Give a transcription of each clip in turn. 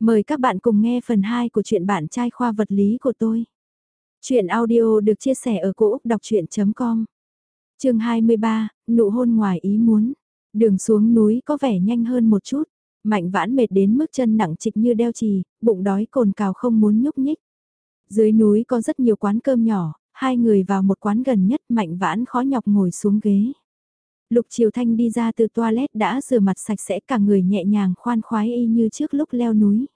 Mời các bạn cùng nghe phần 2 của truyện bạn trai khoa vật lý của tôi. Chuyện audio được chia sẻ ở cỗ đọc chuyện.com Trường 23, nụ hôn ngoài ý muốn. Đường xuống núi có vẻ nhanh hơn một chút. Mạnh vãn mệt đến mức chân nặng trịch như đeo chì, bụng đói cồn cào không muốn nhúc nhích. Dưới núi có rất nhiều quán cơm nhỏ, hai người vào một quán gần nhất mạnh vãn khó nhọc ngồi xuống ghế. Lục Triều Thanh đi ra từ toilet đã rửa mặt sạch sẽ cả người nhẹ nhàng khoan khoái y như trước lúc leo núi.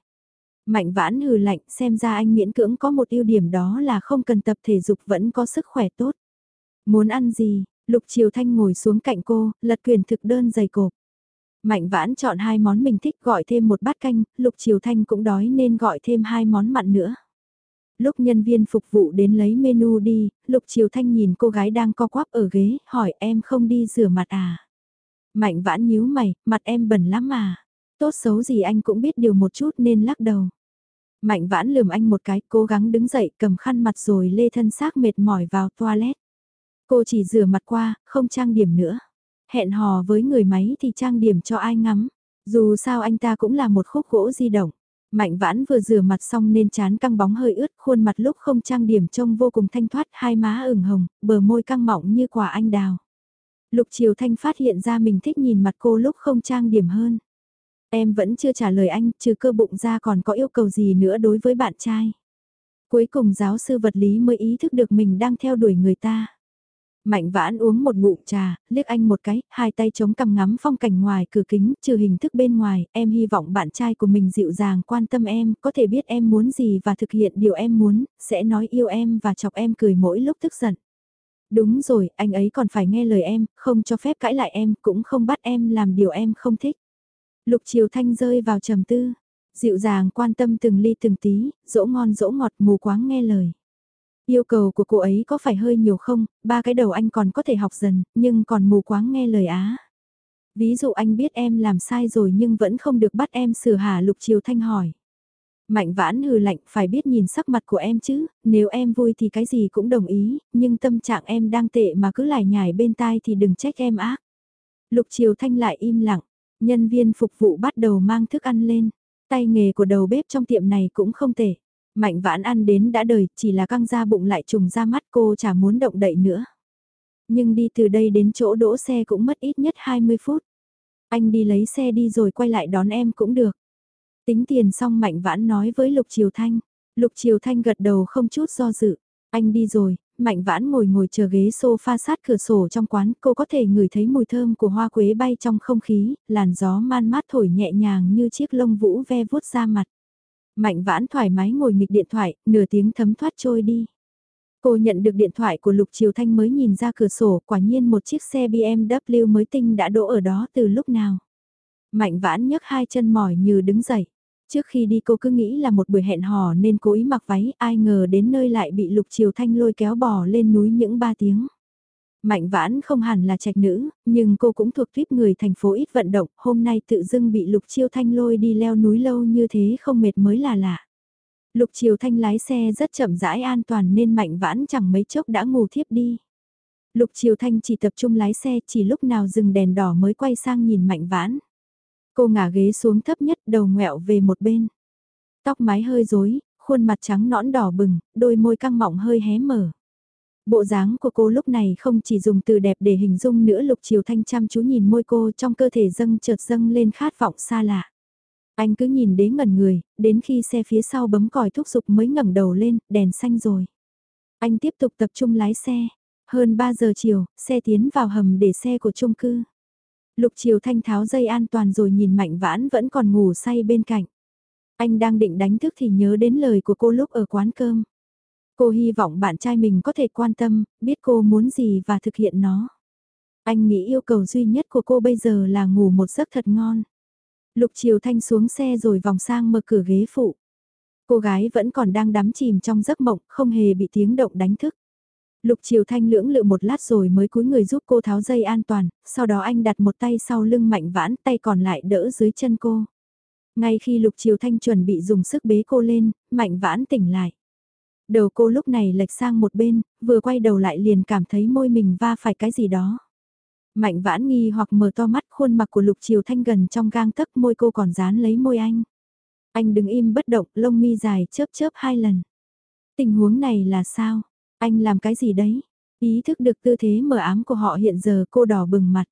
Mạnh vãn hừ lạnh xem ra anh miễn cưỡng có một ưu điểm đó là không cần tập thể dục vẫn có sức khỏe tốt. Muốn ăn gì? Lục Triều Thanh ngồi xuống cạnh cô, lật quyền thực đơn dày cộp. Mạnh vãn chọn hai món mình thích gọi thêm một bát canh, Lục Triều Thanh cũng đói nên gọi thêm hai món mặn nữa. Lúc nhân viên phục vụ đến lấy menu đi, Lục Triều Thanh nhìn cô gái đang co quắp ở ghế, hỏi em không đi rửa mặt à? Mạnh vãn nhíu mày, mặt em bẩn lắm mà. Tốt xấu gì anh cũng biết điều một chút nên lắc đầu. Mạnh vãn lườm anh một cái, cố gắng đứng dậy cầm khăn mặt rồi lê thân xác mệt mỏi vào toilet. Cô chỉ rửa mặt qua, không trang điểm nữa. Hẹn hò với người máy thì trang điểm cho ai ngắm. Dù sao anh ta cũng là một khúc gỗ di động. Mạnh vãn vừa rửa mặt xong nên chán căng bóng hơi ướt, khuôn mặt lúc không trang điểm trông vô cùng thanh thoát, hai má ửng hồng, bờ môi căng mọng như quả anh đào. Lục Triều Thanh phát hiện ra mình thích nhìn mặt cô lúc không trang điểm hơn. Em vẫn chưa trả lời anh, trừ cơ bụng ra còn có yêu cầu gì nữa đối với bạn trai. Cuối cùng giáo sư vật lý mới ý thức được mình đang theo đuổi người ta. Mạnh vãn uống một ngụm trà, liếc anh một cái, hai tay chống cầm ngắm phong cảnh ngoài cửa kính, trừ hình thức bên ngoài, em hy vọng bạn trai của mình dịu dàng quan tâm em, có thể biết em muốn gì và thực hiện điều em muốn, sẽ nói yêu em và chọc em cười mỗi lúc tức giận. Đúng rồi, anh ấy còn phải nghe lời em, không cho phép cãi lại em, cũng không bắt em làm điều em không thích. Lục Triều Thanh rơi vào trầm tư, dịu dàng quan tâm từng ly từng tí, dỗ ngon dỗ ngọt mù quáng nghe lời. Yêu cầu của cô ấy có phải hơi nhiều không, ba cái đầu anh còn có thể học dần, nhưng còn mù quáng nghe lời á. Ví dụ anh biết em làm sai rồi nhưng vẫn không được bắt em sửa hả Lục Triều Thanh hỏi. Mạnh vãn hừ lạnh phải biết nhìn sắc mặt của em chứ, nếu em vui thì cái gì cũng đồng ý, nhưng tâm trạng em đang tệ mà cứ lải nhải bên tai thì đừng trách em ác. Lục Triều Thanh lại im lặng, nhân viên phục vụ bắt đầu mang thức ăn lên, tay nghề của đầu bếp trong tiệm này cũng không tệ. Mạnh vãn ăn đến đã đời, chỉ là căng ra bụng lại trùng ra mắt cô chả muốn động đậy nữa. Nhưng đi từ đây đến chỗ đỗ xe cũng mất ít nhất 20 phút. Anh đi lấy xe đi rồi quay lại đón em cũng được. Tính tiền xong Mạnh vãn nói với Lục Triều Thanh. Lục Triều Thanh gật đầu không chút do dự. Anh đi rồi, Mạnh vãn ngồi ngồi chờ ghế sofa sát cửa sổ trong quán, cô có thể ngửi thấy mùi thơm của hoa quế bay trong không khí, làn gió man mát thổi nhẹ nhàng như chiếc lông vũ ve vuốt ra mặt. Mạnh vãn thoải mái ngồi nghịch điện thoại, nửa tiếng thấm thoát trôi đi. Cô nhận được điện thoại của Lục Triều Thanh mới nhìn ra cửa sổ, quả nhiên một chiếc xe BMW mới tinh đã đỗ ở đó từ lúc nào. Mạnh vãn nhấc hai chân mỏi như đứng dậy. Trước khi đi cô cứ nghĩ là một buổi hẹn hò nên cố ý mặc váy, ai ngờ đến nơi lại bị Lục Triều Thanh lôi kéo bò lên núi những ba tiếng. Mạnh vãn không hẳn là trạch nữ, nhưng cô cũng thuộc tuyếp người thành phố ít vận động, hôm nay tự dưng bị Lục Chiêu Thanh lôi đi leo núi lâu như thế không mệt mới là lạ. Lục Chiêu Thanh lái xe rất chậm rãi an toàn nên mạnh vãn chẳng mấy chốc đã ngủ thiếp đi. Lục Chiêu Thanh chỉ tập trung lái xe chỉ lúc nào dừng đèn đỏ mới quay sang nhìn mạnh vãn. Cô ngả ghế xuống thấp nhất đầu ngẹo về một bên. Tóc mái hơi rối, khuôn mặt trắng nõn đỏ bừng, đôi môi căng mọng hơi hé mở. Bộ dáng của cô lúc này không chỉ dùng từ đẹp để hình dung nữa Lục Triều Thanh chăm chú nhìn môi cô trong cơ thể dâng chợt dâng lên khát vọng xa lạ. Anh cứ nhìn đến ngẩn người, đến khi xe phía sau bấm còi thúc giục mới ngẩng đầu lên, đèn xanh rồi. Anh tiếp tục tập trung lái xe. Hơn 3 giờ chiều, xe tiến vào hầm để xe của chung cư. Lục Triều Thanh tháo dây an toàn rồi nhìn Mạnh Vãn vẫn còn ngủ say bên cạnh. Anh đang định đánh thức thì nhớ đến lời của cô lúc ở quán cơm. Cô hy vọng bạn trai mình có thể quan tâm, biết cô muốn gì và thực hiện nó. Anh nghĩ yêu cầu duy nhất của cô bây giờ là ngủ một giấc thật ngon. Lục Triều Thanh xuống xe rồi vòng sang mở cửa ghế phụ. Cô gái vẫn còn đang đắm chìm trong giấc mộng, không hề bị tiếng động đánh thức. Lục Triều Thanh lưỡng lự một lát rồi mới cúi người giúp cô tháo dây an toàn, sau đó anh đặt một tay sau lưng mạnh vãn, tay còn lại đỡ dưới chân cô. Ngay khi Lục Triều Thanh chuẩn bị dùng sức bế cô lên, mạnh vãn tỉnh lại. Đầu cô lúc này lệch sang một bên, vừa quay đầu lại liền cảm thấy môi mình va phải cái gì đó. Mạnh vãn nghi hoặc mở to mắt khuôn mặt của Lục Triều Thanh gần trong gang tấc môi cô còn dán lấy môi anh. Anh đứng im bất động, lông mi dài chớp chớp hai lần. Tình huống này là sao? Anh làm cái gì đấy? Ý thức được tư thế mờ ám của họ hiện giờ cô đỏ bừng mặt.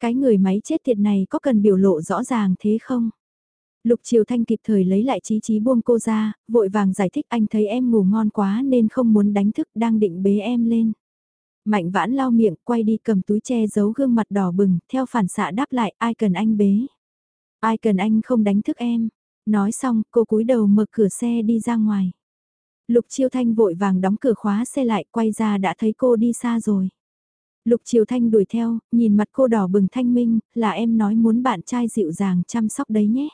Cái người máy chết tiệt này có cần biểu lộ rõ ràng thế không? Lục Triều Thanh kịp thời lấy lại trí trí buông cô ra, vội vàng giải thích anh thấy em ngủ ngon quá nên không muốn đánh thức đang định bế em lên. Mạnh vãn lau miệng, quay đi cầm túi che giấu gương mặt đỏ bừng, theo phản xạ đáp lại ai cần anh bế. Ai cần anh không đánh thức em. Nói xong, cô cúi đầu mở cửa xe đi ra ngoài. Lục Chiêu Thanh vội vàng đóng cửa khóa xe lại, quay ra đã thấy cô đi xa rồi. Lục Triều Thanh đuổi theo, nhìn mặt cô đỏ bừng thanh minh, là em nói muốn bạn trai dịu dàng chăm sóc đấy nhé.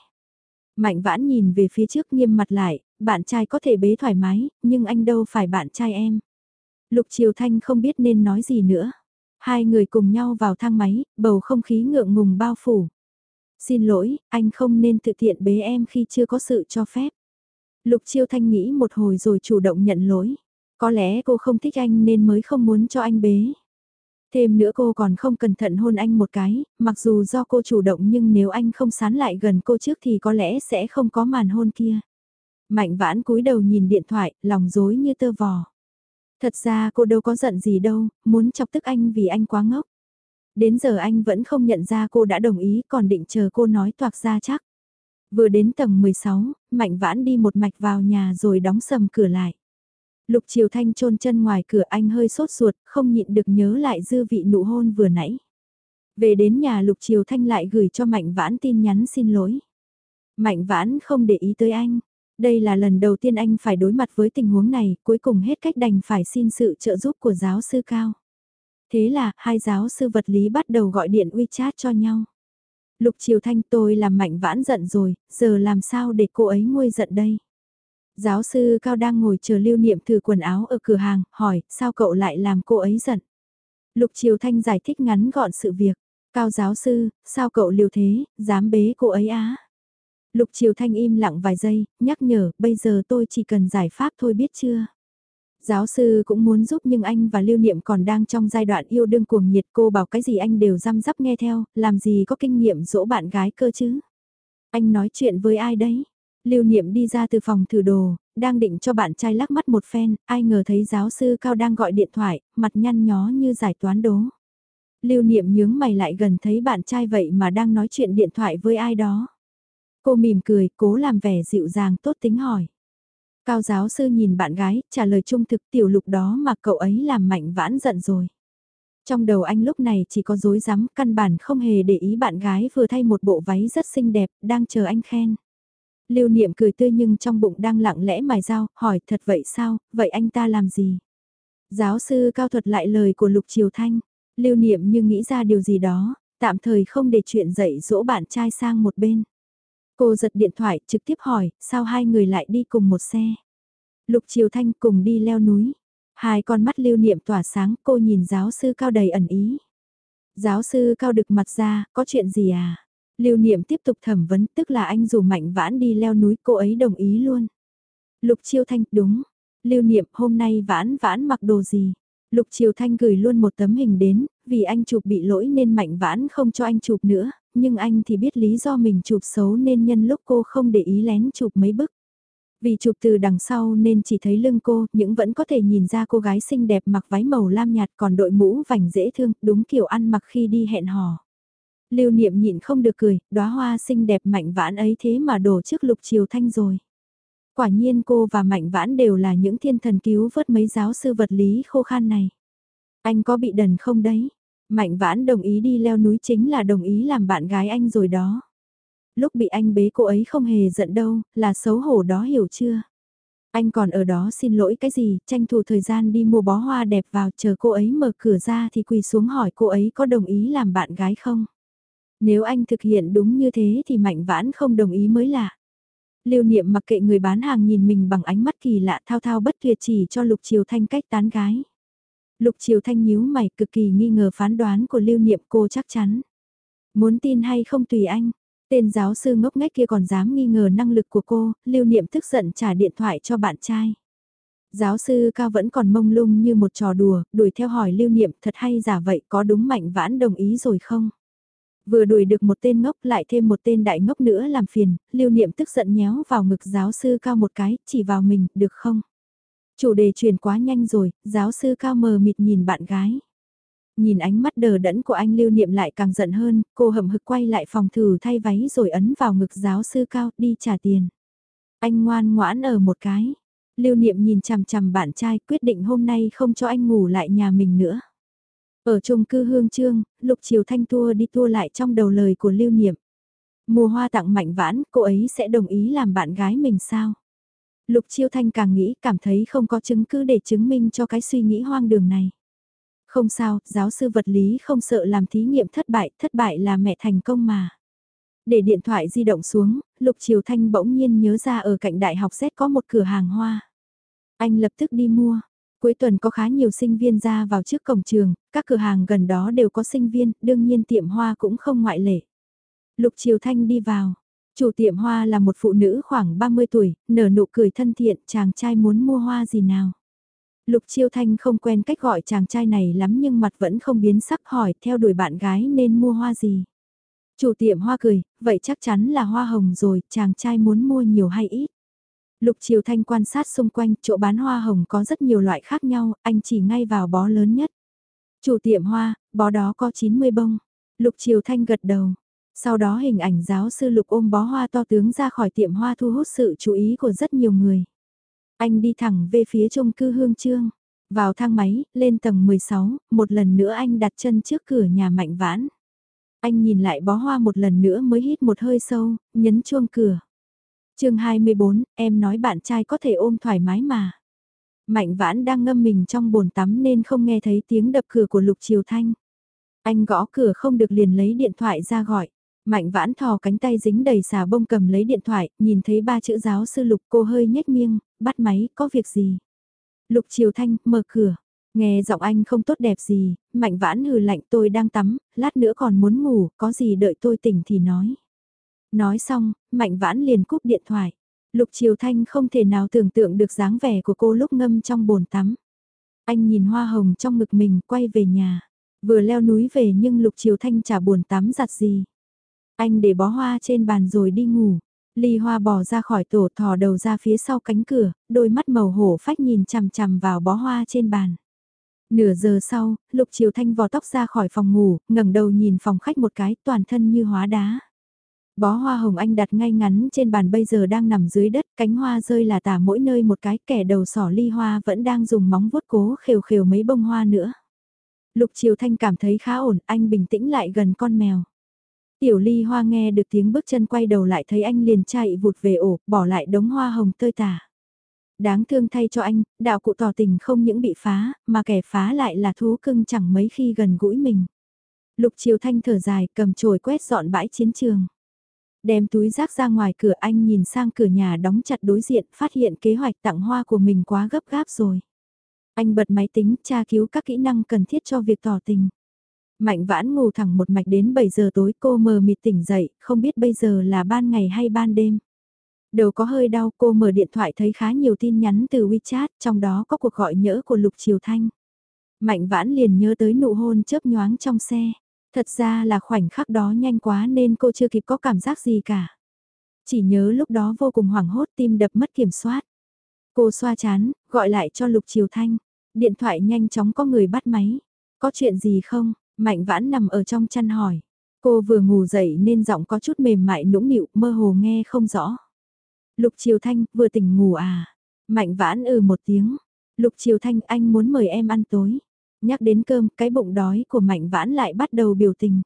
Mạnh vãn nhìn về phía trước nghiêm mặt lại, bạn trai có thể bế thoải mái, nhưng anh đâu phải bạn trai em. Lục Triều Thanh không biết nên nói gì nữa. Hai người cùng nhau vào thang máy, bầu không khí ngượng ngùng bao phủ. Xin lỗi, anh không nên tự tiện bế em khi chưa có sự cho phép. Lục Chiêu Thanh nghĩ một hồi rồi chủ động nhận lỗi. Có lẽ cô không thích anh nên mới không muốn cho anh bế. Thêm nữa cô còn không cẩn thận hôn anh một cái, mặc dù do cô chủ động nhưng nếu anh không sán lại gần cô trước thì có lẽ sẽ không có màn hôn kia. Mạnh vãn cúi đầu nhìn điện thoại, lòng dối như tơ vò. Thật ra cô đâu có giận gì đâu, muốn chọc tức anh vì anh quá ngốc. Đến giờ anh vẫn không nhận ra cô đã đồng ý còn định chờ cô nói toạc ra chắc. Vừa đến tầng 16, Mạnh Vãn đi một mạch vào nhà rồi đóng sầm cửa lại. Lục Triều Thanh chôn chân ngoài cửa anh hơi sốt ruột, không nhịn được nhớ lại dư vị nụ hôn vừa nãy. Về đến nhà Lục Triều Thanh lại gửi cho Mạnh Vãn tin nhắn xin lỗi. Mạnh Vãn không để ý tới anh. Đây là lần đầu tiên anh phải đối mặt với tình huống này, cuối cùng hết cách đành phải xin sự trợ giúp của giáo sư Cao. Thế là, hai giáo sư vật lý bắt đầu gọi điện WeChat cho nhau. Lục Triều Thanh tôi làm mạnh vãn giận rồi, giờ làm sao để cô ấy nguôi giận đây? Giáo sư Cao đang ngồi chờ lưu niệm thử quần áo ở cửa hàng, hỏi, sao cậu lại làm cô ấy giận? Lục Triều Thanh giải thích ngắn gọn sự việc. Cao giáo sư, sao cậu liều thế, dám bế cô ấy á? Lục Triều Thanh im lặng vài giây, nhắc nhở, bây giờ tôi chỉ cần giải pháp thôi biết chưa? Giáo sư cũng muốn giúp nhưng anh và Lưu Niệm còn đang trong giai đoạn yêu đương cuồng nhiệt cô bảo cái gì anh đều răm rắp nghe theo, làm gì có kinh nghiệm dỗ bạn gái cơ chứ. Anh nói chuyện với ai đấy? Lưu Niệm đi ra từ phòng thử đồ, đang định cho bạn trai lắc mắt một phen, ai ngờ thấy giáo sư Cao đang gọi điện thoại, mặt nhăn nhó như giải toán đố. Lưu Niệm nhướng mày lại gần thấy bạn trai vậy mà đang nói chuyện điện thoại với ai đó. Cô mỉm cười, cố làm vẻ dịu dàng tốt tính hỏi. Cao giáo sư nhìn bạn gái, trả lời trung thực tiểu lục đó mà cậu ấy làm mạnh vãn giận rồi. Trong đầu anh lúc này chỉ có dối rắm căn bản không hề để ý bạn gái vừa thay một bộ váy rất xinh đẹp, đang chờ anh khen. Lưu niệm cười tươi nhưng trong bụng đang lặng lẽ mài dao, hỏi thật vậy sao, vậy anh ta làm gì? Giáo sư cao thuật lại lời của Lục Triều Thanh, lưu niệm như nghĩ ra điều gì đó, tạm thời không để chuyện dạy dỗ bạn trai sang một bên. Cô giật điện thoại trực tiếp hỏi, sao hai người lại đi cùng một xe? Lục Triều Thanh cùng đi leo núi. Hai con mắt lưu niệm tỏa sáng, cô nhìn giáo sư cao đầy ẩn ý. Giáo sư cao đực mặt ra, có chuyện gì à? Lưu niệm tiếp tục thẩm vấn, tức là anh rủ mạnh vãn đi leo núi, cô ấy đồng ý luôn. Lục Chiêu Thanh, đúng. Lưu niệm, hôm nay vãn vãn mặc đồ gì? Lục Chiêu Thanh gửi luôn một tấm hình đến, vì anh chụp bị lỗi nên mạnh vãn không cho anh chụp nữa, nhưng anh thì biết lý do mình chụp xấu nên nhân lúc cô không để ý lén chụp mấy bức. Vì chụp từ đằng sau nên chỉ thấy lưng cô, nhưng vẫn có thể nhìn ra cô gái xinh đẹp mặc váy màu lam nhạt còn đội mũ vành dễ thương, đúng kiểu ăn mặc khi đi hẹn hò. Lưu niệm nhịn không được cười, đóa hoa xinh đẹp mạnh vãn ấy thế mà đổ trước lục triều thanh rồi. Quả nhiên cô và mạnh vãn đều là những thiên thần cứu vớt mấy giáo sư vật lý khô khan này. Anh có bị đần không đấy? Mạnh vãn đồng ý đi leo núi chính là đồng ý làm bạn gái anh rồi đó. Lúc bị anh bế cô ấy không hề giận đâu, là xấu hổ đó hiểu chưa? Anh còn ở đó xin lỗi cái gì, tranh thủ thời gian đi mua bó hoa đẹp vào chờ cô ấy mở cửa ra thì quỳ xuống hỏi cô ấy có đồng ý làm bạn gái không? Nếu anh thực hiện đúng như thế thì Mạnh Vãn không đồng ý mới lạ. Lưu niệm mặc kệ người bán hàng nhìn mình bằng ánh mắt kỳ lạ thao thao bất tuyệt chỉ cho Lục Triều Thanh cách tán gái. Lục Triều Thanh nhíu mày cực kỳ nghi ngờ phán đoán của lưu niệm cô chắc chắn. Muốn tin hay không tùy anh. Tên giáo sư ngốc nghếch kia còn dám nghi ngờ năng lực của cô, lưu niệm tức giận trả điện thoại cho bạn trai. Giáo sư Cao vẫn còn mông lung như một trò đùa, đuổi theo hỏi lưu niệm thật hay giả vậy có đúng mạnh vãn đồng ý rồi không? Vừa đuổi được một tên ngốc lại thêm một tên đại ngốc nữa làm phiền, lưu niệm tức giận nhéo vào ngực giáo sư cao một cái, chỉ vào mình, được không? Chủ đề truyền quá nhanh rồi, giáo sư cao mờ mịt nhìn bạn gái. Nhìn ánh mắt đờ đẫn của anh lưu niệm lại càng giận hơn, cô hậm hực quay lại phòng thử thay váy rồi ấn vào ngực giáo sư cao đi trả tiền. Anh ngoan ngoãn ở một cái. Lưu niệm nhìn chằm chằm bạn trai quyết định hôm nay không cho anh ngủ lại nhà mình nữa. Ở chung cư Hương Trương, Lục Triều Thanh tua đi tua lại trong đầu lời của Lưu Niệm. Mùa hoa tặng mạnh vãn, cô ấy sẽ đồng ý làm bạn gái mình sao? Lục Chiêu Thanh càng nghĩ cảm thấy không có chứng cứ để chứng minh cho cái suy nghĩ hoang đường này. Không sao, giáo sư vật lý không sợ làm thí nghiệm thất bại, thất bại là mẹ thành công mà. Để điện thoại di động xuống, Lục Triều Thanh bỗng nhiên nhớ ra ở cạnh đại học Z có một cửa hàng hoa. Anh lập tức đi mua. Cuối tuần có khá nhiều sinh viên ra vào trước cổng trường, các cửa hàng gần đó đều có sinh viên, đương nhiên tiệm hoa cũng không ngoại lệ. Lục Triều Thanh đi vào. Chủ tiệm hoa là một phụ nữ khoảng 30 tuổi, nở nụ cười thân thiện, chàng trai muốn mua hoa gì nào. Lục Chiêu Thanh không quen cách gọi chàng trai này lắm nhưng mặt vẫn không biến sắc hỏi theo đuổi bạn gái nên mua hoa gì. Chủ tiệm hoa cười, vậy chắc chắn là hoa hồng rồi, chàng trai muốn mua nhiều hay ít. Lục Triều Thanh quan sát xung quanh, chỗ bán hoa hồng có rất nhiều loại khác nhau, anh chỉ ngay vào bó lớn nhất. Chủ tiệm hoa, bó đó có 90 bông. Lục Triều Thanh gật đầu. Sau đó hình ảnh giáo sư Lục ôm bó hoa to tướng ra khỏi tiệm hoa thu hút sự chú ý của rất nhiều người. Anh đi thẳng về phía chung cư Hương Trương. Vào thang máy, lên tầng 16, một lần nữa anh đặt chân trước cửa nhà Mạnh Vãn. Anh nhìn lại bó hoa một lần nữa mới hít một hơi sâu, nhấn chuông cửa chương 24, em nói bạn trai có thể ôm thoải mái mà. Mạnh vãn đang ngâm mình trong bồn tắm nên không nghe thấy tiếng đập cửa của Lục Triều Thanh. Anh gõ cửa không được liền lấy điện thoại ra gọi. Mạnh vãn thò cánh tay dính đầy xà bông cầm lấy điện thoại, nhìn thấy ba chữ giáo sư Lục cô hơi nhếch miêng, bắt máy, có việc gì? Lục Triều Thanh, mở cửa. Nghe giọng anh không tốt đẹp gì, mạnh vãn hừ lạnh tôi đang tắm, lát nữa còn muốn ngủ, có gì đợi tôi tỉnh thì nói. Nói xong, mạnh vãn liền cúp điện thoại. Lục Triều Thanh không thể nào tưởng tượng được dáng vẻ của cô lúc ngâm trong bồn tắm. Anh nhìn hoa hồng trong ngực mình quay về nhà. Vừa leo núi về nhưng Lục Triều Thanh chả buồn tắm giặt gì. Anh để bó hoa trên bàn rồi đi ngủ. Ly hoa bò ra khỏi tổ thò đầu ra phía sau cánh cửa, đôi mắt màu hổ phách nhìn chằm chằm vào bó hoa trên bàn. Nửa giờ sau, Lục Triều Thanh vò tóc ra khỏi phòng ngủ, ngẩng đầu nhìn phòng khách một cái toàn thân như hóa đá. Bó hoa hồng anh đặt ngay ngắn trên bàn bây giờ đang nằm dưới đất, cánh hoa rơi là tả mỗi nơi một cái, kẻ đầu sỏ ly hoa vẫn đang dùng móng vuốt cố khều khều mấy bông hoa nữa. Lục Triều Thanh cảm thấy khá ổn, anh bình tĩnh lại gần con mèo. Tiểu ly hoa nghe được tiếng bước chân quay đầu lại thấy anh liền chạy vụt về ổ, bỏ lại đống hoa hồng tơi tả. Đáng thương thay cho anh, đạo cụ tỏ tình không những bị phá, mà kẻ phá lại là thú cưng chẳng mấy khi gần gũi mình. Lục Triều Thanh thở dài cầm chổi quét dọn bãi chiến trường. Đem túi rác ra ngoài cửa anh nhìn sang cửa nhà đóng chặt đối diện phát hiện kế hoạch tặng hoa của mình quá gấp gáp rồi. Anh bật máy tính tra cứu các kỹ năng cần thiết cho việc tỏ tình. Mạnh vãn ngủ thẳng một mạch đến 7 giờ tối cô mờ mịt tỉnh dậy, không biết bây giờ là ban ngày hay ban đêm. Đầu có hơi đau cô mở điện thoại thấy khá nhiều tin nhắn từ WeChat, trong đó có cuộc gọi nhỡ của Lục Triều Thanh. Mạnh vãn liền nhớ tới nụ hôn chớp nhoáng trong xe. Thật ra là khoảnh khắc đó nhanh quá nên cô chưa kịp có cảm giác gì cả. Chỉ nhớ lúc đó vô cùng hoảng hốt tim đập mất kiểm soát. Cô xoa chán, gọi lại cho Lục Triều Thanh. Điện thoại nhanh chóng có người bắt máy. Có chuyện gì không? Mạnh vãn nằm ở trong chăn hỏi. Cô vừa ngủ dậy nên giọng có chút mềm mại nũng nịu mơ hồ nghe không rõ. Lục Triều Thanh, vừa tỉnh ngủ à? Mạnh vãn ừ một tiếng. Lục Triều Thanh anh muốn mời em ăn tối. Nhắc đến cơm, cái bụng đói của Mạnh Vãn lại bắt đầu biểu tình.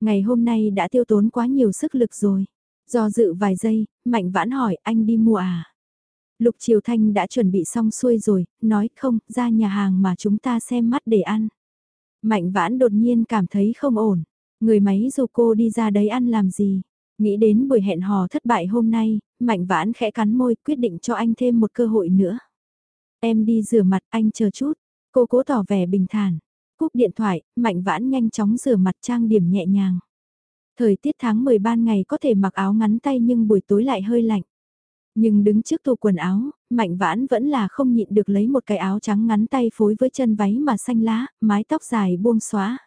Ngày hôm nay đã tiêu tốn quá nhiều sức lực rồi. Do dự vài giây, Mạnh Vãn hỏi anh đi mua à? Lục Triều Thanh đã chuẩn bị xong xuôi rồi, nói không, ra nhà hàng mà chúng ta xem mắt để ăn. Mạnh Vãn đột nhiên cảm thấy không ổn. Người máy dù cô đi ra đấy ăn làm gì? Nghĩ đến buổi hẹn hò thất bại hôm nay, Mạnh Vãn khẽ cắn môi quyết định cho anh thêm một cơ hội nữa. Em đi rửa mặt anh chờ chút. Cô cố tỏ vẻ bình thản. Cúp điện thoại, Mạnh Vãn nhanh chóng rửa mặt trang điểm nhẹ nhàng. Thời tiết tháng 10 ban ngày có thể mặc áo ngắn tay nhưng buổi tối lại hơi lạnh. Nhưng đứng trước tủ quần áo, Mạnh Vãn vẫn là không nhịn được lấy một cái áo trắng ngắn tay phối với chân váy mà xanh lá, mái tóc dài buông xóa.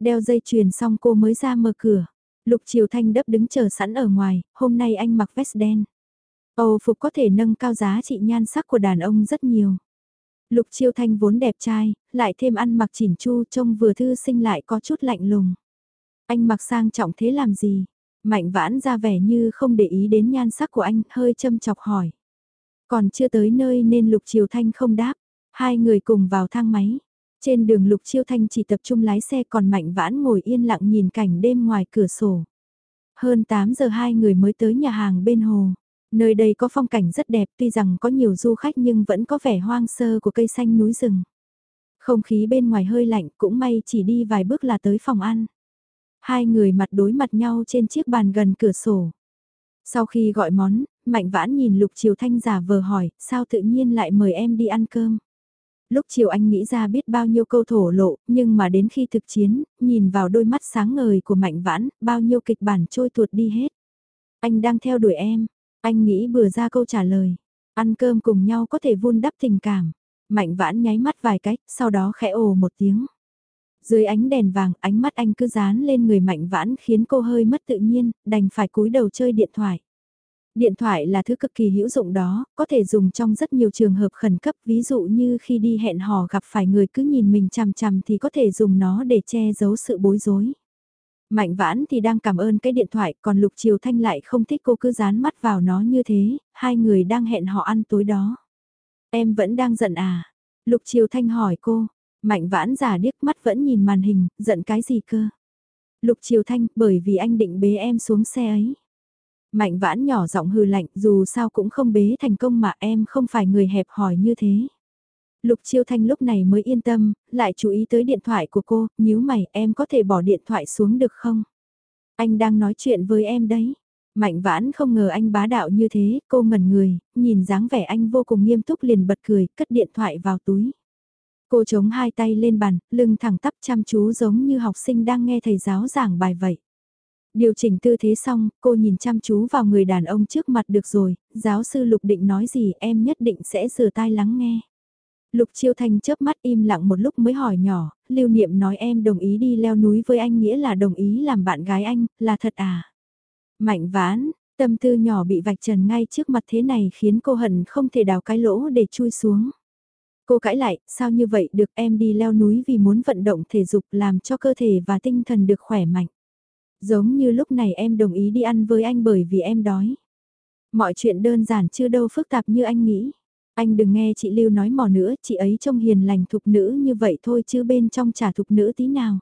Đeo dây chuyền xong cô mới ra mở cửa. Lục Triều Thanh đấp đứng chờ sẵn ở ngoài, hôm nay anh mặc vest đen. Âu phục có thể nâng cao giá trị nhan sắc của đàn ông rất nhiều. Lục Chiêu Thanh vốn đẹp trai, lại thêm ăn mặc chỉn chu trông vừa thư sinh lại có chút lạnh lùng. Anh mặc sang trọng thế làm gì? Mạnh vãn ra vẻ như không để ý đến nhan sắc của anh, hơi châm chọc hỏi. Còn chưa tới nơi nên Lục Chiêu Thanh không đáp. Hai người cùng vào thang máy. Trên đường Lục Chiêu Thanh chỉ tập trung lái xe còn Mạnh Vãn ngồi yên lặng nhìn cảnh đêm ngoài cửa sổ. Hơn 8 giờ hai người mới tới nhà hàng bên hồ. Nơi đây có phong cảnh rất đẹp tuy rằng có nhiều du khách nhưng vẫn có vẻ hoang sơ của cây xanh núi rừng. Không khí bên ngoài hơi lạnh cũng may chỉ đi vài bước là tới phòng ăn. Hai người mặt đối mặt nhau trên chiếc bàn gần cửa sổ. Sau khi gọi món, Mạnh Vãn nhìn Lục Triều Thanh giả vờ hỏi, sao tự nhiên lại mời em đi ăn cơm. Lúc chiều anh nghĩ ra biết bao nhiêu câu thổ lộ, nhưng mà đến khi thực chiến, nhìn vào đôi mắt sáng ngời của Mạnh Vãn, bao nhiêu kịch bản trôi tuột đi hết. Anh đang theo đuổi em, anh nghĩ bừa ra câu trả lời. Ăn cơm cùng nhau có thể vun đắp tình cảm. Mạnh vãn nháy mắt vài cách, sau đó khẽ ồ một tiếng. Dưới ánh đèn vàng, ánh mắt anh cứ dán lên người mạnh vãn khiến cô hơi mất tự nhiên, đành phải cúi đầu chơi điện thoại. Điện thoại là thứ cực kỳ hữu dụng đó, có thể dùng trong rất nhiều trường hợp khẩn cấp, ví dụ như khi đi hẹn hò gặp phải người cứ nhìn mình chằm chằm thì có thể dùng nó để che giấu sự bối rối. Mạnh vãn thì đang cảm ơn cái điện thoại, còn Lục Triều Thanh lại không thích cô cứ dán mắt vào nó như thế, hai người đang hẹn họ ăn tối đó. Em vẫn đang giận à? Lục Triều Thanh hỏi cô, Mạnh vãn giả điếc mắt vẫn nhìn màn hình, giận cái gì cơ? Lục Triều Thanh, bởi vì anh định bế em xuống xe ấy. Mạnh vãn nhỏ giọng hừ lạnh, dù sao cũng không bế thành công mà em không phải người hẹp hòi như thế. Lục Chiêu Thanh lúc này mới yên tâm, lại chú ý tới điện thoại của cô, nhíu mày em có thể bỏ điện thoại xuống được không? Anh đang nói chuyện với em đấy. Mạnh vãn không ngờ anh bá đạo như thế, cô ngẩn người, nhìn dáng vẻ anh vô cùng nghiêm túc liền bật cười, cất điện thoại vào túi. Cô chống hai tay lên bàn, lưng thẳng tắp chăm chú giống như học sinh đang nghe thầy giáo giảng bài vậy. Điều chỉnh tư thế xong, cô nhìn chăm chú vào người đàn ông trước mặt được rồi, giáo sư Lục Định nói gì em nhất định sẽ sửa tai lắng nghe. Lục Chiêu Thanh chớp mắt im lặng một lúc mới hỏi nhỏ, lưu niệm nói em đồng ý đi leo núi với anh nghĩa là đồng ý làm bạn gái anh, là thật à? Mạnh vãn, tâm tư nhỏ bị vạch trần ngay trước mặt thế này khiến cô hận không thể đào cái lỗ để chui xuống. Cô cãi lại, sao như vậy được em đi leo núi vì muốn vận động thể dục làm cho cơ thể và tinh thần được khỏe mạnh. Giống như lúc này em đồng ý đi ăn với anh bởi vì em đói. Mọi chuyện đơn giản chưa đâu phức tạp như anh nghĩ. Anh đừng nghe chị Lưu nói mò nữa, chị ấy trông hiền lành thục nữ như vậy thôi chứ bên trong chả thục nữ tí nào.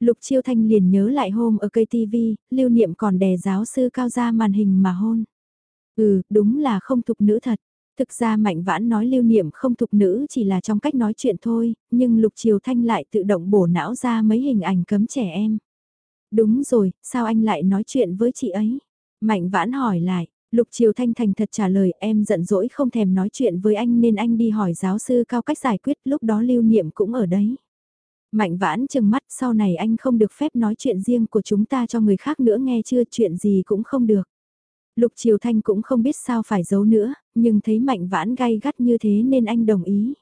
Lục Chiêu Thanh liền nhớ lại hôm ở cây TV, lưu niệm còn đè giáo sư cao ra màn hình mà hôn. Ừ, đúng là không thục nữ thật. Thực ra Mạnh Vãn nói lưu niệm không thục nữ chỉ là trong cách nói chuyện thôi, nhưng Lục Triều Thanh lại tự động bổ não ra mấy hình ảnh cấm trẻ em. Đúng rồi, sao anh lại nói chuyện với chị ấy? Mạnh Vãn hỏi lại, Lục Triều Thanh thành thật trả lời em giận dỗi không thèm nói chuyện với anh nên anh đi hỏi giáo sư cao cách giải quyết lúc đó lưu niệm cũng ở đấy. Mạnh vãn chừng mắt sau này anh không được phép nói chuyện riêng của chúng ta cho người khác nữa nghe chưa chuyện gì cũng không được. Lục Triều Thanh cũng không biết sao phải giấu nữa, nhưng thấy mạnh vãn gay gắt như thế nên anh đồng ý.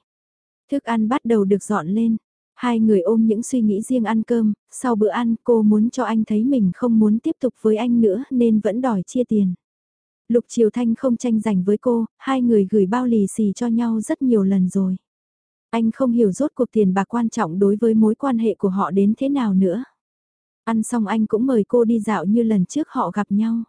Thức ăn bắt đầu được dọn lên. Hai người ôm những suy nghĩ riêng ăn cơm, sau bữa ăn cô muốn cho anh thấy mình không muốn tiếp tục với anh nữa nên vẫn đòi chia tiền. Lục Triều Thanh không tranh giành với cô, hai người gửi bao lì xì cho nhau rất nhiều lần rồi. Anh không hiểu rốt cuộc tiền bạc quan trọng đối với mối quan hệ của họ đến thế nào nữa. Ăn xong anh cũng mời cô đi dạo như lần trước họ gặp nhau.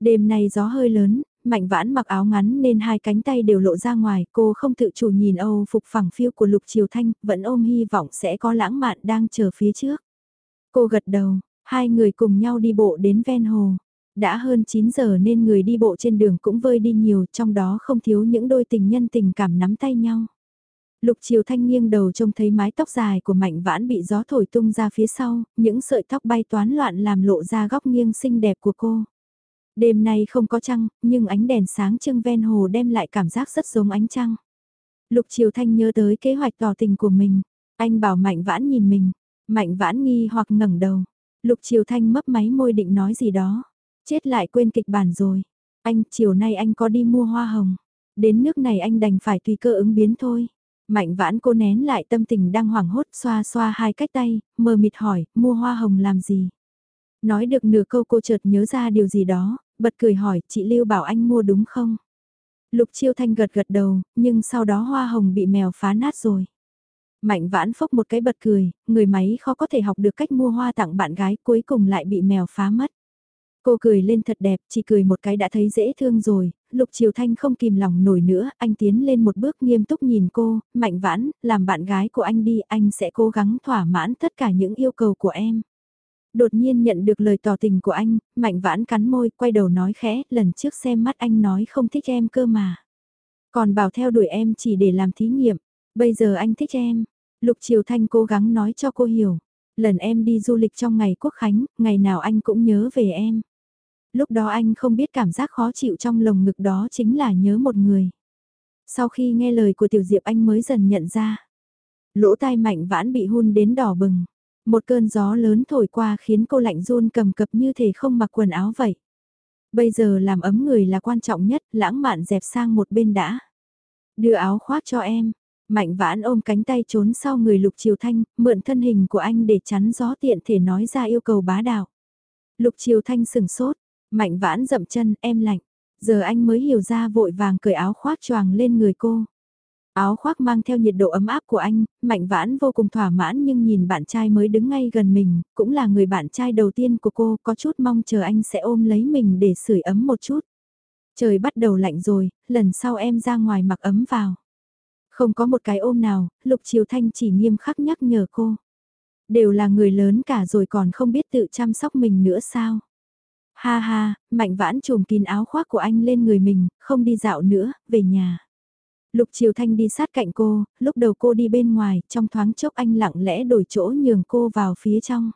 Đêm nay gió hơi lớn, Mạnh vãn mặc áo ngắn nên hai cánh tay đều lộ ra ngoài, cô không tự chủ nhìn Âu phục phẳng phiêu của Lục Triều Thanh, vẫn ôm hy vọng sẽ có lãng mạn đang chờ phía trước. Cô gật đầu, hai người cùng nhau đi bộ đến ven hồ. Đã hơn 9 giờ nên người đi bộ trên đường cũng vơi đi nhiều, trong đó không thiếu những đôi tình nhân tình cảm nắm tay nhau. Lục Triều Thanh nghiêng đầu trông thấy mái tóc dài của Mạnh Vãn bị gió thổi tung ra phía sau, những sợi tóc bay toán loạn làm lộ ra góc nghiêng xinh đẹp của cô. Đêm nay không có trăng, nhưng ánh đèn sáng trưng ven hồ đem lại cảm giác rất giống ánh trăng. Lục Triều Thanh nhớ tới kế hoạch tỏ tình của mình. Anh bảo Mạnh Vãn nhìn mình. Mạnh Vãn nghi hoặc ngẩng đầu. Lục Triều Thanh mấp máy môi định nói gì đó. Chết lại quên kịch bản rồi. Anh, chiều nay anh có đi mua hoa hồng. Đến nước này anh đành phải tùy cơ ứng biến thôi. Mạnh vãn cô nén lại tâm tình đang hoảng hốt xoa xoa hai cách tay, mờ mịt hỏi, mua hoa hồng làm gì? Nói được nửa câu cô chợt nhớ ra điều gì đó, bật cười hỏi, chị Lưu bảo anh mua đúng không? Lục Chiêu Thanh gật gật đầu, nhưng sau đó hoa hồng bị mèo phá nát rồi. Mạnh vãn phốc một cái bật cười, người máy khó có thể học được cách mua hoa tặng bạn gái cuối cùng lại bị mèo phá mất. Cô cười lên thật đẹp, chỉ cười một cái đã thấy dễ thương rồi, Lục Triều Thanh không kìm lòng nổi nữa, anh tiến lên một bước nghiêm túc nhìn cô, mạnh vãn, làm bạn gái của anh đi, anh sẽ cố gắng thỏa mãn tất cả những yêu cầu của em. Đột nhiên nhận được lời tỏ tình của anh, mạnh vãn cắn môi, quay đầu nói khẽ, lần trước xem mắt anh nói không thích em cơ mà. Còn bảo theo đuổi em chỉ để làm thí nghiệm, bây giờ anh thích em. Lục Triều Thanh cố gắng nói cho cô hiểu. Lần em đi du lịch trong ngày quốc khánh, ngày nào anh cũng nhớ về em. Lúc đó anh không biết cảm giác khó chịu trong lồng ngực đó chính là nhớ một người. Sau khi nghe lời của Tiểu Diệp anh mới dần nhận ra. Lỗ tai mạnh vãn bị hun đến đỏ bừng. Một cơn gió lớn thổi qua khiến cô lạnh run cầm cập như thể không mặc quần áo vậy. Bây giờ làm ấm người là quan trọng nhất, lãng mạn dẹp sang một bên đã. Đưa áo khoác cho em. Mạnh vãn ôm cánh tay trốn sau người Lục Triều Thanh, mượn thân hình của anh để chắn gió tiện thể nói ra yêu cầu bá đạo. Lục Triều Thanh sừng sốt, mạnh vãn dậm chân, em lạnh. Giờ anh mới hiểu ra vội vàng cởi áo khoác choàng lên người cô. Áo khoác mang theo nhiệt độ ấm áp của anh, mạnh vãn vô cùng thỏa mãn nhưng nhìn bạn trai mới đứng ngay gần mình, cũng là người bạn trai đầu tiên của cô, có chút mong chờ anh sẽ ôm lấy mình để sưởi ấm một chút. Trời bắt đầu lạnh rồi, lần sau em ra ngoài mặc ấm vào. Không có một cái ôm nào, Lục Triều Thanh chỉ nghiêm khắc nhắc nhở cô. Đều là người lớn cả rồi còn không biết tự chăm sóc mình nữa sao. Ha ha, mạnh vãn trùm kín áo khoác của anh lên người mình, không đi dạo nữa, về nhà. Lục Triều Thanh đi sát cạnh cô, lúc đầu cô đi bên ngoài, trong thoáng chốc anh lặng lẽ đổi chỗ nhường cô vào phía trong.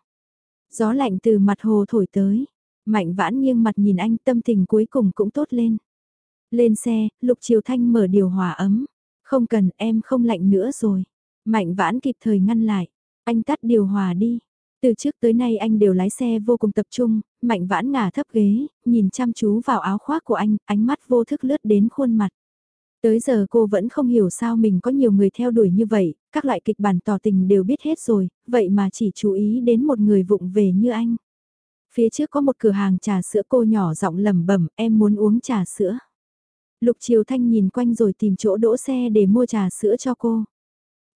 Gió lạnh từ mặt hồ thổi tới, mạnh vãn nghiêng mặt nhìn anh tâm tình cuối cùng cũng tốt lên. Lên xe, Lục Triều Thanh mở điều hòa ấm. Không cần, em không lạnh nữa rồi. Mạnh vãn kịp thời ngăn lại. Anh tắt điều hòa đi. Từ trước tới nay anh đều lái xe vô cùng tập trung, mạnh vãn ngả thấp ghế, nhìn chăm chú vào áo khoác của anh, ánh mắt vô thức lướt đến khuôn mặt. Tới giờ cô vẫn không hiểu sao mình có nhiều người theo đuổi như vậy, các loại kịch bản tỏ tình đều biết hết rồi, vậy mà chỉ chú ý đến một người vụng về như anh. Phía trước có một cửa hàng trà sữa cô nhỏ giọng lẩm bẩm em muốn uống trà sữa. Lục Triều Thanh nhìn quanh rồi tìm chỗ đỗ xe để mua trà sữa cho cô.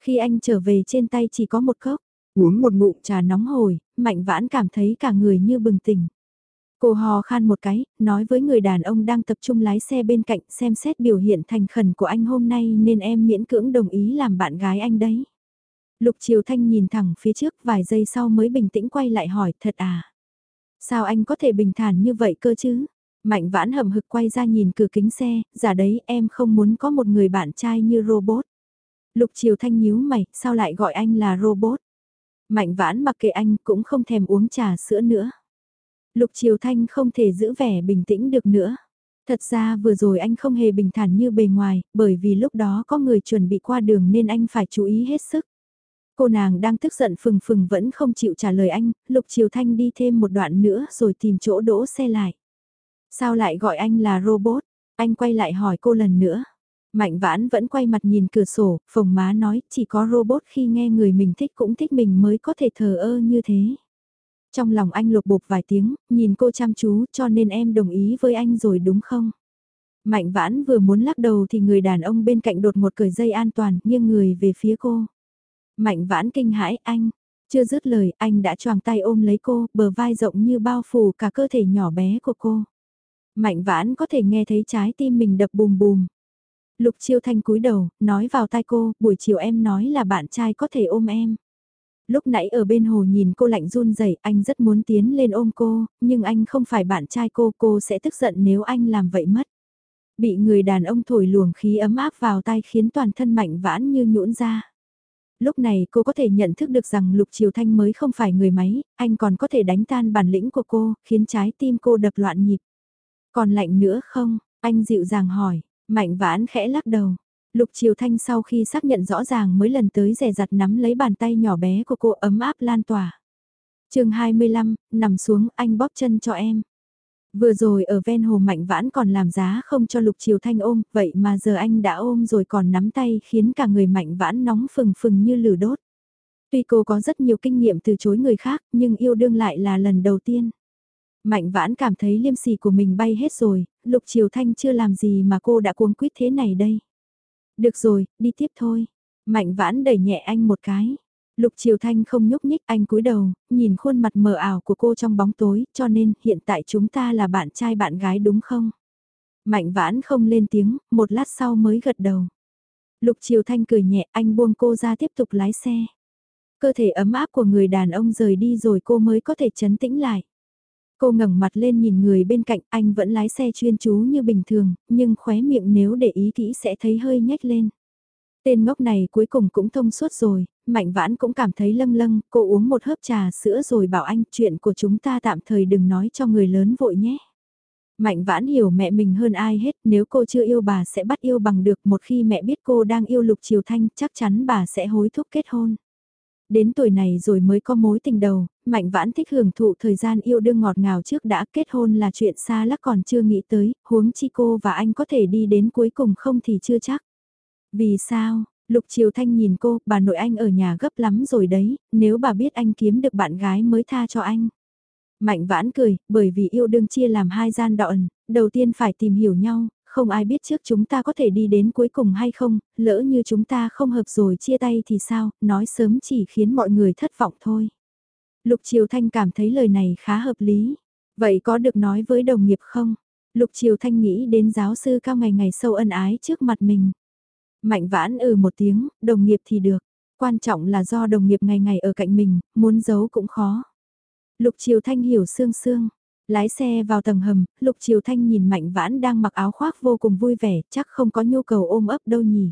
Khi anh trở về trên tay chỉ có một cốc, uống một ngụm trà nóng hổi, mạnh vãn cảm thấy cả người như bừng tỉnh. Cô hò khan một cái, nói với người đàn ông đang tập trung lái xe bên cạnh xem xét biểu hiện thành khẩn của anh hôm nay nên em miễn cưỡng đồng ý làm bạn gái anh đấy. Lục Triều Thanh nhìn thẳng phía trước vài giây sau mới bình tĩnh quay lại hỏi thật à? Sao anh có thể bình thản như vậy cơ chứ? Mạnh vãn hầm hực quay ra nhìn cửa kính xe, giả đấy em không muốn có một người bạn trai như robot. Lục Triều Thanh nhíu mày, sao lại gọi anh là robot? Mạnh vãn mặc kệ anh cũng không thèm uống trà sữa nữa. Lục Triều Thanh không thể giữ vẻ bình tĩnh được nữa. Thật ra vừa rồi anh không hề bình thản như bề ngoài, bởi vì lúc đó có người chuẩn bị qua đường nên anh phải chú ý hết sức. Cô nàng đang tức giận phừng phừng vẫn không chịu trả lời anh, Lục Triều Thanh đi thêm một đoạn nữa rồi tìm chỗ đỗ xe lại. Sao lại gọi anh là robot? Anh quay lại hỏi cô lần nữa. Mạnh vãn vẫn quay mặt nhìn cửa sổ, phồng má nói chỉ có robot khi nghe người mình thích cũng thích mình mới có thể thờ ơ như thế. Trong lòng anh lục bục vài tiếng, nhìn cô chăm chú cho nên em đồng ý với anh rồi đúng không? Mạnh vãn vừa muốn lắc đầu thì người đàn ông bên cạnh đột một cởi dây an toàn nghiêng người về phía cô. Mạnh vãn kinh hãi anh, chưa dứt lời anh đã choàng tay ôm lấy cô, bờ vai rộng như bao phủ cả cơ thể nhỏ bé của cô. Mạnh vãn có thể nghe thấy trái tim mình đập bùm bùm. Lục chiêu thanh cúi đầu, nói vào tai cô, buổi chiều em nói là bạn trai có thể ôm em. Lúc nãy ở bên hồ nhìn cô lạnh run rẩy, anh rất muốn tiến lên ôm cô, nhưng anh không phải bạn trai cô, cô sẽ tức giận nếu anh làm vậy mất. Bị người đàn ông thổi luồng khí ấm áp vào tai khiến toàn thân mạnh vãn như nhũn ra. Lúc này cô có thể nhận thức được rằng Lục Triều Thanh mới không phải người máy, anh còn có thể đánh tan bản lĩnh của cô, khiến trái tim cô đập loạn nhịp. Còn lạnh nữa không? Anh dịu dàng hỏi, mạnh vãn khẽ lắc đầu. Lục Triều Thanh sau khi xác nhận rõ ràng mới lần tới rẻ rặt nắm lấy bàn tay nhỏ bé của cô ấm áp lan tỏa. chương 25, nằm xuống anh bóp chân cho em. Vừa rồi ở ven hồ Mạnh Vãn còn làm giá không cho Lục Triều Thanh ôm, vậy mà giờ anh đã ôm rồi còn nắm tay khiến cả người Mạnh Vãn nóng phừng phừng như lửa đốt. Tuy cô có rất nhiều kinh nghiệm từ chối người khác, nhưng yêu đương lại là lần đầu tiên. Mạnh Vãn cảm thấy liêm sỉ của mình bay hết rồi, Lục Triều Thanh chưa làm gì mà cô đã cuống quýt thế này đây. Được rồi, đi tiếp thôi. Mạnh Vãn đẩy nhẹ anh một cái. Lục Triều Thanh không nhúc nhích anh cúi đầu, nhìn khuôn mặt mờ ảo của cô trong bóng tối, cho nên hiện tại chúng ta là bạn trai bạn gái đúng không? Mạnh vãn không lên tiếng, một lát sau mới gật đầu. Lục Triều Thanh cười nhẹ, anh buông cô ra tiếp tục lái xe. Cơ thể ấm áp của người đàn ông rời đi rồi cô mới có thể chấn tĩnh lại. Cô ngẩng mặt lên nhìn người bên cạnh, anh vẫn lái xe chuyên chú như bình thường, nhưng khóe miệng nếu để ý kỹ sẽ thấy hơi nhếch lên. Tên ngốc này cuối cùng cũng thông suốt rồi, Mạnh Vãn cũng cảm thấy lâng lâng, cô uống một hớp trà sữa rồi bảo anh chuyện của chúng ta tạm thời đừng nói cho người lớn vội nhé. Mạnh Vãn hiểu mẹ mình hơn ai hết, nếu cô chưa yêu bà sẽ bắt yêu bằng được một khi mẹ biết cô đang yêu Lục Triều Thanh chắc chắn bà sẽ hối thúc kết hôn. Đến tuổi này rồi mới có mối tình đầu, Mạnh Vãn thích hưởng thụ thời gian yêu đương ngọt ngào trước đã kết hôn là chuyện xa lắc còn chưa nghĩ tới, huống chi cô và anh có thể đi đến cuối cùng không thì chưa chắc. Vì sao, Lục Triều Thanh nhìn cô, bà nội anh ở nhà gấp lắm rồi đấy, nếu bà biết anh kiếm được bạn gái mới tha cho anh. Mạnh vãn cười, bởi vì yêu đương chia làm hai gian đoạn, đầu tiên phải tìm hiểu nhau, không ai biết trước chúng ta có thể đi đến cuối cùng hay không, lỡ như chúng ta không hợp rồi chia tay thì sao, nói sớm chỉ khiến mọi người thất vọng thôi. Lục Triều Thanh cảm thấy lời này khá hợp lý. Vậy có được nói với đồng nghiệp không? Lục Triều Thanh nghĩ đến giáo sư cao ngày ngày sâu ân ái trước mặt mình. Mạnh vãn ừ một tiếng, đồng nghiệp thì được. Quan trọng là do đồng nghiệp ngày ngày ở cạnh mình, muốn giấu cũng khó. Lục Triều Thanh hiểu sương sương. Lái xe vào tầng hầm, Lục Triều Thanh nhìn Mạnh Vãn đang mặc áo khoác vô cùng vui vẻ, chắc không có nhu cầu ôm ấp đâu nhỉ.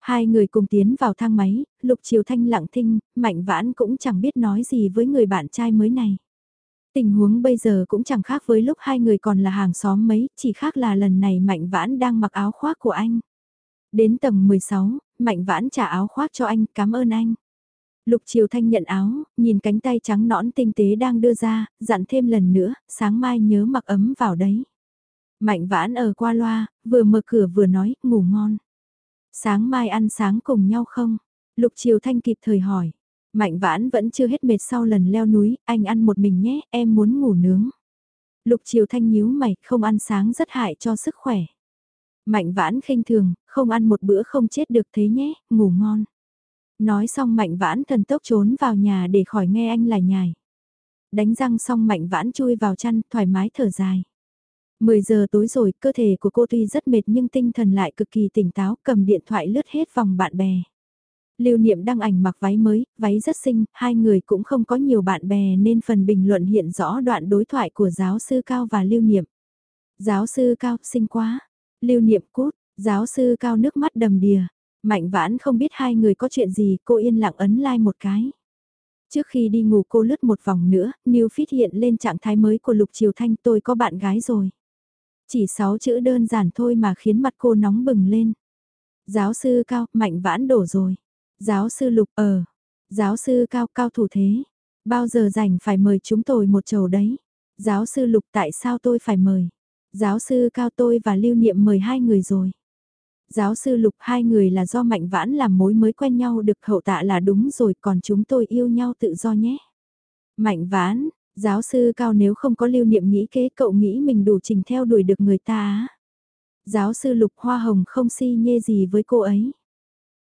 Hai người cùng tiến vào thang máy, Lục Triều Thanh lặng thinh, Mạnh Vãn cũng chẳng biết nói gì với người bạn trai mới này. Tình huống bây giờ cũng chẳng khác với lúc hai người còn là hàng xóm mấy, chỉ khác là lần này Mạnh Vãn đang mặc áo khoác của anh. Đến tầng 16, Mạnh Vãn trả áo khoác cho anh, cảm ơn anh. Lục Triều Thanh nhận áo, nhìn cánh tay trắng nõn tinh tế đang đưa ra, dặn thêm lần nữa, sáng mai nhớ mặc ấm vào đấy. Mạnh Vãn ở qua loa, vừa mở cửa vừa nói, ngủ ngon. Sáng mai ăn sáng cùng nhau không? Lục Triều Thanh kịp thời hỏi. Mạnh Vãn vẫn chưa hết mệt sau lần leo núi, anh ăn một mình nhé, em muốn ngủ nướng. Lục Triều Thanh nhíu mày, không ăn sáng rất hại cho sức khỏe. Mạnh vãn khinh thường, không ăn một bữa không chết được thế nhé, ngủ ngon. Nói xong mạnh vãn thần tốc trốn vào nhà để khỏi nghe anh lại nhài. Đánh răng xong mạnh vãn chui vào chăn, thoải mái thở dài. 10 giờ tối rồi, cơ thể của cô tuy rất mệt nhưng tinh thần lại cực kỳ tỉnh táo, cầm điện thoại lướt hết vòng bạn bè. Lưu Niệm đăng ảnh mặc váy mới, váy rất xinh, hai người cũng không có nhiều bạn bè nên phần bình luận hiện rõ đoạn đối thoại của giáo sư Cao và Lưu Niệm. Giáo sư Cao, xinh quá, Lưu niệm cút, giáo sư cao nước mắt đầm đìa. Mạnh vãn không biết hai người có chuyện gì, cô yên lặng ấn like một cái. Trước khi đi ngủ cô lướt một vòng nữa, New Fit hiện lên trạng thái mới của Lục Triều Thanh tôi có bạn gái rồi. Chỉ sáu chữ đơn giản thôi mà khiến mặt cô nóng bừng lên. Giáo sư cao, mạnh vãn đổ rồi. Giáo sư Lục ờ. Giáo sư cao, cao thủ thế. Bao giờ rảnh phải mời chúng tôi một chầu đấy. Giáo sư Lục tại sao tôi phải mời. Giáo sư Cao tôi và Lưu Niệm mời hai người rồi. Giáo sư Lục hai người là do Mạnh Vãn làm mối mới quen nhau được hậu tạ là đúng rồi còn chúng tôi yêu nhau tự do nhé. Mạnh Vãn, giáo sư Cao nếu không có Lưu Niệm nghĩ kế cậu nghĩ mình đủ trình theo đuổi được người ta á. Giáo sư Lục Hoa Hồng không si nhê gì với cô ấy.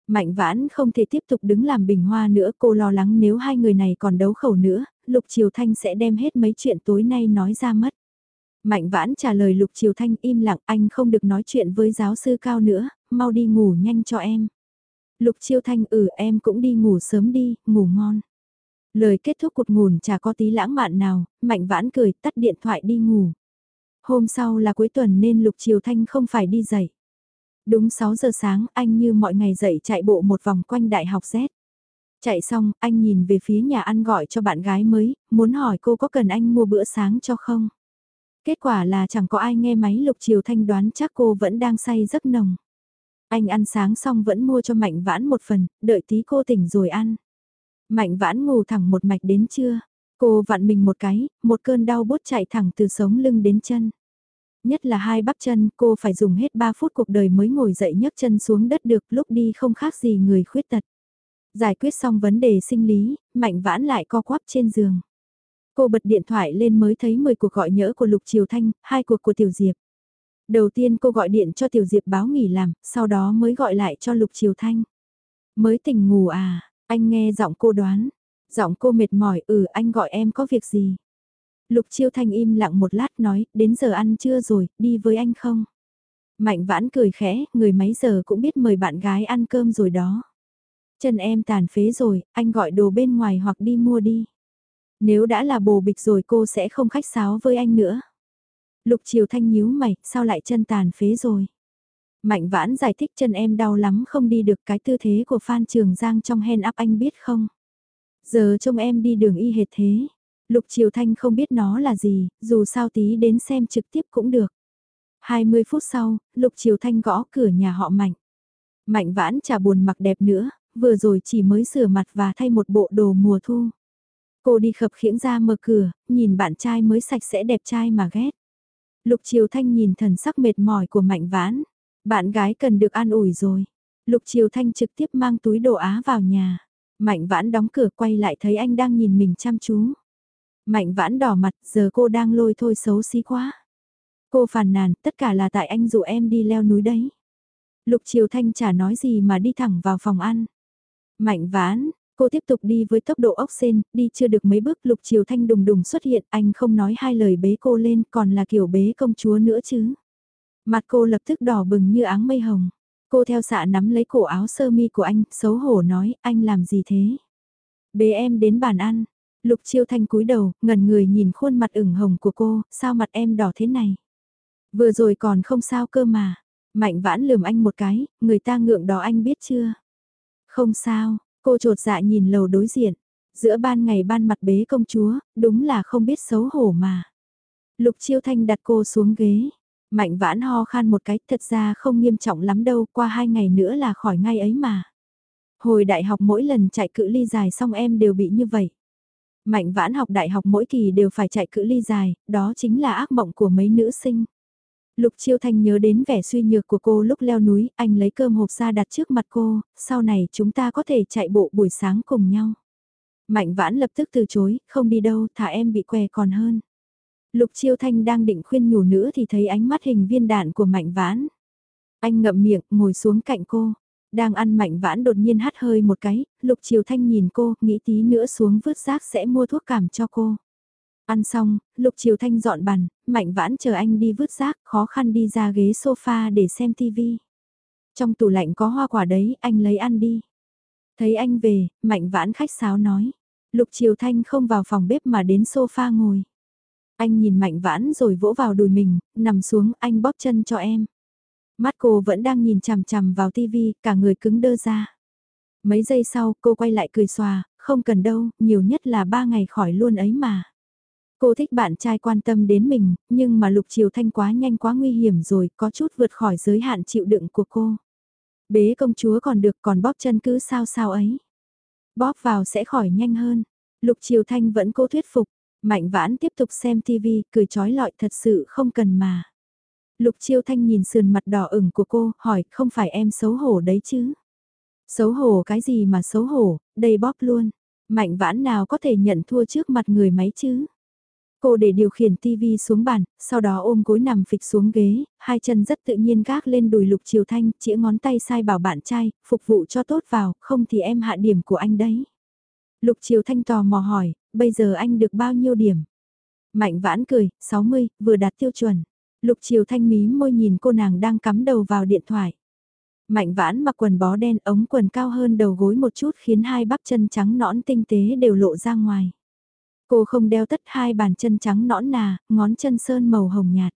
Mạnh vãn không thể tiếp tục đứng làm bình hoa nữa cô lo lắng nếu hai người này còn đấu khẩu nữa, Lục Triều Thanh sẽ đem hết mấy chuyện tối nay nói ra mất. Mạnh vãn trả lời Lục Triều Thanh im lặng anh không được nói chuyện với giáo sư cao nữa, mau đi ngủ nhanh cho em. Lục Triều Thanh ừ em cũng đi ngủ sớm đi, ngủ ngon. Lời kết thúc cuộc ngủn chả có tí lãng mạn nào, Mạnh vãn cười tắt điện thoại đi ngủ. Hôm sau là cuối tuần nên Lục Triều Thanh không phải đi dậy. Đúng 6 giờ sáng anh như mọi ngày dậy chạy bộ một vòng quanh đại học Z. Chạy xong, anh nhìn về phía nhà ăn gọi cho bạn gái mới, muốn hỏi cô có cần anh mua bữa sáng cho không? Kết quả là chẳng có ai nghe máy lục chiều thanh đoán chắc cô vẫn đang say giấc nồng. Anh ăn sáng xong vẫn mua cho Mạnh Vãn một phần, đợi tí cô tỉnh rồi ăn. Mạnh Vãn ngủ thẳng một mạch đến trưa. Cô vặn mình một cái, một cơn đau bốt chạy thẳng từ sống lưng đến chân. Nhất là hai bắp chân, cô phải dùng hết 3 phút cuộc đời mới ngồi dậy nhấc chân xuống đất được lúc đi không khác gì người khuyết tật. Giải quyết xong vấn đề sinh lý, Mạnh Vãn lại co quắp trên giường. Cô bật điện thoại lên mới thấy 10 cuộc gọi nhỡ của Lục Triều Thanh, hai cuộc của Tiểu Diệp. Đầu tiên cô gọi điện cho Tiểu Diệp báo nghỉ làm, sau đó mới gọi lại cho Lục Triều Thanh. Mới tỉnh ngủ à, anh nghe giọng cô đoán. Giọng cô mệt mỏi, ừ anh gọi em có việc gì? Lục Chiêu Thanh im lặng một lát nói, đến giờ ăn trưa rồi, đi với anh không? Mạnh vãn cười khẽ, người mấy giờ cũng biết mời bạn gái ăn cơm rồi đó. Chân em tàn phế rồi, anh gọi đồ bên ngoài hoặc đi mua đi. Nếu đã là bồ bịch rồi cô sẽ không khách sáo với anh nữa. Lục Triều Thanh nhíu mày, sao lại chân tàn phế rồi? Mạnh vãn giải thích chân em đau lắm không đi được cái tư thế của Phan Trường Giang trong hen áp anh biết không? Giờ trông em đi đường y hệt thế. Lục Triều Thanh không biết nó là gì, dù sao tí đến xem trực tiếp cũng được. 20 phút sau, Lục Triều Thanh gõ cửa nhà họ Mạnh. Mạnh vãn chả buồn mặc đẹp nữa, vừa rồi chỉ mới sửa mặt và thay một bộ đồ mùa thu. Cô đi khập khiễng ra mở cửa, nhìn bạn trai mới sạch sẽ đẹp trai mà ghét. Lục Triều Thanh nhìn thần sắc mệt mỏi của Mạnh Vãn. Bạn gái cần được an ủi rồi. Lục Triều Thanh trực tiếp mang túi đồ Á vào nhà. Mạnh Vãn đóng cửa quay lại thấy anh đang nhìn mình chăm chú. Mạnh Vãn đỏ mặt, giờ cô đang lôi thôi xấu xí quá. Cô phàn nàn, tất cả là tại anh dụ em đi leo núi đấy. Lục Triều Thanh chả nói gì mà đi thẳng vào phòng ăn. Mạnh Vãn, Cô tiếp tục đi với tốc độ ốc sen, đi chưa được mấy bước lục chiều thanh đùng đùng xuất hiện, anh không nói hai lời bế cô lên, còn là kiểu bế công chúa nữa chứ. Mặt cô lập tức đỏ bừng như áng mây hồng. Cô theo xạ nắm lấy cổ áo sơ mi của anh, xấu hổ nói, anh làm gì thế? Bế em đến bàn ăn. Lục chiêu thanh cúi đầu, ngẩn người nhìn khuôn mặt ửng hồng của cô, sao mặt em đỏ thế này? Vừa rồi còn không sao cơ mà. Mạnh vãn lườm anh một cái, người ta ngượng đó anh biết chưa? Không sao, Cô trột dạ nhìn lầu đối diện, giữa ban ngày ban mặt bế công chúa, đúng là không biết xấu hổ mà. Lục Chiêu Thanh đặt cô xuống ghế, mạnh vãn ho khan một cái, thật ra không nghiêm trọng lắm đâu, qua hai ngày nữa là khỏi ngay ấy mà. Hồi đại học mỗi lần chạy cự ly dài xong em đều bị như vậy. Mạnh vãn học đại học mỗi kỳ đều phải chạy cự ly dài, đó chính là ác mộng của mấy nữ sinh. Lục Chiêu Thanh nhớ đến vẻ suy nhược của cô lúc leo núi, anh lấy cơm hộp ra đặt trước mặt cô, sau này chúng ta có thể chạy bộ buổi sáng cùng nhau. Mạnh vãn lập tức từ chối, không đi đâu, thả em bị què còn hơn. Lục Chiêu Thanh đang định khuyên nhủ nữa thì thấy ánh mắt hình viên đạn của Mạnh vãn. Anh ngậm miệng, ngồi xuống cạnh cô. Đang ăn Mạnh vãn đột nhiên hắt hơi một cái, Lục Chiêu Thanh nhìn cô, nghĩ tí nữa xuống vứt rác sẽ mua thuốc cảm cho cô. Ăn xong, Lục Triều Thanh dọn bàn, Mạnh Vãn chờ anh đi vứt rác, khó khăn đi ra ghế sofa để xem tivi. Trong tủ lạnh có hoa quả đấy, anh lấy ăn đi. Thấy anh về, Mạnh Vãn khách sáo nói. Lục Triều Thanh không vào phòng bếp mà đến sofa ngồi. Anh nhìn Mạnh Vãn rồi vỗ vào đùi mình, nằm xuống, anh bóp chân cho em. Mắt cô vẫn đang nhìn chằm chằm vào tivi, cả người cứng đơ ra. Mấy giây sau, cô quay lại cười xòa, không cần đâu, nhiều nhất là ba ngày khỏi luôn ấy mà. Cô thích bạn trai quan tâm đến mình, nhưng mà Lục Triều Thanh quá nhanh quá nguy hiểm rồi, có chút vượt khỏi giới hạn chịu đựng của cô. Bế công chúa còn được còn bóp chân cứ sao sao ấy. Bóp vào sẽ khỏi nhanh hơn. Lục Triều Thanh vẫn cố thuyết phục. Mạnh vãn tiếp tục xem TV, cười trói lọi thật sự không cần mà. Lục Chiêu Thanh nhìn sườn mặt đỏ ửng của cô, hỏi không phải em xấu hổ đấy chứ? Xấu hổ cái gì mà xấu hổ, đây bóp luôn. Mạnh vãn nào có thể nhận thua trước mặt người máy chứ? Cô để điều khiển TV xuống bàn, sau đó ôm gối nằm phịch xuống ghế, hai chân rất tự nhiên gác lên đùi lục chiều thanh, chĩa ngón tay sai bảo bạn trai, phục vụ cho tốt vào, không thì em hạ điểm của anh đấy. Lục chiều thanh tò mò hỏi, bây giờ anh được bao nhiêu điểm? Mạnh vãn cười, 60, vừa đạt tiêu chuẩn. Lục chiều thanh mí môi nhìn cô nàng đang cắm đầu vào điện thoại. Mạnh vãn mặc quần bó đen ống quần cao hơn đầu gối một chút khiến hai bắp chân trắng nõn tinh tế đều lộ ra ngoài. Cô không đeo tất hai bàn chân trắng nõn nà, ngón chân sơn màu hồng nhạt.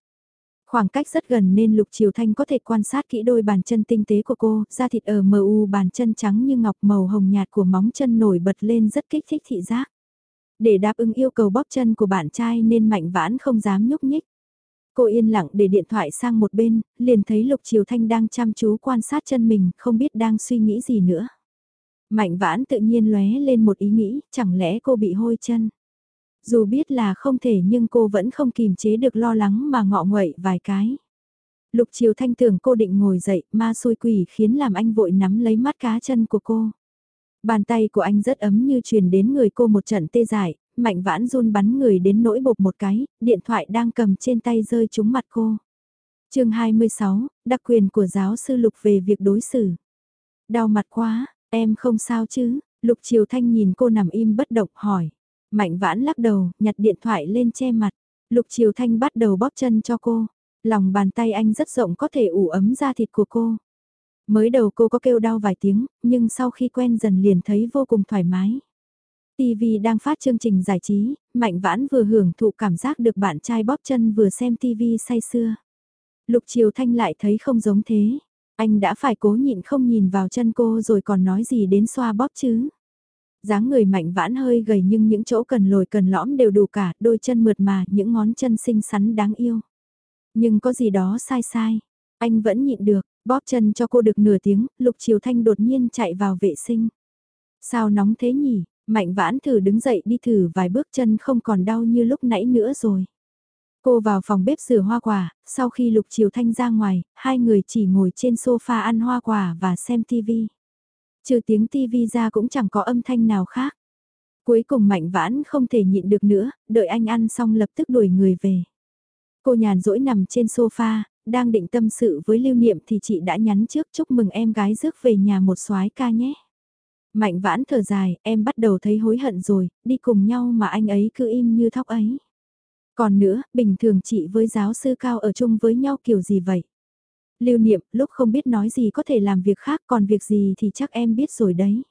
Khoảng cách rất gần nên Lục Triều Thanh có thể quan sát kỹ đôi bàn chân tinh tế của cô, da thịt ở mờ u bàn chân trắng như ngọc màu hồng nhạt của móng chân nổi bật lên rất kích thích thị giác. Để đáp ứng yêu cầu bóp chân của bạn trai nên mạnh vãn không dám nhúc nhích. Cô yên lặng để điện thoại sang một bên, liền thấy Lục Triều Thanh đang chăm chú quan sát chân mình, không biết đang suy nghĩ gì nữa. Mạnh vãn tự nhiên lóe lên một ý nghĩ, chẳng lẽ cô bị hôi chân. Dù biết là không thể nhưng cô vẫn không kìm chế được lo lắng mà ngọ nguậy vài cái. Lục Triều Thanh tưởng cô định ngồi dậy, ma xui quỷ khiến làm anh vội nắm lấy mắt cá chân của cô. Bàn tay của anh rất ấm như truyền đến người cô một trận tê dại, mạnh vãn run bắn người đến nỗi bột một cái, điện thoại đang cầm trên tay rơi trúng mặt cô. chương 26, đặc quyền của giáo sư Lục về việc đối xử. Đau mặt quá, em không sao chứ, Lục Triều Thanh nhìn cô nằm im bất động hỏi. Mạnh vãn lắc đầu, nhặt điện thoại lên che mặt. Lục Triều Thanh bắt đầu bóp chân cho cô. Lòng bàn tay anh rất rộng có thể ủ ấm da thịt của cô. Mới đầu cô có kêu đau vài tiếng, nhưng sau khi quen dần liền thấy vô cùng thoải mái. TV đang phát chương trình giải trí, Mạnh Vãn vừa hưởng thụ cảm giác được bạn trai bóp chân vừa xem TV say sưa. Lục Triều Thanh lại thấy không giống thế. Anh đã phải cố nhịn không nhìn vào chân cô rồi còn nói gì đến xoa bóp chứ dáng người mạnh vãn hơi gầy nhưng những chỗ cần lồi cần lõm đều đủ cả, đôi chân mượt mà, những ngón chân xinh xắn đáng yêu. Nhưng có gì đó sai sai, anh vẫn nhịn được, bóp chân cho cô được nửa tiếng, Lục Triều Thanh đột nhiên chạy vào vệ sinh. Sao nóng thế nhỉ, Mạnh vãn thử đứng dậy đi thử vài bước chân không còn đau như lúc nãy nữa rồi. Cô vào phòng bếp rửa hoa quả, sau khi Lục Triều Thanh ra ngoài, hai người chỉ ngồi trên sofa ăn hoa quả và xem tivi Trừ tiếng TV ra cũng chẳng có âm thanh nào khác. Cuối cùng Mạnh Vãn không thể nhịn được nữa, đợi anh ăn xong lập tức đuổi người về. Cô nhàn rỗi nằm trên sofa, đang định tâm sự với lưu niệm thì chị đã nhắn trước chúc mừng em gái rước về nhà một soái ca nhé. Mạnh vãn thở dài, em bắt đầu thấy hối hận rồi, đi cùng nhau mà anh ấy cứ im như thóc ấy. Còn nữa, bình thường chị với giáo sư cao ở chung với nhau kiểu gì vậy? Lưu niệm, lúc không biết nói gì có thể làm việc khác, còn việc gì thì chắc em biết rồi đấy.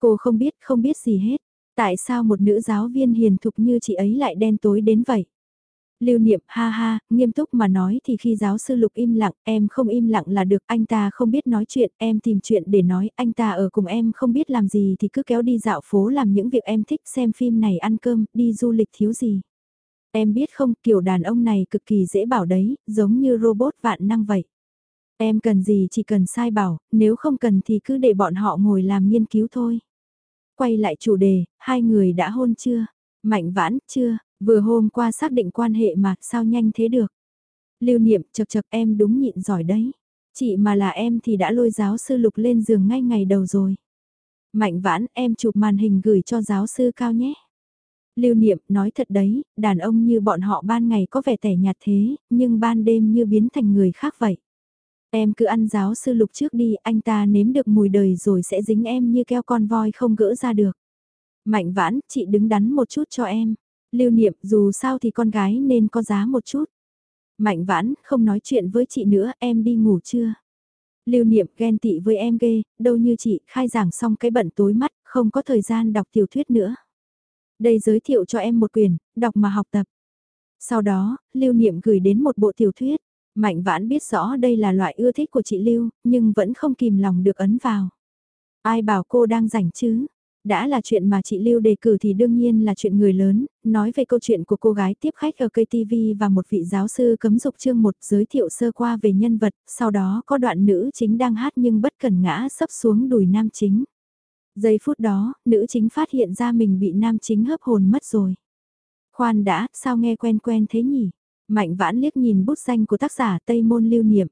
Cô không biết, không biết gì hết. Tại sao một nữ giáo viên hiền thục như chị ấy lại đen tối đến vậy? Lưu niệm ha ha, nghiêm túc mà nói thì khi giáo sư Lục im lặng, em không im lặng là được, anh ta không biết nói chuyện, em tìm chuyện để nói, anh ta ở cùng em không biết làm gì thì cứ kéo đi dạo phố làm những việc em thích xem phim này ăn cơm, đi du lịch thiếu gì. Em biết không, kiểu đàn ông này cực kỳ dễ bảo đấy, giống như robot vạn năng vậy. Em cần gì chỉ cần sai bảo, nếu không cần thì cứ để bọn họ ngồi làm nghiên cứu thôi. Quay lại chủ đề, hai người đã hôn chưa? Mạnh vãn, chưa, Vừa hôm qua xác định quan hệ mà sao nhanh thế được. Lưu niệm chật chật em đúng nhịn giỏi đấy. Chị mà là em thì đã lôi giáo sư lục lên giường ngay ngày đầu rồi. Mạnh vãn em chụp màn hình gửi cho giáo sư cao nhé. Lưu niệm nói thật đấy, đàn ông như bọn họ ban ngày có vẻ tẻ nhạt thế, nhưng ban đêm như biến thành người khác vậy. Em cứ ăn giáo sư lục trước đi, anh ta nếm được mùi đời rồi sẽ dính em như keo con voi không gỡ ra được. Mạnh vãn, chị đứng đắn một chút cho em. Lưu niệm dù sao thì con gái nên có giá một chút. Mạnh vãn, không nói chuyện với chị nữa, em đi ngủ chưa? Lưu niệm ghen tị với em ghê, đâu như chị, khai giảng xong cái bận tối mắt, không có thời gian đọc tiểu thuyết nữa. Đây giới thiệu cho em một quyền, đọc mà học tập. Sau đó, Lưu Niệm gửi đến một bộ tiểu thuyết. Mạnh vãn biết rõ đây là loại ưa thích của chị Lưu, nhưng vẫn không kìm lòng được ấn vào. Ai bảo cô đang rảnh chứ? đã là chuyện mà chị Lưu đề cử thì đương nhiên là chuyện người lớn, nói về câu chuyện của cô gái tiếp khách ở KTV và một vị giáo sư cấm dục chương một giới thiệu sơ qua về nhân vật, sau đó có đoạn nữ chính đang hát nhưng bất cần ngã sấp xuống đùi nam chính. Giây phút đó, nữ chính phát hiện ra mình bị nam chính hấp hồn mất rồi. Khoan đã, sao nghe quen quen thế nhỉ? Mạnh vãn liếc nhìn bút danh của tác giả Tây Môn Lưu Niệm.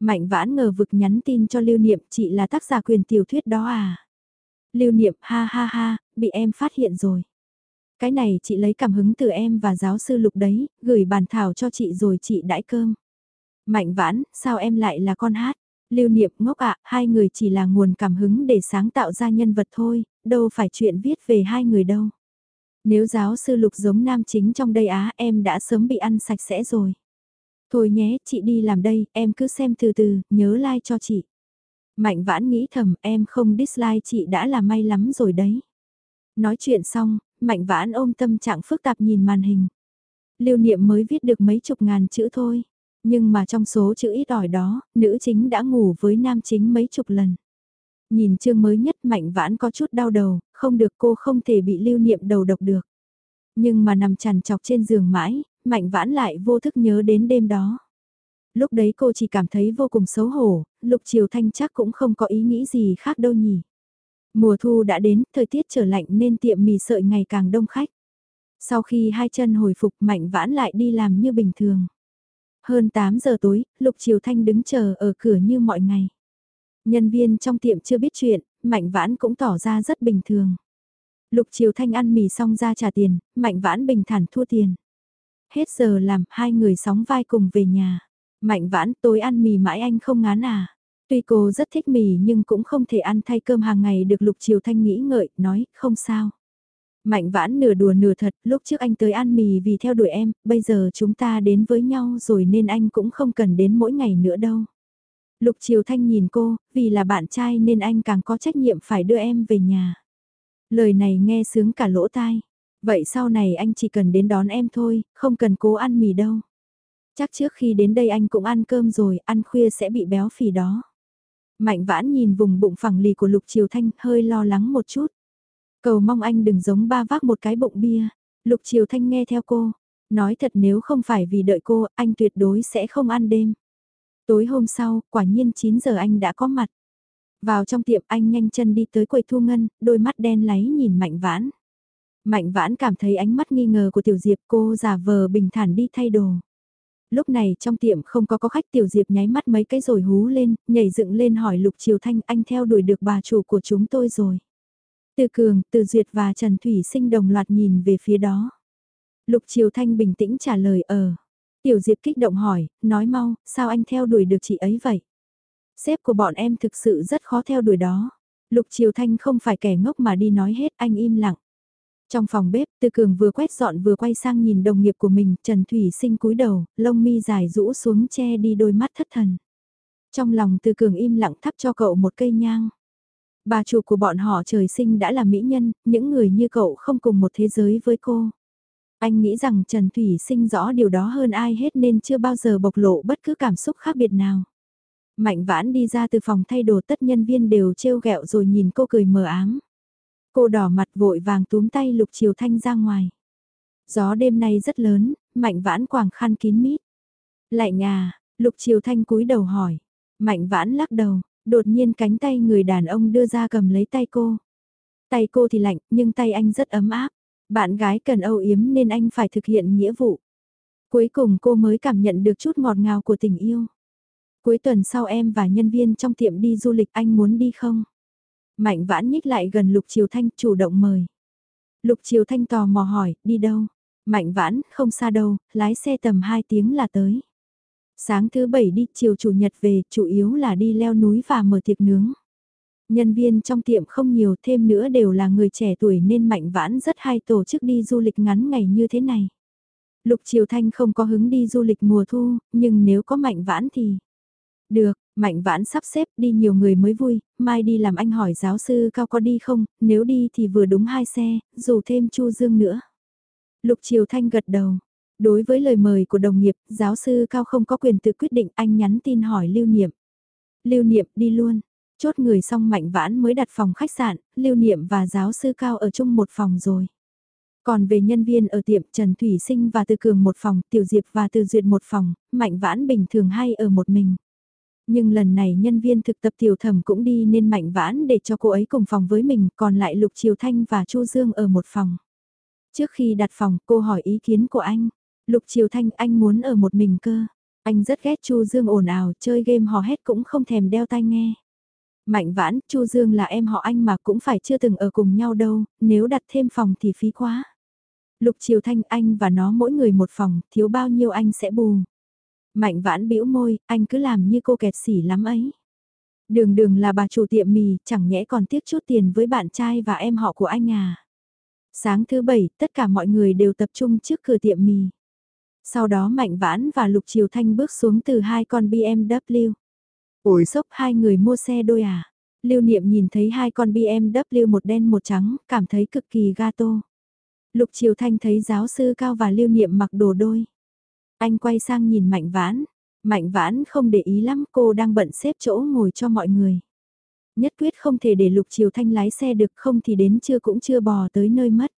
Mạnh vãn ngờ vực nhắn tin cho Lưu Niệm chị là tác giả quyền tiểu thuyết đó à? Lưu niệm ha ha ha, bị em phát hiện rồi. Cái này chị lấy cảm hứng từ em và giáo sư lục đấy, gửi bàn thảo cho chị rồi chị đãi cơm. Mạnh vãn, sao em lại là con hát? Lưu niệm ngốc ạ, hai người chỉ là nguồn cảm hứng để sáng tạo ra nhân vật thôi, đâu phải chuyện viết về hai người đâu. Nếu giáo sư lục giống nam chính trong đây á em đã sớm bị ăn sạch sẽ rồi. Thôi nhé, chị đi làm đây, em cứ xem từ từ, nhớ like cho chị. Mạnh vãn nghĩ thầm em không dislike chị đã là may lắm rồi đấy. Nói chuyện xong, mạnh vãn ôm tâm trạng phức tạp nhìn màn hình. Lưu niệm mới viết được mấy chục ngàn chữ thôi. Nhưng mà trong số chữ ít ỏi đó, nữ chính đã ngủ với nam chính mấy chục lần. Nhìn chương mới nhất mạnh vãn có chút đau đầu, không được cô không thể bị lưu niệm đầu độc được. Nhưng mà nằm chằn chọc trên giường mãi, mạnh vãn lại vô thức nhớ đến đêm đó. Lúc đấy cô chỉ cảm thấy vô cùng xấu hổ, Lục Triều Thanh chắc cũng không có ý nghĩ gì khác đâu nhỉ. Mùa thu đã đến, thời tiết trở lạnh nên tiệm mì sợi ngày càng đông khách. Sau khi hai chân hồi phục Mạnh Vãn lại đi làm như bình thường. Hơn 8 giờ tối, Lục Triều Thanh đứng chờ ở cửa như mọi ngày. Nhân viên trong tiệm chưa biết chuyện, Mạnh Vãn cũng tỏ ra rất bình thường. Lục Triều Thanh ăn mì xong ra trả tiền, Mạnh Vãn bình thản thua tiền. Hết giờ làm, hai người sóng vai cùng về nhà. Mạnh Vãn tối ăn mì mãi anh không ngán à. Tuy cô rất thích mì nhưng cũng không thể ăn thay cơm hàng ngày được Lục Triều Thanh nghĩ ngợi, nói, không sao. Mạnh vãn nửa đùa nửa thật, lúc trước anh tới ăn mì vì theo đuổi em, bây giờ chúng ta đến với nhau rồi nên anh cũng không cần đến mỗi ngày nữa đâu. Lục Triều Thanh nhìn cô, vì là bạn trai nên anh càng có trách nhiệm phải đưa em về nhà. Lời này nghe sướng cả lỗ tai. Vậy sau này anh chỉ cần đến đón em thôi, không cần cố ăn mì đâu. Chắc trước khi đến đây anh cũng ăn cơm rồi, ăn khuya sẽ bị béo phì đó. Mạnh vãn nhìn vùng bụng phẳng lì của Lục Triều Thanh hơi lo lắng một chút. Cầu mong anh đừng giống ba vác một cái bụng bia. Lục Triều Thanh nghe theo cô. Nói thật nếu không phải vì đợi cô, anh tuyệt đối sẽ không ăn đêm. Tối hôm sau, quả nhiên 9 giờ anh đã có mặt. Vào trong tiệm anh nhanh chân đi tới quầy thu ngân, đôi mắt đen láy nhìn Mạnh Vãn. Mạnh Vãn cảm thấy ánh mắt nghi ngờ của Tiểu Diệp cô giả vờ bình thản đi thay đồ. Lúc này trong tiệm không có có khách Tiểu Diệp nháy mắt mấy cái rồi hú lên, nhảy dựng lên hỏi Lục Triều Thanh anh theo đuổi được bà chủ của chúng tôi rồi. Từ Cường, Từ Duyệt và Trần Thủy Sinh đồng loạt nhìn về phía đó. Lục Triều Thanh bình tĩnh trả lời ờ. Tiểu Diệp kích động hỏi, nói mau, sao anh theo đuổi được chị ấy vậy? Sếp của bọn em thực sự rất khó theo đuổi đó. Lục Triều Thanh không phải kẻ ngốc mà đi nói hết, anh im lặng. Trong phòng bếp, Từ Cường vừa quét dọn vừa quay sang nhìn đồng nghiệp của mình, Trần Thủy Sinh cúi đầu, lông mi dài rũ xuống che đi đôi mắt thất thần. Trong lòng Từ Cường im lặng thắp cho cậu một cây nhang. Bà chủ của bọn họ trời sinh đã là mỹ nhân, những người như cậu không cùng một thế giới với cô. Anh nghĩ rằng Trần Thủy sinh rõ điều đó hơn ai hết nên chưa bao giờ bộc lộ bất cứ cảm xúc khác biệt nào. Mạnh vãn đi ra từ phòng thay đồ tất nhân viên đều trêu ghẹo rồi nhìn cô cười mờ ám. Cô đỏ mặt vội vàng túm tay Lục Triều Thanh ra ngoài. Gió đêm nay rất lớn, mạnh vãn quàng khăn kín mít. Lại nhà, Lục Triều Thanh cúi đầu hỏi. Mạnh vãn lắc đầu, đột nhiên cánh tay người đàn ông đưa ra cầm lấy tay cô. Tay cô thì lạnh, nhưng tay anh rất ấm áp. Bạn gái cần âu yếm nên anh phải thực hiện nghĩa vụ. Cuối cùng cô mới cảm nhận được chút ngọt ngào của tình yêu. Cuối tuần sau em và nhân viên trong tiệm đi du lịch anh muốn đi không? Mạnh vãn nhích lại gần Lục Triều Thanh chủ động mời. Lục Triều Thanh tò mò hỏi, đi đâu? Mạnh vãn, không xa đâu, lái xe tầm 2 tiếng là tới. Sáng thứ bảy đi, chiều chủ nhật về, chủ yếu là đi leo núi và mở tiệc nướng. Nhân viên trong tiệm không nhiều thêm nữa đều là người trẻ tuổi nên Mạnh Vãn rất hay tổ chức đi du lịch ngắn ngày như thế này. Lục Triều Thanh không có hứng đi du lịch mùa thu, nhưng nếu có Mạnh Vãn thì... Được, Mạnh Vãn sắp xếp đi nhiều người mới vui, mai đi làm anh hỏi giáo sư Cao có đi không, nếu đi thì vừa đúng hai xe, dù thêm Chu Dương nữa. Lục Triều Thanh gật đầu, Đối với lời mời của đồng nghiệp, giáo sư Cao không có quyền tự quyết định anh nhắn tin hỏi Lưu Niệm. Lưu Niệm đi luôn. Chốt người xong mạnh vãn mới đặt phòng khách sạn, Lưu Niệm và giáo sư Cao ở chung một phòng rồi. Còn về nhân viên ở tiệm Trần Thủy Sinh và Từ Cường một phòng, Tiểu Diệp và Từ Duyệt một phòng, Mạnh Vãn bình thường hay ở một mình. Nhưng lần này nhân viên thực tập tiểu thẩm cũng đi nên Mạnh Vãn để cho cô ấy cùng phòng với mình, còn lại Lục Triều Thanh và Chu Dương ở một phòng. Trước khi đặt phòng, cô hỏi ý kiến của anh. Lục Triều Thanh anh muốn ở một mình cơ. Anh rất ghét Chu Dương ồn ào, chơi game hò hét cũng không thèm đeo tai nghe. Mạnh vãn, Chu Dương là em họ anh mà cũng phải chưa từng ở cùng nhau đâu, nếu đặt thêm phòng thì phí quá. Lục Triều Thanh anh và nó mỗi người một phòng, thiếu bao nhiêu anh sẽ bù. Mạnh vãn bĩu môi, anh cứ làm như cô kẹt xỉ lắm ấy. Đường đường là bà chủ tiệm mì, chẳng nhẽ còn tiếc chút tiền với bạn trai và em họ của anh à. Sáng thứ bảy, tất cả mọi người đều tập trung trước cửa tiệm mì. Sau đó Mạnh Vãn và Lục Triều Thanh bước xuống từ hai con BMW. Ủi sốc hai người mua xe đôi à? Lưu Niệm nhìn thấy hai con BMW một đen một trắng, cảm thấy cực kỳ gato. Lục Triều Thanh thấy giáo sư Cao và Lưu Niệm mặc đồ đôi. Anh quay sang nhìn Mạnh Vãn. Mạnh Vãn không để ý lắm cô đang bận xếp chỗ ngồi cho mọi người. Nhất quyết không thể để Lục Triều Thanh lái xe được không thì đến chưa cũng chưa bò tới nơi mất.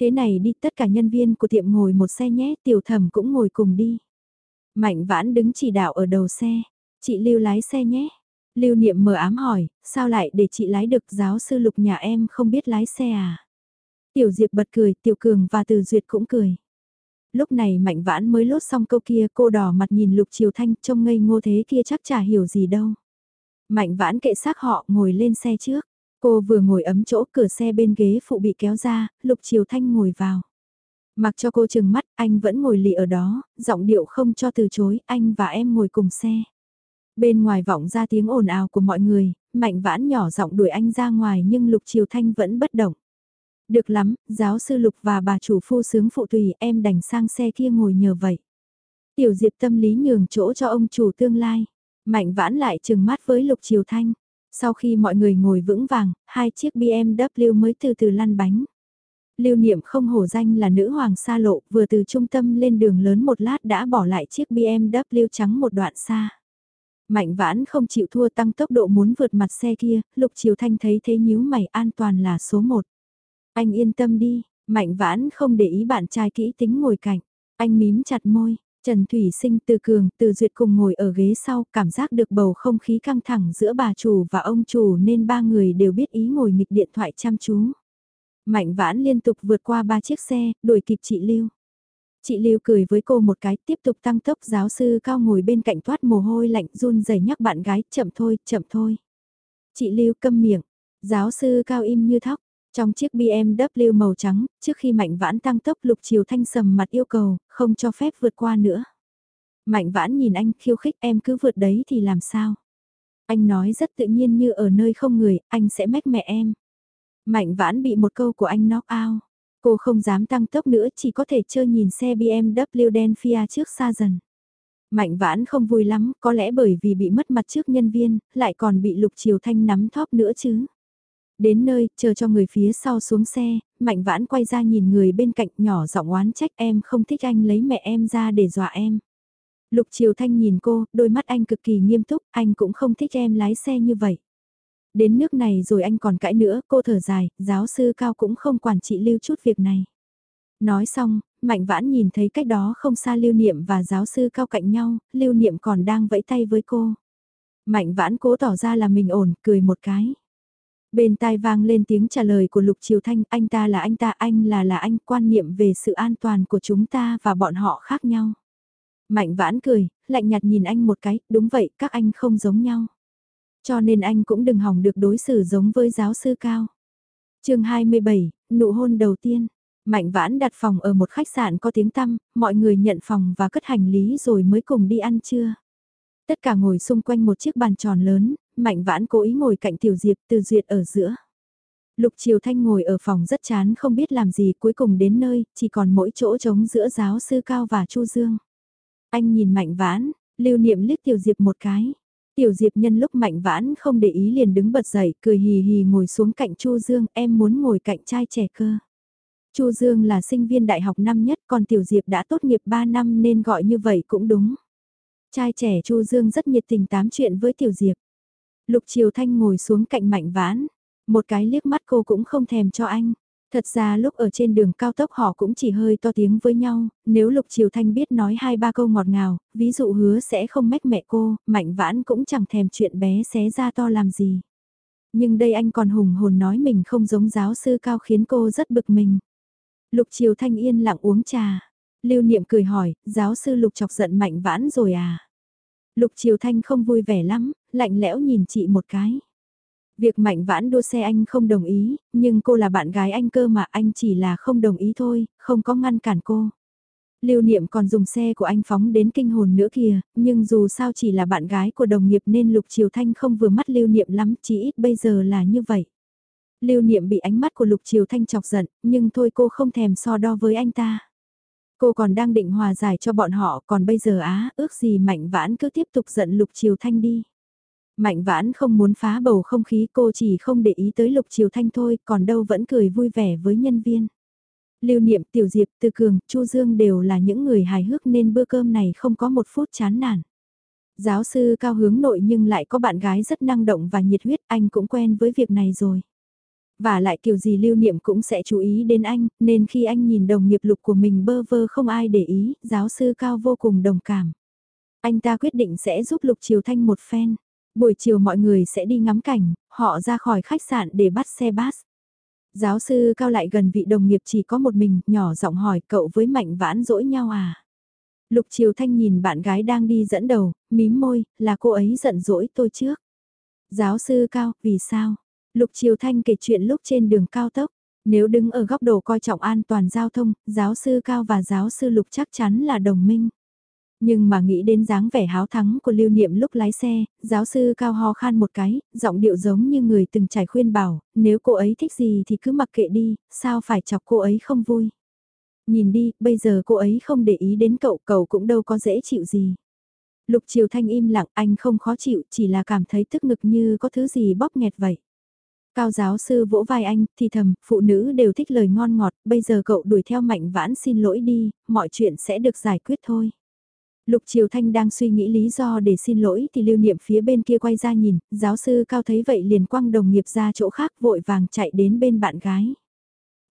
Thế này đi tất cả nhân viên của tiệm ngồi một xe nhé, tiểu thẩm cũng ngồi cùng đi. Mạnh vãn đứng chỉ đạo ở đầu xe, chị Lưu lái xe nhé. Lưu niệm mờ ám hỏi, sao lại để chị lái được giáo sư lục nhà em không biết lái xe à? Tiểu Diệp bật cười, Tiểu Cường và Từ Duyệt cũng cười. Lúc này Mạnh Vãn mới lốt xong câu kia, cô đỏ mặt nhìn Lục Triều Thanh trông ngây ngô thế kia chắc chả hiểu gì đâu. Mạnh Vãn kệ xác họ ngồi lên xe trước. Cô vừa ngồi ấm chỗ cửa xe bên ghế phụ bị kéo ra, Lục Triều Thanh ngồi vào. Mặc cho cô chừng mắt, anh vẫn ngồi lì ở đó, giọng điệu không cho từ chối, anh và em ngồi cùng xe. Bên ngoài vọng ra tiếng ồn ào của mọi người, mạnh vãn nhỏ giọng đuổi anh ra ngoài nhưng Lục Triều Thanh vẫn bất động. Được lắm, giáo sư Lục và bà chủ phu sướng phụ tùy em đành sang xe kia ngồi nhờ vậy. Tiểu Diệp tâm lý nhường chỗ cho ông chủ tương lai. Mạnh vãn lại chừng mắt với Lục Triều Thanh. Sau khi mọi người ngồi vững vàng, hai chiếc BMW mới từ từ lăn bánh. Lưu niệm không hổ danh là nữ hoàng xa lộ, vừa từ trung tâm lên đường lớn một lát đã bỏ lại chiếc BMW trắng một đoạn xa. Mạnh vãn không chịu thua tăng tốc độ muốn vượt mặt xe kia, lục triều thanh thấy thế nhíu mày an toàn là số một. Anh yên tâm đi, mạnh vãn không để ý bạn trai kỹ tính ngồi cạnh. Anh mím chặt môi, Trần Thủy Sinh từ cường từ duyệt cùng ngồi ở ghế sau cảm giác được bầu không khí căng thẳng giữa bà chủ và ông chủ nên ba người đều biết ý ngồi nghịch điện thoại chăm chú. Mạnh vãn liên tục vượt qua ba chiếc xe, đuổi kịp chị Lưu. Chị Lưu cười với cô một cái, tiếp tục tăng tốc giáo sư cao ngồi bên cạnh thoát mồ hôi lạnh run rẩy nhắc bạn gái, chậm thôi, chậm thôi. Chị Lưu câm miệng, giáo sư cao im như thóc, trong chiếc BMW màu trắng, trước khi Mạnh Vãn tăng tốc lục chiều thanh sầm mặt yêu cầu, không cho phép vượt qua nữa. Mạnh Vãn nhìn anh khiêu khích em cứ vượt đấy thì làm sao? Anh nói rất tự nhiên như ở nơi không người, anh sẽ mách mẹ em. Mạnh Vãn bị một câu của anh knock out. Cô không dám tăng tốc nữa chỉ có thể chơi nhìn xe BMW đen Fia trước xa dần. Mạnh vãn không vui lắm, có lẽ bởi vì bị mất mặt trước nhân viên, lại còn bị Lục Triều Thanh nắm thóp nữa chứ. Đến nơi, chờ cho người phía sau xuống xe, Mạnh vãn quay ra nhìn người bên cạnh nhỏ giọng oán trách em không thích anh lấy mẹ em ra để dọa em. Lục Triều Thanh nhìn cô, đôi mắt anh cực kỳ nghiêm túc, anh cũng không thích em lái xe như vậy. Đến nước này rồi anh còn cãi nữa, cô thở dài, giáo sư Cao cũng không quản trị lưu chút việc này. Nói xong, Mạnh Vãn nhìn thấy cách đó không xa Lưu Niệm và giáo sư Cao cạnh nhau, Lưu Niệm còn đang vẫy tay với cô. Mạnh Vãn cố tỏ ra là mình ổn, cười một cái. Bên tai vang lên tiếng trả lời của Lục Triều Thanh, anh ta là anh ta, anh là là anh, quan niệm về sự an toàn của chúng ta và bọn họ khác nhau. Mạnh Vãn cười, lạnh nhạt nhìn anh một cái, đúng vậy, các anh không giống nhau. Cho nên anh cũng đừng hỏng được đối xử giống với giáo sư cao. chương 27, nụ hôn đầu tiên. Mạnh vãn đặt phòng ở một khách sạn có tiếng tăm, mọi người nhận phòng và cất hành lý rồi mới cùng đi ăn trưa. Tất cả ngồi xung quanh một chiếc bàn tròn lớn, Mạnh vãn cố ý ngồi cạnh Tiểu Diệp từ duyệt ở giữa. Lục Triều Thanh ngồi ở phòng rất chán không biết làm gì cuối cùng đến nơi, chỉ còn mỗi chỗ trống giữa giáo sư Cao và Chu Dương. Anh nhìn Mạnh vãn, lưu niệm liếc Tiểu Diệp một cái. Tiểu Diệp nhân lúc mạnh vãn không để ý liền đứng bật dậy, cười hì hì ngồi xuống cạnh Chu Dương, em muốn ngồi cạnh trai trẻ cơ. Chu Dương là sinh viên đại học năm nhất, còn Tiểu Diệp đã tốt nghiệp 3 năm nên gọi như vậy cũng đúng. Trai trẻ Chu Dương rất nhiệt tình tám chuyện với Tiểu Diệp. Lục Triều Thanh ngồi xuống cạnh Mạnh Vãn, một cái liếc mắt cô cũng không thèm cho anh. Thật ra lúc ở trên đường cao tốc họ cũng chỉ hơi to tiếng với nhau, nếu Lục Triều Thanh biết nói hai ba câu ngọt ngào, ví dụ hứa sẽ không mách mẹ cô, Mạnh Vãn cũng chẳng thèm chuyện bé xé ra to làm gì. Nhưng đây anh còn hùng hồn nói mình không giống giáo sư cao khiến cô rất bực mình. Lục Triều Thanh yên lặng uống trà. Lưu Niệm cười hỏi, giáo sư Lục chọc giận Mạnh Vãn rồi à? Lục Triều Thanh không vui vẻ lắm, lạnh lẽo nhìn chị một cái. Việc Mạnh Vãn đua xe anh không đồng ý, nhưng cô là bạn gái anh cơ mà anh chỉ là không đồng ý thôi, không có ngăn cản cô. Lưu Niệm còn dùng xe của anh phóng đến kinh hồn nữa kìa, nhưng dù sao chỉ là bạn gái của đồng nghiệp nên Lục Triều Thanh không vừa mắt Lưu Niệm lắm, chỉ ít bây giờ là như vậy. Lưu Niệm bị ánh mắt của Lục Triều Thanh chọc giận, nhưng thôi cô không thèm so đo với anh ta. Cô còn đang định hòa giải cho bọn họ, còn bây giờ á, ước gì Mạnh Vãn cứ tiếp tục giận Lục Triều Thanh đi. Mạnh vãn không muốn phá bầu không khí cô chỉ không để ý tới lục triều thanh thôi, còn đâu vẫn cười vui vẻ với nhân viên. Lưu niệm tiểu diệp từ cường, chu Dương đều là những người hài hước nên bữa cơm này không có một phút chán nản. Giáo sư cao hướng nội nhưng lại có bạn gái rất năng động và nhiệt huyết, anh cũng quen với việc này rồi. Và lại kiểu gì lưu niệm cũng sẽ chú ý đến anh, nên khi anh nhìn đồng nghiệp lục của mình bơ vơ không ai để ý, giáo sư cao vô cùng đồng cảm. Anh ta quyết định sẽ giúp lục triều thanh một phen. Buổi chiều mọi người sẽ đi ngắm cảnh, họ ra khỏi khách sạn để bắt xe bus. Giáo sư cao lại gần vị đồng nghiệp chỉ có một mình, nhỏ giọng hỏi cậu với mạnh vãn dỗi nhau à? Lục Triều Thanh nhìn bạn gái đang đi dẫn đầu, mím môi, là cô ấy giận dỗi tôi trước. Giáo sư cao, vì sao? Lục Triều Thanh kể chuyện lúc trên đường cao tốc. Nếu đứng ở góc độ coi trọng an toàn giao thông, giáo sư Cao và giáo sư Lục chắc chắn là đồng minh. Nhưng mà nghĩ đến dáng vẻ háo thắng của lưu niệm lúc lái xe, giáo sư Cao ho khan một cái, giọng điệu giống như người từng trải khuyên bảo, nếu cô ấy thích gì thì cứ mặc kệ đi, sao phải chọc cô ấy không vui. Nhìn đi, bây giờ cô ấy không để ý đến cậu, cậu cũng đâu có dễ chịu gì. Lục Triều Thanh im lặng, anh không khó chịu, chỉ là cảm thấy tức ngực như có thứ gì bóp nghẹt vậy. Cao giáo sư vỗ vai anh, thì thầm, phụ nữ đều thích lời ngon ngọt, bây giờ cậu đuổi theo mạnh vãn xin lỗi đi, mọi chuyện sẽ được giải quyết thôi. Lục Triều Thanh đang suy nghĩ lý do để xin lỗi thì lưu niệm phía bên kia quay ra nhìn, giáo sư Cao thấy vậy liền quăng đồng nghiệp ra chỗ khác vội vàng chạy đến bên bạn gái.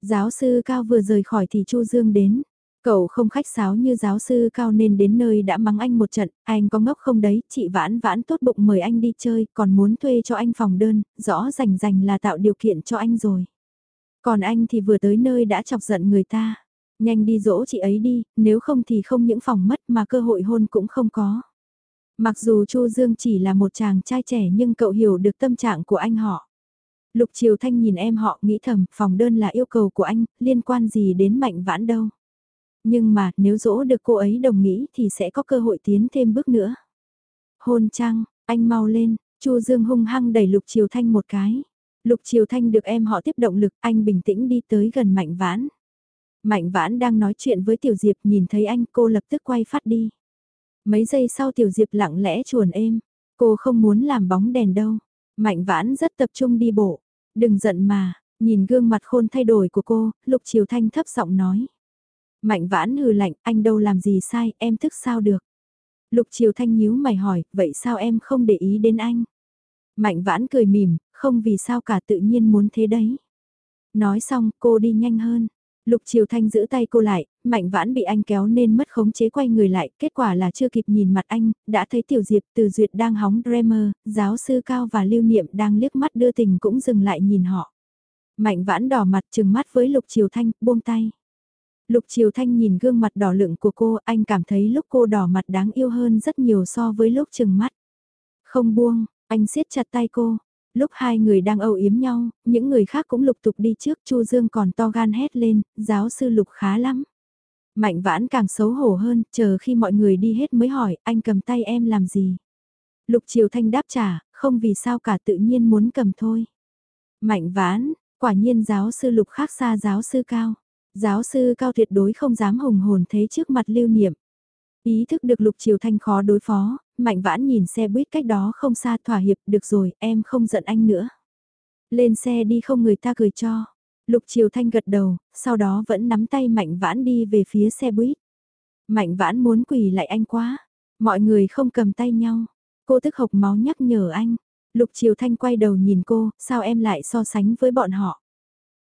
Giáo sư Cao vừa rời khỏi thì Chu Dương đến. Cậu không khách sáo như giáo sư cao nên đến nơi đã mắng anh một trận, anh có ngốc không đấy, chị vãn vãn tốt bụng mời anh đi chơi, còn muốn thuê cho anh phòng đơn, rõ rành rành là tạo điều kiện cho anh rồi. Còn anh thì vừa tới nơi đã chọc giận người ta. Nhanh đi dỗ chị ấy đi, nếu không thì không những phòng mất mà cơ hội hôn cũng không có. Mặc dù Chu Dương chỉ là một chàng trai trẻ nhưng cậu hiểu được tâm trạng của anh họ. Lục Triều Thanh nhìn em họ nghĩ thầm, phòng đơn là yêu cầu của anh, liên quan gì đến mạnh vãn đâu. Nhưng mà nếu dỗ được cô ấy đồng nghĩ thì sẽ có cơ hội tiến thêm bước nữa. Hôn trăng, anh mau lên, Chu Dương hung hăng đẩy Lục Triều Thanh một cái. Lục Triều Thanh được em họ tiếp động lực, anh bình tĩnh đi tới gần Mạnh Vãn. Mạnh Vãn đang nói chuyện với Tiểu Diệp nhìn thấy anh cô lập tức quay phát đi. Mấy giây sau Tiểu Diệp lặng lẽ chuồn êm, cô không muốn làm bóng đèn đâu. Mạnh Vãn rất tập trung đi bộ, đừng giận mà, nhìn gương mặt khôn thay đổi của cô, Lục Triều Thanh thấp giọng nói. Mạnh vãn hừ lạnh, anh đâu làm gì sai, em thức sao được. Lục Triều Thanh nhíu mày hỏi, vậy sao em không để ý đến anh? Mạnh vãn cười mỉm, không vì sao cả tự nhiên muốn thế đấy. Nói xong, cô đi nhanh hơn. Lục Triều Thanh giữ tay cô lại, Mạnh Vãn bị anh kéo nên mất khống chế quay người lại, kết quả là chưa kịp nhìn mặt anh, đã thấy Tiểu Diệp từ duyệt đang hóng Dreamer, giáo sư Cao và Lưu Niệm đang liếc mắt đưa tình cũng dừng lại nhìn họ. Mạnh Vãn đỏ mặt trừng mắt với Lục Triều Thanh, buông tay. Lục Triều Thanh nhìn gương mặt đỏ lựng của cô, anh cảm thấy lúc cô đỏ mặt đáng yêu hơn rất nhiều so với lúc chừng mắt. Không buông, anh siết chặt tay cô. Lúc hai người đang âu yếm nhau, những người khác cũng lục tục đi trước, Chu Dương còn to gan hét lên, giáo sư Lục khá lắm. Mạnh vãn càng xấu hổ hơn, chờ khi mọi người đi hết mới hỏi, anh cầm tay em làm gì? Lục Triều Thanh đáp trả, không vì sao cả tự nhiên muốn cầm thôi. Mạnh vãn, quả nhiên giáo sư Lục khác xa giáo sư Cao. Giáo sư cao tuyệt đối không dám hùng hồn thế trước mặt lưu niệm. Ý thức được lục triều thanh khó đối phó, mạnh vãn nhìn xe buýt cách đó không xa thỏa hiệp được rồi em không giận anh nữa. Lên xe đi không người ta cười cho. Lục triều thanh gật đầu, sau đó vẫn nắm tay mạnh vãn đi về phía xe buýt. Mạnh vãn muốn quỳ lại anh quá. Mọi người không cầm tay nhau. Cô tức hộc máu nhắc nhở anh. Lục triều thanh quay đầu nhìn cô, sao em lại so sánh với bọn họ.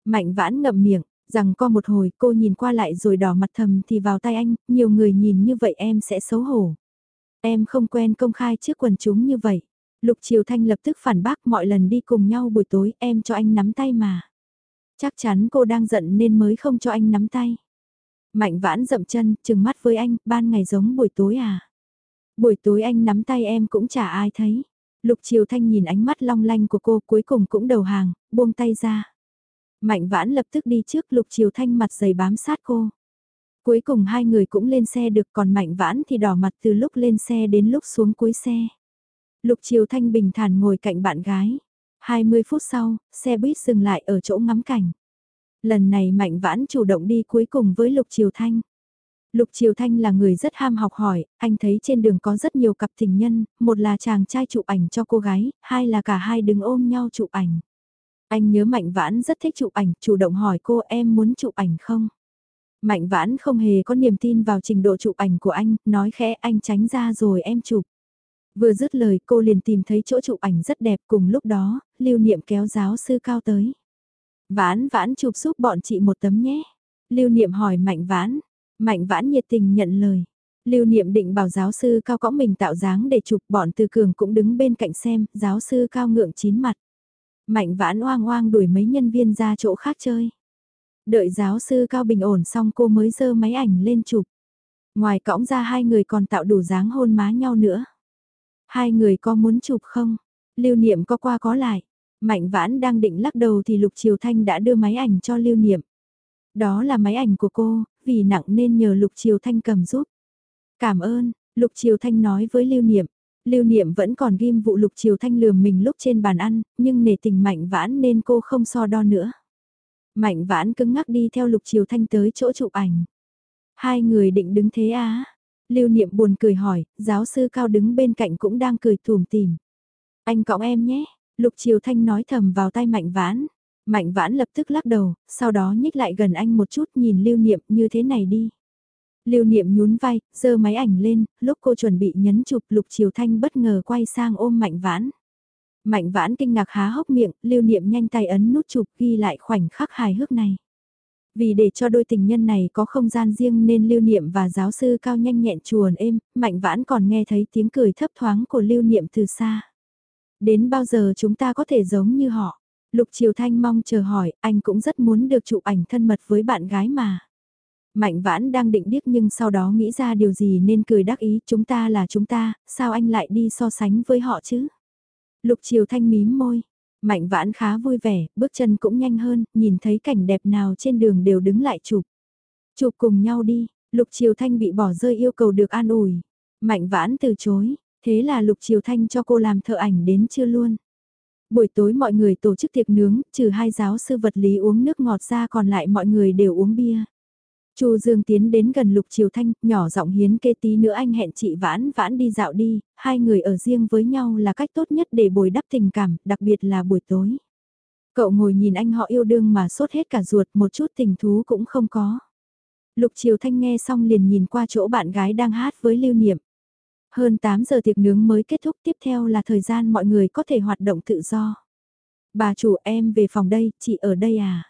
Mạnh vãn ngậm miệng, rằng co một hồi cô nhìn qua lại rồi đỏ mặt thầm thì vào tay anh, nhiều người nhìn như vậy em sẽ xấu hổ. Em không quen công khai trước quần chúng như vậy. Lục Triều Thanh lập tức phản bác mọi lần đi cùng nhau buổi tối em cho anh nắm tay mà. Chắc chắn cô đang giận nên mới không cho anh nắm tay. Mạnh vãn dậm chân, chừng mắt với anh, ban ngày giống buổi tối à. Buổi tối anh nắm tay em cũng chả ai thấy. Lục Triều Thanh nhìn ánh mắt long lanh của cô cuối cùng cũng đầu hàng, buông tay ra. Mạnh vãn lập tức đi trước lục chiều thanh mặt dày bám sát cô. Cuối cùng hai người cũng lên xe được còn mạnh vãn thì đỏ mặt từ lúc lên xe đến lúc xuống cuối xe. Lục chiều thanh bình thản ngồi cạnh bạn gái. 20 phút sau, xe buýt dừng lại ở chỗ ngắm cảnh. Lần này Mạnh Vãn chủ động đi cuối cùng với Lục Triều Thanh. Lục Triều Thanh là người rất ham học hỏi, anh thấy trên đường có rất nhiều cặp tình nhân, một là chàng trai chụp ảnh cho cô gái, hai là cả hai đứng ôm nhau chụp ảnh. Anh nhớ Mạnh Vãn rất thích chụp ảnh, chủ động hỏi cô em muốn chụp ảnh không? Mạnh Vãn không hề có niềm tin vào trình độ chụp ảnh của anh, nói khẽ anh tránh ra rồi em chụp. Vừa dứt lời cô liền tìm thấy chỗ chụp ảnh rất đẹp cùng lúc đó, lưu niệm kéo giáo sư cao tới. Vãn vãn chụp giúp bọn chị một tấm nhé. Lưu niệm hỏi Mạnh Vãn. Mạnh Vãn nhiệt tình nhận lời. Lưu niệm định bảo giáo sư cao cõng mình tạo dáng để chụp bọn từ cường cũng đứng bên cạnh xem, giáo sư cao ngượng chín mặt. Mạnh vãn oang oang đuổi mấy nhân viên ra chỗ khác chơi. Đợi giáo sư Cao Bình ổn xong cô mới dơ máy ảnh lên chụp. Ngoài cõng ra hai người còn tạo đủ dáng hôn má nhau nữa. Hai người có muốn chụp không? Lưu niệm có qua có lại. Mạnh vãn đang định lắc đầu thì Lục Triều Thanh đã đưa máy ảnh cho lưu niệm. Đó là máy ảnh của cô, vì nặng nên nhờ Lục Triều Thanh cầm giúp. Cảm ơn, Lục Triều Thanh nói với lưu niệm. Lưu niệm vẫn còn ghim vụ Lục Triều Thanh lườm mình lúc trên bàn ăn, nhưng nể tình mạnh vãn nên cô không so đo nữa. Mạnh vãn cứng ngắc đi theo Lục Triều Thanh tới chỗ chụp ảnh. Hai người định đứng thế á? Lưu niệm buồn cười hỏi, giáo sư cao đứng bên cạnh cũng đang cười thùm tìm. Anh cõng em nhé, Lục Triều Thanh nói thầm vào tay Mạnh Vãn. Mạnh Vãn lập tức lắc đầu, sau đó nhích lại gần anh một chút nhìn Lưu Niệm như thế này đi. Lưu Niệm nhún vai, giơ máy ảnh lên, lúc cô chuẩn bị nhấn chụp Lục Triều Thanh bất ngờ quay sang ôm Mạnh Vãn. Mạnh Vãn kinh ngạc há hốc miệng, Lưu Niệm nhanh tay ấn nút chụp ghi lại khoảnh khắc hài hước này. Vì để cho đôi tình nhân này có không gian riêng nên Lưu Niệm và giáo sư cao nhanh nhẹn chuồn êm, Mạnh Vãn còn nghe thấy tiếng cười thấp thoáng của Lưu Niệm từ xa. Đến bao giờ chúng ta có thể giống như họ? Lục Triều Thanh mong chờ hỏi, anh cũng rất muốn được chụp ảnh thân mật với bạn gái mà. Mạnh vãn đang định điếc nhưng sau đó nghĩ ra điều gì nên cười đắc ý, chúng ta là chúng ta, sao anh lại đi so sánh với họ chứ? Lục Triều Thanh mím môi, Mạnh vãn khá vui vẻ, bước chân cũng nhanh hơn, nhìn thấy cảnh đẹp nào trên đường đều đứng lại chụp. Chụp cùng nhau đi, Lục Triều Thanh bị bỏ rơi yêu cầu được an ủi. Mạnh vãn từ chối, thế là Lục Triều Thanh cho cô làm thợ ảnh đến chưa luôn. Buổi tối mọi người tổ chức tiệc nướng, trừ hai giáo sư vật lý uống nước ngọt ra còn lại mọi người đều uống bia. Chu Dương tiến đến gần Lục Triều Thanh, nhỏ giọng hiến kê tí nữa anh hẹn chị Vãn Vãn đi dạo đi, hai người ở riêng với nhau là cách tốt nhất để bồi đắp tình cảm, đặc biệt là buổi tối. Cậu ngồi nhìn anh họ yêu đương mà sốt hết cả ruột, một chút tình thú cũng không có. Lục Triều Thanh nghe xong liền nhìn qua chỗ bạn gái đang hát với lưu niệm. Hơn 8 giờ tiệc nướng mới kết thúc tiếp theo là thời gian mọi người có thể hoạt động tự do. Bà chủ em về phòng đây, chị ở đây à?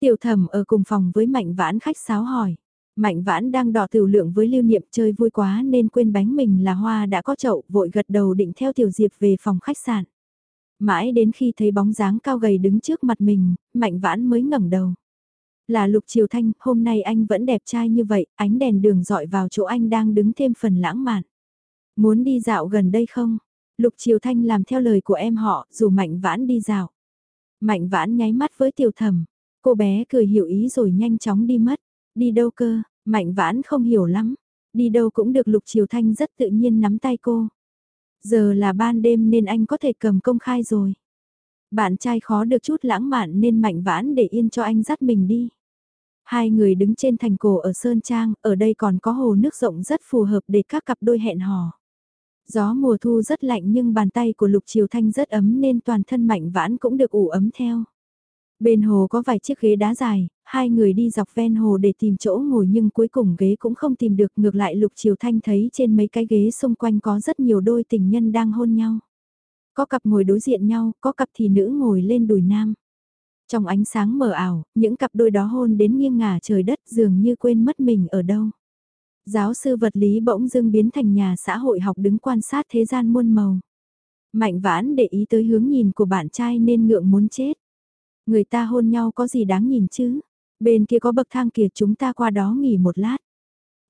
Tiểu thẩm ở cùng phòng với Mạnh Vãn khách sáo hỏi. Mạnh Vãn đang đỏ tiểu lượng với lưu niệm chơi vui quá nên quên bánh mình là hoa đã có chậu vội gật đầu định theo Tiểu Diệp về phòng khách sạn. Mãi đến khi thấy bóng dáng cao gầy đứng trước mặt mình, Mạnh Vãn mới ngẩng đầu. Là Lục Triều Thanh, hôm nay anh vẫn đẹp trai như vậy, ánh đèn đường dọi vào chỗ anh đang đứng thêm phần lãng mạn. Muốn đi dạo gần đây không? Lục Triều Thanh làm theo lời của em họ, dù Mạnh Vãn đi dạo. Mạnh Vãn nháy mắt với Tiểu Thẩm, Cô bé cười hiểu ý rồi nhanh chóng đi mất. Đi đâu cơ, mạnh vãn không hiểu lắm. Đi đâu cũng được Lục Triều Thanh rất tự nhiên nắm tay cô. Giờ là ban đêm nên anh có thể cầm công khai rồi. Bạn trai khó được chút lãng mạn nên mạnh vãn để yên cho anh dắt mình đi. Hai người đứng trên thành cổ ở Sơn Trang, ở đây còn có hồ nước rộng rất phù hợp để các cặp đôi hẹn hò. Gió mùa thu rất lạnh nhưng bàn tay của Lục Triều Thanh rất ấm nên toàn thân mạnh vãn cũng được ủ ấm theo. Bên hồ có vài chiếc ghế đá dài, hai người đi dọc ven hồ để tìm chỗ ngồi nhưng cuối cùng ghế cũng không tìm được ngược lại Lục Triều Thanh thấy trên mấy cái ghế xung quanh có rất nhiều đôi tình nhân đang hôn nhau. Có cặp ngồi đối diện nhau, có cặp thì nữ ngồi lên đùi nam. Trong ánh sáng mờ ảo, những cặp đôi đó hôn đến nghiêng ngả trời đất dường như quên mất mình ở đâu. Giáo sư vật lý bỗng dưng biến thành nhà xã hội học đứng quan sát thế gian muôn màu. Mạnh vãn để ý tới hướng nhìn của bạn trai nên ngượng muốn chết. Người ta hôn nhau có gì đáng nhìn chứ? Bên kia có bậc thang kia chúng ta qua đó nghỉ một lát.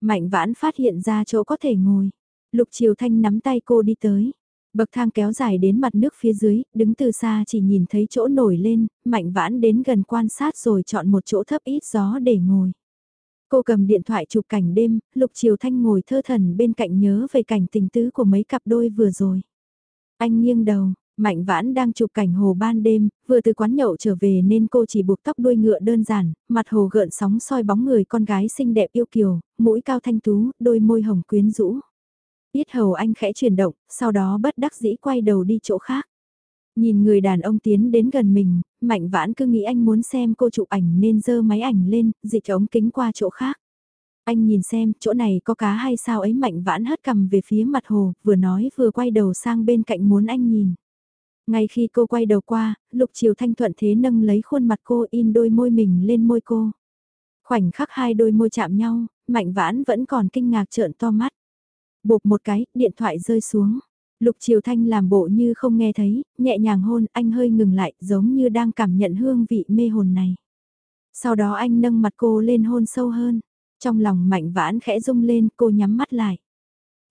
Mạnh vãn phát hiện ra chỗ có thể ngồi. Lục Triều Thanh nắm tay cô đi tới. Bậc thang kéo dài đến mặt nước phía dưới, đứng từ xa chỉ nhìn thấy chỗ nổi lên, mạnh vãn đến gần quan sát rồi chọn một chỗ thấp ít gió để ngồi. Cô cầm điện thoại chụp cảnh đêm, Lục Triều Thanh ngồi thơ thần bên cạnh nhớ về cảnh tình tứ của mấy cặp đôi vừa rồi. Anh nghiêng đầu, Mạnh vãn đang chụp cảnh hồ ban đêm, vừa từ quán nhậu trở về nên cô chỉ buộc tóc đuôi ngựa đơn giản, mặt hồ gợn sóng soi bóng người con gái xinh đẹp yêu kiều, mũi cao thanh tú, đôi môi hồng quyến rũ. Biết hầu anh khẽ chuyển động, sau đó bất đắc dĩ quay đầu đi chỗ khác. Nhìn người đàn ông tiến đến gần mình, mạnh vãn cứ nghĩ anh muốn xem cô chụp ảnh nên dơ máy ảnh lên, dịch ống kính qua chỗ khác. Anh nhìn xem, chỗ này có cá hay sao ấy mạnh vãn hất cầm về phía mặt hồ, vừa nói vừa quay đầu sang bên cạnh muốn anh nhìn. Ngay khi cô quay đầu qua, Lục Triều Thanh thuận thế nâng lấy khuôn mặt cô in đôi môi mình lên môi cô. Khoảnh khắc hai đôi môi chạm nhau, Mạnh Vãn vẫn còn kinh ngạc trợn to mắt. Bột một cái, điện thoại rơi xuống. Lục Triều Thanh làm bộ như không nghe thấy, nhẹ nhàng hôn, anh hơi ngừng lại, giống như đang cảm nhận hương vị mê hồn này. Sau đó anh nâng mặt cô lên hôn sâu hơn. Trong lòng mạnh vãn khẽ rung lên, cô nhắm mắt lại.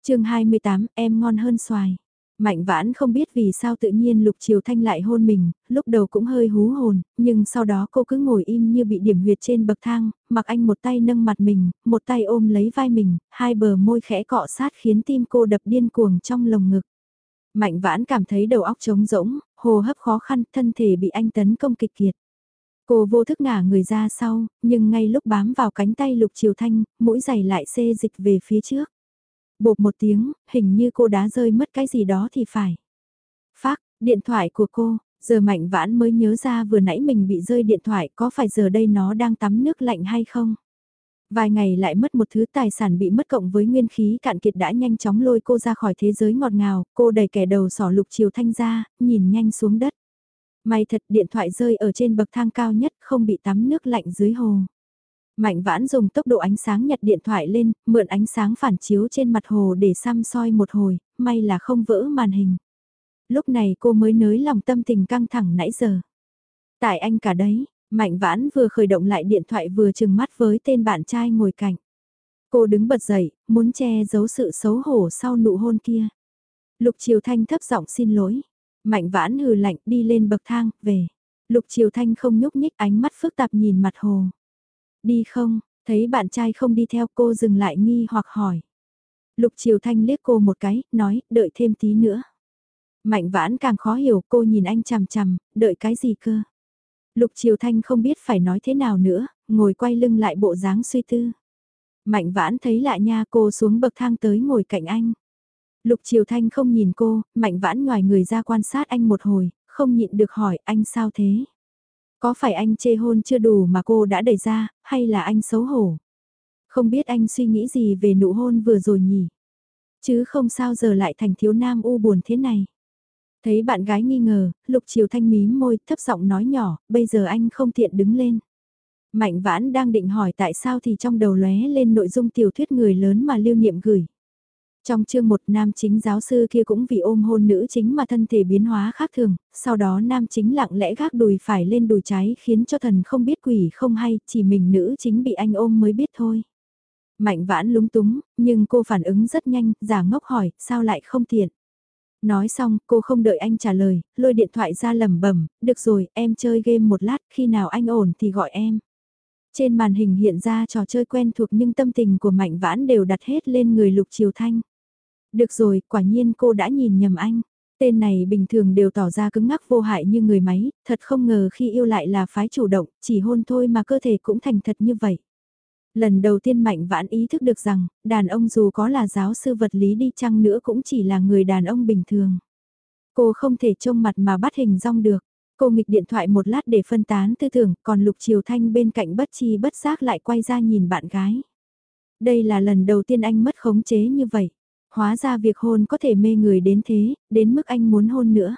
chương 28, em ngon hơn xoài. Mạnh vãn không biết vì sao tự nhiên Lục Triều Thanh lại hôn mình, lúc đầu cũng hơi hú hồn, nhưng sau đó cô cứ ngồi im như bị điểm huyệt trên bậc thang, mặc anh một tay nâng mặt mình, một tay ôm lấy vai mình, hai bờ môi khẽ cọ sát khiến tim cô đập điên cuồng trong lồng ngực. Mạnh vãn cảm thấy đầu óc trống rỗng, hồ hấp khó khăn, thân thể bị anh tấn công kịch kiệt. Cô vô thức ngả người ra sau, nhưng ngay lúc bám vào cánh tay Lục Triều Thanh, mũi giày lại xê dịch về phía trước. Bột một tiếng, hình như cô đã rơi mất cái gì đó thì phải. Phác, điện thoại của cô, giờ mạnh vãn mới nhớ ra vừa nãy mình bị rơi điện thoại có phải giờ đây nó đang tắm nước lạnh hay không? Vài ngày lại mất một thứ tài sản bị mất cộng với nguyên khí cạn kiệt đã nhanh chóng lôi cô ra khỏi thế giới ngọt ngào, cô đẩy kẻ đầu sỏ lục chiều thanh ra, nhìn nhanh xuống đất. May thật điện thoại rơi ở trên bậc thang cao nhất không bị tắm nước lạnh dưới hồ. Mạnh vãn dùng tốc độ ánh sáng nhặt điện thoại lên, mượn ánh sáng phản chiếu trên mặt hồ để xăm soi một hồi, may là không vỡ màn hình. Lúc này cô mới nới lòng tâm tình căng thẳng nãy giờ. Tại anh cả đấy, Mạnh vãn vừa khởi động lại điện thoại vừa chừng mắt với tên bạn trai ngồi cạnh. Cô đứng bật dậy, muốn che giấu sự xấu hổ sau nụ hôn kia. Lục Triều Thanh thấp giọng xin lỗi. Mạnh vãn hừ lạnh đi lên bậc thang, về. Lục Triều Thanh không nhúc nhích ánh mắt phức tạp nhìn mặt hồ. Đi không, thấy bạn trai không đi theo cô dừng lại nghi hoặc hỏi. Lục Triều Thanh liếc cô một cái, nói, đợi thêm tí nữa. Mạnh vãn càng khó hiểu cô nhìn anh chằm chằm, đợi cái gì cơ. Lục Triều Thanh không biết phải nói thế nào nữa, ngồi quay lưng lại bộ dáng suy tư. Mạnh vãn thấy lạ nha cô xuống bậc thang tới ngồi cạnh anh. Lục Triều Thanh không nhìn cô, mạnh vãn ngoài người ra quan sát anh một hồi, không nhịn được hỏi anh sao thế? Có phải anh chê hôn chưa đủ mà cô đã đẩy ra, hay là anh xấu hổ? Không biết anh suy nghĩ gì về nụ hôn vừa rồi nhỉ? Chứ không sao giờ lại thành thiếu nam u buồn thế này. Thấy bạn gái nghi ngờ, Lục Triều Thanh mím môi, thấp giọng nói nhỏ, bây giờ anh không tiện đứng lên. Mạnh vãn đang định hỏi tại sao thì trong đầu lóe lên nội dung tiểu thuyết người lớn mà lưu niệm gửi. Trong chương một nam chính giáo sư kia cũng vì ôm hôn nữ chính mà thân thể biến hóa khác thường, sau đó nam chính lặng lẽ gác đùi phải lên đùi trái khiến cho thần không biết quỷ không hay, chỉ mình nữ chính bị anh ôm mới biết thôi. Mạnh vãn lúng túng, nhưng cô phản ứng rất nhanh, giả ngốc hỏi, sao lại không tiện. Nói xong, cô không đợi anh trả lời, lôi điện thoại ra lẩm bẩm, được rồi, em chơi game một lát, khi nào anh ổn thì gọi em. Trên màn hình hiện ra trò chơi quen thuộc nhưng tâm tình của Mạnh Vãn đều đặt hết lên người Lục Triều Thanh. Được rồi, quả nhiên cô đã nhìn nhầm anh. Tên này bình thường đều tỏ ra cứng ngắc vô hại như người máy, thật không ngờ khi yêu lại là phái chủ động, chỉ hôn thôi mà cơ thể cũng thành thật như vậy. Lần đầu tiên Mạnh Vãn ý thức được rằng, đàn ông dù có là giáo sư vật lý đi chăng nữa cũng chỉ là người đàn ông bình thường. Cô không thể trông mặt mà bắt hình rong được. Cô nghịch điện thoại một lát để phân tán tư tưởng, còn Lục Triều Thanh bên cạnh bất chi bất giác lại quay ra nhìn bạn gái. Đây là lần đầu tiên anh mất khống chế như vậy. Hóa ra việc hôn có thể mê người đến thế, đến mức anh muốn hôn nữa.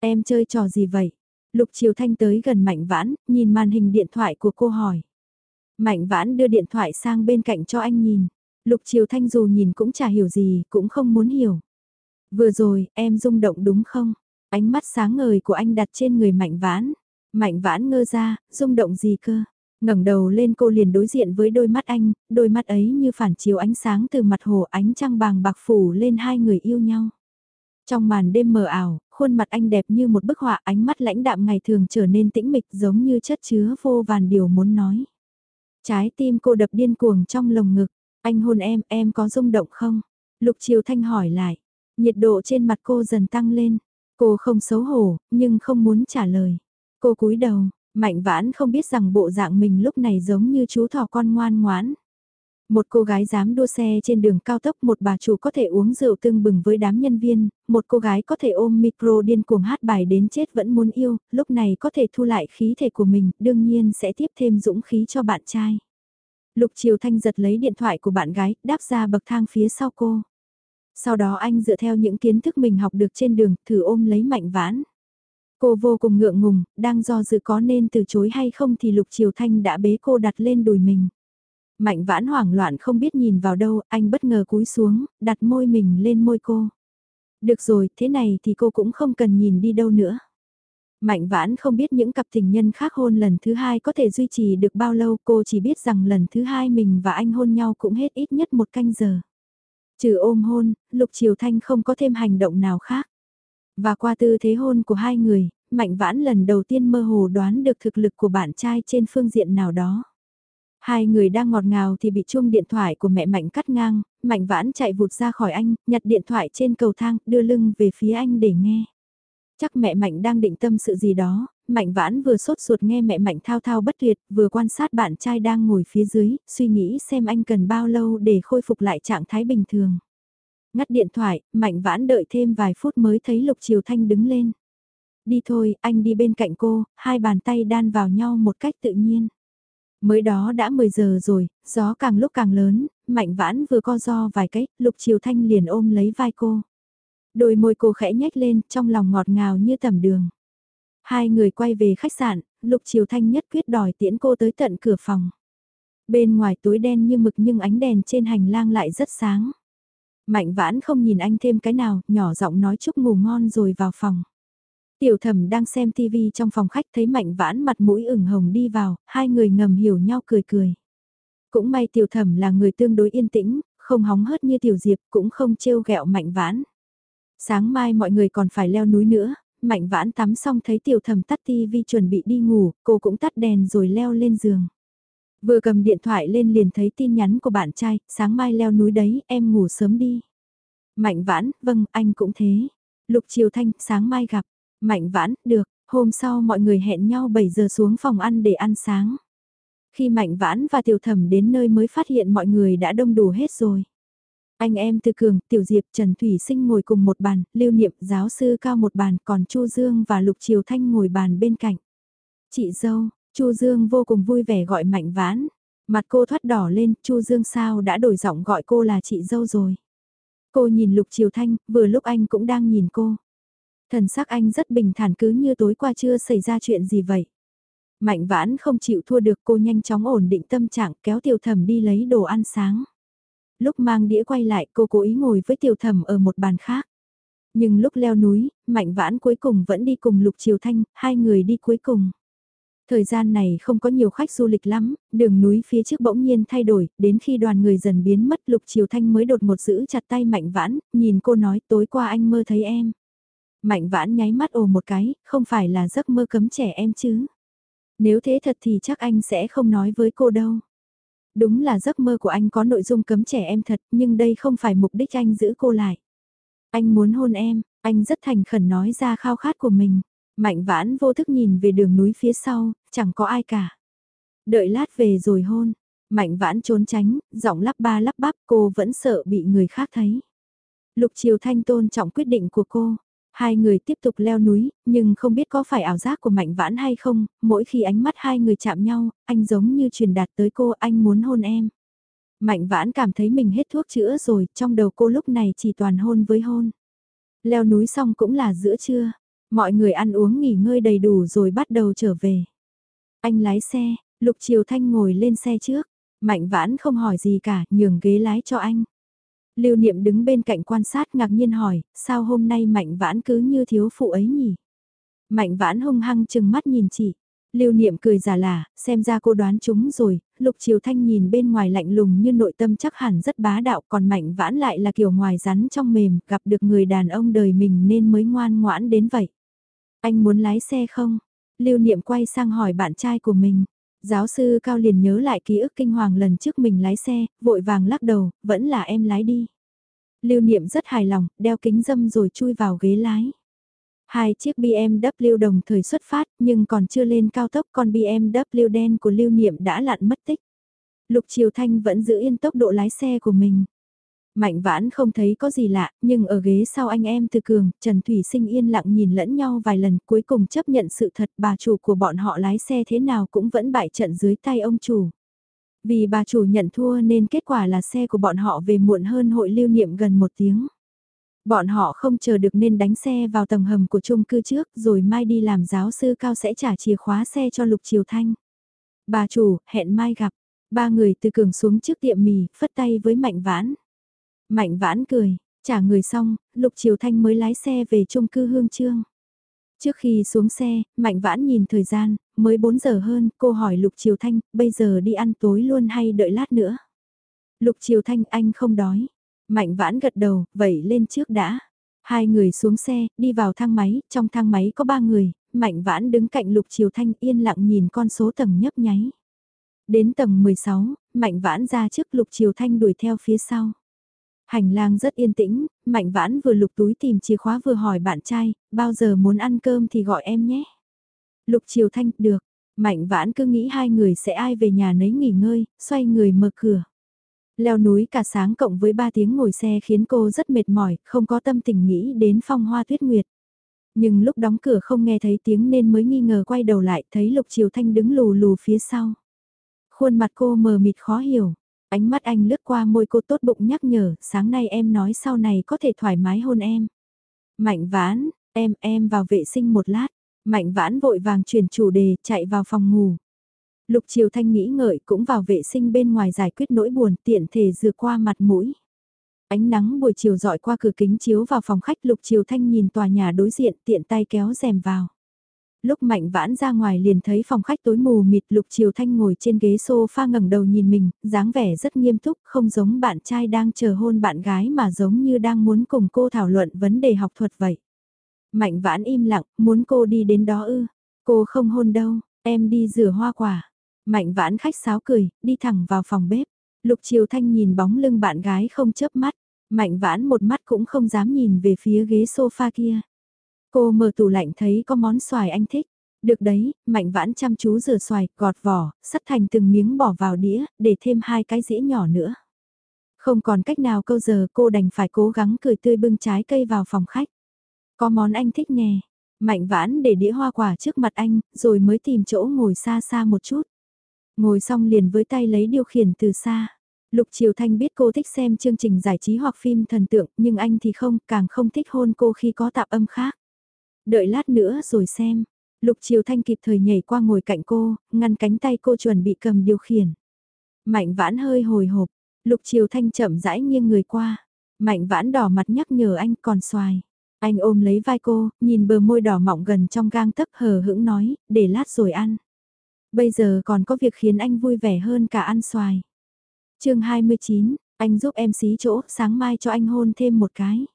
Em chơi trò gì vậy? Lục Triều Thanh tới gần Mạnh Vãn, nhìn màn hình điện thoại của cô hỏi. Mạnh vãn đưa điện thoại sang bên cạnh cho anh nhìn. Lục Triều Thanh dù nhìn cũng chả hiểu gì, cũng không muốn hiểu. Vừa rồi, em rung động đúng không? Ánh mắt sáng ngời của anh đặt trên người Mạnh vãn. Mạnh vãn ngơ ra, rung động gì cơ? Ngẩng đầu lên cô liền đối diện với đôi mắt anh, đôi mắt ấy như phản chiếu ánh sáng từ mặt hồ ánh trăng bàng bạc phủ lên hai người yêu nhau. Trong màn đêm mờ ảo, khuôn mặt anh đẹp như một bức họa ánh mắt lãnh đạm ngày thường trở nên tĩnh mịch giống như chất chứa vô vàn điều muốn nói. Trái tim cô đập điên cuồng trong lồng ngực, anh hôn em, em có rung động không? Lục Triều Thanh hỏi lại, nhiệt độ trên mặt cô dần tăng lên, cô không xấu hổ, nhưng không muốn trả lời. Cô cúi đầu, mạnh vãn không biết rằng bộ dạng mình lúc này giống như chú thỏ con ngoan ngoãn. Một cô gái dám đua xe trên đường cao tốc, một bà chủ có thể uống rượu tương bừng với đám nhân viên, một cô gái có thể ôm micro điên cuồng hát bài đến chết vẫn muốn yêu, lúc này có thể thu lại khí thể của mình, đương nhiên sẽ tiếp thêm dũng khí cho bạn trai. Lục Triều Thanh giật lấy điện thoại của bạn gái, đáp ra bậc thang phía sau cô. Sau đó anh dựa theo những kiến thức mình học được trên đường, thử ôm lấy mạnh vãn. Cô vô cùng ngượng ngùng, đang do dự có nên từ chối hay không thì Lục Triều Thanh đã bế cô đặt lên đùi mình. Mạnh vãn hoảng loạn không biết nhìn vào đâu, anh bất ngờ cúi xuống, đặt môi mình lên môi cô. Được rồi, thế này thì cô cũng không cần nhìn đi đâu nữa. Mạnh vãn không biết những cặp tình nhân khác hôn lần thứ hai có thể duy trì được bao lâu cô chỉ biết rằng lần thứ hai mình và anh hôn nhau cũng hết ít nhất một canh giờ. Trừ ôm hôn, Lục Triều Thanh không có thêm hành động nào khác. Và qua tư thế hôn của hai người, Mạnh Vãn lần đầu tiên mơ hồ đoán được thực lực của bạn trai trên phương diện nào đó. Hai người đang ngọt ngào thì bị chuông điện thoại của mẹ Mạnh cắt ngang, Mạnh Vãn chạy vụt ra khỏi anh, nhặt điện thoại trên cầu thang, đưa lưng về phía anh để nghe. Chắc mẹ Mạnh đang định tâm sự gì đó, Mạnh Vãn vừa sốt ruột nghe mẹ Mạnh thao thao bất tuyệt, vừa quan sát bạn trai đang ngồi phía dưới, suy nghĩ xem anh cần bao lâu để khôi phục lại trạng thái bình thường. Ngắt điện thoại, Mạnh Vãn đợi thêm vài phút mới thấy Lục Triều Thanh đứng lên. Đi thôi, anh đi bên cạnh cô, hai bàn tay đan vào nhau một cách tự nhiên. Mới đó đã 10 giờ rồi, gió càng lúc càng lớn, Mạnh Vãn vừa co do vài cách, Lục Triều Thanh liền ôm lấy vai cô. Đôi môi cô khẽ nhếch lên, trong lòng ngọt ngào như tầm đường. Hai người quay về khách sạn, Lục Triều Thanh nhất quyết đòi tiễn cô tới tận cửa phòng. Bên ngoài tối đen như mực nhưng ánh đèn trên hành lang lại rất sáng. Mạnh vãn không nhìn anh thêm cái nào, nhỏ giọng nói chúc ngủ ngon rồi vào phòng. Tiểu thẩm đang xem TV trong phòng khách thấy mạnh vãn mặt mũi ửng hồng đi vào, hai người ngầm hiểu nhau cười cười. Cũng may tiểu thẩm là người tương đối yên tĩnh, không hóng hớt như tiểu diệp cũng không trêu ghẹo mạnh vãn. Sáng mai mọi người còn phải leo núi nữa, mạnh vãn tắm xong thấy tiểu thẩm tắt TV chuẩn bị đi ngủ, cô cũng tắt đèn rồi leo lên giường. Vừa cầm điện thoại lên liền thấy tin nhắn của bạn trai, sáng mai leo núi đấy, em ngủ sớm đi. Mạnh vãn, vâng, anh cũng thế. Lục Triều Thanh, sáng mai gặp. Mạnh vãn, được, hôm sau mọi người hẹn nhau 7 giờ xuống phòng ăn để ăn sáng. Khi Mạnh vãn và Tiểu Thẩm đến nơi mới phát hiện mọi người đã đông đủ hết rồi. Anh em Từ Cường, Tiểu Diệp, Trần Thủy Sinh ngồi cùng một bàn, Lưu Niệm, giáo sư cao một bàn, còn Chu Dương và Lục Triều Thanh ngồi bàn bên cạnh. Chị dâu, Chu Dương vô cùng vui vẻ gọi Mạnh Vãn. Mặt cô thoát đỏ lên, Chu Dương sao đã đổi giọng gọi cô là chị dâu rồi. Cô nhìn Lục Triều Thanh, vừa lúc anh cũng đang nhìn cô. Thần sắc anh rất bình thản cứ như tối qua chưa xảy ra chuyện gì vậy. Mạnh vãn không chịu thua được cô nhanh chóng ổn định tâm trạng kéo tiểu thẩm đi lấy đồ ăn sáng. Lúc mang đĩa quay lại cô cố ý ngồi với tiểu thẩm ở một bàn khác. Nhưng lúc leo núi, mạnh vãn cuối cùng vẫn đi cùng Lục Triều Thanh, hai người đi cuối cùng. Thời gian này không có nhiều khách du lịch lắm, đường núi phía trước bỗng nhiên thay đổi, đến khi đoàn người dần biến mất Lục Triều Thanh mới đột một giữ chặt tay Mạnh Vãn, nhìn cô nói tối qua anh mơ thấy em. Mạnh Vãn nháy mắt ồ một cái, không phải là giấc mơ cấm trẻ em chứ. Nếu thế thật thì chắc anh sẽ không nói với cô đâu. Đúng là giấc mơ của anh có nội dung cấm trẻ em thật, nhưng đây không phải mục đích anh giữ cô lại. Anh muốn hôn em, anh rất thành khẩn nói ra khao khát của mình. Mạnh vãn vô thức nhìn về đường núi phía sau, chẳng có ai cả. Đợi lát về rồi hôn. Mạnh vãn trốn tránh, giọng lắp ba lắp bắp cô vẫn sợ bị người khác thấy. Lục Triều Thanh tôn trọng quyết định của cô. Hai người tiếp tục leo núi, nhưng không biết có phải ảo giác của Mạnh Vãn hay không, mỗi khi ánh mắt hai người chạm nhau, anh giống như truyền đạt tới cô anh muốn hôn em. Mạnh Vãn cảm thấy mình hết thuốc chữa rồi, trong đầu cô lúc này chỉ toàn hôn với hôn. Leo núi xong cũng là giữa trưa, mọi người ăn uống nghỉ ngơi đầy đủ rồi bắt đầu trở về. Anh lái xe, Lục Triều Thanh ngồi lên xe trước, Mạnh Vãn không hỏi gì cả, nhường ghế lái cho anh. Lưu Niệm đứng bên cạnh quan sát ngạc nhiên hỏi, sao hôm nay Mạnh Vãn cứ như thiếu phụ ấy nhỉ? Mạnh Vãn hung hăng chừng mắt nhìn chị. Lưu Niệm cười giả lả, xem ra cô đoán chúng rồi, Lục Triều Thanh nhìn bên ngoài lạnh lùng như nội tâm chắc hẳn rất bá đạo còn Mạnh Vãn lại là kiểu ngoài rắn trong mềm, gặp được người đàn ông đời mình nên mới ngoan ngoãn đến vậy. Anh muốn lái xe không? Lưu Niệm quay sang hỏi bạn trai của mình. Giáo sư Cao liền nhớ lại ký ức kinh hoàng lần trước mình lái xe, vội vàng lắc đầu, vẫn là em lái đi. Lưu Niệm rất hài lòng, đeo kính dâm rồi chui vào ghế lái. Hai chiếc BMW đồng thời xuất phát nhưng còn chưa lên cao tốc con BMW đen của Lưu Niệm đã lặn mất tích. Lục Triều Thanh vẫn giữ yên tốc độ lái xe của mình. Mạnh vãn không thấy có gì lạ, nhưng ở ghế sau anh em từ cường, Trần Thủy Sinh yên lặng nhìn lẫn nhau vài lần cuối cùng chấp nhận sự thật bà chủ của bọn họ lái xe thế nào cũng vẫn bại trận dưới tay ông chủ. Vì bà chủ nhận thua nên kết quả là xe của bọn họ về muộn hơn hội lưu niệm gần một tiếng. Bọn họ không chờ được nên đánh xe vào tầng hầm của chung cư trước rồi mai đi làm giáo sư cao sẽ trả chìa khóa xe cho Lục Triều Thanh. Bà chủ, hẹn mai gặp. Ba người từ cường xuống trước tiệm mì, phất tay với Mạnh Vãn. Mạnh vãn cười, Trả người xong, Lục Triều Thanh mới lái xe về chung cư Hương Trương. Trước khi xuống xe, Mạnh Vãn nhìn thời gian, mới 4 giờ hơn, cô hỏi Lục Triều Thanh, bây giờ đi ăn tối luôn hay đợi lát nữa? Lục Triều Thanh anh không đói. Mạnh Vãn gật đầu, vậy lên trước đã. Hai người xuống xe, đi vào thang máy, trong thang máy có ba người, Mạnh Vãn đứng cạnh Lục Triều Thanh yên lặng nhìn con số tầng nhấp nháy. Đến tầng 16, Mạnh Vãn ra trước Lục Triều Thanh đuổi theo phía sau. Hành lang rất yên tĩnh, Mạnh Vãn vừa lục túi tìm chìa khóa vừa hỏi bạn trai, bao giờ muốn ăn cơm thì gọi em nhé. Lục Triều Thanh, được. Mạnh Vãn cứ nghĩ hai người sẽ ai về nhà nấy nghỉ ngơi, xoay người mở cửa. Leo núi cả sáng cộng với ba tiếng ngồi xe khiến cô rất mệt mỏi, không có tâm tình nghĩ đến phong hoa tuyết nguyệt. Nhưng lúc đóng cửa không nghe thấy tiếng nên mới nghi ngờ quay đầu lại thấy Lục Triều Thanh đứng lù lù phía sau. Khuôn mặt cô mờ mịt khó hiểu, Ánh mắt anh lướt qua môi cô tốt bụng nhắc nhở, sáng nay em nói sau này có thể thoải mái hôn em. Mạnh vãn, em, em vào vệ sinh một lát. Mạnh vãn vội vàng chuyển chủ đề, chạy vào phòng ngủ. Lục Triều Thanh nghĩ ngợi cũng vào vệ sinh bên ngoài giải quyết nỗi buồn tiện thể dừa qua mặt mũi. Ánh nắng buổi chiều dọi qua cửa kính chiếu vào phòng khách Lục Triều Thanh nhìn tòa nhà đối diện tiện tay kéo rèm vào lúc mạnh vãn ra ngoài liền thấy phòng khách tối mù mịt lục triều thanh ngồi trên ghế sofa ngẩng đầu nhìn mình, dáng vẻ rất nghiêm túc, không giống bạn trai đang chờ hôn bạn gái mà giống như đang muốn cùng cô thảo luận vấn đề học thuật vậy. Mạnh vãn im lặng, muốn cô đi đến đó ư, cô không hôn đâu, em đi rửa hoa quả. Mạnh vãn khách sáo cười, đi thẳng vào phòng bếp. Lục Triều Thanh nhìn bóng lưng bạn gái không chớp mắt, Mạnh vãn một mắt cũng không dám nhìn về phía ghế sofa kia. Cô mở tủ lạnh thấy có món xoài anh thích. Được đấy, mạnh vãn chăm chú rửa xoài, gọt vỏ, sắt thành từng miếng bỏ vào đĩa, để thêm hai cái dĩa nhỏ nữa. Không còn cách nào câu giờ cô đành phải cố gắng cười tươi bưng trái cây vào phòng khách. Có món anh thích nè. Mạnh vãn để đĩa hoa quả trước mặt anh, rồi mới tìm chỗ ngồi xa xa một chút. Ngồi xong liền với tay lấy điều khiển từ xa. Lục Triều Thanh biết cô thích xem chương trình giải trí hoặc phim thần tượng, nhưng anh thì không, càng không thích hôn cô khi có tạp âm khác. Đợi lát nữa rồi xem. Lục Triều Thanh kịp thời nhảy qua ngồi cạnh cô, ngăn cánh tay cô chuẩn bị cầm điều khiển. Mạnh vãn hơi hồi hộp, Lục Triều Thanh chậm rãi nghiêng người qua. Mạnh vãn đỏ mặt nhắc nhở anh còn xoài. Anh ôm lấy vai cô, nhìn bờ môi đỏ mọng gần trong gang tấc hờ hững nói, để lát rồi ăn. Bây giờ còn có việc khiến anh vui vẻ hơn cả ăn xoài. chương 29, anh giúp em xí chỗ, sáng mai cho anh hôn thêm một cái.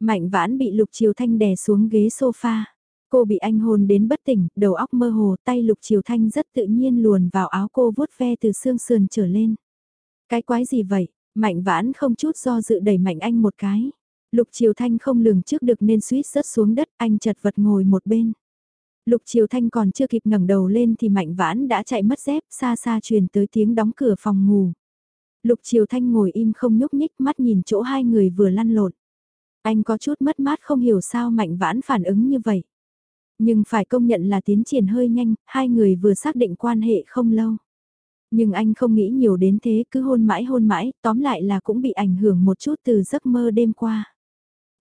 Mạnh vãn bị Lục Triều Thanh đè xuống ghế sofa. Cô bị anh hôn đến bất tỉnh, đầu óc mơ hồ, tay Lục Triều Thanh rất tự nhiên luồn vào áo cô vuốt ve từ xương sườn trở lên. Cái quái gì vậy? Mạnh vãn không chút do dự đẩy mạnh anh một cái. Lục Triều Thanh không lường trước được nên suýt rớt xuống đất, anh chật vật ngồi một bên. Lục Triều Thanh còn chưa kịp ngẩng đầu lên thì Mạnh Vãn đã chạy mất dép, xa xa truyền tới tiếng đóng cửa phòng ngủ. Lục Triều Thanh ngồi im không nhúc nhích mắt nhìn chỗ hai người vừa lăn lộn. Anh có chút mất mát không hiểu sao Mạnh Vãn phản ứng như vậy. Nhưng phải công nhận là tiến triển hơi nhanh, hai người vừa xác định quan hệ không lâu. Nhưng anh không nghĩ nhiều đến thế cứ hôn mãi hôn mãi, tóm lại là cũng bị ảnh hưởng một chút từ giấc mơ đêm qua.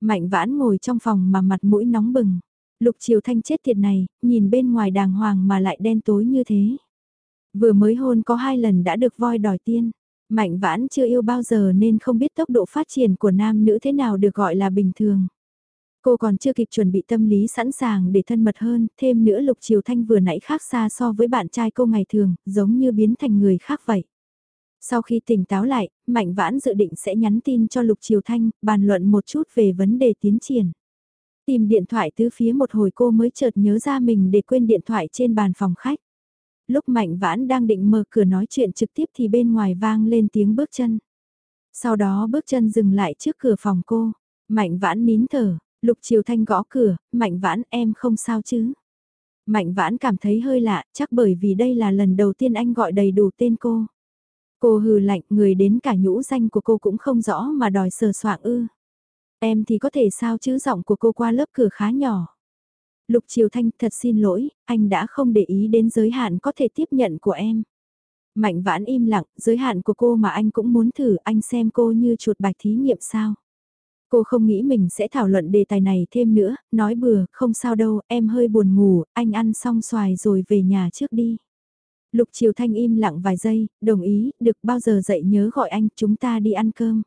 Mạnh vãn ngồi trong phòng mà mặt mũi nóng bừng. Lục Triều Thanh chết tiệt này, nhìn bên ngoài đàng hoàng mà lại đen tối như thế. Vừa mới hôn có hai lần đã được voi đòi tiên. Mạnh vãn chưa yêu bao giờ nên không biết tốc độ phát triển của nam nữ thế nào được gọi là bình thường. Cô còn chưa kịp chuẩn bị tâm lý sẵn sàng để thân mật hơn, thêm nữa Lục Triều Thanh vừa nãy khác xa so với bạn trai cô ngày thường, giống như biến thành người khác vậy. Sau khi tỉnh táo lại, Mạnh Vãn dự định sẽ nhắn tin cho Lục Triều Thanh, bàn luận một chút về vấn đề tiến triển. Tìm điện thoại tứ phía một hồi cô mới chợt nhớ ra mình để quên điện thoại trên bàn phòng khách. Lúc Mạnh Vãn đang định mở cửa nói chuyện trực tiếp thì bên ngoài vang lên tiếng bước chân. Sau đó bước chân dừng lại trước cửa phòng cô. Mạnh Vãn nín thở, Lục Triều Thanh gõ cửa, Mạnh Vãn em không sao chứ. Mạnh Vãn cảm thấy hơi lạ, chắc bởi vì đây là lần đầu tiên anh gọi đầy đủ tên cô. Cô hừ lạnh, người đến cả nhũ danh của cô cũng không rõ mà đòi sờ soạng ư. Em thì có thể sao chứ giọng của cô qua lớp cửa khá nhỏ. Lục Triều Thanh thật xin lỗi, anh đã không để ý đến giới hạn có thể tiếp nhận của em. Mạnh vãn im lặng, giới hạn của cô mà anh cũng muốn thử anh xem cô như chuột bạch thí nghiệm sao. Cô không nghĩ mình sẽ thảo luận đề tài này thêm nữa, nói bừa, không sao đâu, em hơi buồn ngủ, anh ăn xong xoài rồi về nhà trước đi. Lục Triều Thanh im lặng vài giây, đồng ý, được bao giờ dậy nhớ gọi anh, chúng ta đi ăn cơm.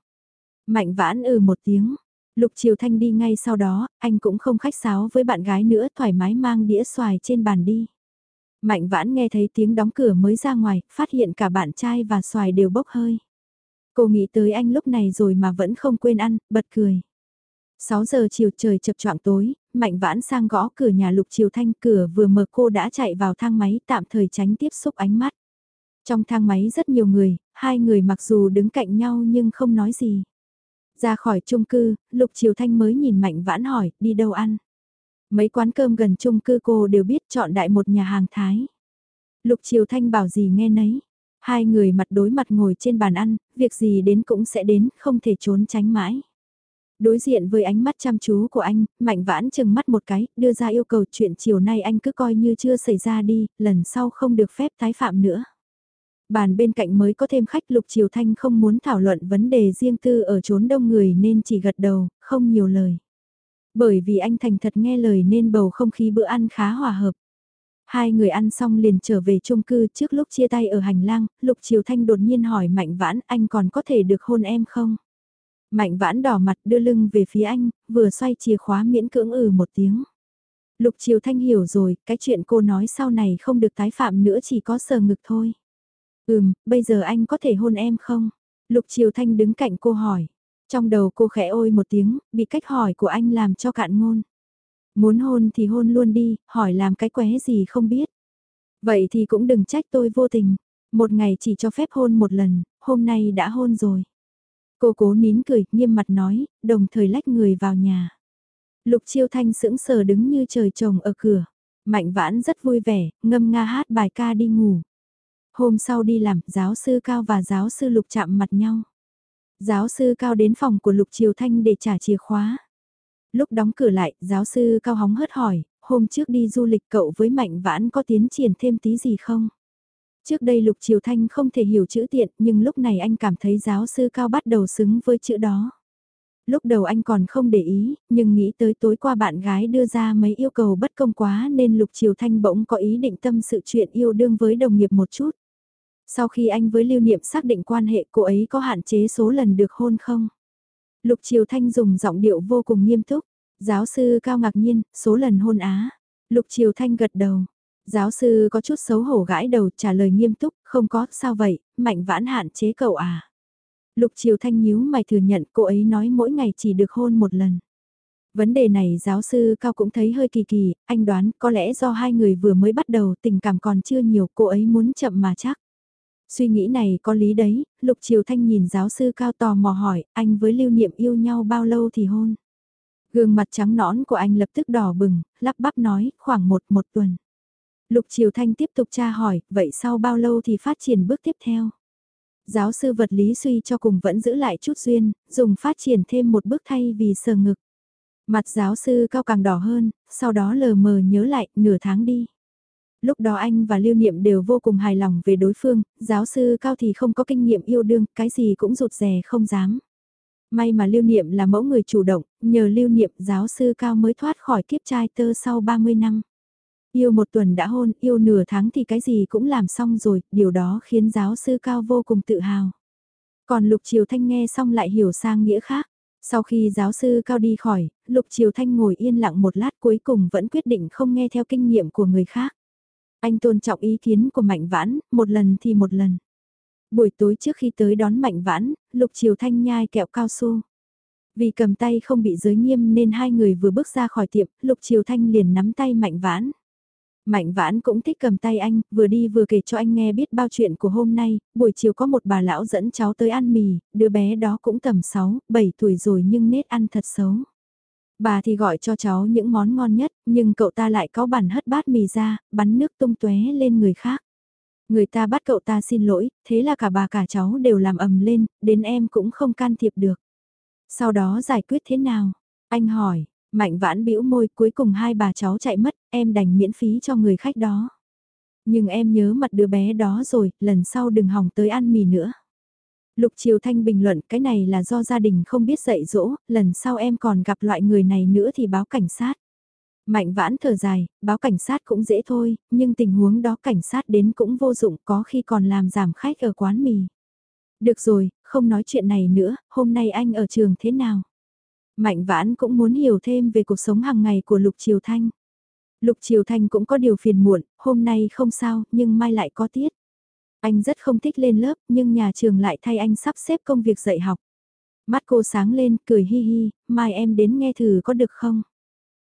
Mạnh vãn ừ một tiếng. Lục Triều Thanh đi ngay sau đó, anh cũng không khách sáo với bạn gái nữa thoải mái mang đĩa xoài trên bàn đi. Mạnh vãn nghe thấy tiếng đóng cửa mới ra ngoài, phát hiện cả bạn trai và xoài đều bốc hơi. Cô nghĩ tới anh lúc này rồi mà vẫn không quên ăn, bật cười. 6 giờ chiều trời chập choạng tối, Mạnh Vãn sang gõ cửa nhà Lục Triều Thanh cửa vừa mở cô đã chạy vào thang máy tạm thời tránh tiếp xúc ánh mắt. Trong thang máy rất nhiều người, hai người mặc dù đứng cạnh nhau nhưng không nói gì. Ra khỏi chung cư, Lục Triều Thanh mới nhìn Mạnh Vãn hỏi, đi đâu ăn? Mấy quán cơm gần chung cư cô đều biết chọn đại một nhà hàng Thái. Lục Triều Thanh bảo gì nghe nấy. Hai người mặt đối mặt ngồi trên bàn ăn, việc gì đến cũng sẽ đến, không thể trốn tránh mãi. Đối diện với ánh mắt chăm chú của anh, Mạnh Vãn chừng mắt một cái, đưa ra yêu cầu chuyện chiều nay anh cứ coi như chưa xảy ra đi, lần sau không được phép tái phạm nữa. Bàn bên cạnh mới có thêm khách Lục Triều Thanh không muốn thảo luận vấn đề riêng tư ở chốn đông người nên chỉ gật đầu, không nhiều lời. Bởi vì anh thành thật nghe lời nên bầu không khí bữa ăn khá hòa hợp. Hai người ăn xong liền trở về chung cư trước lúc chia tay ở hành lang, Lục Triều Thanh đột nhiên hỏi Mạnh Vãn anh còn có thể được hôn em không? Mạnh Vãn đỏ mặt đưa lưng về phía anh, vừa xoay chìa khóa miễn cưỡng ừ một tiếng. Lục Triều Thanh hiểu rồi, cái chuyện cô nói sau này không được tái phạm nữa chỉ có sờ ngực thôi. Ừm, bây giờ anh có thể hôn em không? Lục Triều Thanh đứng cạnh cô hỏi. Trong đầu cô khẽ ôi một tiếng, bị cách hỏi của anh làm cho cạn ngôn. Muốn hôn thì hôn luôn đi, hỏi làm cái qué gì không biết. Vậy thì cũng đừng trách tôi vô tình. Một ngày chỉ cho phép hôn một lần, hôm nay đã hôn rồi. Cô cố nín cười, nghiêm mặt nói, đồng thời lách người vào nhà. Lục Chiêu Thanh sững sờ đứng như trời trồng ở cửa. Mạnh vãn rất vui vẻ, ngâm nga hát bài ca đi ngủ. Hôm sau đi làm, giáo sư Cao và giáo sư Lục chạm mặt nhau. Giáo sư Cao đến phòng của Lục Triều Thanh để trả chìa khóa. Lúc đóng cửa lại, giáo sư Cao hóng hớt hỏi, hôm trước đi du lịch cậu với Mạnh Vãn có tiến triển thêm tí gì không? Trước đây Lục Triều Thanh không thể hiểu chữ tiện nhưng lúc này anh cảm thấy giáo sư Cao bắt đầu xứng với chữ đó. Lúc đầu anh còn không để ý, nhưng nghĩ tới tối qua bạn gái đưa ra mấy yêu cầu bất công quá nên Lục Triều Thanh bỗng có ý định tâm sự chuyện yêu đương với đồng nghiệp một chút. Sau khi anh với Lưu Niệm xác định quan hệ cô ấy có hạn chế số lần được hôn không? Lục Triều Thanh dùng giọng điệu vô cùng nghiêm túc. Giáo sư cao ngạc nhiên, số lần hôn á. Lục Triều Thanh gật đầu. Giáo sư có chút xấu hổ gãi đầu trả lời nghiêm túc, không có, sao vậy, mạnh vãn hạn chế cậu à. Lục Triều Thanh nhíu mày thừa nhận cô ấy nói mỗi ngày chỉ được hôn một lần. Vấn đề này giáo sư Cao cũng thấy hơi kỳ kỳ, anh đoán có lẽ do hai người vừa mới bắt đầu tình cảm còn chưa nhiều cô ấy muốn chậm mà chắc. Suy nghĩ này có lý đấy, Lục Triều Thanh nhìn giáo sư Cao tò mò hỏi, anh với lưu niệm yêu nhau bao lâu thì hôn? Gương mặt trắng nõn của anh lập tức đỏ bừng, lắp bắp nói, khoảng một một tuần. Lục Triều Thanh tiếp tục tra hỏi, vậy sau bao lâu thì phát triển bước tiếp theo? Giáo sư vật lý suy cho cùng vẫn giữ lại chút duyên, dùng phát triển thêm một bước thay vì sờ ngực. Mặt giáo sư cao càng đỏ hơn, sau đó lờ mờ nhớ lại, nửa tháng đi. Lúc đó anh và Lưu Niệm đều vô cùng hài lòng về đối phương, giáo sư Cao thì không có kinh nghiệm yêu đương, cái gì cũng rụt rè không dám. May mà Lưu Niệm là mẫu người chủ động, nhờ Lưu Niệm giáo sư Cao mới thoát khỏi kiếp trai tơ sau 30 năm. Yêu một tuần đã hôn, yêu nửa tháng thì cái gì cũng làm xong rồi, điều đó khiến giáo sư Cao vô cùng tự hào. Còn Lục Triều Thanh nghe xong lại hiểu sang nghĩa khác. Sau khi giáo sư Cao đi khỏi, Lục Triều Thanh ngồi yên lặng một lát cuối cùng vẫn quyết định không nghe theo kinh nghiệm của người khác. Anh tôn trọng ý kiến của Mạnh Vãn, một lần thì một lần. Buổi tối trước khi tới đón Mạnh Vãn, Lục Triều Thanh nhai kẹo cao su. Vì cầm tay không bị giới nghiêm nên hai người vừa bước ra khỏi tiệm, Lục Triều Thanh liền nắm tay Mạnh Vãn. Mạnh Vãn cũng thích cầm tay anh, vừa đi vừa kể cho anh nghe biết bao chuyện của hôm nay, buổi chiều có một bà lão dẫn cháu tới ăn mì, đứa bé đó cũng tầm 6, 7 tuổi rồi nhưng nết ăn thật xấu. Bà thì gọi cho cháu những món ngon nhất, nhưng cậu ta lại có bản hất bát mì ra, bắn nước tung tóe lên người khác. Người ta bắt cậu ta xin lỗi, thế là cả bà cả cháu đều làm ầm lên, đến em cũng không can thiệp được. Sau đó giải quyết thế nào? Anh hỏi, mạnh vãn bĩu môi cuối cùng hai bà cháu chạy mất, em đành miễn phí cho người khách đó. Nhưng em nhớ mặt đứa bé đó rồi, lần sau đừng hỏng tới ăn mì nữa. Lục Triều Thanh bình luận cái này là do gia đình không biết dạy dỗ, lần sau em còn gặp loại người này nữa thì báo cảnh sát. Mạnh vãn thở dài, báo cảnh sát cũng dễ thôi, nhưng tình huống đó cảnh sát đến cũng vô dụng có khi còn làm giảm khách ở quán mì. Được rồi, không nói chuyện này nữa, hôm nay anh ở trường thế nào? Mạnh vãn cũng muốn hiểu thêm về cuộc sống hàng ngày của Lục Triều Thanh. Lục Triều Thanh cũng có điều phiền muộn, hôm nay không sao, nhưng mai lại có tiết. Anh rất không thích lên lớp, nhưng nhà trường lại thay anh sắp xếp công việc dạy học. Mắt cô sáng lên, cười hi hi, mai em đến nghe thử có được không?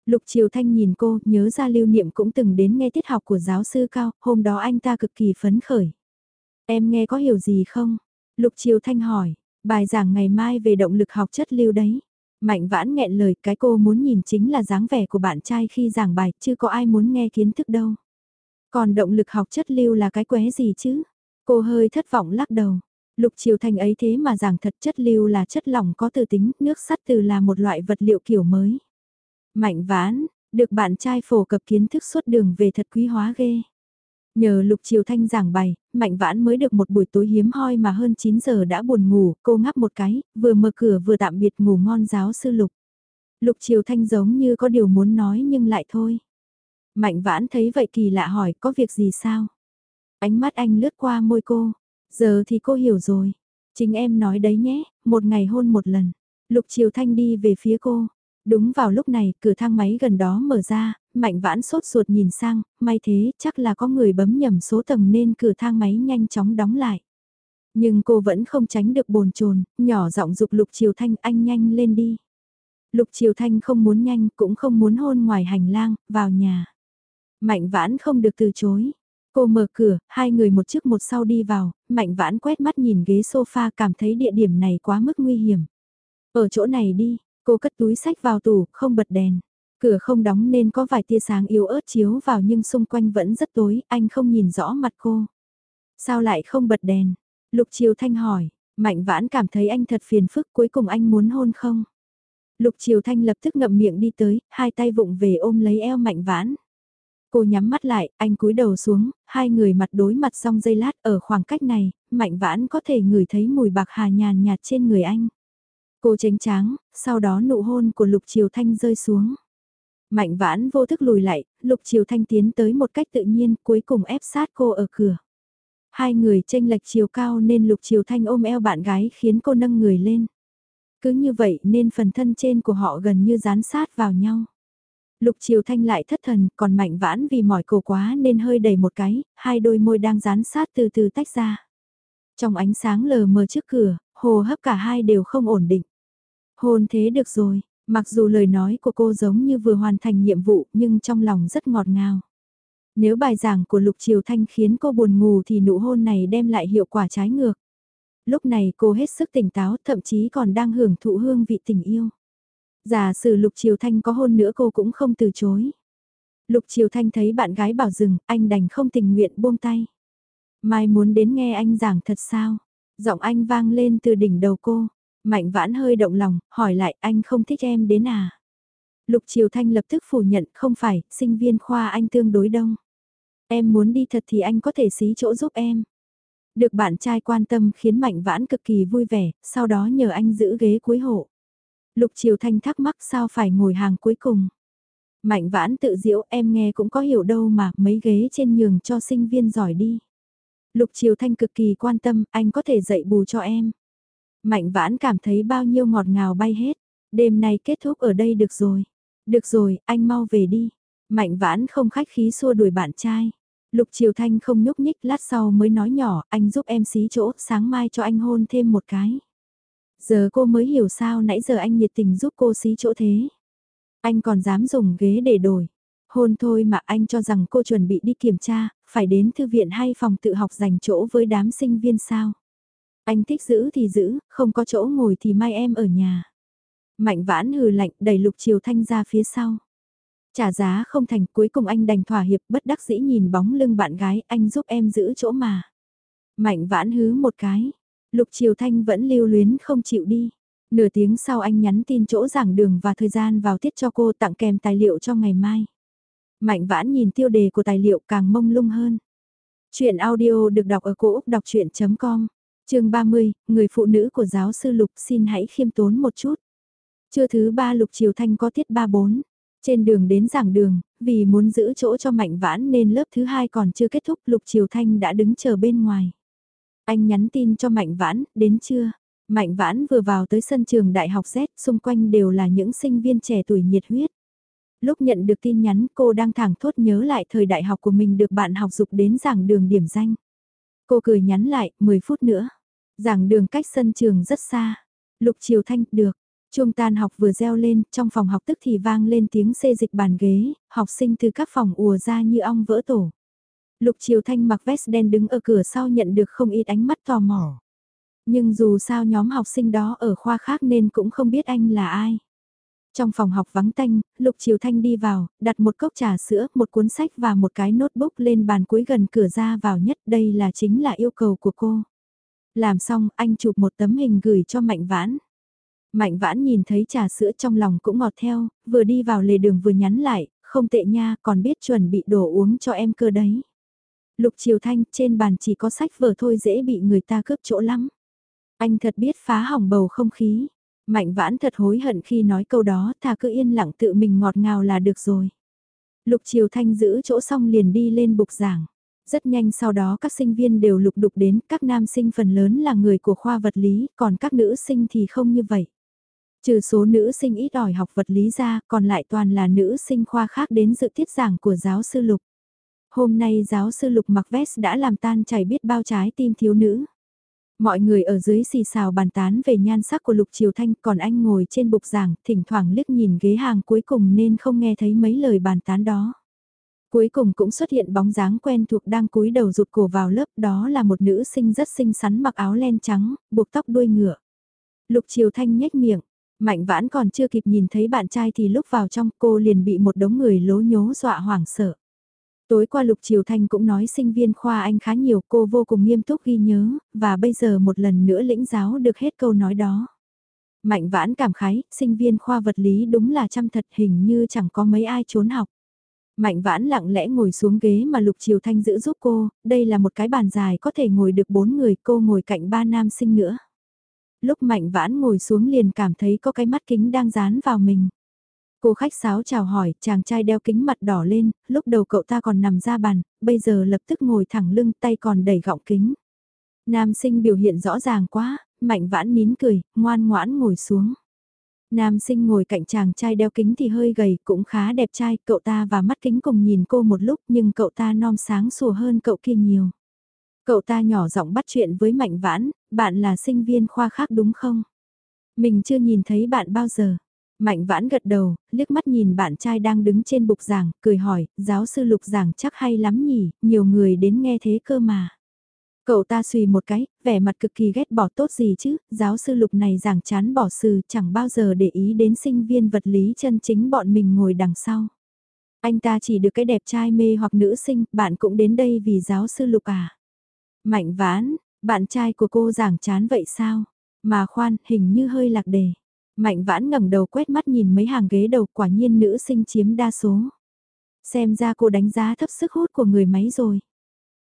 Lục Triều Thanh nhìn cô, nhớ ra lưu niệm cũng từng đến nghe tiết học của giáo sư Cao, hôm đó anh ta cực kỳ phấn khởi. Em nghe có hiểu gì không? Lục Triều Thanh hỏi, bài giảng ngày mai về động lực học chất lưu đấy. Mạnh vãn nghẹn lời cái cô muốn nhìn chính là dáng vẻ của bạn trai khi giảng bài, chứ có ai muốn nghe kiến thức đâu. Còn động lực học chất lưu là cái qué gì chứ? Cô hơi thất vọng lắc đầu. Lục Triều Thanh ấy thế mà giảng thật chất lưu là chất lỏng có từ tính, nước sắt từ là một loại vật liệu kiểu mới. Mạnh vãn, được bạn trai phổ cập kiến thức suốt đường về thật quý hóa ghê. Nhờ Lục Triều Thanh giảng bài, Mạnh Vãn mới được một buổi tối hiếm hoi mà hơn 9 giờ đã buồn ngủ, cô ngáp một cái, vừa mở cửa vừa tạm biệt ngủ ngon giáo sư Lục. Lục Triều Thanh giống như có điều muốn nói nhưng lại thôi. Mạnh Vãn thấy vậy kỳ lạ hỏi có việc gì sao? Ánh mắt anh lướt qua môi cô. Giờ thì cô hiểu rồi. Chính em nói đấy nhé, một ngày hôn một lần. Lục Triều Thanh đi về phía cô. Đúng vào lúc này, cửa thang máy gần đó mở ra, mạnh vãn sốt ruột nhìn sang, may thế, chắc là có người bấm nhầm số tầng nên cửa thang máy nhanh chóng đóng lại. Nhưng cô vẫn không tránh được bồn chồn, nhỏ giọng dục Lục Triều Thanh anh nhanh lên đi. Lục Triều Thanh không muốn nhanh cũng không muốn hôn ngoài hành lang, vào nhà. Mạnh vãn không được từ chối. Cô mở cửa, hai người một trước một sau đi vào, mạnh vãn quét mắt nhìn ghế sofa cảm thấy địa điểm này quá mức nguy hiểm. Ở chỗ này đi, cô cất túi sách vào tủ, không bật đèn. Cửa không đóng nên có vài tia sáng yếu ớt chiếu vào nhưng xung quanh vẫn rất tối, anh không nhìn rõ mặt cô. Sao lại không bật đèn? Lục Triều Thanh hỏi, Mạnh Vãn cảm thấy anh thật phiền phức cuối cùng anh muốn hôn không? Lục Triều Thanh lập tức ngậm miệng đi tới, hai tay vụng về ôm lấy eo Mạnh Vãn. Cô nhắm mắt lại, anh cúi đầu xuống, hai người mặt đối mặt xong giây lát ở khoảng cách này, Mạnh Vãn có thể ngửi thấy mùi bạc hà nhàn nhạt trên người anh. Cô tránh tráng, sau đó nụ hôn của Lục Triều Thanh rơi xuống. Mạnh vãn vô thức lùi lại, Lục Triều Thanh tiến tới một cách tự nhiên, cuối cùng ép sát cô ở cửa. Hai người tranh lệch chiều cao nên Lục Triều Thanh ôm eo bạn gái khiến cô nâng người lên. Cứ như vậy nên phần thân trên của họ gần như dán sát vào nhau. Lục Triều Thanh lại thất thần, còn Mạnh Vãn vì mỏi cổ quá nên hơi đầy một cái, hai đôi môi đang dán sát từ từ tách ra. Trong ánh sáng lờ mờ trước cửa, hồ hấp cả hai đều không ổn định. Hôn thế được rồi, Mặc dù lời nói của cô giống như vừa hoàn thành nhiệm vụ nhưng trong lòng rất ngọt ngào. Nếu bài giảng của Lục Triều Thanh khiến cô buồn ngủ thì nụ hôn này đem lại hiệu quả trái ngược. Lúc này cô hết sức tỉnh táo thậm chí còn đang hưởng thụ hương vị tình yêu. Giả sử Lục Triều Thanh có hôn nữa cô cũng không từ chối. Lục Triều Thanh thấy bạn gái bảo dừng, anh đành không tình nguyện buông tay. Mai muốn đến nghe anh giảng thật sao? Giọng anh vang lên từ đỉnh đầu cô. Mạnh vãn hơi động lòng, hỏi lại anh không thích em đến à? Lục Triều Thanh lập tức phủ nhận không phải, sinh viên khoa anh tương đối đông. Em muốn đi thật thì anh có thể xí chỗ giúp em. Được bạn trai quan tâm khiến Mạnh Vãn cực kỳ vui vẻ, sau đó nhờ anh giữ ghế cuối hộ. Lục Triều Thanh thắc mắc sao phải ngồi hàng cuối cùng. Mạnh Vãn tự diễu em nghe cũng có hiểu đâu mà mấy ghế trên nhường cho sinh viên giỏi đi. Lục Triều Thanh cực kỳ quan tâm, anh có thể dạy bù cho em. Mạnh vãn cảm thấy bao nhiêu ngọt ngào bay hết. Đêm nay kết thúc ở đây được rồi. Được rồi, anh mau về đi. Mạnh vãn không khách khí xua đuổi bạn trai. Lục Triều Thanh không nhúc nhích lát sau mới nói nhỏ, anh giúp em xí chỗ, sáng mai cho anh hôn thêm một cái. Giờ cô mới hiểu sao nãy giờ anh nhiệt tình giúp cô xí chỗ thế. Anh còn dám dùng ghế để đổi. Hôn thôi mà anh cho rằng cô chuẩn bị đi kiểm tra, phải đến thư viện hay phòng tự học dành chỗ với đám sinh viên sao. Anh thích giữ thì giữ, không có chỗ ngồi thì mai em ở nhà. Mạnh vãn hừ lạnh đẩy lục triều thanh ra phía sau. Trả giá không thành cuối cùng anh đành thỏa hiệp bất đắc dĩ nhìn bóng lưng bạn gái anh giúp em giữ chỗ mà. Mạnh vãn hứ một cái. Lục triều thanh vẫn lưu luyến không chịu đi. Nửa tiếng sau anh nhắn tin chỗ giảng đường và thời gian vào tiết cho cô tặng kèm tài liệu cho ngày mai. Mạnh vãn nhìn tiêu đề của tài liệu càng mông lung hơn. Chuyện audio được đọc ở cổ Úc đọc chuyện.com chương 30, người phụ nữ của giáo sư Lục xin hãy khiêm tốn một chút. Trưa thứ ba Lục Triều Thanh có tiết 3-4. Trên đường đến giảng đường, vì muốn giữ chỗ cho Mạnh Vãn nên lớp thứ hai còn chưa kết thúc Lục Triều Thanh đã đứng chờ bên ngoài. Anh nhắn tin cho Mạnh Vãn, đến chưa? Mạnh vãn vừa vào tới sân trường đại học Z, xung quanh đều là những sinh viên trẻ tuổi nhiệt huyết. Lúc nhận được tin nhắn cô đang thẳng thốt nhớ lại thời đại học của mình được bạn học dục đến giảng đường điểm danh. Cô cười nhắn lại, 10 phút nữa. Giảng đường cách sân trường rất xa. Lục Triều Thanh, được. Chuông tan học vừa reo lên, trong phòng học tức thì vang lên tiếng xê dịch bàn ghế, học sinh từ các phòng ùa ra như ong vỡ tổ. Lục Triều Thanh mặc vest đen đứng ở cửa sau nhận được không ít ánh mắt tò mò. Nhưng dù sao nhóm học sinh đó ở khoa khác nên cũng không biết anh là ai. Trong phòng học vắng tanh, Lục Triều Thanh đi vào, đặt một cốc trà sữa, một cuốn sách và một cái notebook lên bàn cuối gần cửa ra vào nhất. Đây là chính là yêu cầu của cô. Làm xong, anh chụp một tấm hình gửi cho Mạnh Vãn. Mạnh Vãn nhìn thấy trà sữa trong lòng cũng ngọt theo, vừa đi vào lề đường vừa nhắn lại, không tệ nha, còn biết chuẩn bị đồ uống cho em cơ đấy. Lục Triều Thanh, trên bàn chỉ có sách vở thôi dễ bị người ta cướp chỗ lắm. Anh thật biết phá hỏng bầu không khí. Mạnh vãn thật hối hận khi nói câu đó, thà cứ yên lặng tự mình ngọt ngào là được rồi. Lục Triều Thanh giữ chỗ xong liền đi lên bục giảng. Rất nhanh sau đó các sinh viên đều lục đục đến, các nam sinh phần lớn là người của khoa vật lý, còn các nữ sinh thì không như vậy. Trừ số nữ sinh ít ỏi học vật lý ra, còn lại toàn là nữ sinh khoa khác đến dự tiết giảng của giáo sư Lục. Hôm nay giáo sư Lục mặc vest đã làm tan chảy biết bao trái tim thiếu nữ. Mọi người ở dưới xì xào bàn tán về nhan sắc của Lục Triều Thanh còn anh ngồi trên bục giảng, thỉnh thoảng liếc nhìn ghế hàng cuối cùng nên không nghe thấy mấy lời bàn tán đó. Cuối cùng cũng xuất hiện bóng dáng quen thuộc đang cúi đầu rụt cổ vào lớp đó là một nữ sinh rất xinh xắn mặc áo len trắng, buộc tóc đuôi ngựa. Lục Triều Thanh nhếch miệng, Mạnh vãn còn chưa kịp nhìn thấy bạn trai thì lúc vào trong cô liền bị một đống người lố nhố dọa hoảng sợ. Tối qua Lục Triều Thanh cũng nói sinh viên khoa anh khá nhiều cô vô cùng nghiêm túc ghi nhớ, và bây giờ một lần nữa lĩnh giáo được hết câu nói đó. Mạnh vãn cảm khái, sinh viên khoa vật lý đúng là chăm thật hình như chẳng có mấy ai trốn học. Mạnh vãn lặng lẽ ngồi xuống ghế mà Lục Triều Thanh giữ giúp cô, đây là một cái bàn dài có thể ngồi được bốn người cô ngồi cạnh ba nam sinh nữa. Lúc mạnh vãn ngồi xuống liền cảm thấy có cái mắt kính đang dán vào mình. Cô khách sáo chào hỏi, chàng trai đeo kính mặt đỏ lên, lúc đầu cậu ta còn nằm ra bàn, bây giờ lập tức ngồi thẳng lưng tay còn đẩy gọng kính. Nam sinh biểu hiện rõ ràng quá, mạnh vãn nín cười, ngoan ngoãn ngồi xuống. Nam sinh ngồi cạnh chàng trai đeo kính thì hơi gầy, cũng khá đẹp trai, cậu ta và mắt kính cùng nhìn cô một lúc nhưng cậu ta non sáng sủa hơn cậu kia nhiều. Cậu ta nhỏ giọng bắt chuyện với Mạnh Vãn, bạn là sinh viên khoa khác đúng không? Mình chưa nhìn thấy bạn bao giờ. Mạnh vãn gật đầu, liếc mắt nhìn bạn trai đang đứng trên bục giảng, cười hỏi, giáo sư lục giảng chắc hay lắm nhỉ, nhiều người đến nghe thế cơ mà. Cậu ta suy một cái, vẻ mặt cực kỳ ghét bỏ tốt gì chứ, giáo sư lục này giảng chán bỏ sư chẳng bao giờ để ý đến sinh viên vật lý chân chính bọn mình ngồi đằng sau. Anh ta chỉ được cái đẹp trai mê hoặc nữ sinh, bạn cũng đến đây vì giáo sư lục à. Mạnh vãn, bạn trai của cô giảng chán vậy sao? Mà khoan, hình như hơi lạc đề. Mạnh vãn ngẩng đầu quét mắt nhìn mấy hàng ghế đầu quả nhiên nữ sinh chiếm đa số. Xem ra cô đánh giá thấp sức hút của người máy rồi.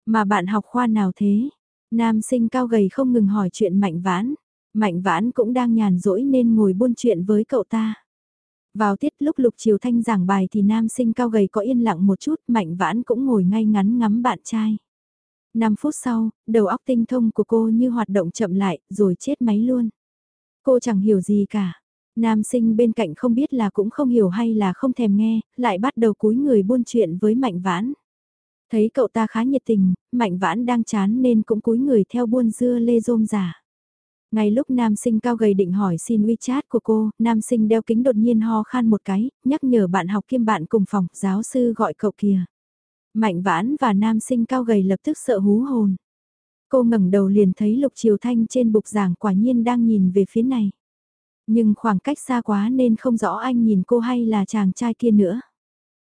Mà bạn học khoa nào thế? Nam sinh cao gầy không ngừng hỏi chuyện mạnh vãn. Mạnh vãn cũng đang nhàn rỗi nên ngồi buôn chuyện với cậu ta. Vào tiết lúc lục chiều thanh giảng bài thì nam sinh cao gầy có yên lặng một chút, mạnh vãn cũng ngồi ngay ngắn ngắm bạn trai. 5 phút sau, đầu óc tinh thông của cô như hoạt động chậm lại, rồi chết máy luôn. Cô chẳng hiểu gì cả. Nam sinh bên cạnh không biết là cũng không hiểu hay là không thèm nghe, lại bắt đầu cúi người buôn chuyện với Mạnh Vãn. Thấy cậu ta khá nhiệt tình, Mạnh Vãn đang chán nên cũng cúi người theo buôn dưa lê rôm giả. Ngay lúc nam sinh cao gầy định hỏi xin WeChat của cô, nam sinh đeo kính đột nhiên ho khan một cái, nhắc nhở bạn học kiêm bạn cùng phòng, giáo sư gọi cậu kìa. Mạnh vãn và nam sinh cao gầy lập tức sợ hú hồn. Cô ngẩng đầu liền thấy Lục Triều Thanh trên bục giảng quả nhiên đang nhìn về phía này. Nhưng khoảng cách xa quá nên không rõ anh nhìn cô hay là chàng trai kia nữa.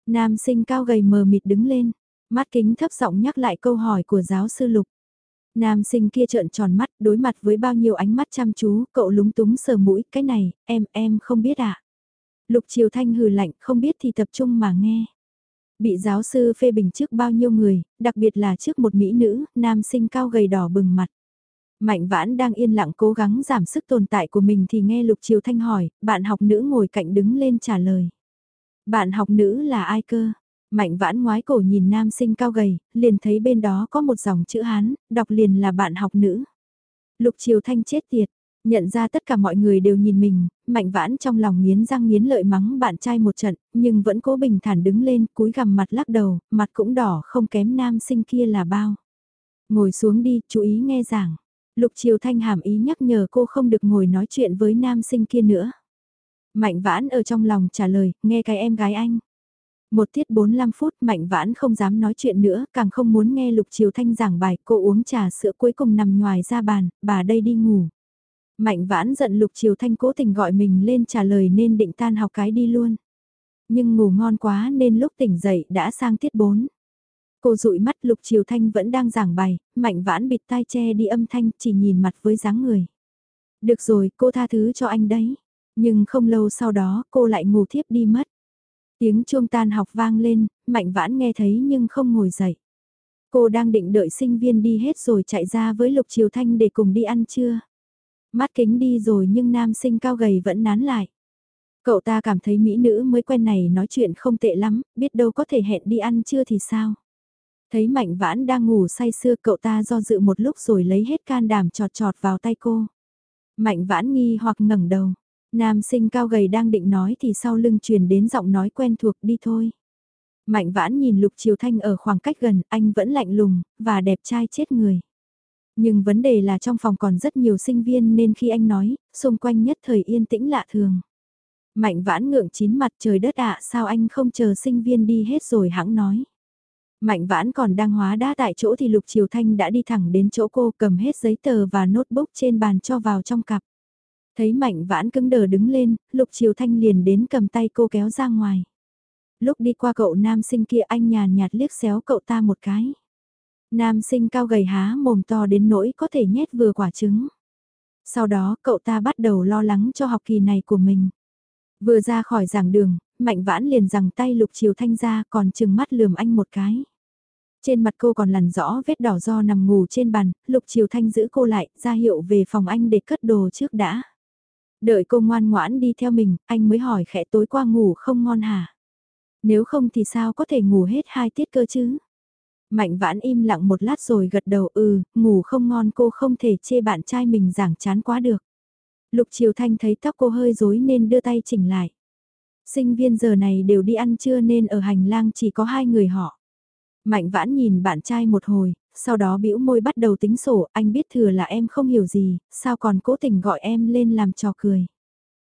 Nam sinh cao gầy mờ mịt đứng lên, mắt kính thấp giọng nhắc lại câu hỏi của giáo sư Lục. Nam sinh kia trợn tròn mắt đối mặt với bao nhiêu ánh mắt chăm chú, cậu lúng túng sờ mũi, cái này, em, em không biết ạ. À? Lục Triều Thanh hừ lạnh, không biết thì tập trung mà nghe. Bị giáo sư phê bình trước bao nhiêu người, đặc biệt là trước một mỹ nữ, nam sinh cao gầy đỏ bừng mặt. Mạnh vãn đang yên lặng cố gắng giảm sức tồn tại của mình thì nghe Lục Triều Thanh hỏi, bạn học nữ ngồi cạnh đứng lên trả lời. Bạn học nữ là ai cơ? Mạnh vãn ngoái cổ nhìn nam sinh cao gầy, liền thấy bên đó có một dòng chữ Hán, đọc liền là bạn học nữ. Lục Triều Thanh chết tiệt, Nhận ra tất cả mọi người đều nhìn mình, mạnh vãn trong lòng nghiến răng nghiến lợi mắng bạn trai một trận, nhưng vẫn cố bình thản đứng lên, cúi gằm mặt lắc đầu, mặt cũng đỏ không kém nam sinh kia là bao. Ngồi xuống đi, chú ý nghe giảng. Lục Triều Thanh hàm ý nhắc nhở cô không được ngồi nói chuyện với nam sinh kia nữa. Mạnh vãn ở trong lòng trả lời, nghe cái em gái anh. Một tiết 45 phút Mạnh Vãn không dám nói chuyện nữa, càng không muốn nghe Lục Triều Thanh giảng bài, cô uống trà sữa cuối cùng nằm ngoài ra bàn, bà đây đi ngủ. Mạnh Vãn giận Lục Triều Thanh cố tình gọi mình lên trả lời nên định tan học cái đi luôn. Nhưng ngủ ngon quá nên lúc tỉnh dậy đã sang tiết 4. Cô dụi mắt Lục Triều Thanh vẫn đang giảng bài, Mạnh Vãn bịt tai che đi âm thanh chỉ nhìn mặt với dáng người. Được rồi, cô tha thứ cho anh đấy. Nhưng không lâu sau đó cô lại ngủ thiếp đi mất. Tiếng chuông tan học vang lên, Mạnh Vãn nghe thấy nhưng không ngồi dậy. Cô đang định đợi sinh viên đi hết rồi chạy ra với Lục Triều Thanh để cùng đi ăn trưa. Mắt kính đi rồi nhưng nam sinh cao gầy vẫn nán lại. Cậu ta cảm thấy mỹ nữ mới quen này nói chuyện không tệ lắm, biết đâu có thể hẹn đi ăn trưa thì sao. Thấy Mạnh Vãn đang ngủ say sưa cậu ta do dự một lúc rồi lấy hết can đảm trọt trọt vào tay cô. Mạnh Vãn nghi hoặc ngẩng đầu. Nam sinh cao gầy đang định nói thì sau lưng truyền đến giọng nói quen thuộc đi thôi. Mạnh vãn nhìn Lục Triều Thanh ở khoảng cách gần, anh vẫn lạnh lùng, và đẹp trai chết người. Nhưng vấn đề là trong phòng còn rất nhiều sinh viên nên khi anh nói, xung quanh nhất thời yên tĩnh lạ thường. Mạnh vãn ngượng chín mặt trời đất ạ sao anh không chờ sinh viên đi hết rồi hãng nói. Mạnh vãn còn đang hóa đá tại chỗ thì Lục Triều Thanh đã đi thẳng đến chỗ cô cầm hết giấy tờ và notebook trên bàn cho vào trong cặp. Thấy mạnh vãn cứng đờ đứng lên, Lục Triều Thanh liền đến cầm tay cô kéo ra ngoài. Lúc đi qua cậu nam sinh kia anh nhàn nhạt liếc xéo cậu ta một cái. Nam sinh cao gầy há mồm to đến nỗi có thể nhét vừa quả trứng. Sau đó cậu ta bắt đầu lo lắng cho học kỳ này của mình. Vừa ra khỏi giảng đường, Mạnh Vãn liền rằng tay Lục Triều Thanh ra còn chừng mắt lườm anh một cái. Trên mặt cô còn lằn rõ vết đỏ do nằm ngủ trên bàn, Lục Triều Thanh giữ cô lại, ra hiệu về phòng anh để cất đồ trước đã. Đợi cô ngoan ngoãn đi theo mình, anh mới hỏi khẽ tối qua ngủ không ngon hả? Nếu không thì sao có thể ngủ hết hai tiết cơ chứ? Mạnh vãn im lặng một lát rồi gật đầu ừ, ngủ không ngon cô không thể chê bạn trai mình giảng chán quá được. Lục Triều Thanh thấy tóc cô hơi rối nên đưa tay chỉnh lại. Sinh viên giờ này đều đi ăn trưa nên ở hành lang chỉ có hai người họ. Mạnh vãn nhìn bạn trai một hồi, sau đó bĩu môi bắt đầu tính sổ, anh biết thừa là em không hiểu gì, sao còn cố tình gọi em lên làm trò cười.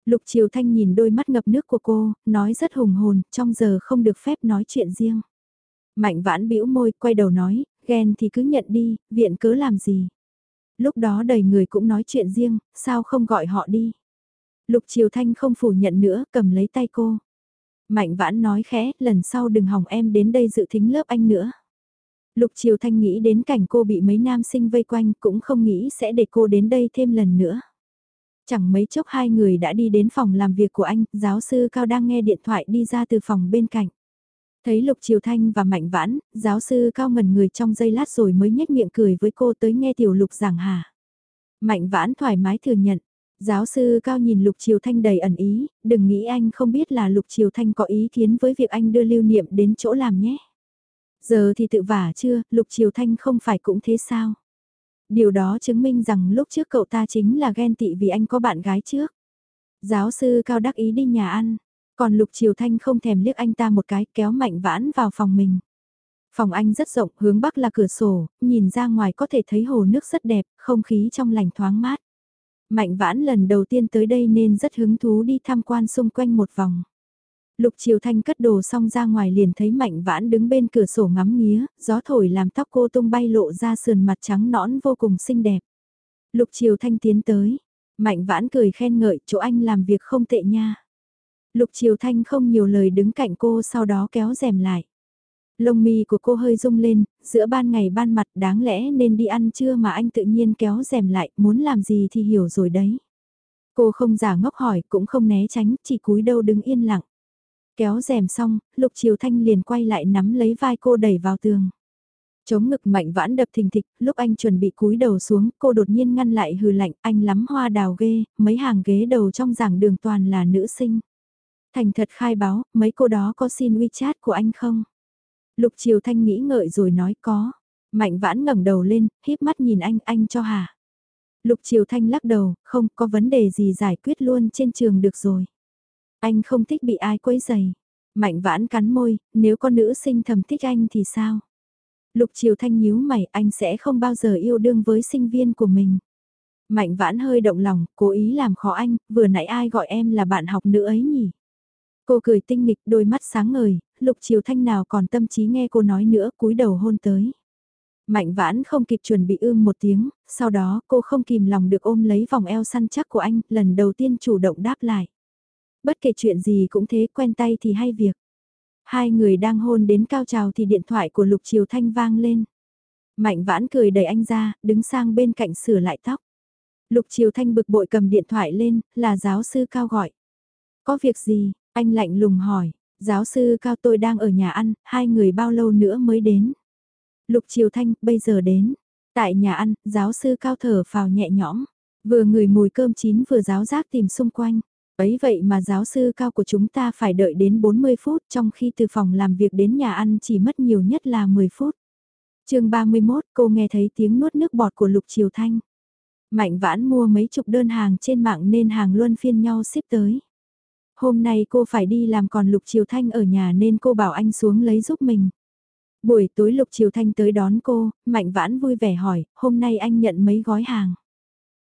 Lục Triều Thanh nhìn đôi mắt ngập nước của cô, nói rất hùng hồn, trong giờ không được phép nói chuyện riêng. Mạnh vãn bĩu môi, quay đầu nói, ghen thì cứ nhận đi, viện cớ làm gì. Lúc đó đầy người cũng nói chuyện riêng, sao không gọi họ đi. Lục Triều Thanh không phủ nhận nữa, cầm lấy tay cô. Mạnh vãn nói khẽ, lần sau đừng hỏng em đến đây dự thính lớp anh nữa. Lục Triều Thanh nghĩ đến cảnh cô bị mấy nam sinh vây quanh cũng không nghĩ sẽ để cô đến đây thêm lần nữa. Chẳng mấy chốc hai người đã đi đến phòng làm việc của anh, giáo sư Cao đang nghe điện thoại đi ra từ phòng bên cạnh. Thấy Lục Triều Thanh và Mạnh Vãn, giáo sư Cao ngần người trong giây lát rồi mới nhếch miệng cười với cô tới nghe tiểu Lục giảng hà. Mạnh Vãn thoải mái thừa nhận. Giáo sư Cao nhìn Lục Triều Thanh đầy ẩn ý, đừng nghĩ anh không biết là Lục Triều Thanh có ý kiến với việc anh đưa lưu niệm đến chỗ làm nhé. Giờ thì tự vả chưa, Lục Triều Thanh không phải cũng thế sao? Điều đó chứng minh rằng lúc trước cậu ta chính là ghen tị vì anh có bạn gái trước. Giáo sư Cao đắc ý đi nhà ăn, còn Lục Triều Thanh không thèm liếc anh ta một cái kéo mạnh vãn vào phòng mình. Phòng anh rất rộng, hướng bắc là cửa sổ, nhìn ra ngoài có thể thấy hồ nước rất đẹp, không khí trong lành thoáng mát. Mạnh vãn lần đầu tiên tới đây nên rất hứng thú đi tham quan xung quanh một vòng. Lục Triều Thanh cất đồ xong ra ngoài liền thấy Mạnh Vãn đứng bên cửa sổ ngắm nghía, gió thổi làm tóc cô tung bay lộ ra sườn mặt trắng nõn vô cùng xinh đẹp. Lục Triều Thanh tiến tới, Mạnh Vãn cười khen ngợi chỗ anh làm việc không tệ nha. Lục Triều Thanh không nhiều lời đứng cạnh cô sau đó kéo rèm lại. Lông mi của cô hơi rung lên, giữa ban ngày ban mặt đáng lẽ nên đi ăn trưa mà anh tự nhiên kéo rèm lại, muốn làm gì thì hiểu rồi đấy. Cô không giả ngốc hỏi cũng không né tránh, chỉ cúi đầu đứng yên lặng. Kéo rèm xong, Lục Triều Thanh liền quay lại nắm lấy vai cô đẩy vào tường. Chống ngực mạnh vãn đập thình thịch, lúc anh chuẩn bị cúi đầu xuống, cô đột nhiên ngăn lại hừ lạnh, anh lắm hoa đào ghê, mấy hàng ghế đầu trong giảng đường toàn là nữ sinh. Thành thật khai báo, mấy cô đó có xin WeChat của anh không? Lục Triều Thanh nghĩ ngợi rồi nói có. Mạnh vãn ngẩng đầu lên, híp mắt nhìn anh, anh cho hả? Lục Triều Thanh lắc đầu, không có vấn đề gì giải quyết luôn trên trường được rồi. Anh không thích bị ai quấy dày. Mạnh vãn cắn môi, nếu con nữ sinh thầm thích anh thì sao? Lục Triều Thanh nhíu mày, anh sẽ không bao giờ yêu đương với sinh viên của mình. Mạnh vãn hơi động lòng, cố ý làm khó anh, vừa nãy ai gọi em là bạn học nữ ấy nhỉ? Cô cười tinh nghịch, đôi mắt sáng ngời, Lục Triều Thanh nào còn tâm trí nghe cô nói nữa, cúi đầu hôn tới. Mạnh vãn không kịp chuẩn bị ưm một tiếng, sau đó cô không kìm lòng được ôm lấy vòng eo săn chắc của anh, lần đầu tiên chủ động đáp lại. Bất kể chuyện gì cũng thế, quen tay thì hay việc. Hai người đang hôn đến cao trào thì điện thoại của Lục Triều Thanh vang lên. Mạnh vãn cười đẩy anh ra, đứng sang bên cạnh sửa lại tóc. Lục Triều Thanh bực bội cầm điện thoại lên, là giáo sư Cao gọi. Có việc gì, anh lạnh lùng hỏi, giáo sư Cao tôi đang ở nhà ăn, hai người bao lâu nữa mới đến. Lục Triều Thanh, bây giờ đến. Tại nhà ăn, giáo sư Cao thở phào nhẹ nhõm. Vừa ngửi mùi cơm chín vừa giáo giác tìm xung quanh. Ấy vậy mà giáo sư cao của chúng ta phải đợi đến 40 phút trong khi từ phòng làm việc đến nhà ăn chỉ mất nhiều nhất là 10 phút. chương 31 cô nghe thấy tiếng nuốt nước bọt của Lục Triều Thanh. Mạnh vãn mua mấy chục đơn hàng trên mạng nên hàng luôn phiên nhau ship tới. Hôm nay cô phải đi làm còn Lục Triều Thanh ở nhà nên cô bảo anh xuống lấy giúp mình. Buổi tối Lục Triều Thanh tới đón cô, Mạnh Vãn vui vẻ hỏi, hôm nay anh nhận mấy gói hàng.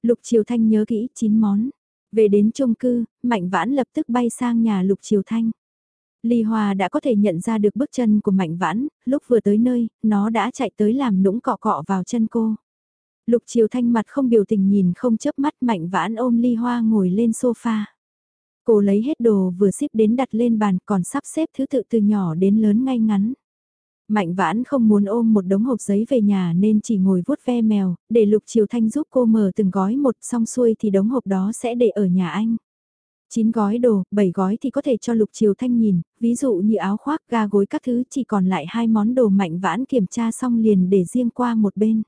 Lục Triều Thanh nhớ kỹ 9 món. Về đến chung cư, Mạnh Vãn lập tức bay sang nhà Lục Triều Thanh. Ly Hòa đã có thể nhận ra được bước chân của Mạnh Vãn, lúc vừa tới nơi, nó đã chạy tới làm nũng cọ cọ vào chân cô. Lục Triều Thanh mặt không biểu tình nhìn không chớp mắt Mạnh Vãn ôm Ly Hoa ngồi lên sofa. Cô lấy hết đồ vừa xếp đến đặt lên bàn còn sắp xếp thứ tự từ nhỏ đến lớn ngay ngắn. Mạnh vãn không muốn ôm một đống hộp giấy về nhà nên chỉ ngồi vuốt ve mèo, để Lục Triều Thanh giúp cô mở từng gói một xong xuôi thì đống hộp đó sẽ để ở nhà anh. 9 gói đồ, 7 gói thì có thể cho Lục Triều Thanh nhìn, ví dụ như áo khoác, ga gối các thứ chỉ còn lại hai món đồ mạnh vãn kiểm tra xong liền để riêng qua một bên.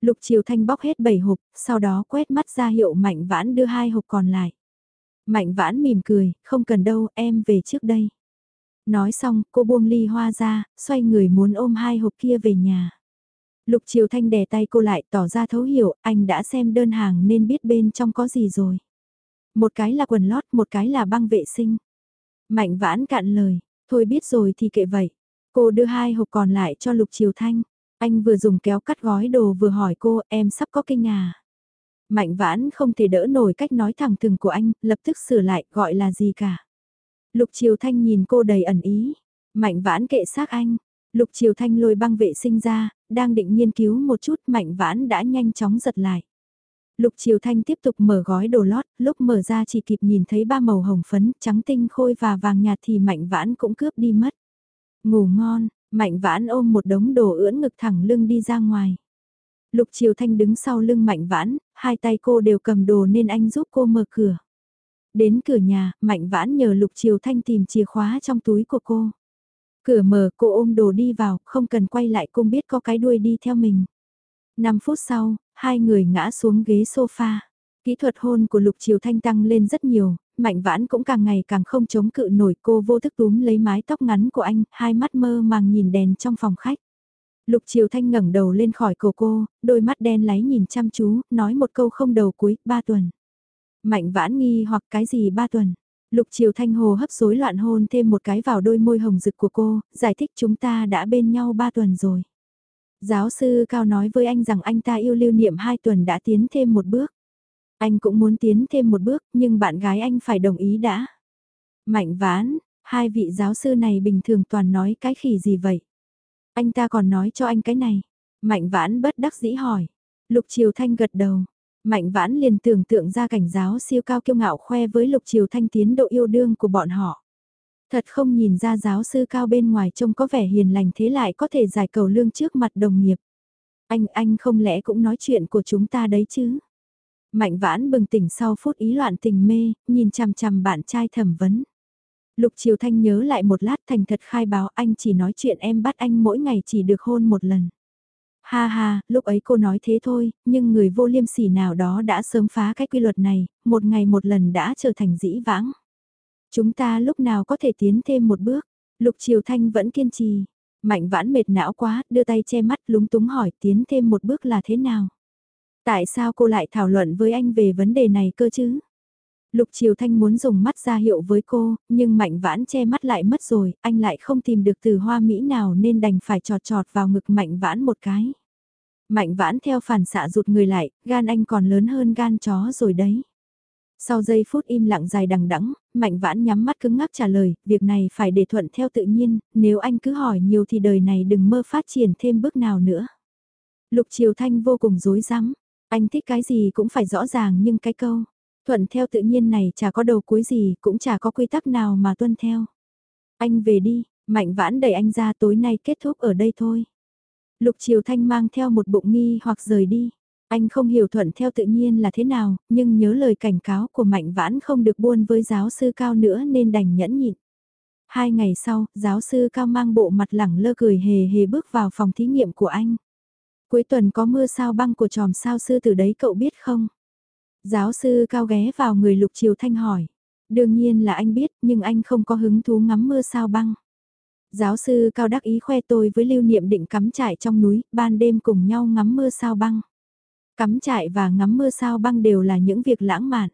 Lục Triều Thanh bóc hết 7 hộp, sau đó quét mắt ra hiệu mạnh vãn đưa hai hộp còn lại. Mạnh vãn mỉm cười, không cần đâu, em về trước đây. Nói xong, cô buông ly hoa ra, xoay người muốn ôm hai hộp kia về nhà. Lục Triều Thanh đè tay cô lại tỏ ra thấu hiểu, anh đã xem đơn hàng nên biết bên trong có gì rồi. Một cái là quần lót, một cái là băng vệ sinh. Mạnh vãn cạn lời, thôi biết rồi thì kệ vậy. Cô đưa hai hộp còn lại cho Lục Triều Thanh. Anh vừa dùng kéo cắt gói đồ vừa hỏi cô em sắp có kinh à. Mạnh vãn không thể đỡ nổi cách nói thẳng thừng của anh, lập tức sửa lại gọi là gì cả. Lục Triều Thanh nhìn cô đầy ẩn ý. Mạnh vãn kệ xác anh. Lục Triều Thanh lôi băng vệ sinh ra, đang định nghiên cứu một chút mạnh vãn đã nhanh chóng giật lại. Lục Triều Thanh tiếp tục mở gói đồ lót, lúc mở ra chỉ kịp nhìn thấy ba màu hồng phấn, trắng tinh khôi và vàng nhạt thì mạnh vãn cũng cướp đi mất. Ngủ ngon, mạnh vãn ôm một đống đồ ưỡn ngực thẳng lưng đi ra ngoài. Lục Triều Thanh đứng sau lưng mạnh vãn, hai tay cô đều cầm đồ nên anh giúp cô mở cửa. Đến cửa nhà, Mạnh Vãn nhờ Lục Triều Thanh tìm chìa khóa trong túi của cô. Cửa mở, cô ôm đồ đi vào, không cần quay lại cũng biết có cái đuôi đi theo mình. 5 phút sau, hai người ngã xuống ghế sofa. Kỹ thuật hôn của Lục Triều Thanh tăng lên rất nhiều, Mạnh Vãn cũng càng ngày càng không chống cự nổi cô vô thức túm lấy mái tóc ngắn của anh, hai mắt mơ màng nhìn đèn trong phòng khách. Lục Triều Thanh ngẩng đầu lên khỏi cổ cô, đôi mắt đen láy nhìn chăm chú, nói một câu không đầu cuối, ba tuần. Mạnh vãn nghi hoặc cái gì ba tuần. Lục Triều Thanh Hồ hấp rối loạn hôn thêm một cái vào đôi môi hồng rực của cô, giải thích chúng ta đã bên nhau ba tuần rồi. Giáo sư Cao nói với anh rằng anh ta yêu lưu niệm hai tuần đã tiến thêm một bước. Anh cũng muốn tiến thêm một bước, nhưng bạn gái anh phải đồng ý đã. Mạnh vãn, hai vị giáo sư này bình thường toàn nói cái khỉ gì vậy? Anh ta còn nói cho anh cái này. Mạnh vãn bất đắc dĩ hỏi. Lục Triều Thanh gật đầu. Mạnh vãn liền tưởng tượng ra cảnh giáo siêu cao kiêu ngạo khoe với lục triều thanh tiến độ yêu đương của bọn họ. Thật không nhìn ra giáo sư cao bên ngoài trông có vẻ hiền lành thế lại có thể giải cầu lương trước mặt đồng nghiệp. Anh, anh không lẽ cũng nói chuyện của chúng ta đấy chứ? Mạnh vãn bừng tỉnh sau phút ý loạn tình mê, nhìn chằm chằm bạn trai thẩm vấn. Lục Triều Thanh nhớ lại một lát thành thật khai báo anh chỉ nói chuyện em bắt anh mỗi ngày chỉ được hôn một lần. Ha ha, lúc ấy cô nói thế thôi, nhưng người vô liêm sỉ nào đó đã sớm phá cái quy luật này, một ngày một lần đã trở thành dĩ vãng. Chúng ta lúc nào có thể tiến thêm một bước, Lục Triều Thanh vẫn kiên trì. Mạnh vãn mệt não quá, đưa tay che mắt lúng túng hỏi tiến thêm một bước là thế nào. Tại sao cô lại thảo luận với anh về vấn đề này cơ chứ? Lục Triều Thanh muốn dùng mắt ra hiệu với cô, nhưng Mạnh Vãn che mắt lại mất rồi, anh lại không tìm được từ hoa mỹ nào nên đành phải trọt trọt vào ngực Mạnh Vãn một cái. Mạnh Vãn theo phản xạ rụt người lại, gan anh còn lớn hơn gan chó rồi đấy. Sau giây phút im lặng dài đằng đẵng, Mạnh Vãn nhắm mắt cứng ngắc trả lời, việc này phải để thuận theo tự nhiên, nếu anh cứ hỏi nhiều thì đời này đừng mơ phát triển thêm bước nào nữa. Lục Triều Thanh vô cùng dối rắm anh thích cái gì cũng phải rõ ràng nhưng cái câu, thuận theo tự nhiên này chả có đầu cuối gì, cũng chả có quy tắc nào mà tuân theo. Anh về đi, Mạnh Vãn đẩy anh ra tối nay kết thúc ở đây thôi. Lục Triều Thanh mang theo một bụng nghi hoặc rời đi. Anh không hiểu thuận theo tự nhiên là thế nào, nhưng nhớ lời cảnh cáo của Mạnh Vãn không được buôn với giáo sư Cao nữa nên đành nhẫn nhịn. Hai ngày sau, giáo sư Cao mang bộ mặt lẳng lơ cười hề hề bước vào phòng thí nghiệm của anh. Cuối tuần có mưa sao băng của tròm sao sư từ đấy cậu biết không? Giáo sư Cao ghé vào người Lục Triều Thanh hỏi. Đương nhiên là anh biết, nhưng anh không có hứng thú ngắm mưa sao băng. Giáo sư Cao đắc ý khoe tôi với lưu niệm định cắm trại trong núi, ban đêm cùng nhau ngắm mưa sao băng. Cắm trại và ngắm mưa sao băng đều là những việc lãng mạn.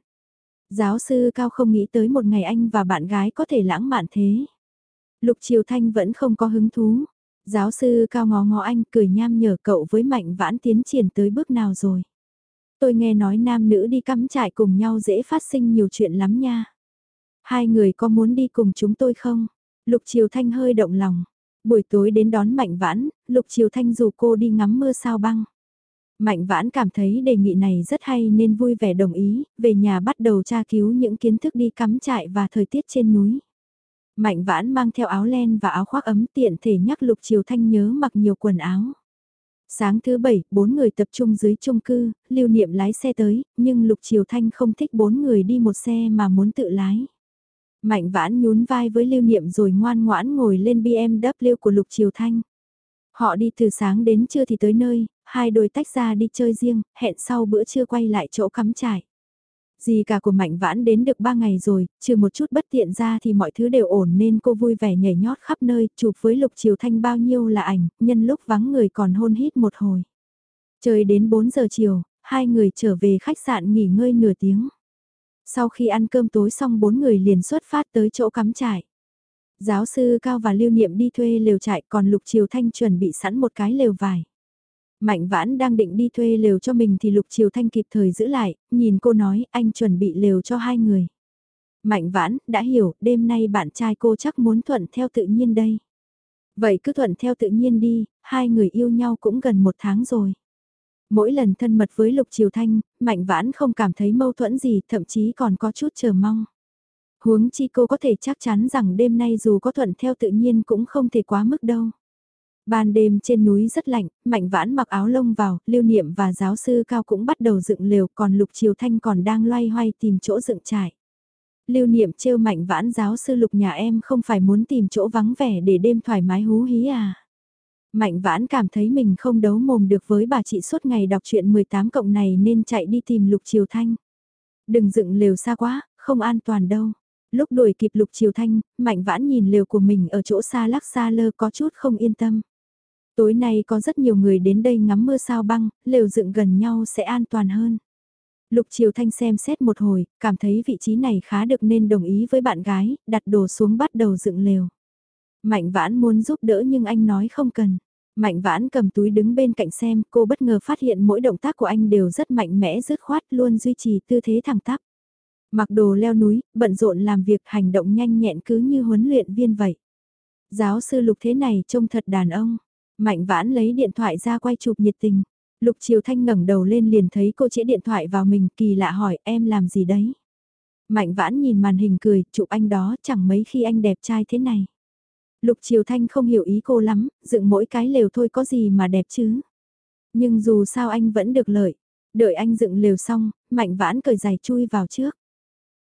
Giáo sư Cao không nghĩ tới một ngày anh và bạn gái có thể lãng mạn thế. Lục Triều Thanh vẫn không có hứng thú. Giáo sư Cao ngó ngó anh cười nham nhở cậu với mạnh vãn tiến triển tới bước nào rồi. Tôi nghe nói nam nữ đi cắm trại cùng nhau dễ phát sinh nhiều chuyện lắm nha. Hai người có muốn đi cùng chúng tôi không? Lục Triều Thanh hơi động lòng. Buổi tối đến đón Mạnh Vãn, Lục Triều Thanh dù cô đi ngắm mưa sao băng. Mạnh Vãn cảm thấy đề nghị này rất hay nên vui vẻ đồng ý, về nhà bắt đầu tra cứu những kiến thức đi cắm trại và thời tiết trên núi. Mạnh Vãn mang theo áo len và áo khoác ấm tiện thể nhắc Lục Triều Thanh nhớ mặc nhiều quần áo. Sáng thứ bảy, bốn người tập trung dưới chung cư, lưu niệm lái xe tới, nhưng Lục Triều Thanh không thích bốn người đi một xe mà muốn tự lái. Mạnh vãn nhún vai với lưu niệm rồi ngoan ngoãn ngồi lên BMW của Lục Triều Thanh. Họ đi từ sáng đến trưa thì tới nơi, hai đôi tách ra đi chơi riêng, hẹn sau bữa trưa quay lại chỗ cắm trại. Gì cả của Mạnh Vãn đến được ba ngày rồi, trừ một chút bất tiện ra thì mọi thứ đều ổn nên cô vui vẻ nhảy nhót khắp nơi, chụp với Lục Triều Thanh bao nhiêu là ảnh, nhân lúc vắng người còn hôn hít một hồi. trời đến 4 giờ chiều, hai người trở về khách sạn nghỉ ngơi nửa tiếng. Sau khi ăn cơm tối xong bốn người liền xuất phát tới chỗ cắm trại. Giáo sư Cao và Lưu Niệm đi thuê lều trại còn Lục Triều Thanh chuẩn bị sẵn một cái lều vải. Mạnh vãn đang định đi thuê lều cho mình thì Lục Triều Thanh kịp thời giữ lại, nhìn cô nói anh chuẩn bị lều cho hai người. Mạnh vãn, đã hiểu, đêm nay bạn trai cô chắc muốn thuận theo tự nhiên đây. Vậy cứ thuận theo tự nhiên đi, hai người yêu nhau cũng gần một tháng rồi. Mỗi lần thân mật với Lục Triều Thanh, Mạnh Vãn không cảm thấy mâu thuẫn gì, thậm chí còn có chút chờ mong. Huống chi cô có thể chắc chắn rằng đêm nay dù có thuận theo tự nhiên cũng không thể quá mức đâu. Ban đêm trên núi rất lạnh, Mạnh Vãn mặc áo lông vào, Lưu Niệm và giáo sư Cao cũng bắt đầu dựng lều, còn Lục Triều Thanh còn đang loay hoay tìm chỗ dựng trại. Lưu Niệm trêu Mạnh Vãn giáo sư Lục nhà em không phải muốn tìm chỗ vắng vẻ để đêm thoải mái hú hí à. Mạnh vãn cảm thấy mình không đấu mồm được với bà chị suốt ngày đọc truyện 18 cộng này nên chạy đi tìm Lục Triều Thanh. Đừng dựng lều xa quá, không an toàn đâu. Lúc đuổi kịp Lục Triều Thanh, Mạnh vãn nhìn lều của mình ở chỗ xa lắc xa lơ có chút không yên tâm. Tối nay có rất nhiều người đến đây ngắm mưa sao băng, lều dựng gần nhau sẽ an toàn hơn. Lục Triều Thanh xem xét một hồi, cảm thấy vị trí này khá được nên đồng ý với bạn gái, đặt đồ xuống bắt đầu dựng lều. Mạnh vãn muốn giúp đỡ nhưng anh nói không cần. Mạnh vãn cầm túi đứng bên cạnh xem, cô bất ngờ phát hiện mỗi động tác của anh đều rất mạnh mẽ dứt khoát luôn duy trì tư thế thẳng tắp. Mặc đồ leo núi, bận rộn làm việc hành động nhanh nhẹn cứ như huấn luyện viên vậy. Giáo sư lục thế này trông thật đàn ông. Mạnh vãn lấy điện thoại ra quay chụp nhiệt tình. Lục Triều Thanh ngẩng đầu lên liền thấy cô chĩa điện thoại vào mình kỳ lạ hỏi em làm gì đấy. Mạnh vãn nhìn màn hình cười, chụp anh đó chẳng mấy khi anh đẹp trai thế này. Lục Triều Thanh không hiểu ý cô lắm, dựng mỗi cái lều thôi có gì mà đẹp chứ. Nhưng dù sao anh vẫn được lợi. Đợi anh dựng lều xong, Mạnh Vãn cởi giày chui vào trước.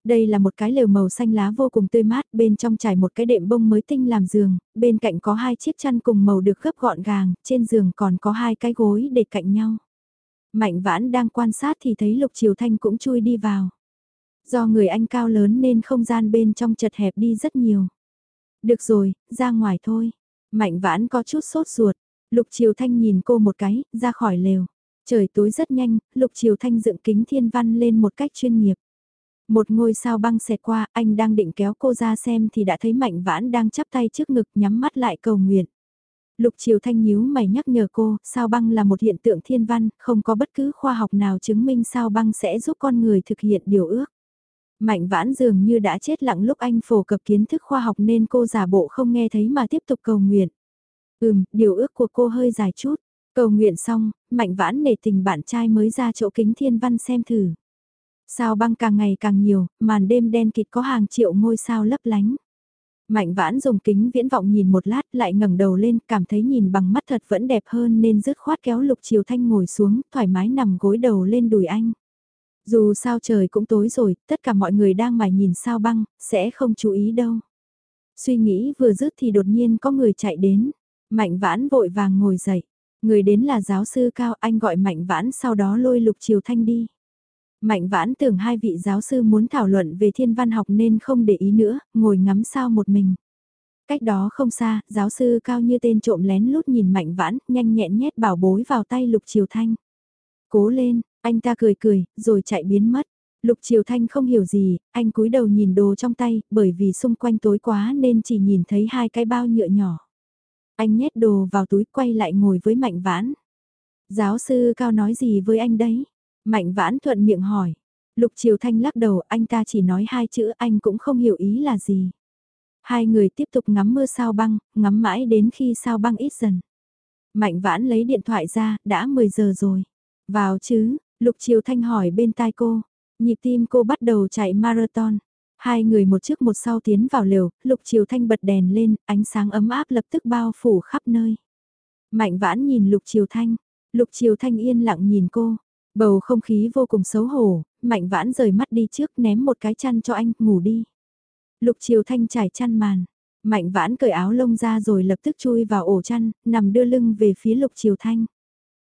Đây là một cái lều màu xanh lá vô cùng tươi mát, bên trong trải một cái đệm bông mới tinh làm giường, bên cạnh có hai chiếc chăn cùng màu được gấp gọn gàng, trên giường còn có hai cái gối để cạnh nhau. Mạnh vãn đang quan sát thì thấy Lục Triều Thanh cũng chui đi vào. Do người anh cao lớn nên không gian bên trong chật hẹp đi rất nhiều. Được rồi, ra ngoài thôi. Mạnh vãn có chút sốt ruột. Lục Triều Thanh nhìn cô một cái, ra khỏi lều. Trời tối rất nhanh, Lục Triều Thanh dựng kính thiên văn lên một cách chuyên nghiệp. Một ngôi sao băng xẹt qua, anh đang định kéo cô ra xem thì đã thấy Mạnh Vãn đang chắp tay trước ngực nhắm mắt lại cầu nguyện. Lục Triều Thanh nhíu mày nhắc nhở cô, sao băng là một hiện tượng thiên văn, không có bất cứ khoa học nào chứng minh sao băng sẽ giúp con người thực hiện điều ước. Mạnh vãn dường như đã chết lặng lúc anh phổ cập kiến thức khoa học nên cô giả bộ không nghe thấy mà tiếp tục cầu nguyện. Ừm, điều ước của cô hơi dài chút. Cầu nguyện xong, mạnh vãn nể tình bạn trai mới ra chỗ kính thiên văn xem thử. Sao băng càng ngày càng nhiều, màn đêm đen kịt có hàng triệu ngôi sao lấp lánh. Mạnh vãn dùng kính viễn vọng nhìn một lát lại ngẩng đầu lên cảm thấy nhìn bằng mắt thật vẫn đẹp hơn nên dứt khoát kéo lục chiều thanh ngồi xuống thoải mái nằm gối đầu lên đùi anh. Dù sao trời cũng tối rồi, tất cả mọi người đang mải nhìn sao băng, sẽ không chú ý đâu. Suy nghĩ vừa dứt thì đột nhiên có người chạy đến. Mạnh vãn vội vàng ngồi dậy. Người đến là giáo sư Cao, anh gọi Mạnh vãn sau đó lôi lục chiều thanh đi. Mạnh vãn tưởng hai vị giáo sư muốn thảo luận về thiên văn học nên không để ý nữa, ngồi ngắm sao một mình. Cách đó không xa, giáo sư cao như tên trộm lén lút nhìn mạnh vãn, nhanh nhẹn nhét bảo bối vào tay lục triều thanh. Cố lên, anh ta cười cười, rồi chạy biến mất. Lục triều thanh không hiểu gì, anh cúi đầu nhìn đồ trong tay, bởi vì xung quanh tối quá nên chỉ nhìn thấy hai cái bao nhựa nhỏ. Anh nhét đồ vào túi quay lại ngồi với mạnh vãn. Giáo sư cao nói gì với anh đấy? Mạnh vãn thuận miệng hỏi. Lục Triều Thanh lắc đầu anh ta chỉ nói hai chữ anh cũng không hiểu ý là gì. Hai người tiếp tục ngắm mưa sao băng, ngắm mãi đến khi sao băng ít dần. Mạnh vãn lấy điện thoại ra, đã 10 giờ rồi. Vào chứ, Lục Triều Thanh hỏi bên tai cô. Nhịp tim cô bắt đầu chạy marathon. Hai người một trước một sau tiến vào lều, Lục Triều Thanh bật đèn lên, ánh sáng ấm áp lập tức bao phủ khắp nơi. Mạnh vãn nhìn Lục Triều Thanh. Lục Triều Thanh yên lặng nhìn cô. Bầu không khí vô cùng xấu hổ, mạnh vãn rời mắt đi trước ném một cái chăn cho anh, ngủ đi. Lục Triều Thanh trải chăn màn. Mạnh vãn cởi áo lông ra rồi lập tức chui vào ổ chăn, nằm đưa lưng về phía Lục Triều Thanh.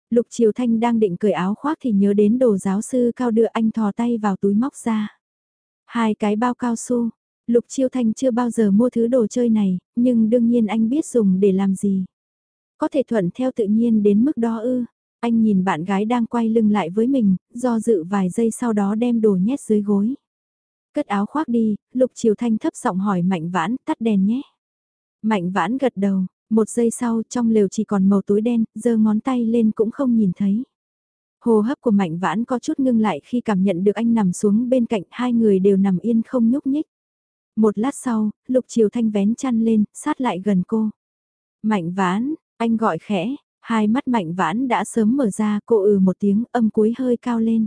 Lục Triều Thanh đang định cởi áo khoác thì nhớ đến đồ giáo sư cao đưa anh thò tay vào túi móc ra. Hai cái bao cao su. Lục Triều Thanh chưa bao giờ mua thứ đồ chơi này, nhưng đương nhiên anh biết dùng để làm gì. Có thể thuận theo tự nhiên đến mức đó ư. Anh nhìn bạn gái đang quay lưng lại với mình, do dự vài giây sau đó đem đồ nhét dưới gối. Cất áo khoác đi, Lục Triều Thanh thấp giọng hỏi Mạnh Vãn, tắt đèn nhé. Mạnh Vãn gật đầu, một giây sau trong lều chỉ còn màu tối đen, giơ ngón tay lên cũng không nhìn thấy. Hồ hấp của Mạnh Vãn có chút ngưng lại khi cảm nhận được anh nằm xuống bên cạnh hai người đều nằm yên không nhúc nhích. Một lát sau, Lục Triều Thanh vén chăn lên, sát lại gần cô. Mạnh Vãn, anh gọi khẽ, Hai mắt mạnh vãn đã sớm mở ra, cô ừ một tiếng, âm cuối hơi cao lên.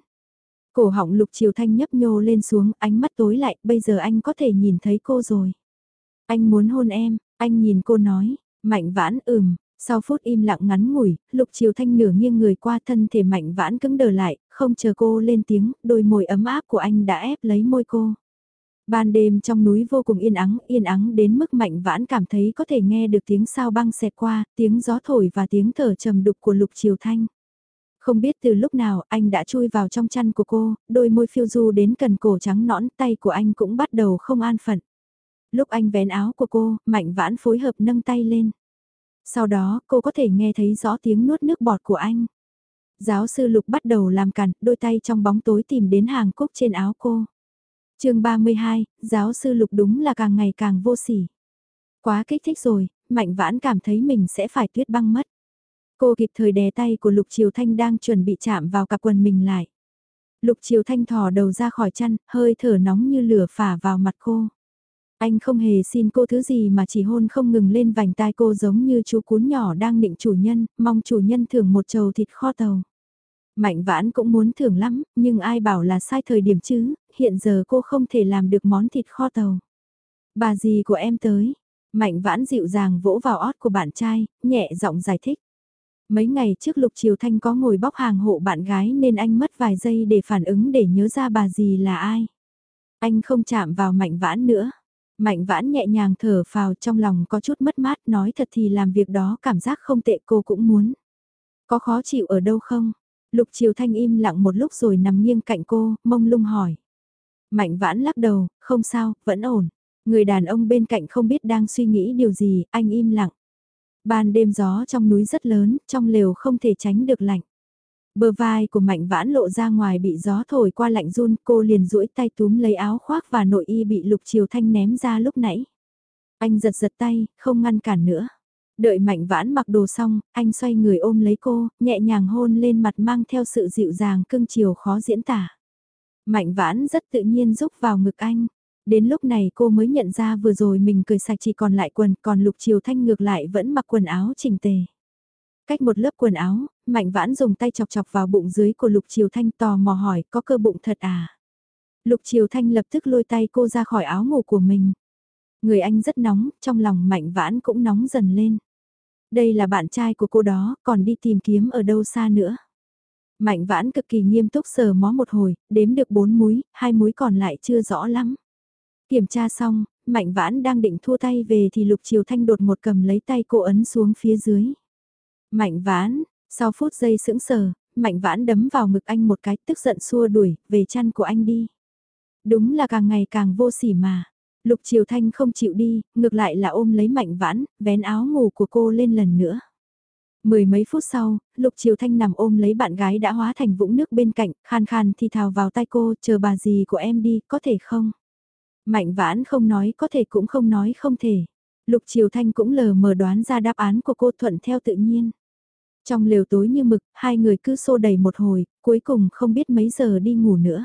Cổ họng lục chiều thanh nhấp nhô lên xuống, ánh mắt tối lại, bây giờ anh có thể nhìn thấy cô rồi. Anh muốn hôn em, anh nhìn cô nói, mạnh vãn ừm, sau phút im lặng ngắn ngủi, lục chiều thanh nửa nghiêng người qua thân thể mạnh vãn cứng đờ lại, không chờ cô lên tiếng, đôi môi ấm áp của anh đã ép lấy môi cô. Ban đêm trong núi vô cùng yên ắng, yên ắng đến mức mạnh vãn cảm thấy có thể nghe được tiếng sao băng xẹt qua, tiếng gió thổi và tiếng thở trầm đục của lục triều thanh. Không biết từ lúc nào anh đã chui vào trong chăn của cô, đôi môi phiêu du đến cần cổ trắng nõn tay của anh cũng bắt đầu không an phận. Lúc anh vén áo của cô, mạnh vãn phối hợp nâng tay lên. Sau đó cô có thể nghe thấy rõ tiếng nuốt nước bọt của anh. Giáo sư Lục bắt đầu làm cản, đôi tay trong bóng tối tìm đến hàng cúc trên áo cô chương 32, giáo sư lục đúng là càng ngày càng vô sỉ. Quá kích thích rồi, mạnh vãn cảm thấy mình sẽ phải tuyết băng mất. Cô kịp thời đè tay của Lục Triều Thanh đang chuẩn bị chạm vào cặp quần mình lại. Lục Triều Thanh thò đầu ra khỏi chăn, hơi thở nóng như lửa phả vào mặt cô. Anh không hề xin cô thứ gì mà chỉ hôn không ngừng lên vành tai cô giống như chú cún nhỏ đang định chủ nhân, mong chủ nhân thưởng một chầu thịt kho tàu. Mạnh vãn cũng muốn thưởng lắm, nhưng ai bảo là sai thời điểm chứ, hiện giờ cô không thể làm được món thịt kho tàu. Bà gì của em tới, mạnh vãn dịu dàng vỗ vào ót của bạn trai, nhẹ giọng giải thích. Mấy ngày trước Lục Triều Thanh có ngồi bóc hàng hộ bạn gái nên anh mất vài giây để phản ứng để nhớ ra bà gì là ai. Anh không chạm vào mạnh vãn nữa. Mạnh vãn nhẹ nhàng thở phào trong lòng có chút mất mát nói thật thì làm việc đó cảm giác không tệ cô cũng muốn. Có khó chịu ở đâu không? Lục Triều Thanh im lặng một lúc rồi nằm nghiêng cạnh cô, mông lung hỏi. Mạnh vãn lắc đầu, không sao, vẫn ổn. Người đàn ông bên cạnh không biết đang suy nghĩ điều gì, anh im lặng. Ban đêm gió trong núi rất lớn, trong lều không thể tránh được lạnh. Bờ vai của mạnh vãn lộ ra ngoài bị gió thổi qua lạnh run, cô liền duỗi tay túm lấy áo khoác và nội y bị lục chiều thanh ném ra lúc nãy. Anh giật giật tay, không ngăn cản nữa. Đợi mạnh vãn mặc đồ xong, anh xoay người ôm lấy cô, nhẹ nhàng hôn lên mặt mang theo sự dịu dàng cưng chiều khó diễn tả. Mạnh vãn rất tự nhiên rúc vào ngực anh. Đến lúc này cô mới nhận ra vừa rồi mình cười sạch chỉ còn lại quần, còn lục chiều thanh ngược lại vẫn mặc quần áo chỉnh tề. Cách một lớp quần áo, Mạnh Vãn dùng tay chọc chọc vào bụng dưới của Lục Triều Thanh tò mò hỏi có cơ bụng thật à? Lục Triều Thanh lập tức lôi tay cô ra khỏi áo ngủ của mình. Người anh rất nóng, trong lòng Mạnh Vãn cũng nóng dần lên. Đây là bạn trai của cô đó, còn đi tìm kiếm ở đâu xa nữa. Mạnh Vãn cực kỳ nghiêm túc sờ mó một hồi, đếm được bốn múi, hai múi còn lại chưa rõ lắm. Kiểm tra xong, Mạnh Vãn đang định thua tay về thì Lục Triều Thanh đột một cầm lấy tay cô ấn xuống phía dưới. Mạnh vãn, sau phút giây sững sờ, mạnh vãn đấm vào ngực anh một cái tức giận xua đuổi, về chăn của anh đi. Đúng là càng ngày càng vô sỉ mà. Lục Triều Thanh không chịu đi, ngược lại là ôm lấy mạnh vãn, vén áo ngủ của cô lên lần nữa. Mười mấy phút sau, Lục Triều Thanh nằm ôm lấy bạn gái đã hóa thành vũng nước bên cạnh, khan khan thì thào vào tay cô, chờ bà gì của em đi, có thể không? Mạnh vãn không nói có thể cũng không nói không thể. Lục Triều Thanh cũng lờ mờ đoán ra đáp án của cô thuận theo tự nhiên. Trong lều tối như mực, hai người cứ xô đầy một hồi, cuối cùng không biết mấy giờ đi ngủ nữa.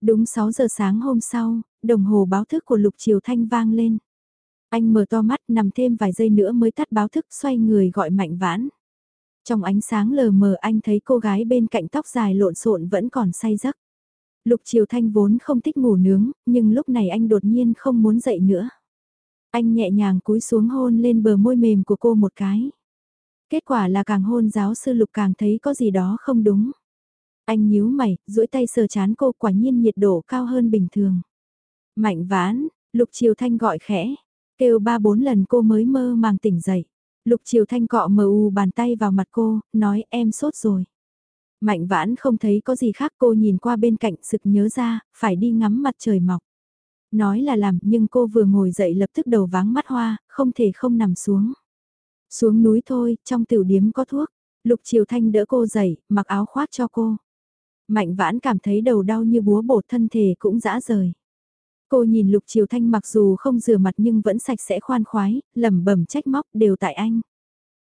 Đúng 6 giờ sáng hôm sau, đồng hồ báo thức của Lục Triều Thanh vang lên. Anh mở to mắt nằm thêm vài giây nữa mới tắt báo thức xoay người gọi mạnh vãn. Trong ánh sáng lờ mờ anh thấy cô gái bên cạnh tóc dài lộn xộn vẫn còn say giấc. Lục Triều Thanh vốn không thích ngủ nướng, nhưng lúc này anh đột nhiên không muốn dậy nữa. Anh nhẹ nhàng cúi xuống hôn lên bờ môi mềm của cô một cái. Kết quả là càng hôn giáo sư Lục càng thấy có gì đó không đúng. Anh nhíu mày, duỗi tay sờ chán cô quả nhiên nhiệt độ cao hơn bình thường. Mạnh vãn, Lục Triều Thanh gọi khẽ, kêu ba bốn lần cô mới mơ màng tỉnh dậy. Lục Triều Thanh cọ mờ u bàn tay vào mặt cô, nói em sốt rồi. Mạnh vãn không thấy có gì khác cô nhìn qua bên cạnh sực nhớ ra, phải đi ngắm mặt trời mọc. Nói là làm nhưng cô vừa ngồi dậy lập tức đầu váng mắt hoa, không thể không nằm xuống. Xuống núi thôi, trong tiểu điếm có thuốc. Lục Triều Thanh đỡ cô dậy, mặc áo khoác cho cô. Mạnh vãn cảm thấy đầu đau như búa bột thân thể cũng dã rời. Cô nhìn Lục Triều Thanh mặc dù không rửa mặt nhưng vẫn sạch sẽ khoan khoái, lẩm bẩm trách móc đều tại anh.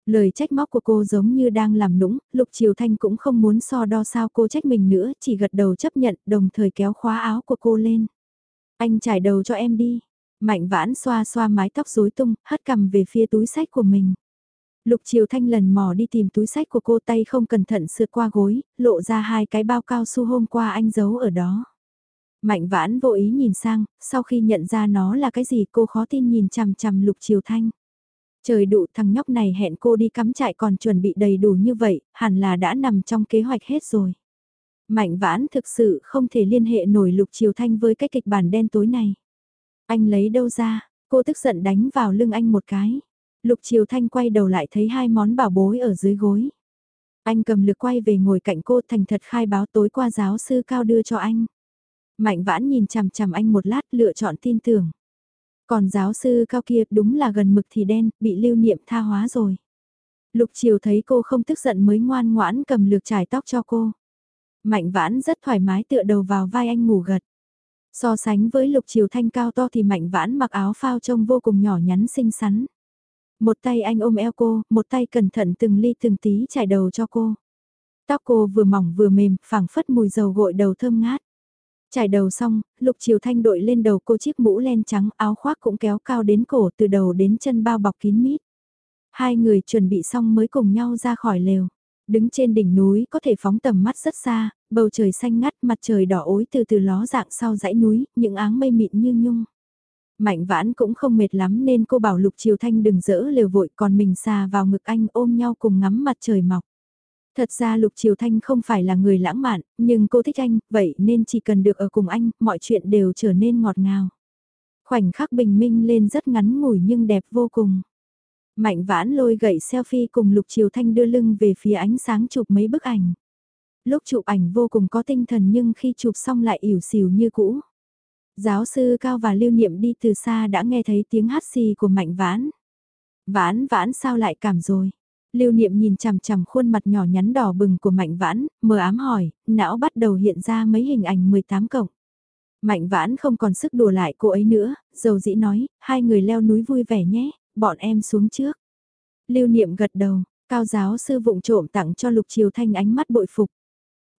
Lời trách móc của cô giống như đang làm nũng, Lục Triều Thanh cũng không muốn so đo sao cô trách mình nữa, chỉ gật đầu chấp nhận, đồng thời kéo khóa áo của cô lên. Anh trải đầu cho em đi. Mạnh vãn xoa xoa mái tóc rối tung, hất cầm về phía túi sách của mình. Lục Triều Thanh lần mò đi tìm túi sách của cô tay không cẩn thận sượt qua gối, lộ ra hai cái bao cao su hôm qua anh giấu ở đó. Mạnh vãn vô ý nhìn sang, sau khi nhận ra nó là cái gì cô khó tin nhìn chằm chằm Lục Triều Thanh. Trời đụ thằng nhóc này hẹn cô đi cắm trại còn chuẩn bị đầy đủ như vậy, hẳn là đã nằm trong kế hoạch hết rồi. Mạnh vãn thực sự không thể liên hệ nổi Lục Triều Thanh với cái kịch bản đen tối này. Anh lấy đâu ra, cô tức giận đánh vào lưng anh một cái. Lục Triều Thanh quay đầu lại thấy hai món bảo bối ở dưới gối. Anh cầm lược quay về ngồi cạnh cô thành thật khai báo tối qua giáo sư cao đưa cho anh. Mạnh vãn nhìn chằm chằm anh một lát lựa chọn tin tưởng. Còn giáo sư cao kia đúng là gần mực thì đen, bị lưu niệm tha hóa rồi. Lục Triều thấy cô không tức giận mới ngoan ngoãn cầm lược trải tóc cho cô. Mạnh vãn rất thoải mái tựa đầu vào vai anh ngủ gật. So sánh với lục Triều thanh cao to thì mạnh vãn mặc áo phao trông vô cùng nhỏ nhắn xinh xắn. Một tay anh ôm eo cô, một tay cẩn thận từng ly từng tí trải đầu cho cô. Tóc cô vừa mỏng vừa mềm, phảng phất mùi dầu gội đầu thơm ngát. Trải đầu xong, Lục Triều Thanh đội lên đầu cô chiếc mũ len trắng áo khoác cũng kéo cao đến cổ từ đầu đến chân bao bọc kín mít. Hai người chuẩn bị xong mới cùng nhau ra khỏi lều. Đứng trên đỉnh núi có thể phóng tầm mắt rất xa, bầu trời xanh ngắt mặt trời đỏ ối từ từ ló dạng sau dãy núi, những áng mây mịn như nhung. Mạnh vãn cũng không mệt lắm nên cô bảo Lục Triều Thanh đừng dỡ lều vội còn mình xà vào ngực anh ôm nhau cùng ngắm mặt trời mọc. Thật ra Lục Triều Thanh không phải là người lãng mạn, nhưng cô thích anh, vậy nên chỉ cần được ở cùng anh, mọi chuyện đều trở nên ngọt ngào. Khoảnh khắc bình minh lên rất ngắn ngủi nhưng đẹp vô cùng. Mạnh vãn lôi gậy selfie cùng Lục Triều Thanh đưa lưng về phía ánh sáng chụp mấy bức ảnh. Lúc chụp ảnh vô cùng có tinh thần nhưng khi chụp xong lại ỉu xìu như cũ. Giáo sư Cao và Lưu Niệm đi từ xa đã nghe thấy tiếng hát xì của Mạnh Vãn. Vãn vãn sao lại cảm rồi. Lưu niệm nhìn chằm chằm khuôn mặt nhỏ nhắn đỏ bừng của Mạnh Vãn, mờ ám hỏi, não bắt đầu hiện ra mấy hình ảnh 18 cộng. Mạnh Vãn không còn sức đùa lại cô ấy nữa, dầu dĩ nói, hai người leo núi vui vẻ nhé, bọn em xuống trước. Lưu niệm gật đầu, cao giáo sư vụng trộm tặng cho Lục Triều Thanh ánh mắt bội phục.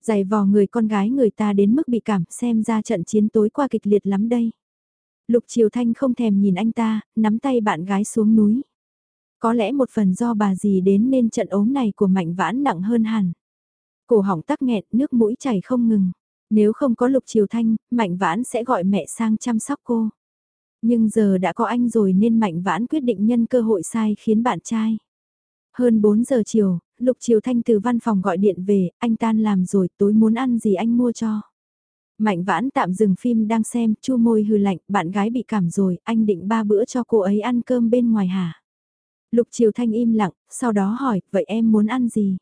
Giày vò người con gái người ta đến mức bị cảm xem ra trận chiến tối qua kịch liệt lắm đây. Lục Triều Thanh không thèm nhìn anh ta, nắm tay bạn gái xuống núi. Có lẽ một phần do bà gì đến nên trận ốm này của Mạnh Vãn nặng hơn hẳn. Cổ họng tắc nghẹt, nước mũi chảy không ngừng. Nếu không có Lục Triều Thanh, Mạnh Vãn sẽ gọi mẹ sang chăm sóc cô. Nhưng giờ đã có anh rồi nên Mạnh Vãn quyết định nhân cơ hội sai khiến bạn trai. Hơn 4 giờ chiều, Lục Triều Thanh từ văn phòng gọi điện về, anh tan làm rồi, tối muốn ăn gì anh mua cho. Mạnh vãn tạm dừng phim đang xem, chu môi hư lạnh, bạn gái bị cảm rồi, anh định ba bữa cho cô ấy ăn cơm bên ngoài hả? Lục Triều Thanh im lặng, sau đó hỏi, vậy em muốn ăn gì?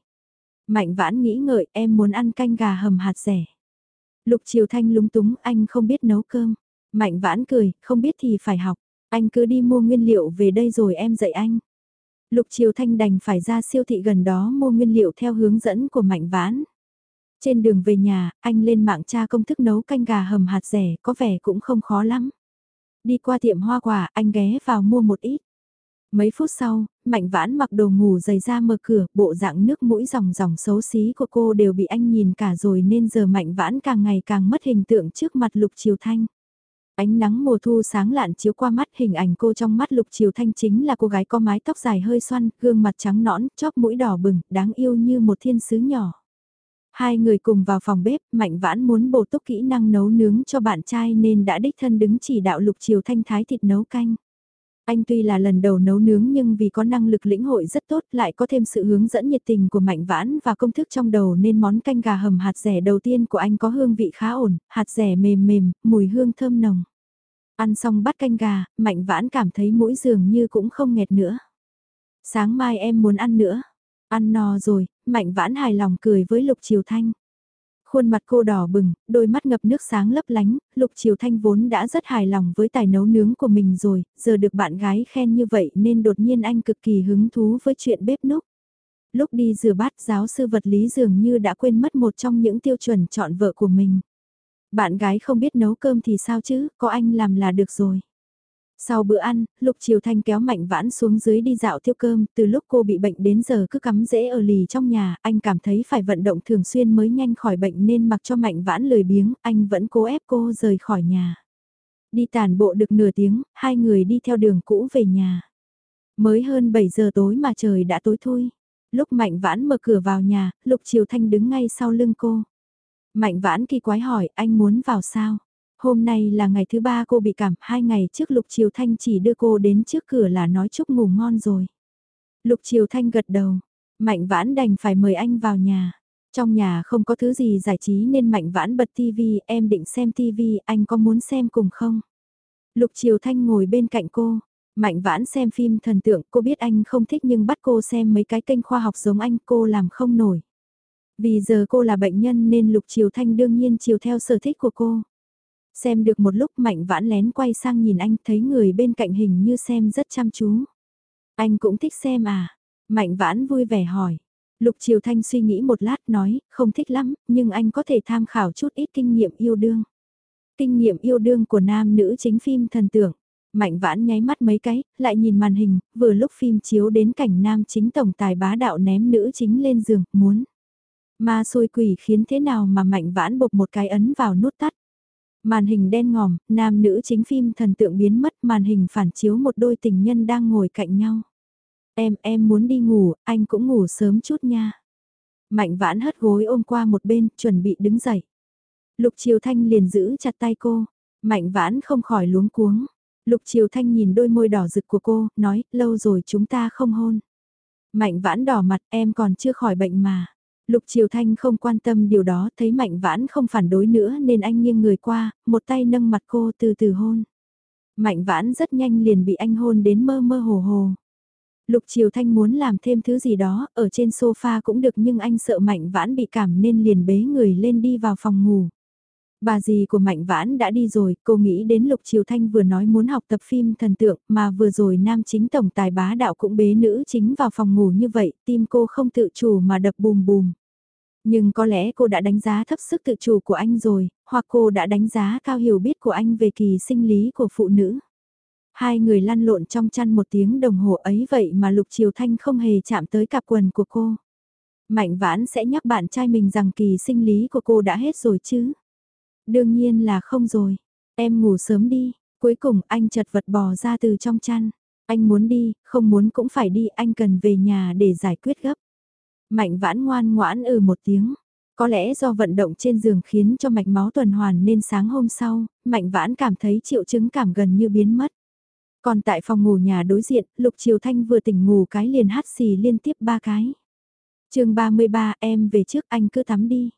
Mạnh vãn nghĩ ngợi, em muốn ăn canh gà hầm hạt rẻ. Lục Triều Thanh lúng túng, anh không biết nấu cơm. Mạnh vãn cười, không biết thì phải học. Anh cứ đi mua nguyên liệu về đây rồi em dạy anh. Lục Triều Thanh đành phải ra siêu thị gần đó mua nguyên liệu theo hướng dẫn của Mạnh Vãn. Trên đường về nhà, anh lên mạng tra công thức nấu canh gà hầm hạt rẻ, có vẻ cũng không khó lắm. Đi qua tiệm hoa quả, anh ghé vào mua một ít. Mấy phút sau, Mạnh Vãn mặc đồ ngủ dày ra mở cửa, bộ dạng nước mũi ròng ròng xấu xí của cô đều bị anh nhìn cả rồi nên giờ Mạnh Vãn càng ngày càng mất hình tượng trước mặt Lục Triều Thanh. Ánh nắng mùa thu sáng lạn chiếu qua mắt hình ảnh cô trong mắt Lục Triều Thanh chính là cô gái có mái tóc dài hơi xoăn, gương mặt trắng nõn, chóp mũi đỏ bừng, đáng yêu như một thiên sứ nhỏ. Hai người cùng vào phòng bếp, Mạnh Vãn muốn bổ túc kỹ năng nấu nướng cho bạn trai nên đã đích thân đứng chỉ đạo Lục Triều Thanh thái thịt nấu canh. Anh tuy là lần đầu nấu nướng nhưng vì có năng lực lĩnh hội rất tốt lại có thêm sự hướng dẫn nhiệt tình của Mạnh Vãn và công thức trong đầu nên món canh gà hầm hạt rẻ đầu tiên của anh có hương vị khá ổn, hạt rẻ mềm mềm, mùi hương thơm nồng. Ăn xong bát canh gà, Mạnh Vãn cảm thấy mũi dường như cũng không nghẹt nữa. Sáng mai em muốn ăn nữa. Ăn no rồi, Mạnh Vãn hài lòng cười với Lục Triều Thanh. Khuôn mặt cô đỏ bừng, đôi mắt ngập nước sáng lấp lánh, Lục Triều Thanh vốn đã rất hài lòng với tài nấu nướng của mình rồi, giờ được bạn gái khen như vậy nên đột nhiên anh cực kỳ hứng thú với chuyện bếp núc. Lúc đi rửa bát giáo sư vật lý dường như đã quên mất một trong những tiêu chuẩn chọn vợ của mình. Bạn gái không biết nấu cơm thì sao chứ, có anh làm là được rồi. Sau bữa ăn, Lục Triều Thanh kéo Mạnh Vãn xuống dưới đi dạo thiêu cơm, từ lúc cô bị bệnh đến giờ cứ cắm rễ ở lì trong nhà, anh cảm thấy phải vận động thường xuyên mới nhanh khỏi bệnh nên mặc cho Mạnh Vãn lười biếng, anh vẫn cố ép cô rời khỏi nhà. Đi tàn bộ được nửa tiếng, hai người đi theo đường cũ về nhà. Mới hơn 7 giờ tối mà trời đã tối thui. Lúc Mạnh Vãn mở cửa vào nhà, Lục Triều Thanh đứng ngay sau lưng cô. Mạnh Vãn kỳ quái hỏi, anh muốn vào sao? Hôm nay là ngày thứ ba cô bị cảm, hai ngày trước Lục Triều Thanh chỉ đưa cô đến trước cửa là nói chúc ngủ ngon rồi. Lục Triều Thanh gật đầu, Mạnh Vãn đành phải mời anh vào nhà. Trong nhà không có thứ gì giải trí nên Mạnh Vãn bật tivi, em định xem tivi, anh có muốn xem cùng không? Lục Triều Thanh ngồi bên cạnh cô, Mạnh Vãn xem phim thần tượng, cô biết anh không thích nhưng bắt cô xem mấy cái kênh khoa học giống anh cô làm không nổi. Vì giờ cô là bệnh nhân nên Lục Triều Thanh đương nhiên chiều theo sở thích của cô. Xem được một lúc Mạnh Vãn lén quay sang nhìn anh thấy người bên cạnh hình như xem rất chăm chú. Anh cũng thích xem à? Mạnh Vãn vui vẻ hỏi. Lục Triều Thanh suy nghĩ một lát nói, không thích lắm, nhưng anh có thể tham khảo chút ít kinh nghiệm yêu đương. Kinh nghiệm yêu đương của nam nữ chính phim thần tượng. Mạnh vãn nháy mắt mấy cái, lại nhìn màn hình, vừa lúc phim chiếu đến cảnh nam chính tổng tài bá đạo ném nữ chính lên giường, muốn. Ma xôi quỷ khiến thế nào mà mạnh vãn bộc một cái ấn vào nút tắt. Màn hình đen ngòm, nam nữ chính phim thần tượng biến mất màn hình phản chiếu một đôi tình nhân đang ngồi cạnh nhau. Em, em muốn đi ngủ, anh cũng ngủ sớm chút nha. Mạnh vãn hất gối ôm qua một bên, chuẩn bị đứng dậy. Lục Triều Thanh liền giữ chặt tay cô. Mạnh vãn không khỏi luống cuống. Lục Triều Thanh nhìn đôi môi đỏ rực của cô, nói, lâu rồi chúng ta không hôn. Mạnh vãn đỏ mặt, em còn chưa khỏi bệnh mà. Lục Triều Thanh không quan tâm điều đó, thấy Mạnh Vãn không phản đối nữa nên anh nghiêng người qua, một tay nâng mặt cô từ từ hôn. Mạnh Vãn rất nhanh liền bị anh hôn đến mơ mơ hồ hồ. Lục Triều Thanh muốn làm thêm thứ gì đó, ở trên sofa cũng được nhưng anh sợ Mạnh Vãn bị cảm nên liền bế người lên đi vào phòng ngủ. Bà dì của Mạnh Vãn đã đi rồi, cô nghĩ đến Lục Triều Thanh vừa nói muốn học tập phim thần tượng mà vừa rồi nam chính tổng tài bá đạo cũng bế nữ chính vào phòng ngủ như vậy, tim cô không tự chủ mà đập bùm bùm. Nhưng có lẽ cô đã đánh giá thấp sức tự chủ của anh rồi, hoặc cô đã đánh giá cao hiểu biết của anh về kỳ sinh lý của phụ nữ. Hai người lăn lộn trong chăn một tiếng đồng hồ ấy vậy mà Lục Triều Thanh không hề chạm tới cặp quần của cô. Mạnh vãn sẽ nhắc bạn trai mình rằng kỳ sinh lý của cô đã hết rồi chứ. Đương nhiên là không rồi. Em ngủ sớm đi. Cuối cùng anh chật vật bò ra từ trong chăn. Anh muốn đi, không muốn cũng phải đi, anh cần về nhà để giải quyết gấp. Mạnh vãn ngoan ngoãn ừ một tiếng. Có lẽ do vận động trên giường khiến cho mạch máu tuần hoàn nên sáng hôm sau, Mạnh vãn cảm thấy triệu chứng cảm gần như biến mất. Còn tại phòng ngủ nhà đối diện, Lục Triều Thanh vừa tỉnh ngủ cái liền hát xì liên tiếp ba cái. chương 33 em về trước anh cứ tắm đi.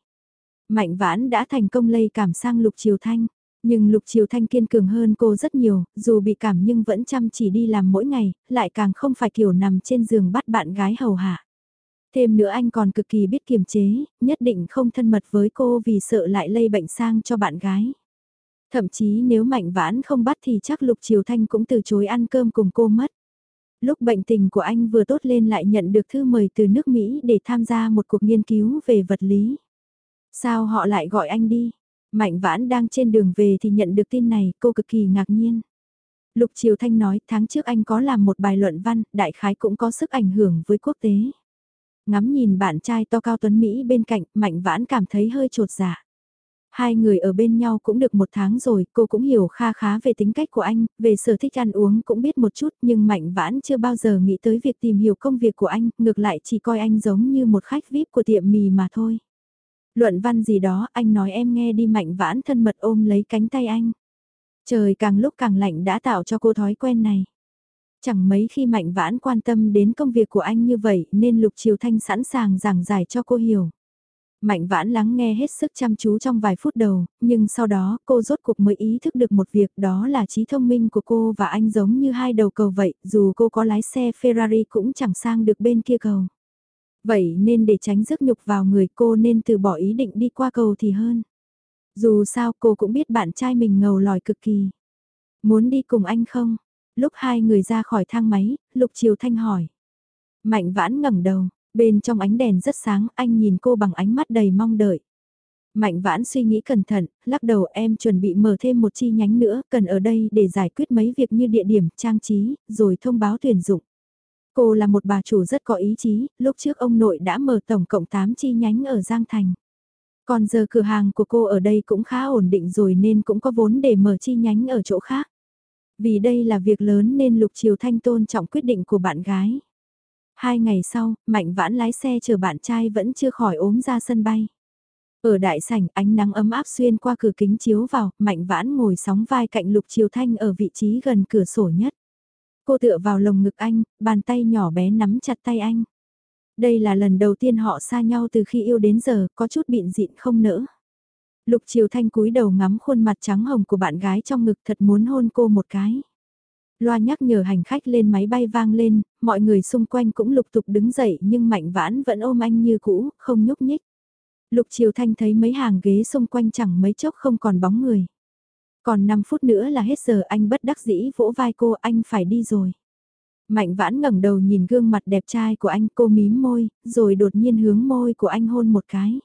Mạnh vãn đã thành công lây cảm sang Lục Triều Thanh. Nhưng Lục Triều Thanh kiên cường hơn cô rất nhiều, dù bị cảm nhưng vẫn chăm chỉ đi làm mỗi ngày, lại càng không phải kiểu nằm trên giường bắt bạn gái hầu hạ. Thêm nữa anh còn cực kỳ biết kiềm chế, nhất định không thân mật với cô vì sợ lại lây bệnh sang cho bạn gái. Thậm chí nếu Mạnh Vãn không bắt thì chắc Lục Triều Thanh cũng từ chối ăn cơm cùng cô mất. Lúc bệnh tình của anh vừa tốt lên lại nhận được thư mời từ nước Mỹ để tham gia một cuộc nghiên cứu về vật lý. Sao họ lại gọi anh đi? Mạnh vãn đang trên đường về thì nhận được tin này, cô cực kỳ ngạc nhiên. Lục Triều Thanh nói tháng trước anh có làm một bài luận văn, đại khái cũng có sức ảnh hưởng với quốc tế. Ngắm nhìn bạn trai to cao tuấn Mỹ bên cạnh, Mạnh vãn cảm thấy hơi trột dạ. Hai người ở bên nhau cũng được một tháng rồi, cô cũng hiểu kha khá về tính cách của anh, về sở thích ăn uống cũng biết một chút, nhưng Mạnh Vãn chưa bao giờ nghĩ tới việc tìm hiểu công việc của anh, ngược lại chỉ coi anh giống như một khách VIP của tiệm mì mà thôi. Luận văn gì đó anh nói em nghe đi mạnh vãn thân mật ôm lấy cánh tay anh. Trời càng lúc càng lạnh đã tạo cho cô thói quen này. Chẳng mấy khi mạnh vãn quan tâm đến công việc của anh như vậy nên Lục Triều Thanh sẵn sàng giảng giải cho cô hiểu. Mạnh vãn lắng nghe hết sức chăm chú trong vài phút đầu, nhưng sau đó cô rốt cuộc mới ý thức được một việc đó là trí thông minh của cô và anh giống như hai đầu cầu vậy, dù cô có lái xe Ferrari cũng chẳng sang được bên kia cầu. Vậy nên để tránh rước nhục vào người cô nên từ bỏ ý định đi qua cầu thì hơn. Dù sao cô cũng biết bạn trai mình ngầu lòi cực kỳ. Muốn đi cùng anh không? Lúc hai người ra khỏi thang máy, Lục Triều Thanh hỏi. Mạnh vãn ngẩng đầu, bên trong ánh đèn rất sáng, anh nhìn cô bằng ánh mắt đầy mong đợi. Mạnh vãn suy nghĩ cẩn thận, lắc đầu em chuẩn bị mở thêm một chi nhánh nữa, cần ở đây để giải quyết mấy việc như địa điểm, trang trí, rồi thông báo tuyển dụng. Cô là một bà chủ rất có ý chí, lúc trước ông nội đã mở tổng cộng 8 chi nhánh ở Giang Thành. Còn giờ cửa hàng của cô ở đây cũng khá ổn định rồi nên cũng có vốn để mở chi nhánh ở chỗ khác. Vì đây là việc lớn nên Lục Triều Thanh tôn trọng quyết định của bạn gái. Hai ngày sau, Mạnh Vãn lái xe chờ bạn trai vẫn chưa khỏi ốm ra sân bay. Ở đại sảnh, ánh nắng ấm áp xuyên qua cửa kính chiếu vào, Mạnh Vãn ngồi sóng vai cạnh Lục Triều Thanh ở vị trí gần cửa sổ nhất. Cô tựa vào lồng ngực anh, bàn tay nhỏ bé nắm chặt tay anh. Đây là lần đầu tiên họ xa nhau từ khi yêu đến giờ, có chút bịn dịn không nỡ. Lục Triều Thanh cúi đầu ngắm khuôn mặt trắng hồng của bạn gái trong ngực thật muốn hôn cô một cái. Loa nhắc nhở hành khách lên máy bay vang lên, mọi người xung quanh cũng lục tục đứng dậy nhưng Mạnh Vãn vẫn ôm anh như cũ, không nhúc nhích. Lục Triều Thanh thấy mấy hàng ghế xung quanh chẳng mấy chốc không còn bóng người. Còn 5 phút nữa là hết giờ anh bất đắc dĩ vỗ vai cô anh phải đi rồi. Mạnh vãn ngẩng đầu nhìn gương mặt đẹp trai của anh cô mím môi, rồi đột nhiên hướng môi của anh hôn một cái.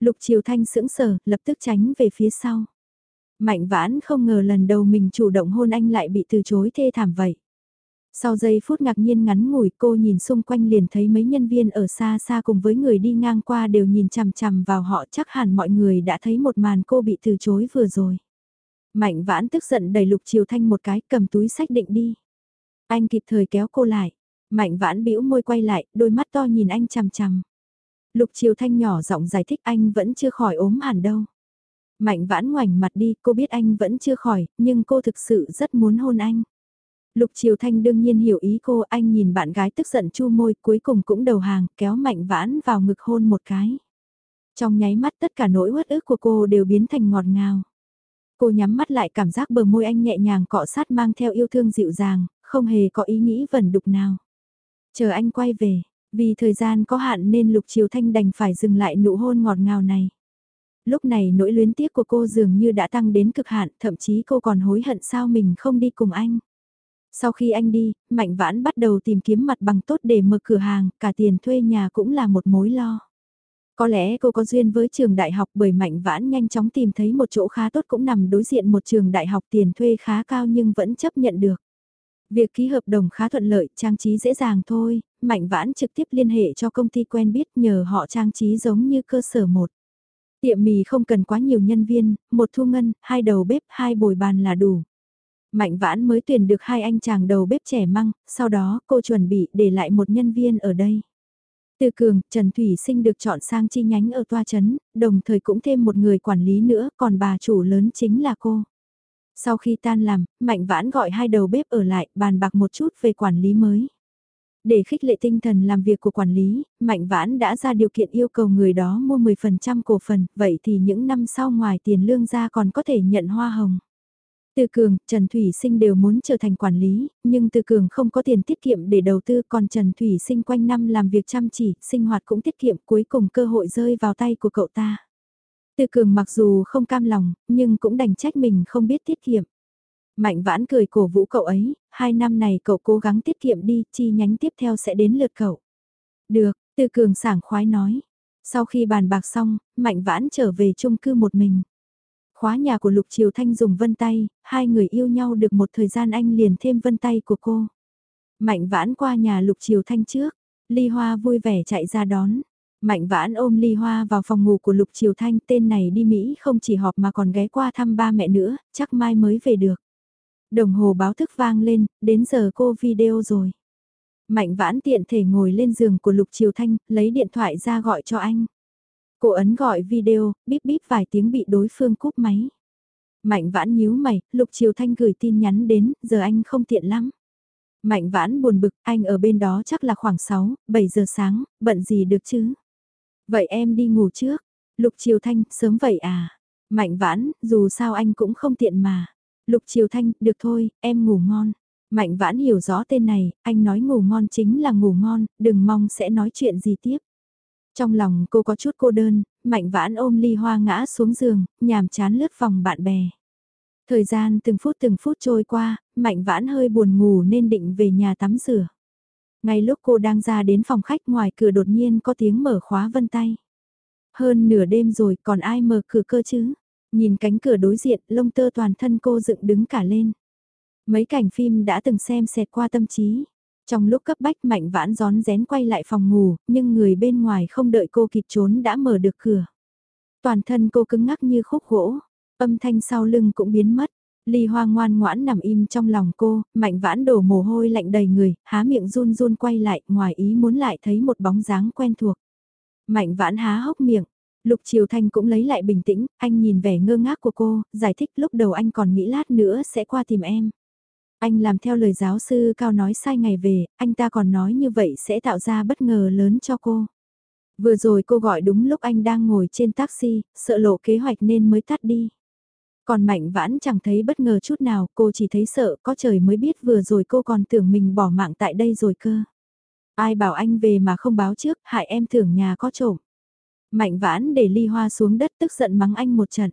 Lục Triều Thanh sững sờ, lập tức tránh về phía sau. Mạnh vãn không ngờ lần đầu mình chủ động hôn anh lại bị từ chối thê thảm vậy. Sau giây phút ngạc nhiên ngắn ngủi cô nhìn xung quanh liền thấy mấy nhân viên ở xa xa cùng với người đi ngang qua đều nhìn chằm chằm vào họ chắc hẳn mọi người đã thấy một màn cô bị từ chối vừa rồi. Mạnh vãn tức giận đẩy Lục Triều Thanh một cái cầm túi sách định đi. Anh kịp thời kéo cô lại. Mạnh vãn bĩu môi quay lại, đôi mắt to nhìn anh chằm chằm. Lục Triều Thanh nhỏ giọng giải thích anh vẫn chưa khỏi ốm hẳn đâu. Mạnh vãn ngoảnh mặt đi, cô biết anh vẫn chưa khỏi, nhưng cô thực sự rất muốn hôn anh. Lục Triều Thanh đương nhiên hiểu ý cô, anh nhìn bạn gái tức giận chu môi, cuối cùng cũng đầu hàng, kéo mạnh vãn vào ngực hôn một cái. Trong nháy mắt tất cả nỗi uất ức của cô đều biến thành ngọt ngào. Cô nhắm mắt lại cảm giác bờ môi anh nhẹ nhàng cọ sát mang theo yêu thương dịu dàng, không hề có ý nghĩ vẩn đục nào. Chờ anh quay về, vì thời gian có hạn nên Lục Triều Thanh đành phải dừng lại nụ hôn ngọt ngào này. Lúc này nỗi luyến tiếc của cô dường như đã tăng đến cực hạn, thậm chí cô còn hối hận sao mình không đi cùng anh. Sau khi anh đi, Mạnh Vãn bắt đầu tìm kiếm mặt bằng tốt để mở cửa hàng, cả tiền thuê nhà cũng là một mối lo. Có lẽ cô có duyên với trường đại học bởi Mạnh Vãn nhanh chóng tìm thấy một chỗ khá tốt cũng nằm đối diện một trường đại học tiền thuê khá cao nhưng vẫn chấp nhận được. Việc ký hợp đồng khá thuận lợi, trang trí dễ dàng thôi, Mạnh Vãn trực tiếp liên hệ cho công ty quen biết nhờ họ trang trí giống như cơ sở một. Tiệm mì không cần quá nhiều nhân viên, một thu ngân, hai đầu bếp, hai bồi bàn là đủ. Mạnh vãn mới tuyển được hai anh chàng đầu bếp trẻ măng, sau đó cô chuẩn bị để lại một nhân viên ở đây. Từ cường, Trần Thủy Sinh được chọn sang chi nhánh ở toa chấn, đồng thời cũng thêm một người quản lý nữa, còn bà chủ lớn chính là cô. Sau khi tan làm, Mạnh Vãn gọi hai đầu bếp ở lại, bàn bạc một chút về quản lý mới. Để khích lệ tinh thần làm việc của quản lý, Mạnh Vãn đã ra điều kiện yêu cầu người đó mua 10% cổ phần, vậy thì những năm sau ngoài tiền lương ra còn có thể nhận hoa hồng. Từ Cường, Trần Thủy Sinh đều muốn trở thành quản lý, nhưng Từ Cường không có tiền tiết kiệm để đầu tư còn Trần Thủy Sinh quanh năm làm việc chăm chỉ, sinh hoạt cũng tiết kiệm cuối cùng cơ hội rơi vào tay của cậu ta. Từ Cường mặc dù không cam lòng, nhưng cũng đành trách mình không biết tiết kiệm. Mạnh vãn cười cổ vũ cậu ấy, hai năm này cậu cố gắng tiết kiệm đi, chi nhánh tiếp theo sẽ đến lượt cậu. Được, Từ Cường sảng khoái nói. Sau khi bàn bạc xong, Mạnh vãn trở về chung cư một mình. Khóa nhà của Lục Triều Thanh dùng vân tay, hai người yêu nhau được một thời gian anh liền thêm vân tay của cô. Mạnh vãn qua nhà Lục Triều Thanh trước, Ly Hoa vui vẻ chạy ra đón. Mạnh vãn ôm Ly Hoa vào phòng ngủ của Lục Triều Thanh tên này đi Mỹ không chỉ họp mà còn ghé qua thăm ba mẹ nữa, chắc mai mới về được. Đồng hồ báo thức vang lên, đến giờ cô video rồi. Mạnh vãn tiện thể ngồi lên giường của Lục Triều Thanh, lấy điện thoại ra gọi cho anh. Cô ấn gọi video, bíp bíp vài tiếng bị đối phương cúp máy. Mạnh vãn nhíu mày, Lục Triều Thanh gửi tin nhắn đến, giờ anh không tiện lắm. Mạnh vãn buồn bực, anh ở bên đó chắc là khoảng 6, 7 giờ sáng, bận gì được chứ? Vậy em đi ngủ trước. Lục Triều Thanh, sớm vậy à? Mạnh vãn, dù sao anh cũng không tiện mà. Lục Triều Thanh, được thôi, em ngủ ngon. Mạnh vãn hiểu rõ tên này, anh nói ngủ ngon chính là ngủ ngon, đừng mong sẽ nói chuyện gì tiếp. Trong lòng cô có chút cô đơn, mạnh vãn ôm ly hoa ngã xuống giường, nhàm chán lướt vòng bạn bè. Thời gian từng phút từng phút trôi qua, mạnh vãn hơi buồn ngủ nên định về nhà tắm rửa. Ngay lúc cô đang ra đến phòng khách ngoài cửa đột nhiên có tiếng mở khóa vân tay. Hơn nửa đêm rồi còn ai mở cửa cơ chứ? Nhìn cánh cửa đối diện lông tơ toàn thân cô dựng đứng cả lên. Mấy cảnh phim đã từng xem xẹt qua tâm trí. Trong lúc cấp bách mạnh vãn gión rén quay lại phòng ngủ, nhưng người bên ngoài không đợi cô kịp trốn đã mở được cửa. Toàn thân cô cứng ngắc như khúc gỗ, âm thanh sau lưng cũng biến mất. Ly hoa ngoan ngoãn nằm im trong lòng cô, mạnh vãn đổ mồ hôi lạnh đầy người, há miệng run run quay lại, ngoài ý muốn lại thấy một bóng dáng quen thuộc. Mạnh vãn há hốc miệng, Lục Triều Thanh cũng lấy lại bình tĩnh, anh nhìn vẻ ngơ ngác của cô, giải thích lúc đầu anh còn nghĩ lát nữa sẽ qua tìm em. Anh làm theo lời giáo sư Cao nói sai ngày về, anh ta còn nói như vậy sẽ tạo ra bất ngờ lớn cho cô. Vừa rồi cô gọi đúng lúc anh đang ngồi trên taxi, sợ lộ kế hoạch nên mới tắt đi. Còn Mạnh Vãn chẳng thấy bất ngờ chút nào, cô chỉ thấy sợ, có trời mới biết vừa rồi cô còn tưởng mình bỏ mạng tại đây rồi cơ. Ai bảo anh về mà không báo trước, hại em tưởng nhà có trộm. Mạnh Vãn để ly hoa xuống đất tức giận mắng anh một trận.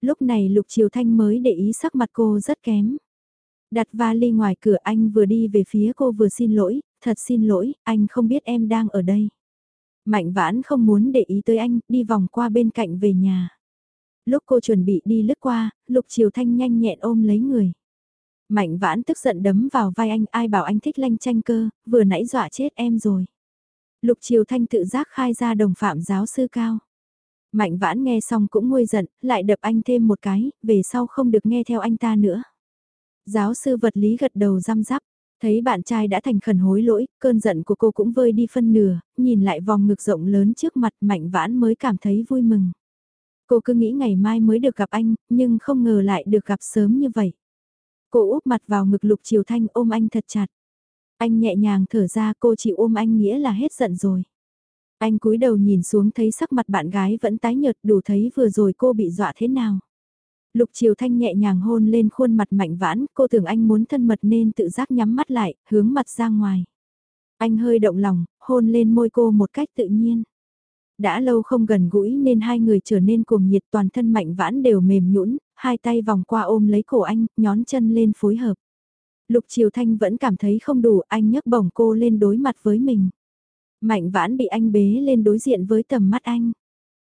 Lúc này Lục Triều Thanh mới để ý sắc mặt cô rất kém. Đặt vali ngoài cửa anh vừa đi về phía cô vừa xin lỗi, thật xin lỗi, anh không biết em đang ở đây. Mạnh vãn không muốn để ý tới anh, đi vòng qua bên cạnh về nhà. Lúc cô chuẩn bị đi lướt qua, Lục Triều Thanh nhanh nhẹn ôm lấy người. Mạnh vãn tức giận đấm vào vai anh, ai bảo anh thích lanh tranh cơ, vừa nãy dọa chết em rồi. Lục Triều Thanh tự giác khai ra đồng phạm giáo sư cao. Mạnh vãn nghe xong cũng nguôi giận, lại đập anh thêm một cái, về sau không được nghe theo anh ta nữa. Giáo sư vật lý gật đầu răm rắp, thấy bạn trai đã thành khẩn hối lỗi, cơn giận của cô cũng vơi đi phân nửa, nhìn lại vòng ngực rộng lớn trước mặt mạnh vãn mới cảm thấy vui mừng. Cô cứ nghĩ ngày mai mới được gặp anh, nhưng không ngờ lại được gặp sớm như vậy. Cô úp mặt vào ngực lục chiều thanh ôm anh thật chặt. Anh nhẹ nhàng thở ra cô chỉ ôm anh nghĩa là hết giận rồi. Anh cúi đầu nhìn xuống thấy sắc mặt bạn gái vẫn tái nhợt đủ thấy vừa rồi cô bị dọa thế nào. Lục Triều Thanh nhẹ nhàng hôn lên khuôn mặt mạnh vãn, cô tưởng anh muốn thân mật nên tự giác nhắm mắt lại, hướng mặt ra ngoài. Anh hơi động lòng, hôn lên môi cô một cách tự nhiên. Đã lâu không gần gũi nên hai người trở nên cuồng nhiệt toàn thân mạnh vãn đều mềm nhũn, hai tay vòng qua ôm lấy cổ anh, nhón chân lên phối hợp. Lục Triều Thanh vẫn cảm thấy không đủ, anh nhấc bổng cô lên đối mặt với mình. Mạnh vãn bị anh bế lên đối diện với tầm mắt anh.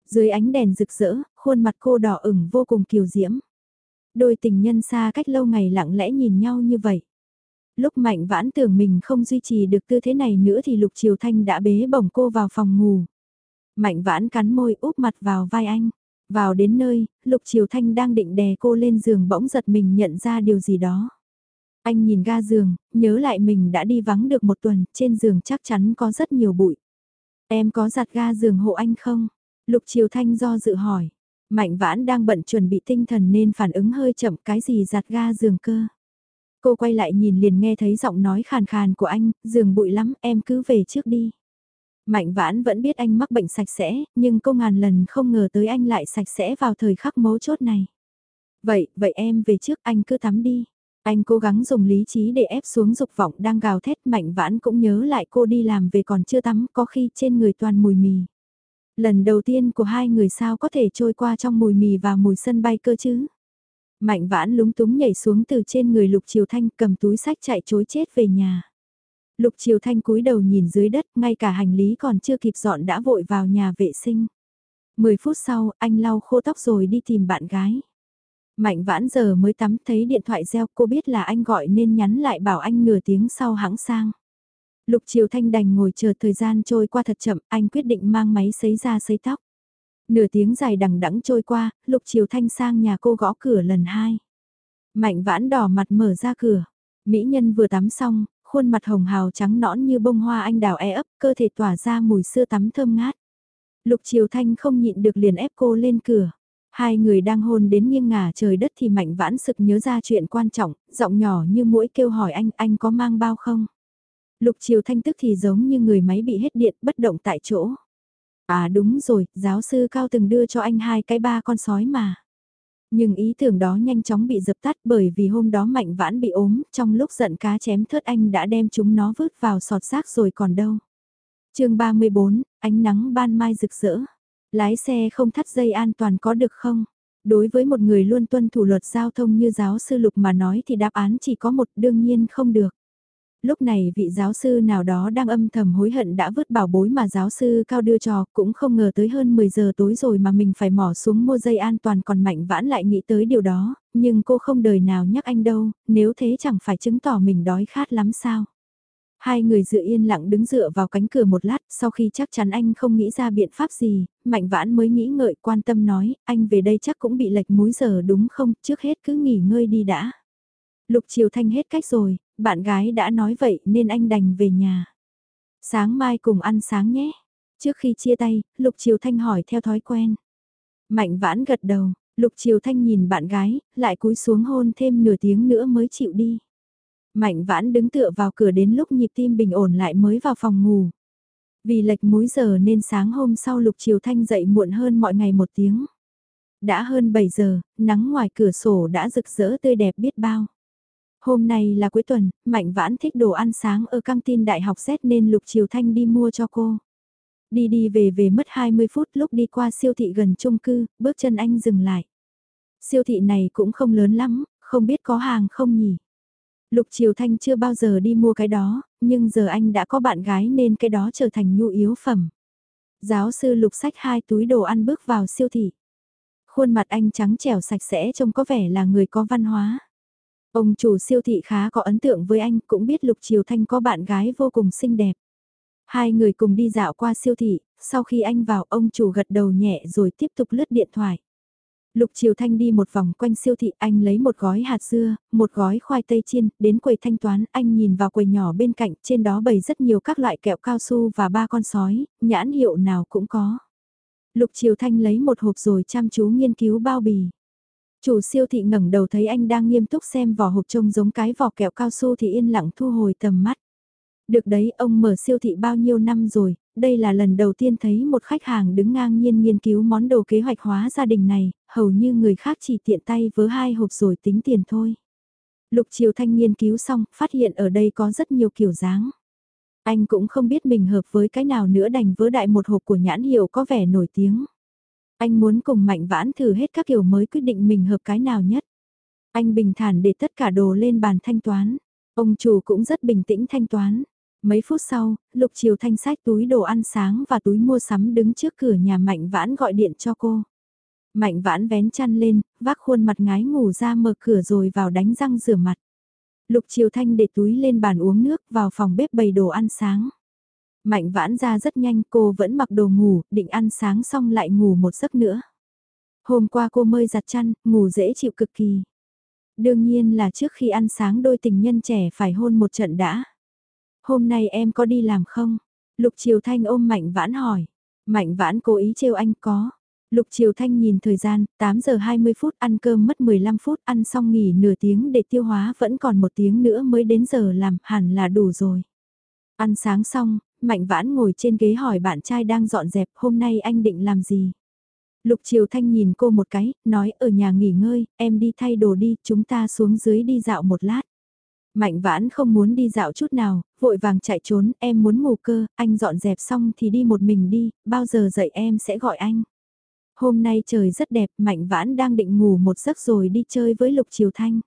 Dưới ánh đèn rực rỡ, khuôn mặt cô đỏ ửng vô cùng kiều diễm. Đôi tình nhân xa cách lâu ngày lặng lẽ nhìn nhau như vậy. Lúc mạnh vãn tưởng mình không duy trì được tư thế này nữa thì Lục Triều Thanh đã bế bổng cô vào phòng ngủ. Mạnh vãn cắn môi úp mặt vào vai anh. Vào đến nơi, Lục Triều Thanh đang định đè cô lên giường bỗng giật mình nhận ra điều gì đó. Anh nhìn ga giường, nhớ lại mình đã đi vắng được một tuần, trên giường chắc chắn có rất nhiều bụi. Em có giặt ga giường hộ anh không? Lục Triều Thanh do dự hỏi. Mạnh vãn đang bận chuẩn bị tinh thần nên phản ứng hơi chậm cái gì giặt ga giường cơ. Cô quay lại nhìn liền nghe thấy giọng nói khàn khàn của anh, giường bụi lắm, em cứ về trước đi. Mạnh vãn vẫn biết anh mắc bệnh sạch sẽ, nhưng cô ngàn lần không ngờ tới anh lại sạch sẽ vào thời khắc mấu chốt này. Vậy, vậy em về trước anh cứ tắm đi. Anh cố gắng dùng lý trí để ép xuống dục vọng đang gào thét mạnh vãn cũng nhớ lại cô đi làm về còn chưa tắm có khi trên người toàn mùi mì. Lần đầu tiên của hai người sao có thể trôi qua trong mùi mì và mùi sân bay cơ chứ? Mạnh vãn lúng túng nhảy xuống từ trên người Lục Triều Thanh cầm túi sách chạy chối chết về nhà. Lục Triều Thanh cúi đầu nhìn dưới đất, ngay cả hành lý còn chưa kịp dọn đã vội vào nhà vệ sinh. Mười phút sau, anh lau khô tóc rồi đi tìm bạn gái. Mạnh vãn giờ mới tắm thấy điện thoại reo cô biết là anh gọi nên nhắn lại bảo anh nửa tiếng sau hãng sang. Lục Triều Thanh đành ngồi chờ thời gian trôi qua thật chậm, anh quyết định mang máy sấy ra sấy tóc. Nửa tiếng dài đằng đẵng trôi qua, Lục Triều Thanh sang nhà cô gõ cửa lần hai. Mạnh vãn đỏ mặt mở ra cửa. Mỹ nhân vừa tắm xong, khuôn mặt hồng hào trắng nõn như bông hoa anh đào e ấp, cơ thể tỏa ra mùi sữa tắm thơm ngát. Lục Triều Thanh không nhịn được liền ép cô lên cửa. Hai người đang hôn đến nghiêng ngả trời đất thì mạnh vãn sực nhớ ra chuyện quan trọng, giọng nhỏ như mũi kêu hỏi anh, anh có mang bao không? Lục Triều Thanh tức thì giống như người máy bị hết điện bất động tại chỗ. À đúng rồi, giáo sư Cao từng đưa cho anh hai cái ba con sói mà. Nhưng ý tưởng đó nhanh chóng bị dập tắt bởi vì hôm đó mạnh vãn bị ốm, trong lúc giận cá chém thớt anh đã đem chúng nó vứt vào sọt xác rồi còn đâu. chương 34, ánh nắng ban mai rực rỡ. Lái xe không thắt dây an toàn có được không? Đối với một người luôn tuân thủ luật giao thông như giáo sư Lục mà nói thì đáp án chỉ có một đương nhiên không được. Lúc này vị giáo sư nào đó đang âm thầm hối hận đã vứt bảo bối mà giáo sư cao đưa cho, cũng không ngờ tới hơn 10 giờ tối rồi mà mình phải mỏ xuống mua dây an toàn còn mạnh vãn lại nghĩ tới điều đó, nhưng cô không đời nào nhắc anh đâu, nếu thế chẳng phải chứng tỏ mình đói khát lắm sao. Hai người dựa yên lặng đứng dựa vào cánh cửa một lát, sau khi chắc chắn anh không nghĩ ra biện pháp gì, Mạnh Vãn mới nghĩ ngợi quan tâm nói, anh về đây chắc cũng bị lệch múi giờ đúng không, trước hết cứ nghỉ ngơi đi đã. Lục Triều Thanh hết cách rồi, bạn gái đã nói vậy nên anh đành về nhà. Sáng mai cùng ăn sáng nhé. Trước khi chia tay, Lục Triều Thanh hỏi theo thói quen. Mạnh Vãn gật đầu, Lục Triều Thanh nhìn bạn gái, lại cúi xuống hôn thêm nửa tiếng nữa mới chịu đi. Mạnh vãn đứng tựa vào cửa đến lúc nhịp tim bình ổn lại mới vào phòng ngủ. Vì lệch múi giờ nên sáng hôm sau Lục Triều Thanh dậy muộn hơn mọi ngày một tiếng. Đã hơn 7 giờ, nắng ngoài cửa sổ đã rực rỡ tươi đẹp biết bao. Hôm nay là cuối tuần, Mạnh Vãn thích đồ ăn sáng ở căng tin đại học Z nên Lục Triều Thanh đi mua cho cô. Đi đi về về mất 20 phút lúc đi qua siêu thị gần chung cư, bước chân anh dừng lại. Siêu thị này cũng không lớn lắm, không biết có hàng không nhỉ? Lục Triều Thanh chưa bao giờ đi mua cái đó, nhưng giờ anh đã có bạn gái nên cái đó trở thành nhu yếu phẩm. Giáo sư Lục sách hai túi đồ ăn bước vào siêu thị. Khuôn mặt anh trắng trẻo sạch sẽ trông có vẻ là người có văn hóa. Ông chủ siêu thị khá có ấn tượng với anh cũng biết Lục Triều Thanh có bạn gái vô cùng xinh đẹp. Hai người cùng đi dạo qua siêu thị, sau khi anh vào ông chủ gật đầu nhẹ rồi tiếp tục lướt điện thoại. Lục Triều Thanh đi một vòng quanh siêu thị anh lấy một gói hạt dưa, một gói khoai tây chiên, đến quầy thanh toán anh nhìn vào quầy nhỏ bên cạnh trên đó bày rất nhiều các loại kẹo cao su và ba con sói, nhãn hiệu nào cũng có. Lục Triều Thanh lấy một hộp rồi chăm chú nghiên cứu bao bì. Chủ siêu thị ngẩng đầu thấy anh đang nghiêm túc xem vỏ hộp trông giống cái vỏ kẹo cao su thì yên lặng thu hồi tầm mắt. Được đấy, ông mở siêu thị bao nhiêu năm rồi, đây là lần đầu tiên thấy một khách hàng đứng ngang nhiên nghiên cứu món đồ kế hoạch hóa gia đình này, hầu như người khác chỉ tiện tay vớ hai hộp rồi tính tiền thôi. Lục Triều Thanh nghiên cứu xong, phát hiện ở đây có rất nhiều kiểu dáng. Anh cũng không biết mình hợp với cái nào nữa đành vớ đại một hộp của nhãn hiệu có vẻ nổi tiếng. Anh muốn cùng Mạnh Vãn thử hết các kiểu mới quyết định mình hợp cái nào nhất. Anh bình thản để tất cả đồ lên bàn thanh toán. Ông chủ cũng rất bình tĩnh thanh toán. Mấy phút sau, Lục Triều Thanh sách túi đồ ăn sáng và túi mua sắm đứng trước cửa nhà Mạnh Vãn gọi điện cho cô. Mạnh Vãn vén chăn lên, vác khuôn mặt ngái ngủ ra mở cửa rồi vào đánh răng rửa mặt. Lục Triều Thanh để túi lên bàn uống nước vào phòng bếp bày đồ ăn sáng. Mạnh vãn ra rất nhanh cô vẫn mặc đồ ngủ, định ăn sáng xong lại ngủ một giấc nữa. Hôm qua cô mơi giặt chăn, ngủ dễ chịu cực kỳ. Đương nhiên là trước khi ăn sáng đôi tình nhân trẻ phải hôn một trận đã. Hôm nay em có đi làm không? Lục Triều Thanh ôm Mạnh Vãn hỏi. Mạnh Vãn cố ý trêu anh có. Lục Triều Thanh nhìn thời gian, 8 giờ 20 phút ăn cơm mất 15 phút ăn xong nghỉ nửa tiếng để tiêu hóa vẫn còn một tiếng nữa mới đến giờ làm hẳn là đủ rồi. Ăn sáng xong, Mạnh Vãn ngồi trên ghế hỏi bạn trai đang dọn dẹp hôm nay anh định làm gì. Lục Triều Thanh nhìn cô một cái, nói ở nhà nghỉ ngơi, em đi thay đồ đi, chúng ta xuống dưới đi dạo một lát. Mạnh vãn không muốn đi dạo chút nào, vội vàng chạy trốn, em muốn ngủ cơ, anh dọn dẹp xong thì đi một mình đi, bao giờ dậy em sẽ gọi anh. Hôm nay trời rất đẹp, Mạnh vãn đang định ngủ một giấc rồi đi chơi với Lục Triều Thanh.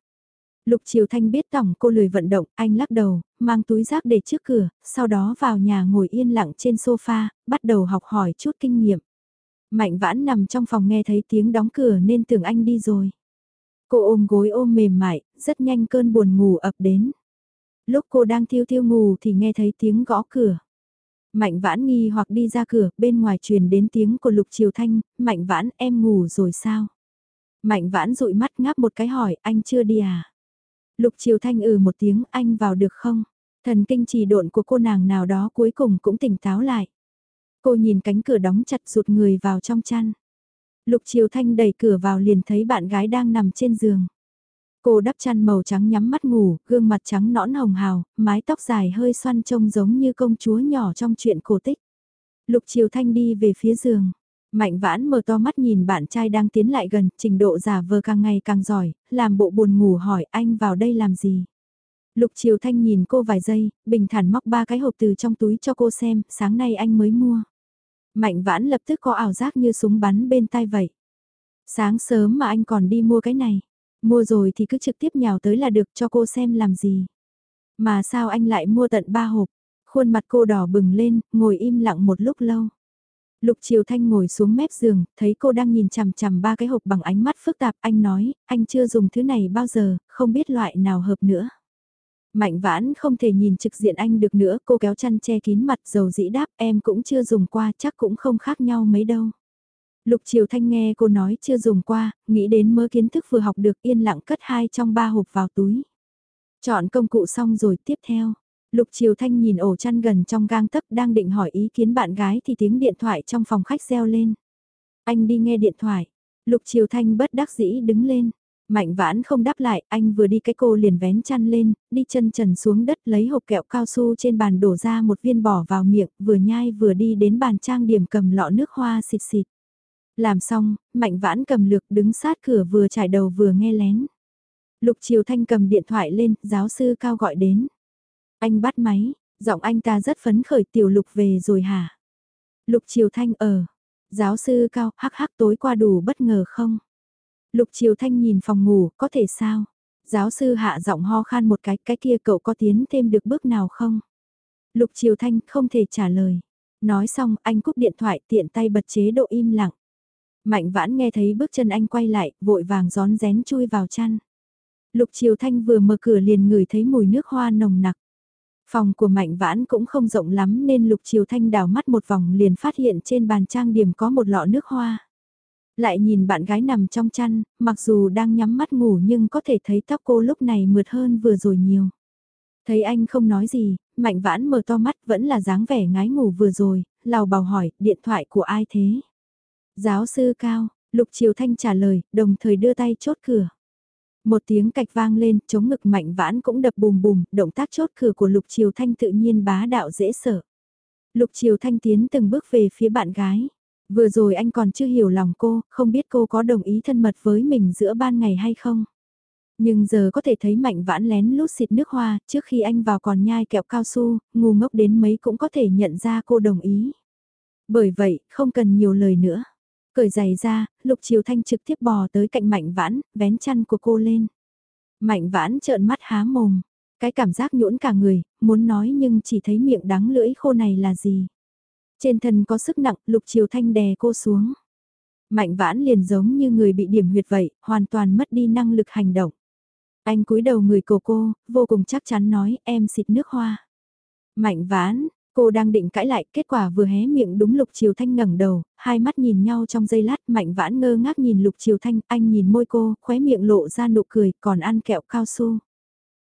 Lục Triều Thanh biết tổng cô lười vận động, anh lắc đầu, mang túi rác để trước cửa, sau đó vào nhà ngồi yên lặng trên sofa, bắt đầu học hỏi chút kinh nghiệm. Mạnh vãn nằm trong phòng nghe thấy tiếng đóng cửa nên tưởng anh đi rồi. Cô ôm gối ôm mềm mại, rất nhanh cơn buồn ngủ ập đến. Lúc cô đang thiêu thiêu ngủ thì nghe thấy tiếng gõ cửa. Mạnh vãn nghi hoặc đi ra cửa, bên ngoài truyền đến tiếng của Lục Triều Thanh, Mạnh vãn em ngủ rồi sao? Mạnh vãn dụi mắt ngáp một cái hỏi, anh chưa đi à? Lục Triều Thanh ừ một tiếng, anh vào được không? Thần kinh trì độn của cô nàng nào đó cuối cùng cũng tỉnh táo lại. Cô nhìn cánh cửa đóng chặt rụt người vào trong chăn. Lục Triều Thanh đẩy cửa vào liền thấy bạn gái đang nằm trên giường. Cô đắp chăn màu trắng nhắm mắt ngủ, gương mặt trắng nõn hồng hào, mái tóc dài hơi xoăn trông giống như công chúa nhỏ trong chuyện cổ tích. Lục Triều Thanh đi về phía giường. Mạnh vãn mở to mắt nhìn bạn trai đang tiến lại gần, trình độ giả vờ càng ngày càng giỏi, làm bộ buồn ngủ hỏi anh vào đây làm gì. Lục Triều Thanh nhìn cô vài giây, bình thản móc ba cái hộp từ trong túi cho cô xem, sáng nay anh mới mua. Mạnh vãn lập tức có ảo giác như súng bắn bên tai vậy. Sáng sớm mà anh còn đi mua cái này. Mua rồi thì cứ trực tiếp nhào tới là được cho cô xem làm gì. Mà sao anh lại mua tận ba hộp. Khuôn mặt cô đỏ bừng lên, ngồi im lặng một lúc lâu. Lục Triều Thanh ngồi xuống mép giường, thấy cô đang nhìn chằm chằm ba cái hộp bằng ánh mắt phức tạp, anh nói, anh chưa dùng thứ này bao giờ, không biết loại nào hợp nữa. Mạnh vãn không thể nhìn trực diện anh được nữa, cô kéo chăn che kín mặt dầu dĩ đáp em cũng chưa dùng qua chắc cũng không khác nhau mấy đâu. Lục Triều Thanh nghe cô nói chưa dùng qua, nghĩ đến mớ kiến thức vừa học được yên lặng cất hai trong ba hộp vào túi. Chọn công cụ xong rồi tiếp theo. Lục Triều Thanh nhìn ổ chăn gần trong gang tấc đang định hỏi ý kiến bạn gái thì tiếng điện thoại trong phòng khách reo lên. Anh đi nghe điện thoại. Lục Triều Thanh bất đắc dĩ đứng lên. Mạnh vãn không đáp lại, anh vừa đi cái cô liền vén chăn lên, đi chân trần xuống đất lấy hộp kẹo cao su trên bàn đổ ra một viên bỏ vào miệng, vừa nhai vừa đi đến bàn trang điểm cầm lọ nước hoa xịt xịt. Làm xong, mạnh vãn cầm lược đứng sát cửa vừa trải đầu vừa nghe lén. Lục Triều Thanh cầm điện thoại lên, giáo sư cao gọi đến. Anh bắt máy, giọng anh ta rất phấn khởi tiểu lục về rồi hả? Lục Triều Thanh ở. Giáo sư cao, hắc hắc tối qua đủ bất ngờ không? Lục Triều Thanh nhìn phòng ngủ, có thể sao? Giáo sư hạ giọng ho khan một cái, cái kia cậu có tiến thêm được bước nào không? Lục Triều Thanh không thể trả lời. Nói xong, anh cúp điện thoại tiện tay bật chế độ im lặng. Mạnh vãn nghe thấy bước chân anh quay lại, vội vàng gión rén chui vào chăn. Lục Triều Thanh vừa mở cửa liền ngửi thấy mùi nước hoa nồng nặc. Phòng của Mạnh Vãn cũng không rộng lắm nên Lục Triều Thanh đào mắt một vòng liền phát hiện trên bàn trang điểm có một lọ nước hoa. Lại nhìn bạn gái nằm trong chăn, mặc dù đang nhắm mắt ngủ nhưng có thể thấy tóc cô lúc này mượt hơn vừa rồi nhiều. Thấy anh không nói gì, Mạnh Vãn mở to mắt vẫn là dáng vẻ ngái ngủ vừa rồi, lào bào hỏi, điện thoại của ai thế? Giáo sư Cao, Lục Triều Thanh trả lời, đồng thời đưa tay chốt cửa. Một tiếng cạch vang lên, chống ngực mạnh vãn cũng đập bùm bùm, động tác chốt cửa của Lục Triều Thanh tự nhiên bá đạo dễ sợ. Lục Triều Thanh tiến từng bước về phía bạn gái. Vừa rồi anh còn chưa hiểu lòng cô, không biết cô có đồng ý thân mật với mình giữa ban ngày hay không. Nhưng giờ có thể thấy mạnh vãn lén lút xịt nước hoa, trước khi anh vào còn nhai kẹo cao su, ngu ngốc đến mấy cũng có thể nhận ra cô đồng ý. Bởi vậy, không cần nhiều lời nữa. Cởi giày ra, Lục Triều Thanh trực tiếp bò tới cạnh Mạnh Vãn, vén chăn của cô lên. Mạnh Vãn trợn mắt há mồm, cái cảm giác nhũn cả người, muốn nói nhưng chỉ thấy miệng đắng lưỡi khô này là gì. Trên thân có sức nặng, Lục Triều Thanh đè cô xuống. Mạnh Vãn liền giống như người bị điểm huyệt vậy, hoàn toàn mất đi năng lực hành động. Anh cúi đầu người cổ cô, vô cùng chắc chắn nói em xịt nước hoa. Mạnh Vãn, Cô đang định cãi lại, kết quả vừa hé miệng đúng Lục Triều Thanh ngẩng đầu, hai mắt nhìn nhau trong giây lát, Mạnh Vãn ngơ ngác nhìn Lục Triều Thanh, anh nhìn môi cô, khóe miệng lộ ra nụ cười, còn ăn kẹo cao su.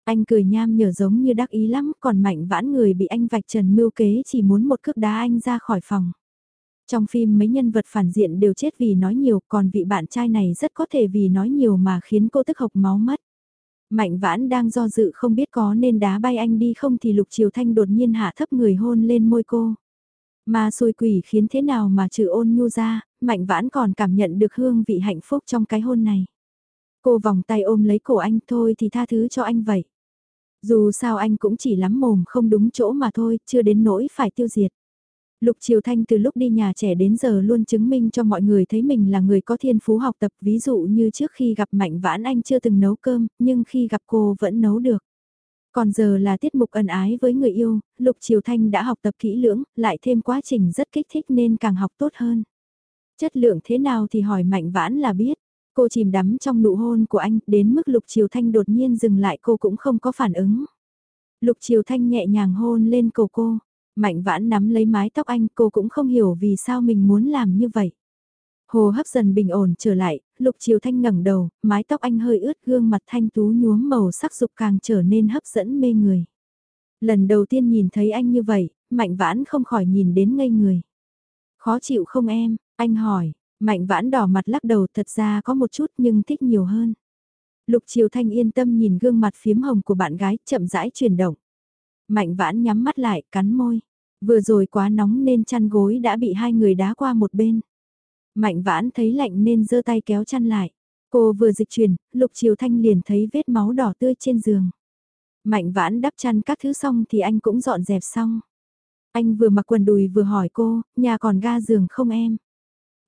Anh cười nham nhở giống như đắc ý lắm, còn Mạnh Vãn người bị anh vạch trần mưu kế chỉ muốn một cước đá anh ra khỏi phòng. Trong phim mấy nhân vật phản diện đều chết vì nói nhiều, còn vị bạn trai này rất có thể vì nói nhiều mà khiến cô tức hộc máu mất. Mạnh vãn đang do dự không biết có nên đá bay anh đi không thì Lục Triều Thanh đột nhiên hạ thấp người hôn lên môi cô. Mà xôi quỷ khiến thế nào mà trừ ôn nhu ra, mạnh vãn còn cảm nhận được hương vị hạnh phúc trong cái hôn này. Cô vòng tay ôm lấy cổ anh thôi thì tha thứ cho anh vậy. Dù sao anh cũng chỉ lắm mồm không đúng chỗ mà thôi, chưa đến nỗi phải tiêu diệt. Lục Triều Thanh từ lúc đi nhà trẻ đến giờ luôn chứng minh cho mọi người thấy mình là người có thiên phú học tập ví dụ như trước khi gặp Mạnh Vãn Anh chưa từng nấu cơm, nhưng khi gặp cô vẫn nấu được. Còn giờ là tiết mục ân ái với người yêu, Lục Triều Thanh đã học tập kỹ lưỡng, lại thêm quá trình rất kích thích nên càng học tốt hơn. Chất lượng thế nào thì hỏi Mạnh Vãn là biết. Cô chìm đắm trong nụ hôn của anh, đến mức Lục Triều Thanh đột nhiên dừng lại cô cũng không có phản ứng. Lục Triều Thanh nhẹ nhàng hôn lên cổ cô, Mạnh vãn nắm lấy mái tóc anh, cô cũng không hiểu vì sao mình muốn làm như vậy. Hồ hấp dần bình ổn trở lại, lục chiều thanh ngẩng đầu, mái tóc anh hơi ướt gương mặt thanh tú nhuốm màu sắc dục càng trở nên hấp dẫn mê người. Lần đầu tiên nhìn thấy anh như vậy, mạnh vãn không khỏi nhìn đến ngây người. Khó chịu không em, anh hỏi, mạnh vãn đỏ mặt lắc đầu thật ra có một chút nhưng thích nhiều hơn. Lục Triều Thanh yên tâm nhìn gương mặt phiếm hồng của bạn gái chậm rãi chuyển động. Mạnh vãn nhắm mắt lại, cắn môi. Vừa rồi quá nóng nên chăn gối đã bị hai người đá qua một bên. Mạnh vãn thấy lạnh nên giơ tay kéo chăn lại. Cô vừa dịch chuyển, Lục Triều Thanh liền thấy vết máu đỏ tươi trên giường. Mạnh vãn đắp chăn các thứ xong thì anh cũng dọn dẹp xong. Anh vừa mặc quần đùi vừa hỏi cô, nhà còn ga giường không em?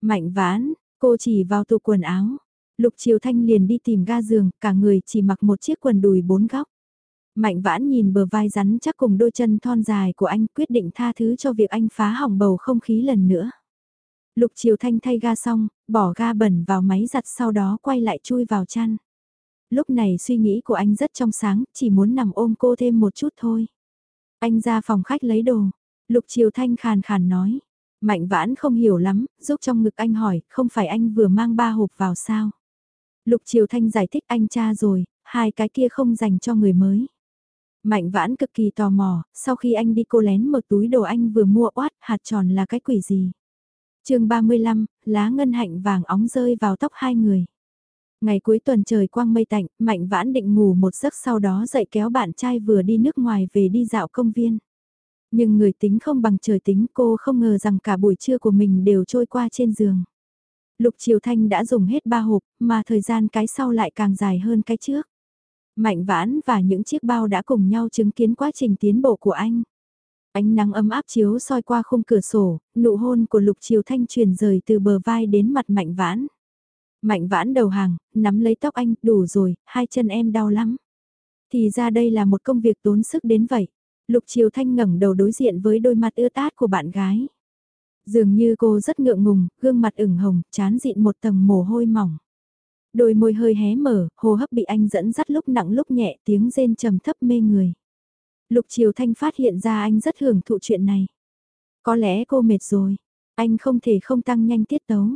Mạnh vãn, cô chỉ vào tủ quần áo. Lục Triều Thanh liền đi tìm ga giường, cả người chỉ mặc một chiếc quần đùi bốn góc. Mạnh vãn nhìn bờ vai rắn chắc cùng đôi chân thon dài của anh quyết định tha thứ cho việc anh phá hỏng bầu không khí lần nữa. Lục Triều Thanh thay ga xong, bỏ ga bẩn vào máy giặt sau đó quay lại chui vào chăn. Lúc này suy nghĩ của anh rất trong sáng, chỉ muốn nằm ôm cô thêm một chút thôi. Anh ra phòng khách lấy đồ. Lục Triều Thanh khàn khàn nói. Mạnh vãn không hiểu lắm, giúp trong ngực anh hỏi, không phải anh vừa mang ba hộp vào sao? Lục Triều Thanh giải thích anh cha rồi, hai cái kia không dành cho người mới. Mạnh vãn cực kỳ tò mò, sau khi anh đi cô lén mở túi đồ anh vừa mua oát, hạt tròn là cái quỷ gì. chương 35, lá ngân hạnh vàng óng rơi vào tóc hai người. Ngày cuối tuần trời quang mây tạnh, Mạnh vãn định ngủ một giấc sau đó dậy kéo bạn trai vừa đi nước ngoài về đi dạo công viên. Nhưng người tính không bằng trời tính cô không ngờ rằng cả buổi trưa của mình đều trôi qua trên giường. Lục Triều Thanh đã dùng hết ba hộp, mà thời gian cái sau lại càng dài hơn cái trước. Mạnh vãn và những chiếc bao đã cùng nhau chứng kiến quá trình tiến bộ của anh. Ánh nắng ấm áp chiếu soi qua khung cửa sổ, nụ hôn của Lục Triều Thanh truyền rời từ bờ vai đến mặt Mạnh Vãn. Mạnh Vãn đầu hàng, nắm lấy tóc anh, đủ rồi, hai chân em đau lắm. Thì ra đây là một công việc tốn sức đến vậy. Lục Triều Thanh ngẩng đầu đối diện với đôi mặt ưa át của bạn gái. Dường như cô rất ngượng ngùng, gương mặt ửng hồng, chán dịn một tầng mồ hôi mỏng. Đôi môi hơi hé mở, hô hấp bị anh dẫn dắt lúc nặng lúc nhẹ tiếng rên trầm thấp mê người. Lục Triều Thanh phát hiện ra anh rất hưởng thụ chuyện này. Có lẽ cô mệt rồi, anh không thể không tăng nhanh tiết tấu.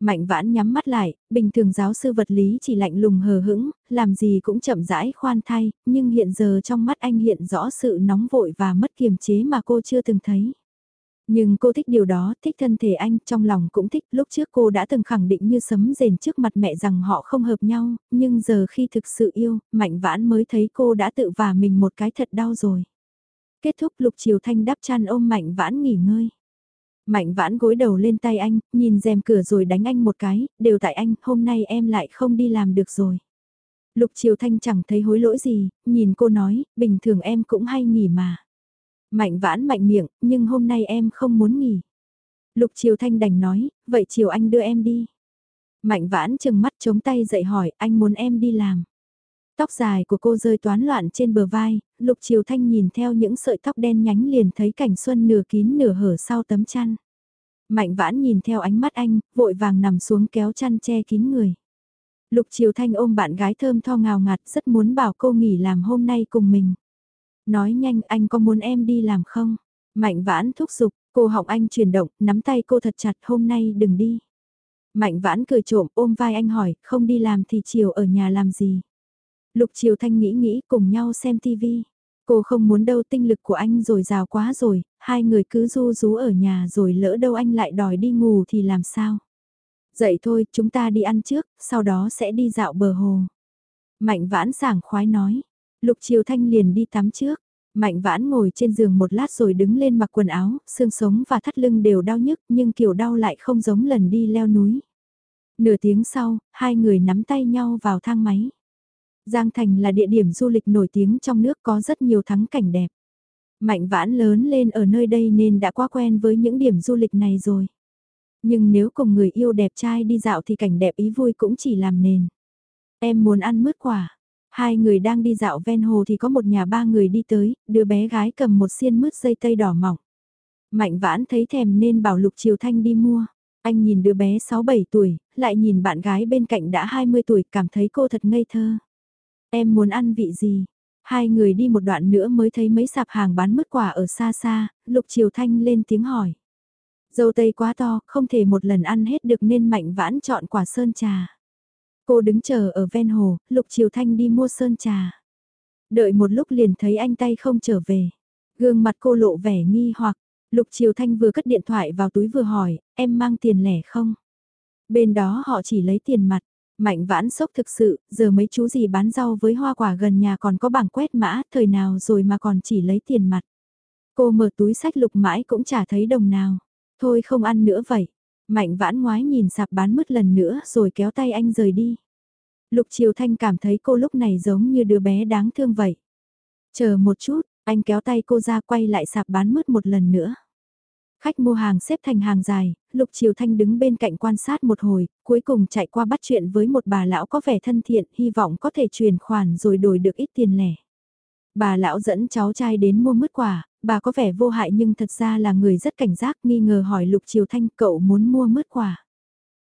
Mạnh vãn nhắm mắt lại, bình thường giáo sư vật lý chỉ lạnh lùng hờ hững, làm gì cũng chậm rãi khoan thai, nhưng hiện giờ trong mắt anh hiện rõ sự nóng vội và mất kiềm chế mà cô chưa từng thấy. Nhưng cô thích điều đó, thích thân thể anh, trong lòng cũng thích, lúc trước cô đã từng khẳng định như sấm rền trước mặt mẹ rằng họ không hợp nhau, nhưng giờ khi thực sự yêu, Mạnh Vãn mới thấy cô đã tự vả mình một cái thật đau rồi. Kết thúc Lục Triều Thanh đắp chăn ôm Mạnh Vãn nghỉ ngơi. Mạnh Vãn gối đầu lên tay anh, nhìn rèm cửa rồi đánh anh một cái, đều tại anh, hôm nay em lại không đi làm được rồi. Lục Triều Thanh chẳng thấy hối lỗi gì, nhìn cô nói, bình thường em cũng hay nghỉ mà. Mạnh vãn mạnh miệng, nhưng hôm nay em không muốn nghỉ. Lục Triều Thanh đành nói, vậy chiều anh đưa em đi. Mạnh vãn chừng mắt chống tay dậy hỏi, anh muốn em đi làm. Tóc dài của cô rơi toán loạn trên bờ vai, Lục Triều Thanh nhìn theo những sợi tóc đen nhánh liền thấy cảnh xuân nửa kín nửa hở sau tấm chăn. Mạnh vãn nhìn theo ánh mắt anh, vội vàng nằm xuống kéo chăn che kín người. Lục Triều Thanh ôm bạn gái thơm tho ngào ngạt rất muốn bảo cô nghỉ làm hôm nay cùng mình. Nói nhanh anh có muốn em đi làm không? Mạnh vãn thúc giục, cô họng anh chuyển động, nắm tay cô thật chặt hôm nay đừng đi. Mạnh vãn cười trộm ôm vai anh hỏi, không đi làm thì chiều ở nhà làm gì? Lục Triều Thanh nghĩ nghĩ cùng nhau xem tivi. Cô không muốn đâu tinh lực của anh rồi rào quá rồi, hai người cứ du rú ở nhà rồi lỡ đâu anh lại đòi đi ngủ thì làm sao? Dậy thôi, chúng ta đi ăn trước, sau đó sẽ đi dạo bờ hồ. Mạnh vãn sảng khoái nói. Lục Triều Thanh liền đi tắm trước. Mạnh vãn ngồi trên giường một lát rồi đứng lên mặc quần áo, xương sống và thắt lưng đều đau nhức nhưng kiểu đau lại không giống lần đi leo núi. Nửa tiếng sau, hai người nắm tay nhau vào thang máy. Giang Thành là địa điểm du lịch nổi tiếng trong nước có rất nhiều thắng cảnh đẹp. Mạnh vãn lớn lên ở nơi đây nên đã quá quen với những điểm du lịch này rồi. Nhưng nếu cùng người yêu đẹp trai đi dạo thì cảnh đẹp ý vui cũng chỉ làm nền. Em muốn ăn mứt quả. Hai người đang đi dạo ven hồ thì có một nhà ba người đi tới, đứa bé gái cầm một xiên mứt dây tây đỏ mỏng. Mạnh vãn thấy thèm nên bảo Lục Triều Thanh đi mua. Anh nhìn đứa bé 6-7 tuổi, lại nhìn bạn gái bên cạnh đã 20 tuổi cảm thấy cô thật ngây thơ. Em muốn ăn vị gì? Hai người đi một đoạn nữa mới thấy mấy sạp hàng bán mứt quả ở xa xa, Lục Triều Thanh lên tiếng hỏi. Dâu tây quá to, không thể một lần ăn hết được nên mạnh vãn chọn quả sơn trà. Cô đứng chờ ở ven hồ, Lục Triều Thanh đi mua sơn trà. Đợi một lúc liền thấy anh tay không trở về. Gương mặt cô lộ vẻ nghi hoặc, Lục Triều Thanh vừa cất điện thoại vào túi vừa hỏi, em mang tiền lẻ không? Bên đó họ chỉ lấy tiền mặt. Mạnh vãn sốc thực sự, giờ mấy chú gì bán rau với hoa quả gần nhà còn có bảng quét mã, thời nào rồi mà còn chỉ lấy tiền mặt. Cô mở túi sách lục mãi cũng chả thấy đồng nào. Thôi không ăn nữa vậy. Mạnh vãn ngoái nhìn sạp bán mứt lần nữa rồi kéo tay anh rời đi. Lục Triều Thanh cảm thấy cô lúc này giống như đứa bé đáng thương vậy. Chờ một chút, anh kéo tay cô ra quay lại sạp bán mứt một lần nữa. Khách mua hàng xếp thành hàng dài, Lục Triều Thanh đứng bên cạnh quan sát một hồi, cuối cùng chạy qua bắt chuyện với một bà lão có vẻ thân thiện, hy vọng có thể truyền khoản rồi đổi được ít tiền lẻ. Bà lão dẫn cháu trai đến mua mứt quả, bà có vẻ vô hại nhưng thật ra là người rất cảnh giác nghi ngờ hỏi Lục Triều Thanh cậu muốn mua mứt quả.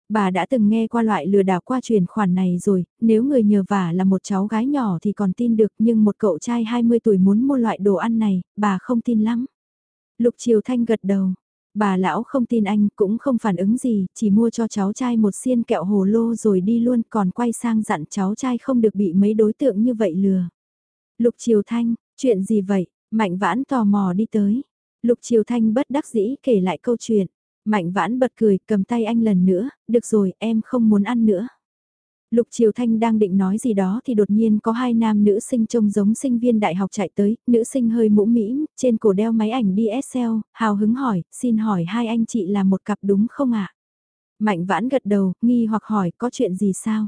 Bà đã từng nghe qua loại lừa đảo qua truyền khoản này rồi, nếu người nhờ vả là một cháu gái nhỏ thì còn tin được nhưng một cậu trai 20 tuổi muốn mua loại đồ ăn này, bà không tin lắm. Lục Triều Thanh gật đầu, bà lão không tin anh cũng không phản ứng gì, chỉ mua cho cháu trai một xiên kẹo hồ lô rồi đi luôn còn quay sang dặn cháu trai không được bị mấy đối tượng như vậy lừa. Lục Triều Thanh, chuyện gì vậy? Mạnh vãn tò mò đi tới. Lục Triều Thanh bất đắc dĩ kể lại câu chuyện. Mạnh vãn bật cười, cầm tay anh lần nữa, được rồi, em không muốn ăn nữa. Lục Triều Thanh đang định nói gì đó thì đột nhiên có hai nam nữ sinh trông giống sinh viên đại học chạy tới, nữ sinh hơi mũ mĩm, trên cổ đeo máy ảnh DSL, hào hứng hỏi, xin hỏi hai anh chị là một cặp đúng không ạ? Mạnh vãn gật đầu, nghi hoặc hỏi có chuyện gì sao?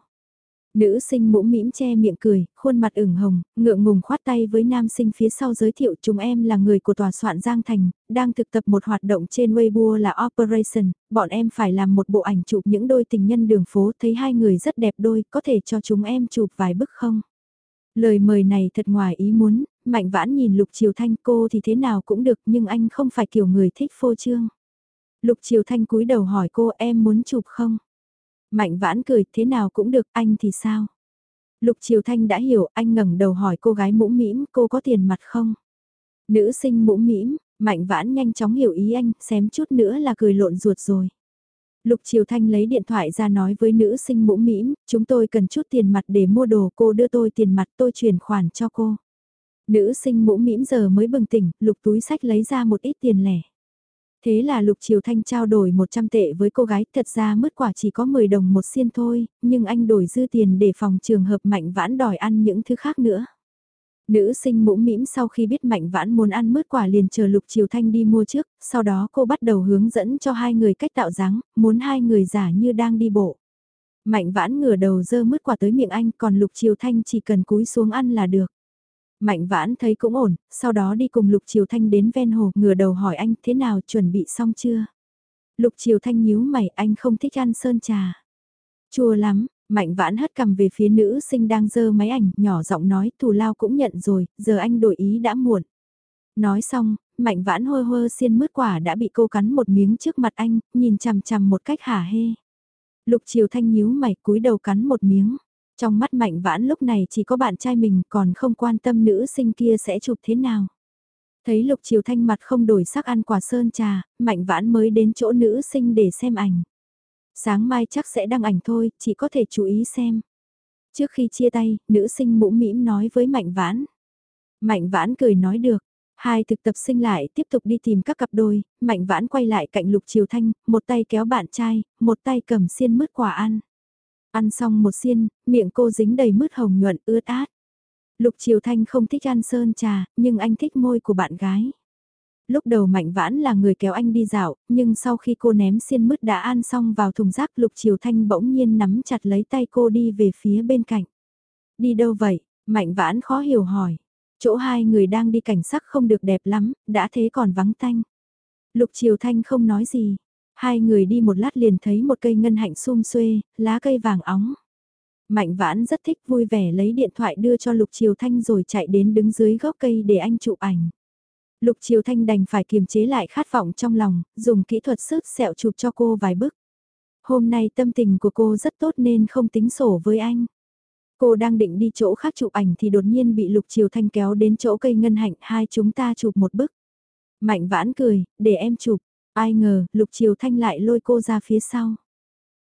Nữ sinh mũ mĩm che miệng cười, khuôn mặt ửng hồng, ngượng ngùng khoát tay với nam sinh phía sau giới thiệu chúng em là người của tòa soạn Giang Thành, đang thực tập một hoạt động trên Weibo là Operation, bọn em phải làm một bộ ảnh chụp những đôi tình nhân đường phố thấy hai người rất đẹp đôi, có thể cho chúng em chụp vài bức không? Lời mời này thật ngoài ý muốn, mạnh vãn nhìn Lục Triều Thanh cô thì thế nào cũng được nhưng anh không phải kiểu người thích phô trương. Lục Triều Thanh cúi đầu hỏi cô em muốn chụp không? Mạnh vãn cười thế nào cũng được anh thì sao? Lục Triều Thanh đã hiểu anh ngẩng đầu hỏi cô gái mũ mĩm cô có tiền mặt không? Nữ sinh mũ mĩm, mạnh vãn nhanh chóng hiểu ý anh, xém chút nữa là cười lộn ruột rồi. Lục Triều Thanh lấy điện thoại ra nói với nữ sinh mũ mĩm, chúng tôi cần chút tiền mặt để mua đồ cô đưa tôi tiền mặt tôi chuyển khoản cho cô. Nữ sinh mũ mĩm giờ mới bừng tỉnh, lục túi sách lấy ra một ít tiền lẻ. Thế là Lục Triều Thanh trao đổi 100 tệ với cô gái, thật ra mất quả chỉ có 10 đồng một xiên thôi, nhưng anh đổi dư tiền để phòng trường hợp Mạnh Vãn đòi ăn những thứ khác nữa. Nữ sinh mũ mĩm sau khi biết Mạnh Vãn muốn ăn mứt quả liền chờ Lục Triều Thanh đi mua trước, sau đó cô bắt đầu hướng dẫn cho hai người cách tạo dáng, muốn hai người giả như đang đi bộ. Mạnh vãn ngửa đầu dơ mứt quả tới miệng anh còn Lục Triều Thanh chỉ cần cúi xuống ăn là được. Mạnh vãn thấy cũng ổn, sau đó đi cùng Lục Triều Thanh đến ven hồ ngửa đầu hỏi anh thế nào chuẩn bị xong chưa. Lục Triều Thanh nhíu mày anh không thích ăn sơn trà. Chua lắm, Mạnh vãn hất cầm về phía nữ sinh đang dơ máy ảnh, nhỏ giọng nói thù lao cũng nhận rồi, giờ anh đổi ý đã muộn. Nói xong, mạnh vãn hơ hơ xiên mứt quả đã bị cô cắn một miếng trước mặt anh, nhìn chằm chằm một cách hả hê. Lục Triều Thanh nhíu mày cúi đầu cắn một miếng. Trong mắt mạnh vãn lúc này chỉ có bạn trai mình còn không quan tâm nữ sinh kia sẽ chụp thế nào. Thấy Lục Triều Thanh mặt không đổi sắc ăn quả sơn trà, mạnh vãn mới đến chỗ nữ sinh để xem ảnh. Sáng mai chắc sẽ đăng ảnh thôi, chỉ có thể chú ý xem. Trước khi chia tay, nữ sinh mũ mĩm nói với Mạnh Vãn. Mạnh Vãn cười nói được. Hai thực tập sinh lại tiếp tục đi tìm các cặp đôi, Mạnh Vãn quay lại cạnh Lục Triều Thanh, một tay kéo bạn trai, một tay cầm xiên mứt quả ăn. Ăn xong một xiên, miệng cô dính đầy mứt hồng nhuận ướt át. Lục Triều Thanh không thích ăn sơn trà, nhưng anh thích môi của bạn gái lúc đầu Mạnh Vãn là người kéo anh đi dạo, nhưng sau khi cô ném xiên mứt đã ăn xong vào thùng rác Lục Triều Thanh bỗng nhiên nắm chặt lấy tay cô đi về phía bên cạnh. Đi đâu vậy? Mạnh Vãn khó hiểu hỏi. Chỗ hai người đang đi cảnh sắc không được đẹp lắm, đã thế còn vắng tanh. Lục Triều Thanh không nói gì. Hai người đi một lát liền thấy một cây ngân hạnh sum xuê, lá cây vàng óng. Mạnh vãn rất thích vui vẻ lấy điện thoại đưa cho Lục Triều Thanh rồi chạy đến đứng dưới gốc cây để anh chụp ảnh. Lục Triều Thanh đành phải kiềm chế lại khát vọng trong lòng, dùng kỹ thuật sức sẹo chụp cho cô vài bức. Hôm nay tâm tình của cô rất tốt nên không tính sổ với anh. Cô đang định đi chỗ khác chụp ảnh thì đột nhiên bị Lục Triều Thanh kéo đến chỗ cây ngân hạnh hai chúng ta chụp một bức. Mạnh vãn cười, để em chụp. Ai ngờ, Lục Triều Thanh lại lôi cô ra phía sau.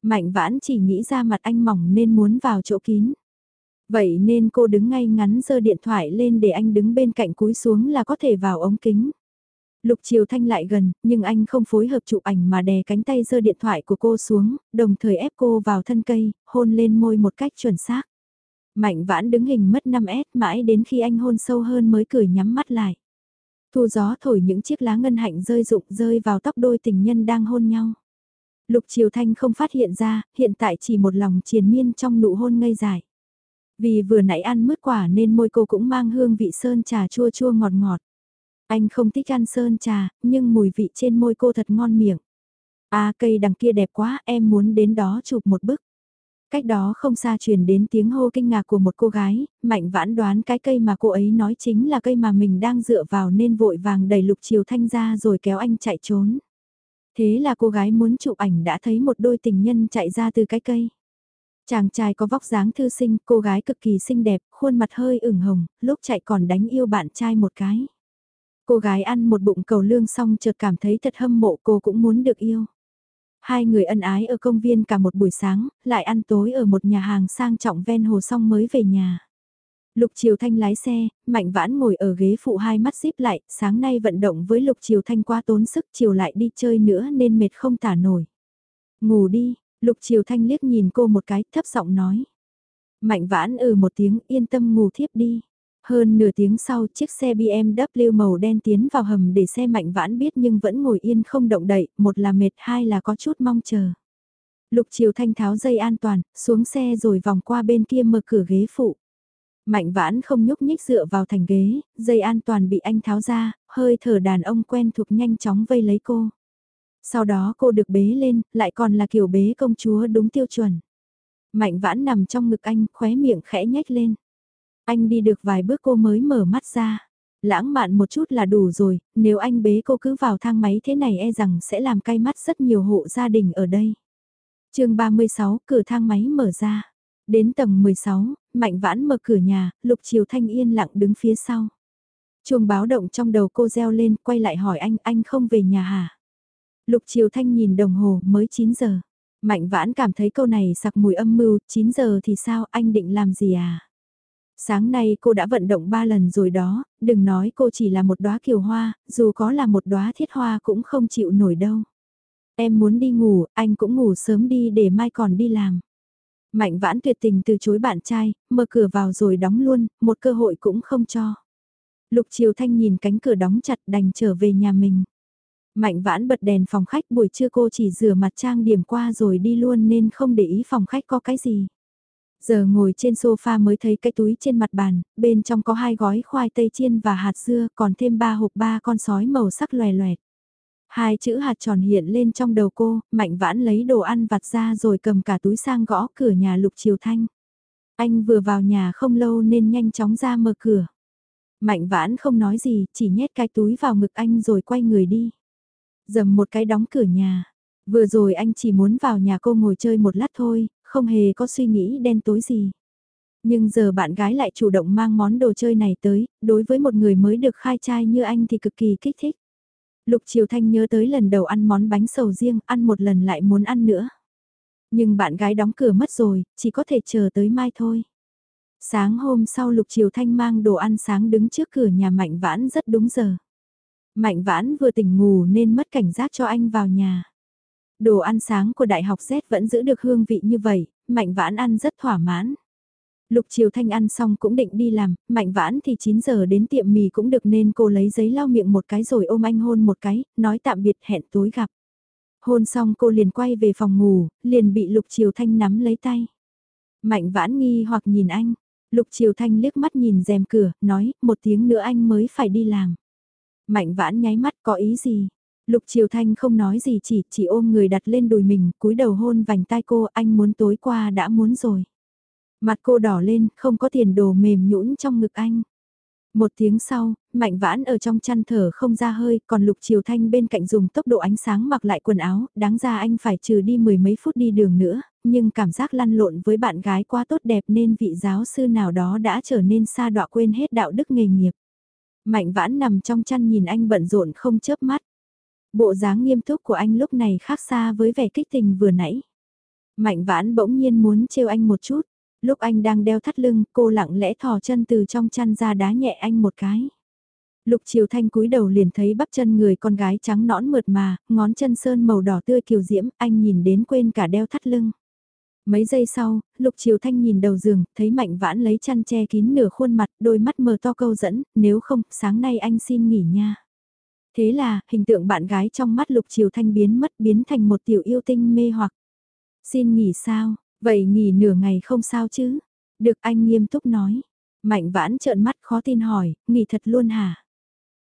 Mạnh vãn chỉ nghĩ ra mặt anh mỏng nên muốn vào chỗ kín. Vậy nên cô đứng ngay ngắn giơ điện thoại lên để anh đứng bên cạnh cúi xuống là có thể vào ống kính. Lục Triều Thanh lại gần, nhưng anh không phối hợp chụp ảnh mà đè cánh tay giơ điện thoại của cô xuống, đồng thời ép cô vào thân cây, hôn lên môi một cách chuẩn xác. Mạnh vãn đứng hình mất 5S mãi đến khi anh hôn sâu hơn mới cười nhắm mắt lại. Thu gió thổi những chiếc lá ngân hạnh rơi rụng rơi vào tóc đôi tình nhân đang hôn nhau. Lục Triều Thanh không phát hiện ra, hiện tại chỉ một lòng triền miên trong nụ hôn ngây dài. Vì vừa nãy ăn mứt quả nên môi cô cũng mang hương vị sơn trà chua chua ngọt ngọt. Anh không thích ăn sơn trà, nhưng mùi vị trên môi cô thật ngon miệng. À cây đằng kia đẹp quá, em muốn đến đó chụp một bức. Cách đó không xa truyền đến tiếng hô kinh ngạc của một cô gái, mạnh vãn đoán cái cây mà cô ấy nói chính là cây mà mình đang dựa vào nên vội vàng đẩy lục chiều thanh ra rồi kéo anh chạy trốn. Thế là cô gái muốn chụp ảnh đã thấy một đôi tình nhân chạy ra từ cái cây. Chàng trai có vóc dáng thư sinh, cô gái cực kỳ xinh đẹp, khuôn mặt hơi ửng hồng, lúc chạy còn đánh yêu bạn trai một cái. Cô gái ăn một bụng cầu lương xong chợt cảm thấy thật hâm mộ cô cũng muốn được yêu. Hai người ân ái ở công viên cả một buổi sáng, lại ăn tối ở một nhà hàng sang trọng ven hồ xong mới về nhà. Lục Triều Thanh lái xe, Mạnh Vãn ngồi ở ghế phụ hai mắt díp lại, sáng nay vận động với Lục Triều Thanh quá tốn sức chiều lại đi chơi nữa nên mệt không tả nổi. Ngủ đi, Lục Triều Thanh liếc nhìn cô một cái, thấp giọng nói. Mạnh vãn ừ một tiếng, yên tâm ngủ thiếp đi. Hơn nửa tiếng sau, chiếc xe BMW màu đen tiến vào hầm để xe mạnh vãn biết nhưng vẫn ngồi yên không động đậy, một là mệt, hai là có chút mong chờ. Lục Triều Thanh tháo dây an toàn, xuống xe rồi vòng qua bên kia mở cửa ghế phụ. Mạnh vãn không nhúc nhích dựa vào thành ghế, dây an toàn bị anh tháo ra, hơi thở đàn ông quen thuộc nhanh chóng vây lấy cô. Sau đó cô được bế lên, lại còn là kiểu bế công chúa đúng tiêu chuẩn. Mạnh vãn nằm trong ngực anh, khóe miệng khẽ nhếch lên. Anh đi được vài bước cô mới mở mắt ra. Lãng mạn một chút là đủ rồi, nếu anh bế cô cứ vào thang máy thế này e rằng sẽ làm cay mắt rất nhiều hộ gia đình ở đây. chương 36, cửa thang máy mở ra. Đến tầng 16, Mạnh Vãn mở cửa nhà, Lục Triều Thanh yên lặng đứng phía sau. Chuông báo động trong đầu cô reo lên, quay lại hỏi anh, anh không về nhà hả? Lục Triều Thanh nhìn đồng hồ mới 9 giờ. Mạnh vãn cảm thấy câu này sặc mùi âm mưu, 9 giờ thì sao, anh định làm gì à? Sáng nay cô đã vận động 3 lần rồi đó, đừng nói cô chỉ là một đóa kiều hoa, dù có là một đóa thiết hoa cũng không chịu nổi đâu. Em muốn đi ngủ, anh cũng ngủ sớm đi để mai còn đi làm. Mạnh vãn tuyệt tình từ chối bạn trai, mở cửa vào rồi đóng luôn, một cơ hội cũng không cho. Lục Triều Thanh nhìn cánh cửa đóng chặt đành trở về nhà mình. Mạnh vãn bật đèn phòng khách buổi trưa cô chỉ rửa mặt trang điểm qua rồi đi luôn nên không để ý phòng khách có cái gì. Giờ ngồi trên sofa mới thấy cái túi trên mặt bàn, bên trong có hai gói khoai tây chiên và hạt dưa còn thêm ba hộp ba con sói màu sắc loè loẹt. Hai chữ hạt tròn hiện lên trong đầu cô, mạnh vãn lấy đồ ăn vặt ra rồi cầm cả túi sang gõ cửa nhà Lục Triều Thanh. Anh vừa vào nhà không lâu nên nhanh chóng ra mở cửa. Mạnh vãn không nói gì, chỉ nhét cái túi vào ngực anh rồi quay người đi. Dầm một cái đóng cửa nhà. Vừa rồi anh chỉ muốn vào nhà cô ngồi chơi một lát thôi, không hề có suy nghĩ đen tối gì. Nhưng giờ bạn gái lại chủ động mang món đồ chơi này tới, đối với một người mới được khai trai như anh thì cực kỳ kích thích. Lục Triều Thanh nhớ tới lần đầu ăn món bánh sầu riêng, ăn một lần lại muốn ăn nữa. Nhưng bạn gái đóng cửa mất rồi, chỉ có thể chờ tới mai thôi. Sáng hôm sau Lục Triều Thanh mang đồ ăn sáng đứng trước cửa nhà Mạnh Vãn rất đúng giờ. Mạnh Vãn vừa tỉnh ngủ nên mất cảnh giác cho anh vào nhà. Đồ ăn sáng của Đại học Z vẫn giữ được hương vị như vậy, Mạnh Vãn ăn rất thỏa mãn. Lục Triều Thanh ăn xong cũng định đi làm, Mạnh Vãn thì 9 giờ đến tiệm mì cũng được nên cô lấy giấy lau miệng một cái rồi ôm anh hôn một cái, nói tạm biệt hẹn tối gặp. Hôn xong cô liền quay về phòng ngủ, liền bị Lục Triều Thanh nắm lấy tay. Mạnh Vãn nghi hoặc nhìn anh, Lục Triều Thanh liếc mắt nhìn rèm cửa, nói, một tiếng nữa anh mới phải đi làm. Mạnh Vãn nháy mắt có ý gì? Lục Triều Thanh không nói gì chỉ, chỉ ôm người đặt lên đùi mình, cúi đầu hôn vành tai cô, anh muốn tối qua đã muốn rồi. Mặt cô đỏ lên, không có tiền đồ mềm nhũn trong ngực anh. Một tiếng sau, Mạnh Vãn ở trong chăn thở không ra hơi, còn Lục Triều Thanh bên cạnh dùng tốc độ ánh sáng mặc lại quần áo, đáng ra anh phải trừ đi mười mấy phút đi đường nữa, nhưng cảm giác lăn lộn với bạn gái quá tốt đẹp nên vị giáo sư nào đó đã trở nên xa đọa quên hết đạo đức nghề nghiệp. Mạnh Vãn nằm trong chăn nhìn anh bận rộn không chớp mắt. Bộ dáng nghiêm túc của anh lúc này khác xa với vẻ kích tình vừa nãy. Mạnh Vãn bỗng nhiên muốn trêu anh một chút. Lúc anh đang đeo thắt lưng, cô lặng lẽ thò chân từ trong chăn ra đá nhẹ anh một cái. Lục Triều Thanh cúi đầu liền thấy bắp chân người con gái trắng nõn mượt mà, ngón chân sơn màu đỏ tươi kiều diễm, anh nhìn đến quên cả đeo thắt lưng. Mấy giây sau, Lục Triều Thanh nhìn đầu giường, thấy Mạnh Vãn lấy chăn che kín nửa khuôn mặt, đôi mắt mờ to câu dẫn, nếu không, sáng nay anh xin nghỉ nha. Thế là, hình tượng bạn gái trong mắt Lục Triều Thanh biến mất biến thành một tiểu yêu tinh mê hoặc. Xin nghỉ sao, vậy nghỉ nửa ngày không sao chứ? Được anh nghiêm túc nói. Mạnh Vãn trợn mắt khó tin hỏi, nghỉ thật luôn hả?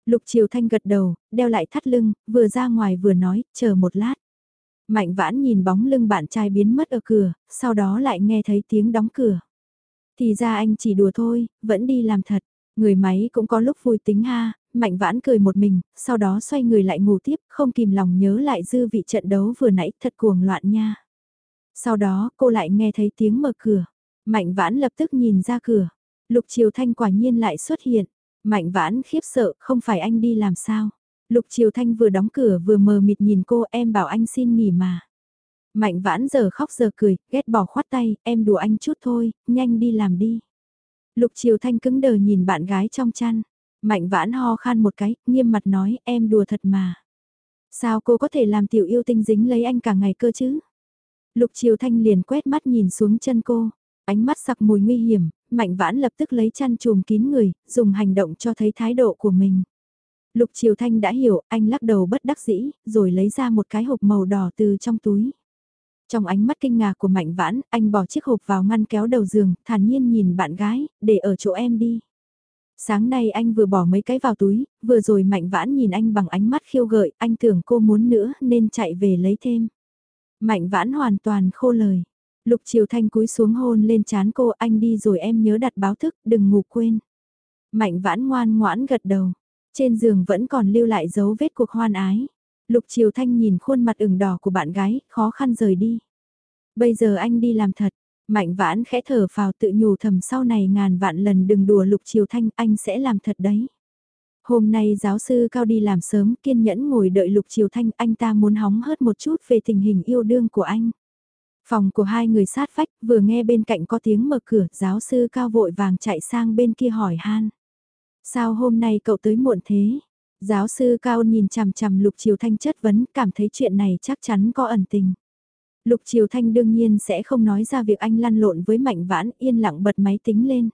Lục Triều Thanh gật đầu, đeo lại thắt lưng, vừa ra ngoài vừa nói, chờ một lát. Mạnh vãn nhìn bóng lưng bạn trai biến mất ở cửa, sau đó lại nghe thấy tiếng đóng cửa. Thì ra anh chỉ đùa thôi, vẫn đi làm thật. Người máy cũng có lúc vui tính ha, mạnh vãn cười một mình, sau đó xoay người lại ngủ tiếp, không kìm lòng nhớ lại dư vị trận đấu vừa nãy thật cuồng loạn nha. Sau đó cô lại nghe thấy tiếng mở cửa, mạnh vãn lập tức nhìn ra cửa, lục triều thanh quả nhiên lại xuất hiện, mạnh vãn khiếp sợ không phải anh đi làm sao. Lục Triều Thanh vừa đóng cửa vừa mờ mịt nhìn cô em bảo anh xin nghỉ mà. Mạnh vãn giờ khóc giờ cười, ghét bỏ khoát tay, em đùa anh chút thôi, nhanh đi làm đi. Lục Triều Thanh cứng đờ nhìn bạn gái trong chăn. Mạnh vãn ho khan một cái, nghiêm mặt nói, em đùa thật mà. Sao cô có thể làm tiểu yêu tinh dính lấy anh cả ngày cơ chứ? Lục Triều Thanh liền quét mắt nhìn xuống chân cô. Ánh mắt sặc mùi nguy hiểm, Mạnh vãn lập tức lấy chăn chùm kín người, dùng hành động cho thấy thái độ của mình. Lục Triều Thanh đã hiểu, anh lắc đầu bất đắc dĩ, rồi lấy ra một cái hộp màu đỏ từ trong túi. Trong ánh mắt kinh ngạc của Mạnh Vãn, anh bỏ chiếc hộp vào ngăn kéo đầu giường, thản nhiên nhìn bạn gái, để ở chỗ em đi. Sáng nay anh vừa bỏ mấy cái vào túi, vừa rồi Mạnh Vãn nhìn anh bằng ánh mắt khiêu gợi, anh tưởng cô muốn nữa nên chạy về lấy thêm. Mạnh Vãn hoàn toàn khô lời. Lục Triều Thanh cúi xuống hôn lên chán cô, anh đi rồi em nhớ đặt báo thức, đừng ngủ quên. Mạnh Vãn ngoan ngoãn gật đầu. Trên giường vẫn còn lưu lại dấu vết cuộc hoan ái. Lục Triều Thanh nhìn khuôn mặt ửng đỏ của bạn gái, khó khăn rời đi. Bây giờ anh đi làm thật, Mạnh vãn khẽ thở vào tự nhủ thầm sau này ngàn vạn lần đừng đùa Lục Triều Thanh, anh sẽ làm thật đấy. Hôm nay giáo sư Cao đi làm sớm kiên nhẫn ngồi đợi Lục Triều Thanh, anh ta muốn hóng hớt một chút về tình hình yêu đương của anh. Phòng của hai người sát phách, vừa nghe bên cạnh có tiếng mở cửa, giáo sư Cao vội vàng chạy sang bên kia hỏi han. Sao hôm nay cậu tới muộn thế? Giáo sư Cao nhìn chằm chằm Lục Triều Thanh chất vấn, cảm thấy chuyện này chắc chắn có ẩn tình. Lục Triều Thanh đương nhiên sẽ không nói ra việc anh lăn lộn với Mạnh Vãn, yên lặng bật máy tính lên.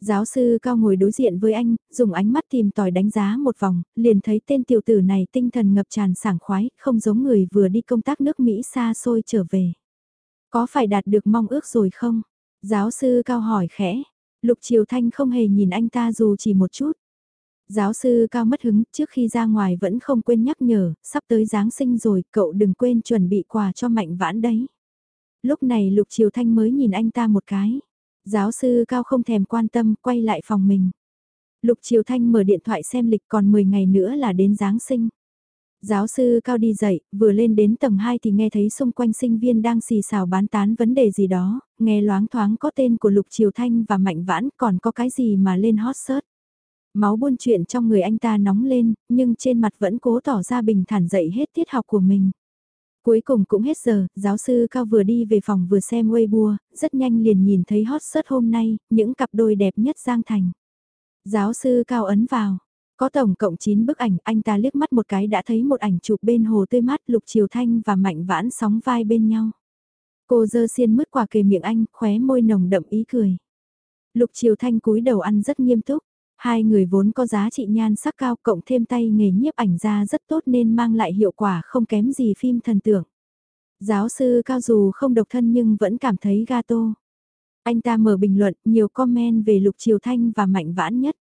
Giáo sư cao ngồi đối diện với anh, dùng ánh mắt tìm tòi đánh giá một vòng, liền thấy tên tiểu tử này tinh thần ngập tràn sảng khoái, không giống người vừa đi công tác nước Mỹ xa xôi trở về. Có phải đạt được mong ước rồi không? Giáo sư cao hỏi khẽ. Lục Triều Thanh không hề nhìn anh ta dù chỉ một chút. Giáo sư cao mất hứng, trước khi ra ngoài vẫn không quên nhắc nhở, sắp tới Giáng sinh rồi, cậu đừng quên chuẩn bị quà cho mạnh vãn đấy. Lúc này Lục Triều Thanh mới nhìn anh ta một cái. Giáo sư cao không thèm quan tâm, quay lại phòng mình. Lục Triều Thanh mở điện thoại xem lịch còn 10 ngày nữa là đến Giáng sinh. Giáo sư Cao đi dậy, vừa lên đến tầng 2 thì nghe thấy xung quanh sinh viên đang xì xào bán tán vấn đề gì đó, nghe loáng thoáng có tên của Lục Triều Thanh và Mạnh Vãn còn có cái gì mà lên hot search. Máu buôn chuyện trong người anh ta nóng lên, nhưng trên mặt vẫn cố tỏ ra bình thản dậy hết tiết học của mình. Cuối cùng cũng hết giờ, giáo sư Cao vừa đi về phòng vừa xem Weibo, rất nhanh liền nhìn thấy hot search hôm nay, những cặp đôi đẹp nhất Giang Thành. Giáo sư Cao ấn vào, có tổng cộng 9 bức ảnh, anh ta liếc mắt một cái đã thấy một ảnh chụp bên hồ tươi mát Lục Triều Thanh và Mạnh Vãn sóng vai bên nhau. Cô dơ xiên mứt quả kề miệng anh, khóe môi nồng đậm ý cười. Lục Triều Thanh cúi đầu ăn rất nghiêm túc. Hai người vốn có giá trị nhan sắc cao cộng thêm tay nghề nhiếp ảnh ra rất tốt nên mang lại hiệu quả không kém gì phim thần tượng. Giáo sư cao dù không độc thân nhưng vẫn cảm thấy gato. Anh ta mở bình luận nhiều comment về Lục Triều Thanh và Mạnh Vãn nhất.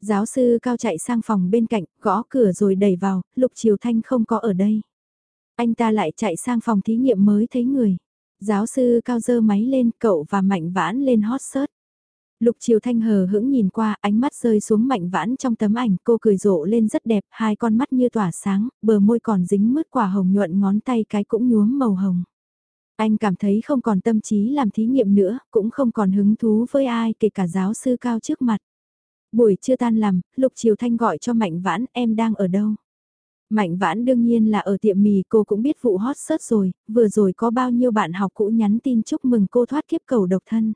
Giáo sư cao chạy sang phòng bên cạnh, gõ cửa rồi đẩy vào, Lục Triều Thanh không có ở đây. Anh ta lại chạy sang phòng thí nghiệm mới thấy người. Giáo sư cao dơ máy lên, cậu và Mạnh Vãn lên hot search. Lục Triều Thanh hờ hững nhìn qua, ánh mắt rơi xuống mạnh vãn trong tấm ảnh, cô cười rộ lên rất đẹp, hai con mắt như tỏa sáng, bờ môi còn dính mứt quả hồng nhuận ngón tay cái cũng nhuốm màu hồng. Anh cảm thấy không còn tâm trí làm thí nghiệm nữa, cũng không còn hứng thú với ai kể cả giáo sư cao trước mặt. Buổi chưa tan làm, Lục Triều Thanh gọi cho Mạnh Vãn, em đang ở đâu? Mạnh Vãn đương nhiên là ở tiệm mì, cô cũng biết vụ hot search rồi, vừa rồi có bao nhiêu bạn học cũ nhắn tin chúc mừng cô thoát kiếp cầu độc thân.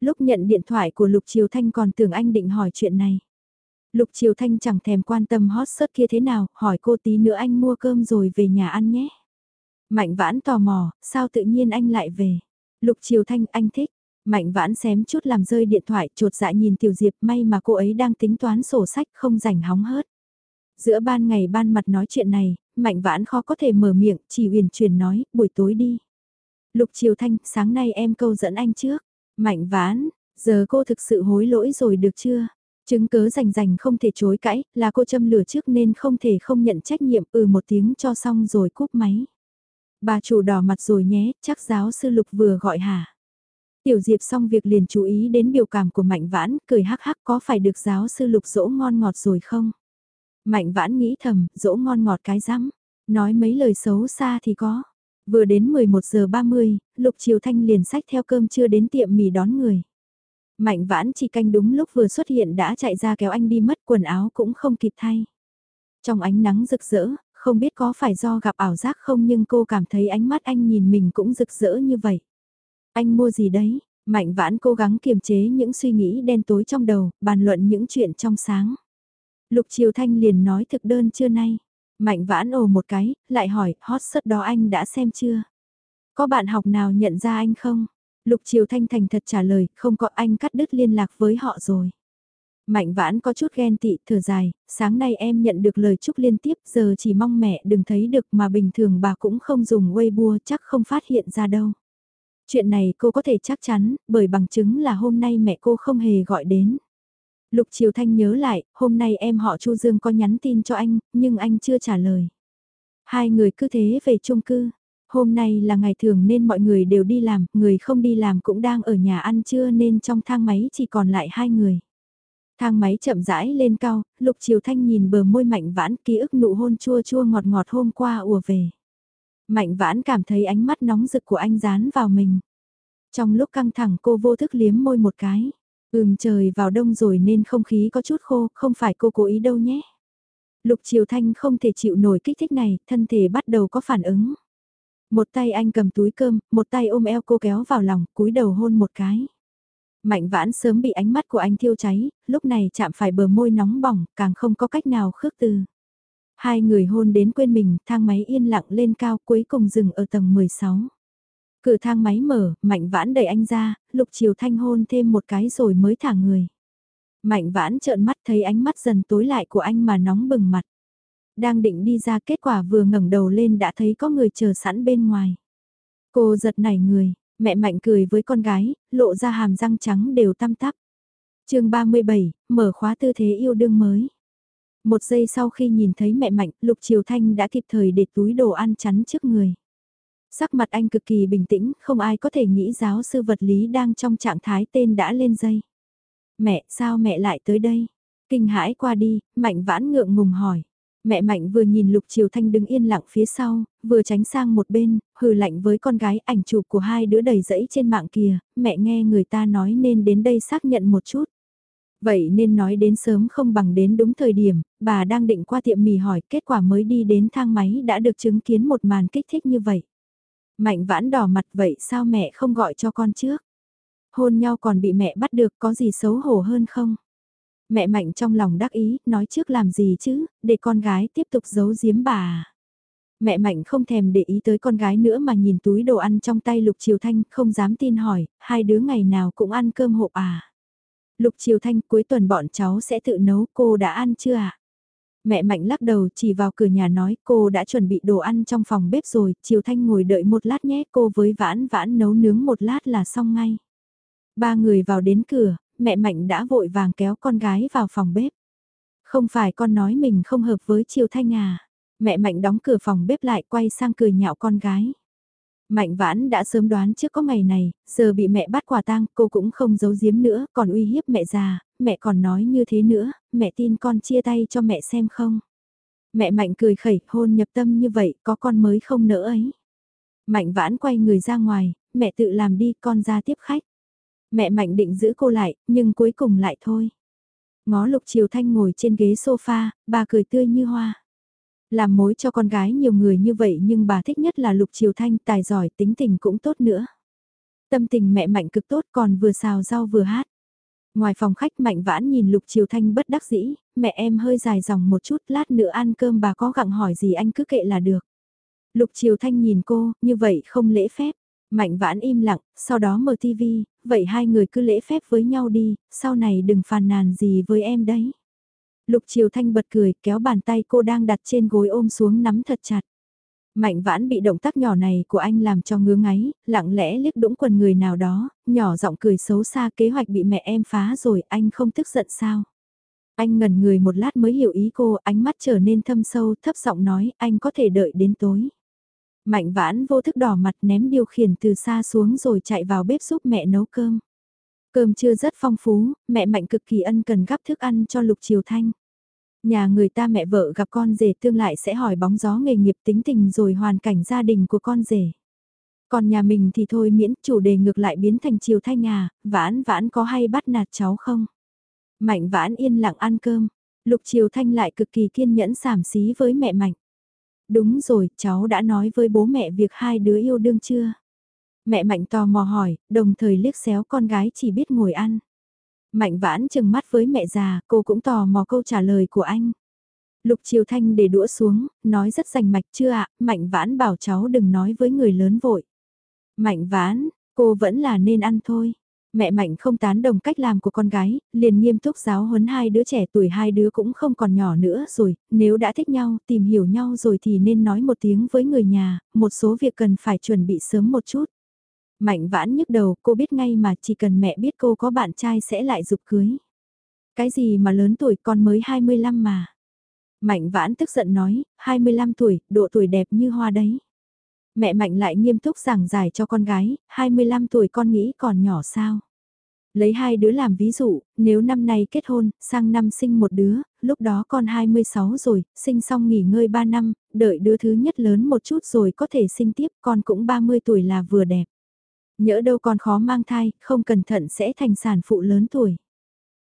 Lúc nhận điện thoại của Lục Triều Thanh còn tưởng anh định hỏi chuyện này. Lục Triều Thanh chẳng thèm quan tâm hot search kia thế nào, hỏi cô tí nữa anh mua cơm rồi về nhà ăn nhé. Mạnh vãn tò mò, sao tự nhiên anh lại về? Lục Triều Thanh anh thích. Mạnh vãn xém chút làm rơi điện thoại, trột dạ nhìn Tiểu Diệp may mà cô ấy đang tính toán sổ sách không rảnh hóng hớt. Giữa ban ngày ban mặt nói chuyện này, Mạnh vãn khó có thể mở miệng, chỉ uyển chuyển nói, buổi tối đi. Lục Triều Thanh, sáng nay em câu dẫn anh trước. Mạnh vãn, giờ cô thực sự hối lỗi rồi được chưa? Chứng cớ rành rành không thể chối cãi, là cô châm lửa trước nên không thể không nhận trách nhiệm ừ một tiếng cho xong rồi cúp máy. Bà chủ đỏ mặt rồi nhé, chắc giáo sư Lục vừa gọi hả? Tiểu Diệp xong việc liền chú ý đến biểu cảm của Mạnh Vãn, cười hắc hắc có phải được giáo sư Lục dỗ ngon ngọt rồi không? Mạnh Vãn nghĩ thầm, dỗ ngon ngọt cái rắm, nói mấy lời xấu xa thì có. Vừa đến 11 giờ 30, Lục Triều Thanh liền sách theo cơm chưa đến tiệm mì đón người. Mạnh vãn chỉ canh đúng lúc vừa xuất hiện đã chạy ra kéo anh đi mất quần áo cũng không kịp thay. Trong ánh nắng rực rỡ, không biết có phải do gặp ảo giác không nhưng cô cảm thấy ánh mắt anh nhìn mình cũng rực rỡ như vậy. Anh mua gì đấy? Mạnh vãn cố gắng kiềm chế những suy nghĩ đen tối trong đầu, bàn luận những chuyện trong sáng. Lục Triều Thanh liền nói thực đơn trưa nay. Mạnh vãn ồ một cái, lại hỏi, hot sớt đó anh đã xem chưa? Có bạn học nào nhận ra anh không? Lục Triều Thanh thành thật trả lời, không có anh cắt đứt liên lạc với họ rồi. Mạnh vãn có chút ghen tị, thở dài, sáng nay em nhận được lời chúc liên tiếp, giờ chỉ mong mẹ đừng thấy được mà bình thường bà cũng không dùng Weibo chắc không phát hiện ra đâu. Chuyện này cô có thể chắc chắn, bởi bằng chứng là hôm nay mẹ cô không hề gọi đến. Lục Triều Thanh nhớ lại, hôm nay em họ Chu Dương có nhắn tin cho anh, nhưng anh chưa trả lời. Hai người cứ thế về chung cư. Hôm nay là ngày thường nên mọi người đều đi làm, người không đi làm cũng đang ở nhà ăn trưa nên trong thang máy chỉ còn lại hai người. Thang máy chậm rãi lên cao, Lục Triều Thanh nhìn bờ môi mạnh vãn ký ức nụ hôn chua chua ngọt ngọt hôm qua ùa về. Mạnh vãn cảm thấy ánh mắt nóng rực của anh dán vào mình. Trong lúc căng thẳng cô vô thức liếm môi một cái. Ừm trời vào đông rồi nên không khí có chút khô, không phải cô cố ý đâu nhé. Lục Triều Thanh không thể chịu nổi kích thích này, thân thể bắt đầu có phản ứng. Một tay anh cầm túi cơm, một tay ôm eo cô kéo vào lòng, cúi đầu hôn một cái. Mạnh vãn sớm bị ánh mắt của anh thiêu cháy, lúc này chạm phải bờ môi nóng bỏng, càng không có cách nào khước từ. Hai người hôn đến quên mình, thang máy yên lặng lên cao cuối cùng dừng ở tầng 16. Cửa thang máy mở, mạnh vãn đẩy anh ra, lục triều thanh hôn thêm một cái rồi mới thả người. Mạnh vãn trợn mắt thấy ánh mắt dần tối lại của anh mà nóng bừng mặt. Đang định đi ra kết quả vừa ngẩng đầu lên đã thấy có người chờ sẵn bên ngoài. Cô giật nảy người, mẹ mạnh cười với con gái, lộ ra hàm răng trắng đều tăm tắp. chương 37, mở khóa tư thế yêu đương mới. Một giây sau khi nhìn thấy mẹ Mạnh, Lục Triều Thanh đã kịp thời để túi đồ ăn chắn trước người. Sắc mặt anh cực kỳ bình tĩnh, không ai có thể nghĩ giáo sư vật lý đang trong trạng thái tên đã lên dây. Mẹ, sao mẹ lại tới đây? Kinh hãi qua đi, Mạnh vãn ngượng ngùng hỏi. Mẹ Mạnh vừa nhìn Lục Triều Thanh đứng yên lặng phía sau, vừa tránh sang một bên, hừ lạnh với con gái ảnh chụp của hai đứa đầy rẫy trên mạng kìa, mẹ nghe người ta nói nên đến đây xác nhận một chút. Vậy nên nói đến sớm không bằng đến đúng thời điểm, bà đang định qua tiệm mì hỏi kết quả mới đi đến thang máy đã được chứng kiến một màn kích thích như vậy. Mạnh vãn đỏ mặt vậy sao mẹ không gọi cho con trước? Hôn nhau còn bị mẹ bắt được có gì xấu hổ hơn không? Mẹ Mạnh trong lòng đắc ý, nói trước làm gì chứ, để con gái tiếp tục giấu giếm bà. À? Mẹ Mạnh không thèm để ý tới con gái nữa mà nhìn túi đồ ăn trong tay Lục Triều Thanh, không dám tin hỏi, hai đứa ngày nào cũng ăn cơm hộp à. Lục Triều Thanh cuối tuần bọn cháu sẽ tự nấu cô đã ăn chưa ạ? À? Mẹ Mạnh lắc đầu chỉ vào cửa nhà nói cô đã chuẩn bị đồ ăn trong phòng bếp rồi, Triều Thanh ngồi đợi một lát nhé cô với vãn vãn nấu nướng một lát là xong ngay. Ba người vào đến cửa, mẹ Mạnh đã vội vàng kéo con gái vào phòng bếp. Không phải con nói mình không hợp với Triều Thanh à. Mẹ Mạnh đóng cửa phòng bếp lại quay sang cười nhạo con gái. Mạnh vãn đã sớm đoán trước có ngày này, giờ bị mẹ bắt quả tang, cô cũng không giấu giếm nữa, còn uy hiếp mẹ già, mẹ còn nói như thế nữa, mẹ tin con chia tay cho mẹ xem không. Mẹ Mạnh cười khẩy, hôn nhập tâm như vậy, có con mới không nỡ ấy. Mạnh vãn quay người ra ngoài, mẹ tự làm đi, con ra tiếp khách. Mẹ Mạnh định giữ cô lại, nhưng cuối cùng lại thôi. Ngó Lục Triều Thanh ngồi trên ghế sofa, bà cười tươi như hoa. Làm mối cho con gái nhiều người như vậy nhưng bà thích nhất là Lục Triều Thanh tài giỏi tính tình cũng tốt nữa. Tâm tình mẹ Mạnh cực tốt còn vừa xào rau vừa hát. Ngoài phòng khách Mạnh Vãn nhìn Lục Triều Thanh bất đắc dĩ, mẹ em hơi dài dòng một chút lát nữa ăn cơm bà có gặng hỏi gì anh cứ kệ là được. Lục Triều Thanh nhìn cô, như vậy không lễ phép. Mạnh vãn im lặng, sau đó mở tivi, vậy hai người cứ lễ phép với nhau đi, sau này đừng phàn nàn gì với em đấy. Lục Triều Thanh bật cười, kéo bàn tay cô đang đặt trên gối ôm xuống nắm thật chặt. Mạnh vãn bị động tác nhỏ này của anh làm cho ngứa ngáy, lặng lẽ liếc đũng quần người nào đó, nhỏ giọng cười xấu xa kế hoạch bị mẹ em phá rồi, anh không tức giận sao? Anh ngẩn người một lát mới hiểu ý cô, ánh mắt trở nên thâm sâu, thấp giọng nói, anh có thể đợi đến tối. Mạnh vãn vô thức đỏ mặt ném điều khiển từ xa xuống rồi chạy vào bếp giúp mẹ nấu cơm. Cơm chưa rất phong phú, mẹ Mạnh cực kỳ ân cần gắp thức ăn cho Lục Triều Thanh. Nhà người ta mẹ vợ gặp con rể tương lại sẽ hỏi bóng gió nghề nghiệp tính tình rồi hoàn cảnh gia đình của con rể. Còn nhà mình thì thôi miễn chủ đề ngược lại biến thành Triều Thanh nhà, vãn vãn có hay bắt nạt cháu không? Mạnh vãn yên lặng ăn cơm, Lục Triều Thanh lại cực kỳ kiên nhẫn sảm xí với mẹ Mạnh. Đúng rồi, cháu đã nói với bố mẹ việc hai đứa yêu đương chưa? Mẹ Mạnh tò mò hỏi, đồng thời liếc xéo con gái chỉ biết ngồi ăn. Mạnh vãn chừng mắt với mẹ già, cô cũng tò mò câu trả lời của anh. Lục Triều Thanh để đũa xuống, nói rất rành mạch chưa ạ, Mạnh vãn bảo cháu đừng nói với người lớn vội. Mạnh vãn, cô vẫn là nên ăn thôi. Mẹ Mạnh không tán đồng cách làm của con gái, liền nghiêm túc giáo huấn hai đứa trẻ tuổi hai đứa cũng không còn nhỏ nữa rồi, nếu đã thích nhau, tìm hiểu nhau rồi thì nên nói một tiếng với người nhà, một số việc cần phải chuẩn bị sớm một chút. Mạnh vãn nhức đầu, cô biết ngay mà chỉ cần mẹ biết cô có bạn trai sẽ lại dục cưới. Cái gì mà lớn tuổi con mới 25 mà. Mạnh vãn tức giận nói, 25 tuổi, độ tuổi đẹp như hoa đấy. Mẹ Mạnh lại nghiêm túc giảng giải cho con gái, 25 tuổi con nghĩ còn nhỏ sao. Lấy hai đứa làm ví dụ, nếu năm nay kết hôn, sang năm sinh một đứa, lúc đó con 26 rồi, sinh xong nghỉ ngơi 3 năm, đợi đứa thứ nhất lớn một chút rồi có thể sinh tiếp, con cũng 30 tuổi là vừa đẹp. Nhỡ đâu còn khó mang thai, không cẩn thận sẽ thành sản phụ lớn tuổi.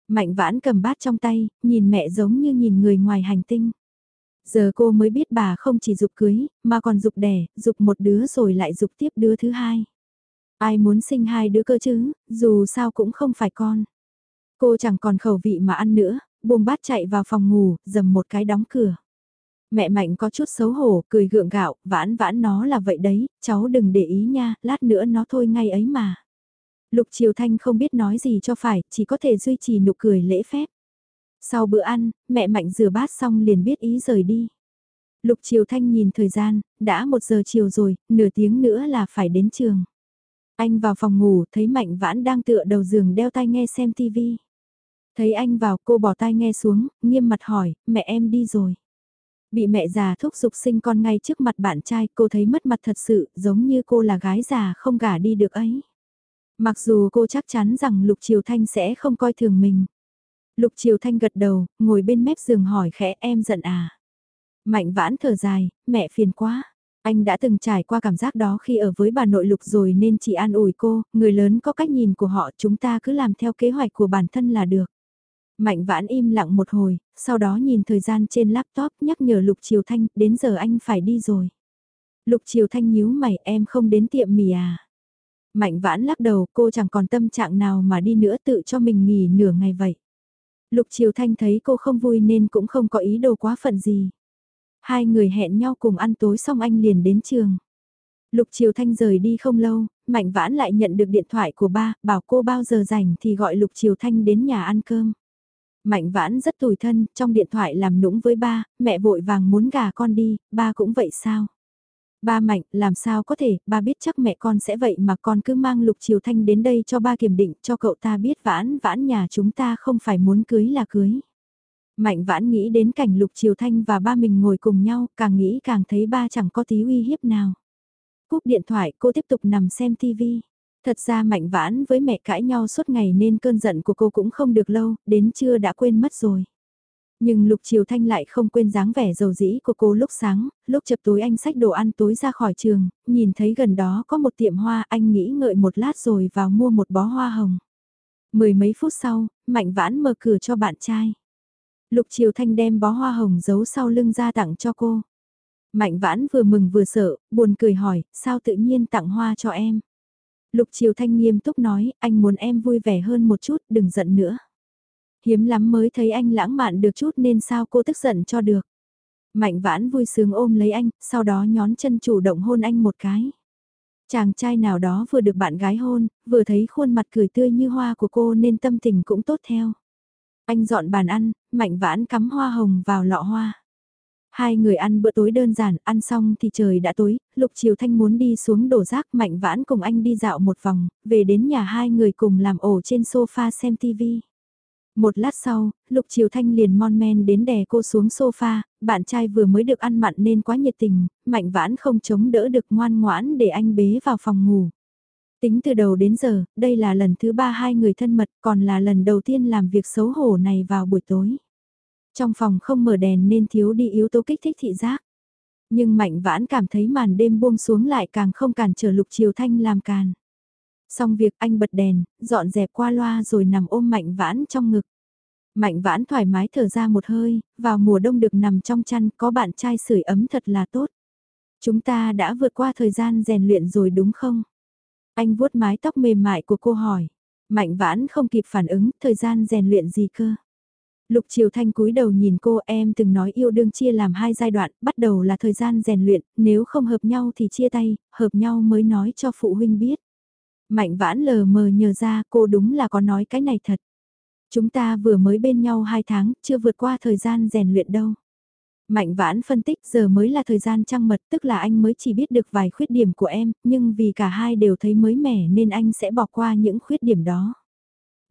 Mạnh vãn cầm bát trong tay, nhìn mẹ giống như nhìn người ngoài hành tinh. Giờ cô mới biết bà không chỉ dục cưới, mà còn dục đẻ, dục một đứa rồi lại dục tiếp đứa thứ hai. Ai muốn sinh hai đứa cơ chứ, dù sao cũng không phải con. Cô chẳng còn khẩu vị mà ăn nữa, buông bát chạy vào phòng ngủ, dầm một cái đóng cửa. Mẹ Mạnh có chút xấu hổ, cười gượng gạo, vãn vãn nó là vậy đấy, cháu đừng để ý nha, lát nữa nó thôi ngay ấy mà. Lục Triều Thanh không biết nói gì cho phải, chỉ có thể duy trì nụ cười lễ phép. Sau bữa ăn, mẹ Mạnh rửa bát xong liền biết ý rời đi. Lục Triều Thanh nhìn thời gian, đã một giờ chiều rồi, nửa tiếng nữa là phải đến trường. Anh vào phòng ngủ, thấy Mạnh Vãn đang tựa đầu giường đeo tai nghe xem tivi Thấy anh vào, cô bỏ tai nghe xuống, nghiêm mặt hỏi, mẹ em đi rồi. Bị mẹ già thúc giục sinh con ngay trước mặt bạn trai, cô thấy mất mặt thật sự, giống như cô là gái già không gả đi được ấy. Mặc dù cô chắc chắn rằng Lục Triều Thanh sẽ không coi thường mình. Lục Triều Thanh gật đầu, ngồi bên mép giường hỏi khẽ em giận à. Mạnh vãn thở dài, mẹ phiền quá. Anh đã từng trải qua cảm giác đó khi ở với bà nội Lục rồi nên chỉ an ủi cô, người lớn có cách nhìn của họ chúng ta cứ làm theo kế hoạch của bản thân là được. Mạnh vãn im lặng một hồi, sau đó nhìn thời gian trên laptop nhắc nhở Lục Triều Thanh, đến giờ anh phải đi rồi. Lục Triều Thanh nhíu mày em không đến tiệm mì à. Mạnh vãn lắc đầu cô chẳng còn tâm trạng nào mà đi nữa tự cho mình nghỉ nửa ngày vậy. Lục Triều Thanh thấy cô không vui nên cũng không có ý đồ quá phận gì. Hai người hẹn nhau cùng ăn tối xong anh liền đến trường. Lục Triều Thanh rời đi không lâu, Mạnh Vãn lại nhận được điện thoại của ba, bảo cô bao giờ rảnh thì gọi Lục Triều Thanh đến nhà ăn cơm. Mạnh Vãn rất tủi thân, trong điện thoại làm nũng với ba, mẹ vội vàng muốn gà con đi, ba cũng vậy sao? Ba Mạnh, làm sao có thể, ba biết chắc mẹ con sẽ vậy mà con cứ mang Lục Triều Thanh đến đây cho ba kiểm định, cho cậu ta biết Vãn Vãn nhà chúng ta không phải muốn cưới là cưới. Mạnh vãn nghĩ đến cảnh Lục Triều Thanh và ba mình ngồi cùng nhau, càng nghĩ càng thấy ba chẳng có tí uy hiếp nào. Cúp điện thoại cô tiếp tục nằm xem tivi. Thật ra Mạnh vãn với mẹ cãi nhau suốt ngày nên cơn giận của cô cũng không được lâu, đến trưa đã quên mất rồi. Nhưng Lục Triều Thanh lại không quên dáng vẻ dầu dĩ của cô lúc sáng, lúc chập tối anh xách đồ ăn tối ra khỏi trường, nhìn thấy gần đó có một tiệm hoa anh nghĩ ngợi một lát rồi vào mua một bó hoa hồng. Mười mấy phút sau, Mạnh Vãn mở cửa cho bạn trai. Lục Triều Thanh đem bó hoa hồng giấu sau lưng ra tặng cho cô. Mạnh vãn vừa mừng vừa sợ, buồn cười hỏi, sao tự nhiên tặng hoa cho em? Lục Triều Thanh nghiêm túc nói, anh muốn em vui vẻ hơn một chút, đừng giận nữa. Hiếm lắm mới thấy anh lãng mạn được chút nên sao cô tức giận cho được. Mạnh vãn vui sướng ôm lấy anh, sau đó nhón chân chủ động hôn anh một cái. Chàng trai nào đó vừa được bạn gái hôn, vừa thấy khuôn mặt cười tươi như hoa của cô nên tâm tình cũng tốt theo. Anh dọn bàn ăn, mạnh vãn cắm hoa hồng vào lọ hoa. Hai người ăn bữa tối đơn giản, ăn xong thì trời đã tối, Lục Triều Thanh muốn đi xuống đổ rác mạnh vãn cùng anh đi dạo một vòng, về đến nhà hai người cùng làm ổ trên sofa xem TV. Một lát sau, Lục Triều Thanh liền mon men đến đè cô xuống sofa, bạn trai vừa mới được ăn mặn nên quá nhiệt tình, mạnh vãn không chống đỡ được ngoan ngoãn để anh bế vào phòng ngủ. Tính từ đầu đến giờ, đây là lần thứ ba hai người thân mật còn là lần đầu tiên làm việc xấu hổ này vào buổi tối. Trong phòng không mở đèn nên thiếu đi yếu tố kích thích thị giác. Nhưng Mạnh Vãn cảm thấy màn đêm buông xuống lại càng không cản trở Lục Triều Thanh làm càn. Xong việc anh bật đèn, dọn dẹp qua loa rồi nằm ôm Mạnh Vãn trong ngực. Mạnh Vãn thoải mái thở ra một hơi, vào mùa đông được nằm trong chăn có bạn trai sưởi ấm thật là tốt. Chúng ta đã vượt qua thời gian rèn luyện rồi đúng không? Anh vuốt mái tóc mềm mại của cô hỏi. Mạnh vãn không kịp phản ứng, thời gian rèn luyện gì cơ. Lục Triều Thanh cúi đầu nhìn cô em từng nói yêu đương chia làm hai giai đoạn, bắt đầu là thời gian rèn luyện, nếu không hợp nhau thì chia tay, hợp nhau mới nói cho phụ huynh biết. Mạnh vãn lờ mờ nhờ ra cô đúng là có nói cái này thật. Chúng ta vừa mới bên nhau hai tháng, chưa vượt qua thời gian rèn luyện đâu. Mạnh vãn phân tích giờ mới là thời gian trăng mật tức là anh mới chỉ biết được vài khuyết điểm của em, nhưng vì cả hai đều thấy mới mẻ nên anh sẽ bỏ qua những khuyết điểm đó.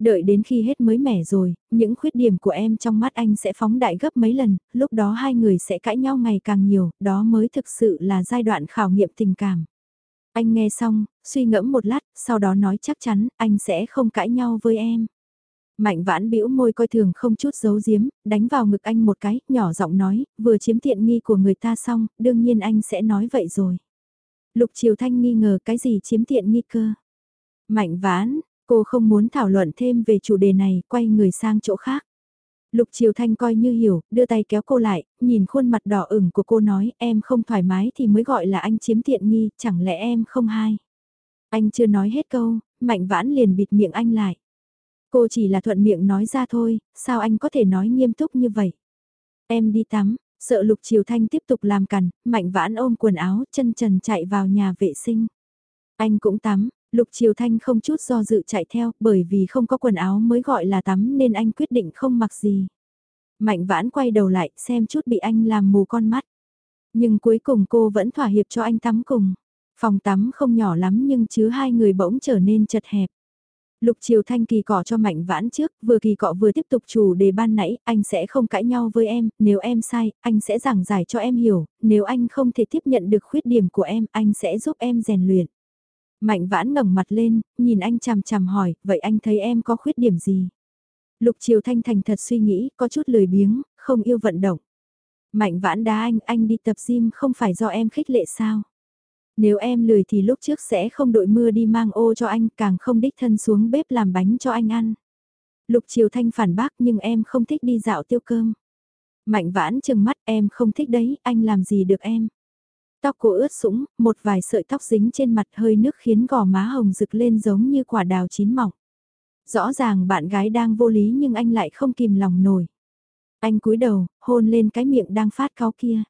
Đợi đến khi hết mới mẻ rồi, những khuyết điểm của em trong mắt anh sẽ phóng đại gấp mấy lần, lúc đó hai người sẽ cãi nhau ngày càng nhiều, đó mới thực sự là giai đoạn khảo nghiệm tình cảm. Anh nghe xong, suy ngẫm một lát, sau đó nói chắc chắn anh sẽ không cãi nhau với em. Mạnh vãn bĩu môi coi thường không chút giấu giếm, đánh vào ngực anh một cái, nhỏ giọng nói, vừa chiếm tiện nghi của người ta xong, đương nhiên anh sẽ nói vậy rồi. Lục Triều Thanh nghi ngờ cái gì chiếm tiện nghi cơ. Mạnh vãn, cô không muốn thảo luận thêm về chủ đề này, quay người sang chỗ khác. Lục Triều Thanh coi như hiểu, đưa tay kéo cô lại, nhìn khuôn mặt đỏ ửng của cô nói em không thoải mái thì mới gọi là anh chiếm tiện nghi, chẳng lẽ em không hay. Anh chưa nói hết câu, Mạnh Vãn liền bịt miệng anh lại. Cô chỉ là thuận miệng nói ra thôi, sao anh có thể nói nghiêm túc như vậy? Em đi tắm, sợ Lục Triều Thanh tiếp tục làm cằn, mạnh vãn ôm quần áo, chân trần chạy vào nhà vệ sinh. Anh cũng tắm, Lục Triều Thanh không chút do dự chạy theo, bởi vì không có quần áo mới gọi là tắm nên anh quyết định không mặc gì. Mạnh vãn quay đầu lại, xem chút bị anh làm mù con mắt. Nhưng cuối cùng cô vẫn thỏa hiệp cho anh tắm cùng. Phòng tắm không nhỏ lắm nhưng chứa hai người bỗng trở nên chật hẹp. Lục Triều Thanh kỳ cọ cho Mạnh Vãn trước, vừa kỳ cọ vừa tiếp tục chủ đề ban nãy, anh sẽ không cãi nhau với em, nếu em sai, anh sẽ giảng giải cho em hiểu, nếu anh không thể tiếp nhận được khuyết điểm của em, anh sẽ giúp em rèn luyện. Mạnh Vãn ngẩng mặt lên, nhìn anh chằm chằm hỏi, vậy anh thấy em có khuyết điểm gì? Lục Triều Thanh thành thật suy nghĩ, có chút lười biếng, không yêu vận động. Mạnh Vãn đá anh, anh đi tập gym không phải do em khích lệ sao? Nếu em lười thì lúc trước sẽ không đội mưa đi mang ô cho anh, càng không đích thân xuống bếp làm bánh cho anh ăn. Lục Triều Thanh phản bác nhưng em không thích đi dạo tiêu cơm. Mạnh vãn chừng mắt em không thích đấy, anh làm gì được em. Tóc cô ướt sũng, một vài sợi tóc dính trên mặt hơi nước khiến gò má hồng rực lên giống như quả đào chín mỏng. Rõ ràng bạn gái đang vô lý nhưng anh lại không kìm lòng nổi. Anh cúi đầu, hôn lên cái miệng đang phát cáo kia.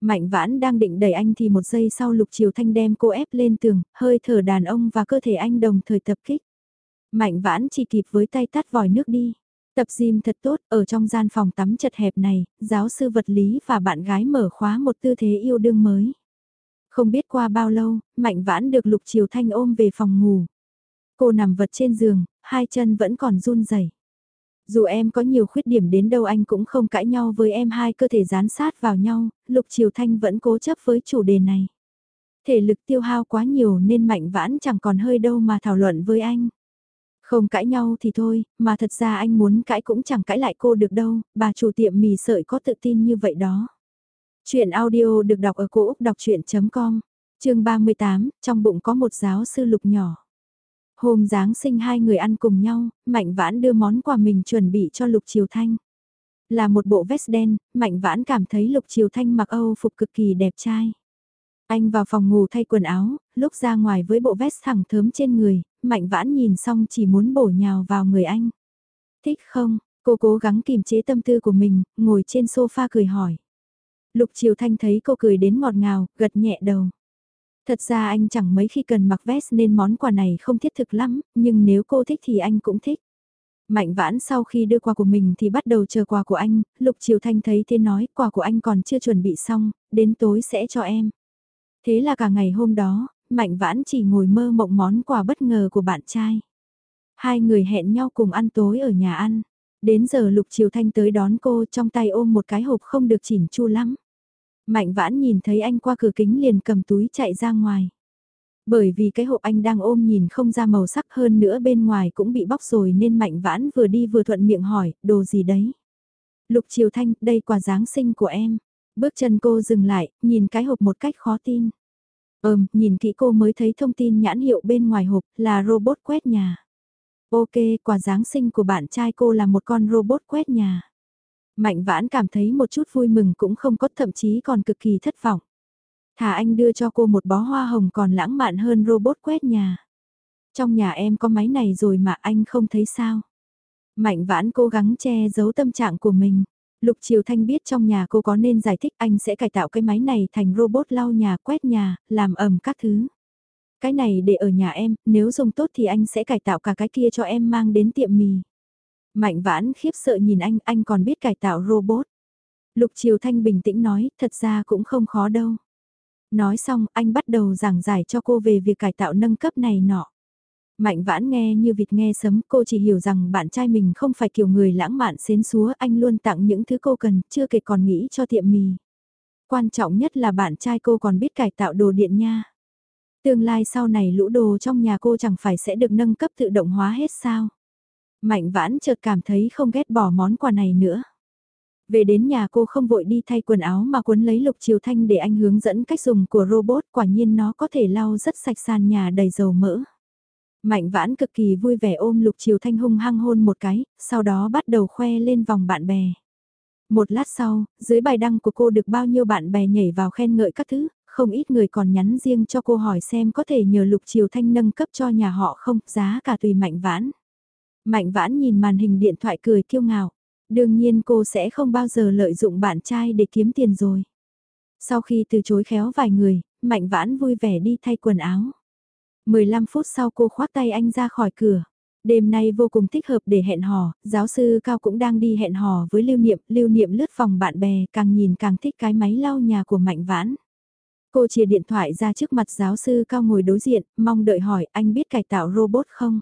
Mạnh vãn đang định đẩy anh thì một giây sau lục chiều thanh đem cô ép lên tường, hơi thở đàn ông và cơ thể anh đồng thời tập kích. Mạnh vãn chỉ kịp với tay tắt vòi nước đi. Tập gym thật tốt, ở trong gian phòng tắm chật hẹp này, giáo sư vật lý và bạn gái mở khóa một tư thế yêu đương mới. Không biết qua bao lâu, Mạnh Vãn được Lục Triều Thanh ôm về phòng ngủ. Cô nằm vật trên giường, hai chân vẫn còn run rẩy. Dù em có nhiều khuyết điểm đến đâu anh cũng không cãi nhau với em hai cơ thể dán sát vào nhau, Lục Triều Thanh vẫn cố chấp với chủ đề này. Thể lực tiêu hao quá nhiều nên Mạnh Vãn chẳng còn hơi đâu mà thảo luận với anh. Không cãi nhau thì thôi, mà thật ra anh muốn cãi cũng chẳng cãi lại cô được đâu, bà chủ tiệm mì sợi có tự tin như vậy đó. Chuyện audio được đọc ở cổ Úc đọc chuyện.com, chương 38, trong bụng có một giáo sư lục nhỏ. Hôm Giáng sinh hai người ăn cùng nhau, Mạnh Vãn đưa món quà mình chuẩn bị cho Lục Triều Thanh. Là một bộ vest đen, Mạnh Vãn cảm thấy Lục Triều Thanh mặc Âu phục cực kỳ đẹp trai. Anh vào phòng ngủ thay quần áo, lúc ra ngoài với bộ vest thẳng thớm trên người, Mạnh Vãn nhìn xong chỉ muốn bổ nhào vào người anh. Thích không? Cô cố gắng kìm chế tâm tư của mình, ngồi trên sofa cười hỏi. Lục Triều Thanh thấy cô cười đến ngọt ngào, gật nhẹ đầu. Thật ra anh chẳng mấy khi cần mặc vest nên món quà này không thiết thực lắm, nhưng nếu cô thích thì anh cũng thích. Mạnh vãn sau khi đưa quà của mình thì bắt đầu chờ quà của anh, Lục Triều Thanh thấy thế nói quà của anh còn chưa chuẩn bị xong, đến tối sẽ cho em. Thế là cả ngày hôm đó, Mạnh vãn chỉ ngồi mơ mộng món quà bất ngờ của bạn trai. Hai người hẹn nhau cùng ăn tối ở nhà ăn. Đến giờ Lục Triều Thanh tới đón cô trong tay ôm một cái hộp không được chỉnh chu lắm. Mạnh vãn nhìn thấy anh qua cửa kính liền cầm túi chạy ra ngoài. Bởi vì cái hộp anh đang ôm nhìn không ra màu sắc hơn nữa bên ngoài cũng bị bóc rồi nên mạnh vãn vừa đi vừa thuận miệng hỏi, đồ gì đấy? Lục Triều Thanh, đây quà Giáng sinh của em. Bước chân cô dừng lại, nhìn cái hộp một cách khó tin. Ừm, nhìn kỹ cô mới thấy thông tin nhãn hiệu bên ngoài hộp là robot quét nhà. Ok, quà Giáng sinh của bạn trai cô là một con robot quét nhà. Mạnh vãn cảm thấy một chút vui mừng cũng không có thậm chí còn cực kỳ thất vọng. Thà anh đưa cho cô một bó hoa hồng còn lãng mạn hơn robot quét nhà. Trong nhà em có máy này rồi mà anh không thấy sao. Mạnh vãn cố gắng che giấu tâm trạng của mình. Lục Triều Thanh biết trong nhà cô có nên giải thích anh sẽ cải tạo cái máy này thành robot lau nhà, quét nhà, làm ẩm các thứ. Cái này để ở nhà em, nếu dùng tốt thì anh sẽ cải tạo cả cái kia cho em mang đến tiệm mì. Mạnh vãn khiếp sợ nhìn anh, anh còn biết cải tạo robot. Lục Triều Thanh bình tĩnh nói, thật ra cũng không khó đâu. Nói xong, anh bắt đầu giảng giải cho cô về việc cải tạo nâng cấp này nọ. Mạnh vãn nghe như vịt nghe sấm, cô chỉ hiểu rằng bạn trai mình không phải kiểu người lãng mạn xến xúa, anh luôn tặng những thứ cô cần, chưa kể còn nghĩ cho tiệm mì. Quan trọng nhất là bạn trai cô còn biết cải tạo đồ điện nha. Tương lai sau này lũ đồ trong nhà cô chẳng phải sẽ được nâng cấp tự động hóa hết sao. Mạnh vãn chợt cảm thấy không ghét bỏ món quà này nữa. Về đến nhà cô không vội đi thay quần áo mà cuốn lấy lục chiều thanh để anh hướng dẫn cách dùng của robot quả nhiên nó có thể lau rất sạch sàn nhà đầy dầu mỡ. Mạnh vãn cực kỳ vui vẻ ôm lục chiều thanh hung hăng hôn một cái, sau đó bắt đầu khoe lên vòng bạn bè. Một lát sau, dưới bài đăng của cô được bao nhiêu bạn bè nhảy vào khen ngợi các thứ, không ít người còn nhắn riêng cho cô hỏi xem có thể nhờ lục chiều thanh nâng cấp cho nhà họ không, giá cả tùy mạnh vãn. Mạnh vãn nhìn màn hình điện thoại cười kiêu ngạo. Đương nhiên cô sẽ không bao giờ lợi dụng bạn trai để kiếm tiền rồi. Sau khi từ chối khéo vài người, Mạnh vãn vui vẻ đi thay quần áo. 15 phút sau cô khoác tay anh ra khỏi cửa. Đêm nay vô cùng thích hợp để hẹn hò, giáo sư Cao cũng đang đi hẹn hò với Lưu Niệm, Lưu Niệm lướt vòng bạn bè, càng nhìn càng thích cái máy lau nhà của Mạnh Vãn. Cô chia điện thoại ra trước mặt giáo sư Cao ngồi đối diện, mong đợi hỏi anh biết cải tạo robot không?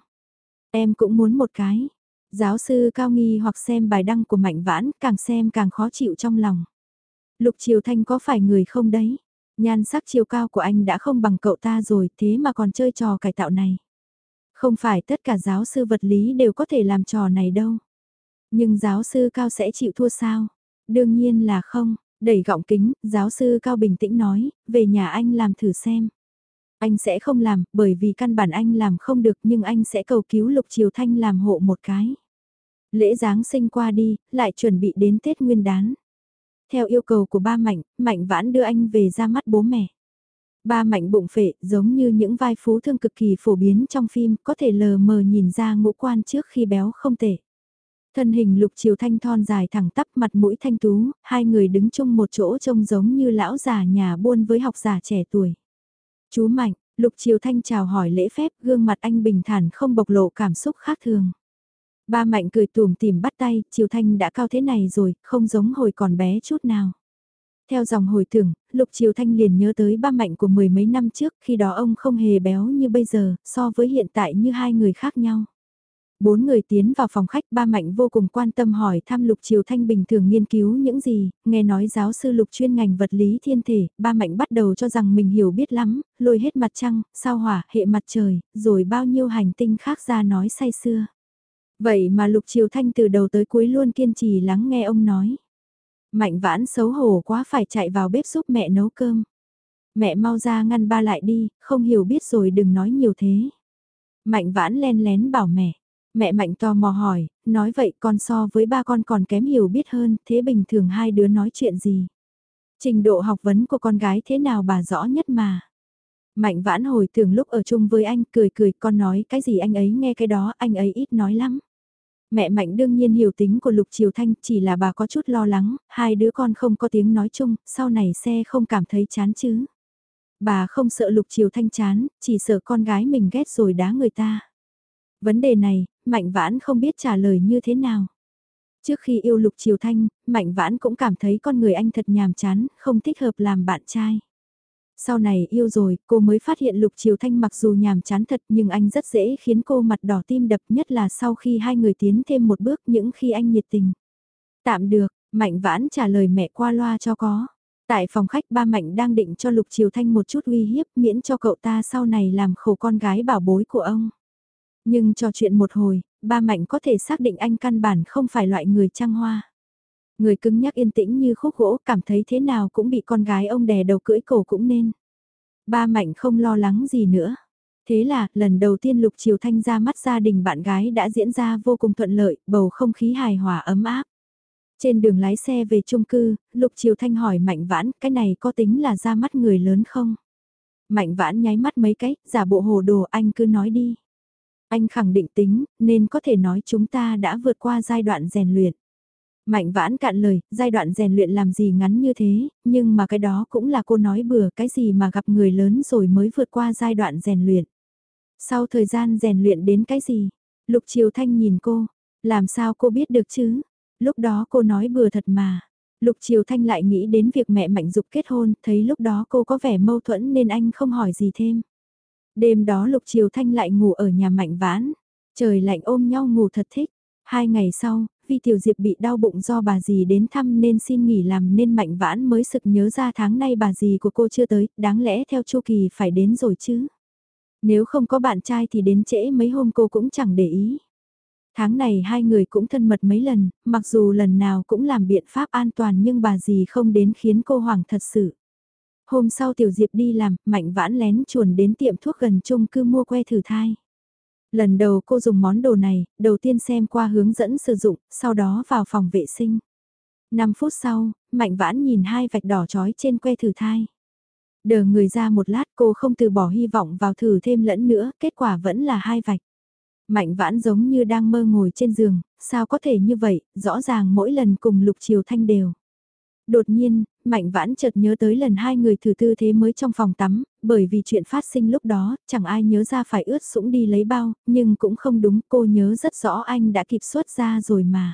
Em cũng muốn một cái. Giáo sư Cao nghi hoặc xem bài đăng của Mạnh Vãn, càng xem càng khó chịu trong lòng. Lục Triều Thanh có phải người không đấy? Nhan sắc chiều cao của anh đã không bằng cậu ta rồi, thế mà còn chơi trò cải tạo này. Không phải tất cả giáo sư vật lý đều có thể làm trò này đâu. Nhưng giáo sư Cao sẽ chịu thua sao? Đương nhiên là không, đẩy gọng kính, giáo sư Cao bình tĩnh nói, về nhà anh làm thử xem. Anh sẽ không làm, bởi vì căn bản anh làm không được nhưng anh sẽ cầu cứu Lục Triều Thanh làm hộ một cái. Lễ Giáng sinh qua đi, lại chuẩn bị đến Tết Nguyên đán. Theo yêu cầu của ba Mạnh, Mạnh vãn đưa anh về ra mắt bố mẹ. Ba Mạnh bụng phệ giống như những vai phú thương cực kỳ phổ biến trong phim có thể lờ mờ nhìn ra ngũ quan trước khi béo không tệ. Thân hình lục chiều thanh thon dài thẳng tắp mặt mũi thanh tú, hai người đứng chung một chỗ trông giống như lão già nhà buôn với học giả trẻ tuổi. Chú Mạnh, lục triều thanh chào hỏi lễ phép gương mặt anh bình thản không bộc lộ cảm xúc khác thường. Ba Mạnh cười tùm tìm bắt tay, Triều Thanh đã cao thế này rồi, không giống hồi còn bé chút nào. Theo dòng hồi tưởng, Lục Triều Thanh liền nhớ tới ba Mạnh của mười mấy năm trước, khi đó ông không hề béo như bây giờ, so với hiện tại như hai người khác nhau. Bốn người tiến vào phòng khách ba Mạnh vô cùng quan tâm hỏi thăm Lục Triều Thanh bình thường nghiên cứu những gì, nghe nói giáo sư Lục chuyên ngành vật lý thiên thể, ba Mạnh bắt đầu cho rằng mình hiểu biết lắm, lôi hết mặt trăng, sao hỏa, hệ mặt trời, rồi bao nhiêu hành tinh khác ra nói say xưa. Vậy mà Lục Triều Thanh từ đầu tới cuối luôn kiên trì lắng nghe ông nói. Mạnh vãn xấu hổ quá phải chạy vào bếp giúp mẹ nấu cơm. Mẹ mau ra ngăn ba lại đi, không hiểu biết rồi đừng nói nhiều thế. Mạnh vãn len lén bảo mẹ. Mẹ Mạnh tò mò hỏi, nói vậy con so với ba con còn kém hiểu biết hơn, thế bình thường hai đứa nói chuyện gì? Trình độ học vấn của con gái thế nào bà rõ nhất mà. Mạnh vãn hồi tưởng lúc ở chung với anh cười cười con nói cái gì anh ấy nghe cái đó anh ấy ít nói lắm. Mẹ Mạnh đương nhiên hiểu tính của Lục Triều Thanh, chỉ là bà có chút lo lắng, hai đứa con không có tiếng nói chung, sau này xe không cảm thấy chán chứ. Bà không sợ Lục Triều Thanh chán, chỉ sợ con gái mình ghét rồi đá người ta. Vấn đề này, Mạnh Vãn không biết trả lời như thế nào. Trước khi yêu Lục Triều Thanh, Mạnh Vãn cũng cảm thấy con người anh thật nhàm chán, không thích hợp làm bạn trai. Sau này yêu rồi, cô mới phát hiện Lục Triều Thanh mặc dù nhàm chán thật nhưng anh rất dễ khiến cô mặt đỏ tim đập nhất là sau khi hai người tiến thêm một bước những khi anh nhiệt tình. Tạm được, Mạnh Vãn trả lời mẹ qua loa cho có. Tại phòng khách ba Mạnh đang định cho Lục Triều Thanh một chút uy hiếp miễn cho cậu ta sau này làm khổ con gái bảo bối của ông. Nhưng trò chuyện một hồi, ba Mạnh có thể xác định anh căn bản không phải loại người trăng hoa. Người cứng nhắc yên tĩnh như khúc gỗ cảm thấy thế nào cũng bị con gái ông đè đầu cưỡi cổ cũng nên. Ba Mạnh không lo lắng gì nữa. Thế là, lần đầu tiên Lục Triều Thanh ra mắt gia đình bạn gái đã diễn ra vô cùng thuận lợi, bầu không khí hài hòa ấm áp. Trên đường lái xe về chung cư, Lục Triều Thanh hỏi Mạnh Vãn, cái này có tính là ra mắt người lớn không? Mạnh Vãn nháy mắt mấy cái, giả bộ hồ đồ anh cứ nói đi. Anh khẳng định tính, nên có thể nói chúng ta đã vượt qua giai đoạn rèn luyện. Mạnh vãn cạn lời, giai đoạn rèn luyện làm gì ngắn như thế, nhưng mà cái đó cũng là cô nói bừa cái gì mà gặp người lớn rồi mới vượt qua giai đoạn rèn luyện. Sau thời gian rèn luyện đến cái gì? Lục Triều Thanh nhìn cô, làm sao cô biết được chứ? Lúc đó cô nói bừa thật mà. Lục Triều Thanh lại nghĩ đến việc mẹ Mạnh Dục kết hôn, thấy lúc đó cô có vẻ mâu thuẫn nên anh không hỏi gì thêm. Đêm đó Lục Triều Thanh lại ngủ ở nhà Mạnh Vãn. Trời lạnh ôm nhau ngủ thật thích. Hai ngày sau, vì Tiểu Diệp bị đau bụng do bà dì đến thăm nên xin nghỉ làm nên Mạnh Vãn mới sực nhớ ra tháng nay bà dì của cô chưa tới, đáng lẽ theo chu kỳ phải đến rồi chứ. Nếu không có bạn trai thì đến trễ mấy hôm cô cũng chẳng để ý. Tháng này hai người cũng thân mật mấy lần, mặc dù lần nào cũng làm biện pháp an toàn nhưng bà dì không đến khiến cô hoảng thật sự. Hôm sau Tiểu Diệp đi làm, Mạnh Vãn lén chuồn đến tiệm thuốc gần chung cư mua que thử thai. Lần đầu cô dùng món đồ này, đầu tiên xem qua hướng dẫn sử dụng, sau đó vào phòng vệ sinh. 5 phút sau, Mạnh Vãn nhìn hai vạch đỏ trói trên que thử thai. Đờ người ra một lát cô không từ bỏ hy vọng vào thử thêm lẫn nữa, kết quả vẫn là hai vạch. Mạnh Vãn giống như đang mơ ngồi trên giường, sao có thể như vậy, rõ ràng mỗi lần cùng Lục Triều Thanh đều. Đột nhiên, Mạnh Vãn chợt nhớ tới lần hai người thử tư thế mới trong phòng tắm, bởi vì chuyện phát sinh lúc đó, chẳng ai nhớ ra phải ướt sũng đi lấy bao, nhưng cũng không đúng, cô nhớ rất rõ anh đã kịp xuất ra rồi mà.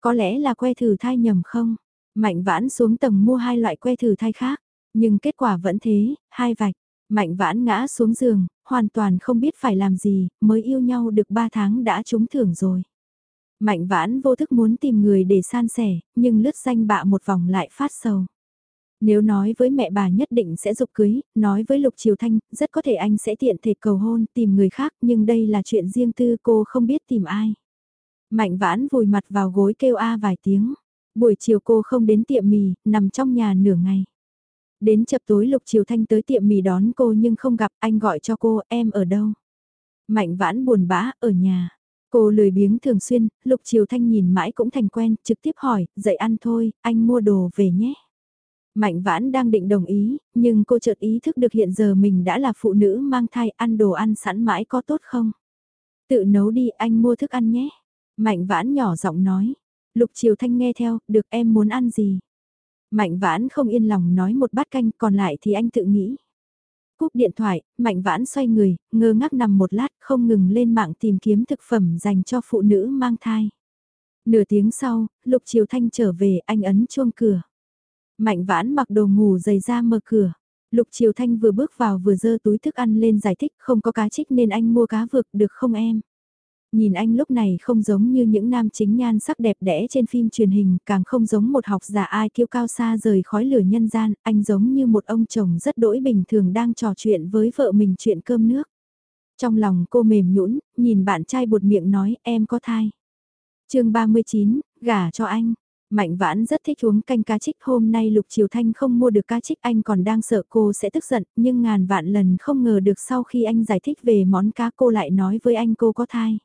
Có lẽ là que thử thai nhầm không? Mạnh vãn xuống tầng mua hai loại que thử thai khác, nhưng kết quả vẫn thế, hai vạch. Mạnh vãn ngã xuống giường, hoàn toàn không biết phải làm gì, mới yêu nhau được ba tháng đã trúng thưởng rồi. Mạnh vãn vô thức muốn tìm người để san sẻ, nhưng lướt danh bạ một vòng lại phát sầu. Nếu nói với mẹ bà nhất định sẽ dục cưới, nói với Lục Triều Thanh, rất có thể anh sẽ tiện thể cầu hôn tìm người khác nhưng đây là chuyện riêng tư cô không biết tìm ai. Mạnh vãn vùi mặt vào gối kêu a vài tiếng. Buổi chiều cô không đến tiệm mì, nằm trong nhà nửa ngày. Đến chập tối Lục Triều Thanh tới tiệm mì đón cô nhưng không gặp anh gọi cho cô em ở đâu. Mạnh vãn buồn bã ở nhà. Cô lười biếng thường xuyên, Lục Triều Thanh nhìn mãi cũng thành quen, trực tiếp hỏi, dậy ăn thôi, anh mua đồ về nhé. Mạnh vãn đang định đồng ý, nhưng cô chợt ý thức được hiện giờ mình đã là phụ nữ mang thai ăn đồ ăn sẵn mãi có tốt không? Tự nấu đi anh mua thức ăn nhé. Mạnh vãn nhỏ giọng nói. Lục Triều Thanh nghe theo, được em muốn ăn gì? Mạnh vãn không yên lòng nói một bát canh còn lại thì anh tự nghĩ. Cúp điện thoại, Mạnh vãn xoay người, ngơ ngác nằm một lát không ngừng lên mạng tìm kiếm thực phẩm dành cho phụ nữ mang thai. Nửa tiếng sau, Lục Triều Thanh trở về anh ấn chuông cửa. Mạnh vãn mặc đồ ngủ dày ra mở cửa. Lục Triều Thanh vừa bước vào vừa dơ túi thức ăn lên giải thích không có cá trích nên anh mua cá vực được không em? Nhìn anh lúc này không giống như những nam chính nhan sắc đẹp đẽ trên phim truyền hình, càng không giống một học giả ai kiêu cao xa rời khói lửa nhân gian, anh giống như một ông chồng rất đỗi bình thường đang trò chuyện với vợ mình chuyện cơm nước. Trong lòng cô mềm nhũn, nhìn bạn trai buột miệng nói em có thai. chương 39, gả cho anh. Mạnh vãn rất thích uống canh cá trích hôm nay Lục Triều Thanh không mua được cá trích anh còn đang sợ cô sẽ tức giận nhưng ngàn vạn lần không ngờ được sau khi anh giải thích về món cá cô lại nói với anh cô có thai.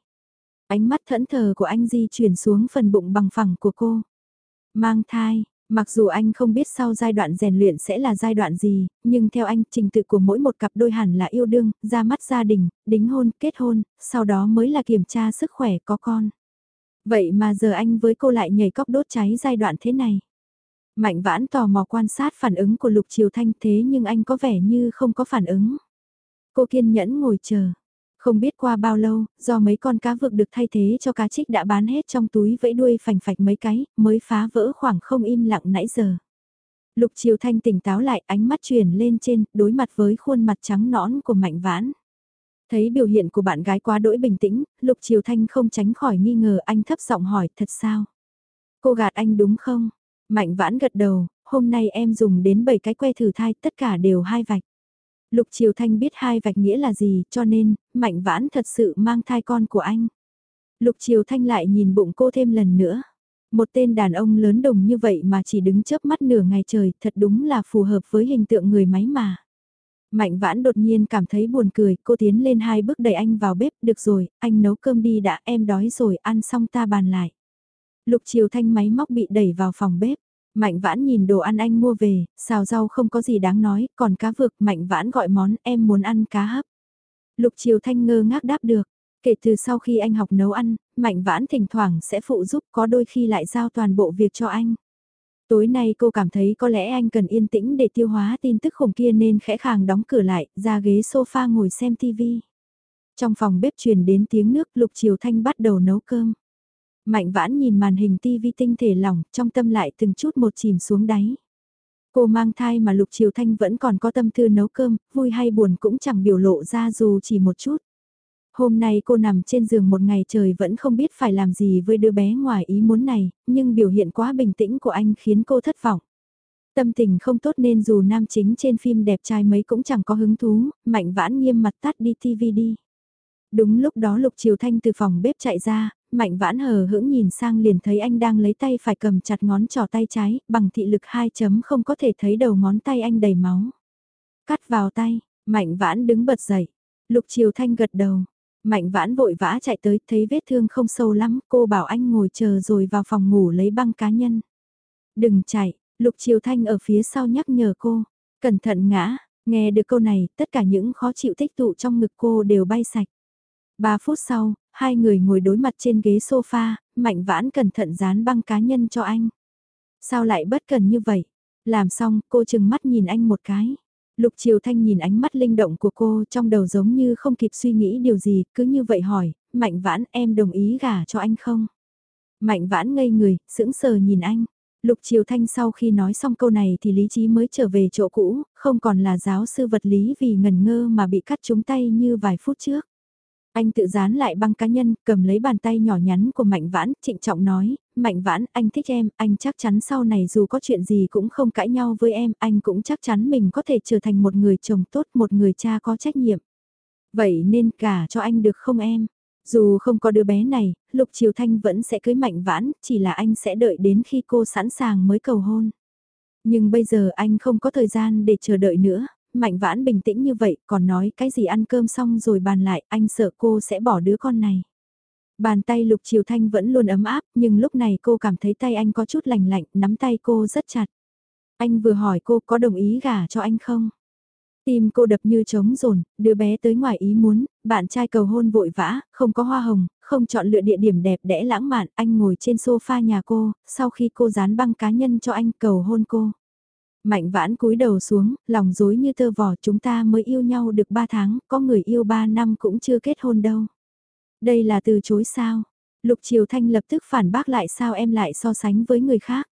Ánh mắt thẫn thờ của anh di chuyển xuống phần bụng bằng phẳng của cô. Mang thai, mặc dù anh không biết sau giai đoạn rèn luyện sẽ là giai đoạn gì, nhưng theo anh trình tự của mỗi một cặp đôi hẳn là yêu đương, ra mắt gia đình, đính hôn, kết hôn, sau đó mới là kiểm tra sức khỏe có con. Vậy mà giờ anh với cô lại nhảy cóc đốt cháy giai đoạn thế này. Mạnh vãn tò mò quan sát phản ứng của Lục Triều Thanh thế nhưng anh có vẻ như không có phản ứng. Cô kiên nhẫn ngồi chờ. Không biết qua bao lâu, do mấy con cá vực được thay thế cho cá trích đã bán hết trong túi vẫy đuôi phành phạch mấy cái, mới phá vỡ khoảng không im lặng nãy giờ. Lục Triều Thanh tỉnh táo lại ánh mắt chuyển lên trên, đối mặt với khuôn mặt trắng nõn của Mạnh Vãn. Thấy biểu hiện của bạn gái quá đỗi bình tĩnh, Lục Triều Thanh không tránh khỏi nghi ngờ anh thấp giọng hỏi thật sao? Cô gạt anh đúng không? Mạnh Vãn gật đầu, hôm nay em dùng đến 7 cái que thử thai tất cả đều hai vạch. Lục Triều Thanh biết hai vạch nghĩa là gì cho nên, Mạnh Vãn thật sự mang thai con của anh. Lục Triều Thanh lại nhìn bụng cô thêm lần nữa. Một tên đàn ông lớn đồng như vậy mà chỉ đứng chớp mắt nửa ngày trời thật đúng là phù hợp với hình tượng người máy mà. Mạnh vãn đột nhiên cảm thấy buồn cười, cô tiến lên hai bước đẩy anh vào bếp, được rồi, anh nấu cơm đi đã, em đói rồi, ăn xong ta bàn lại. Lục Triều Thanh máy móc bị đẩy vào phòng bếp. Mạnh vãn nhìn đồ ăn anh mua về, xào rau không có gì đáng nói, còn cá vực mạnh vãn gọi món em muốn ăn cá hấp. Lục Triều Thanh ngơ ngác đáp được. Kể từ sau khi anh học nấu ăn, Mạnh Vãn thỉnh thoảng sẽ phụ giúp có đôi khi lại giao toàn bộ việc cho anh. Tối nay cô cảm thấy có lẽ anh cần yên tĩnh để tiêu hóa tin tức khủng kia nên khẽ khàng đóng cửa lại, ra ghế sofa ngồi xem TV. Trong phòng bếp truyền đến tiếng nước Lục Triều Thanh bắt đầu nấu cơm. Mạnh vãn nhìn màn hình tivi tinh thể lỏng, trong tâm lại từng chút một chìm xuống đáy. Cô mang thai mà Lục Triều Thanh vẫn còn có tâm tư nấu cơm, vui hay buồn cũng chẳng biểu lộ ra dù chỉ một chút. Hôm nay cô nằm trên giường một ngày trời vẫn không biết phải làm gì với đứa bé ngoài ý muốn này, nhưng biểu hiện quá bình tĩnh của anh khiến cô thất vọng. Tâm tình không tốt nên dù nam chính trên phim đẹp trai mấy cũng chẳng có hứng thú, mạnh vãn nghiêm mặt tắt đi TV đi. Đúng lúc đó Lục Triều Thanh từ phòng bếp chạy ra, mạnh vãn hờ hững nhìn sang liền thấy anh đang lấy tay phải cầm chặt ngón trỏ tay trái, bằng thị lực 2 chấm không có thể thấy đầu ngón tay anh đầy máu. Cắt vào tay, mạnh vãn đứng bật dậy. Lục Triều Thanh gật đầu, Mạnh vãn vội vã chạy tới, thấy vết thương không sâu lắm, cô bảo anh ngồi chờ rồi vào phòng ngủ lấy băng cá nhân. Đừng chạy, Lục Triều Thanh ở phía sau nhắc nhở cô, cẩn thận ngã, nghe được câu này, tất cả những khó chịu tích tụ trong ngực cô đều bay sạch. Ba phút sau, hai người ngồi đối mặt trên ghế sofa, mạnh vãn cẩn thận dán băng cá nhân cho anh. Sao lại bất cần như vậy? Làm xong, cô chừng mắt nhìn anh một cái. Lục Triều Thanh nhìn ánh mắt linh động của cô trong đầu giống như không kịp suy nghĩ điều gì, cứ như vậy hỏi, Mạnh Vãn em đồng ý gả cho anh không? Mạnh Vãn ngây người, sững sờ nhìn anh. Lục Triều Thanh sau khi nói xong câu này thì lý trí mới trở về chỗ cũ, không còn là giáo sư vật lý vì ngần ngơ mà bị cắt trúng tay như vài phút trước. Anh tự dán lại băng cá nhân, cầm lấy bàn tay nhỏ nhắn của Mạnh Vãn, trịnh trọng nói, Mạnh Vãn, anh thích em, anh chắc chắn sau này dù có chuyện gì cũng không cãi nhau với em, anh cũng chắc chắn mình có thể trở thành một người chồng tốt, một người cha có trách nhiệm. Vậy nên cả cho anh được không em? Dù không có đứa bé này, Lục Triều Thanh vẫn sẽ cưới Mạnh Vãn, chỉ là anh sẽ đợi đến khi cô sẵn sàng mới cầu hôn. Nhưng bây giờ anh không có thời gian để chờ đợi nữa, Mạnh Vãn bình tĩnh như vậy, còn nói cái gì ăn cơm xong rồi bàn lại, anh sợ cô sẽ bỏ đứa con này. Bàn tay Lục Triều Thanh vẫn luôn ấm áp, nhưng lúc này cô cảm thấy tay anh có chút lành lạnh, nắm tay cô rất chặt. Anh vừa hỏi cô có đồng ý gả cho anh không? Tim cô đập như trống rồn, đứa bé tới ngoài ý muốn, bạn trai cầu hôn vội vã, không có hoa hồng, không chọn lựa địa điểm đẹp đẽ lãng mạn, anh ngồi trên sofa nhà cô, sau khi cô dán băng cá nhân cho anh cầu hôn cô. Mạnh vãn cúi đầu xuống, lòng dối như tơ vò chúng ta mới yêu nhau được 3 tháng, có người yêu 3 năm cũng chưa kết hôn đâu. Đây là từ chối sao? Lục Triều Thanh lập tức phản bác lại sao em lại so sánh với người khác.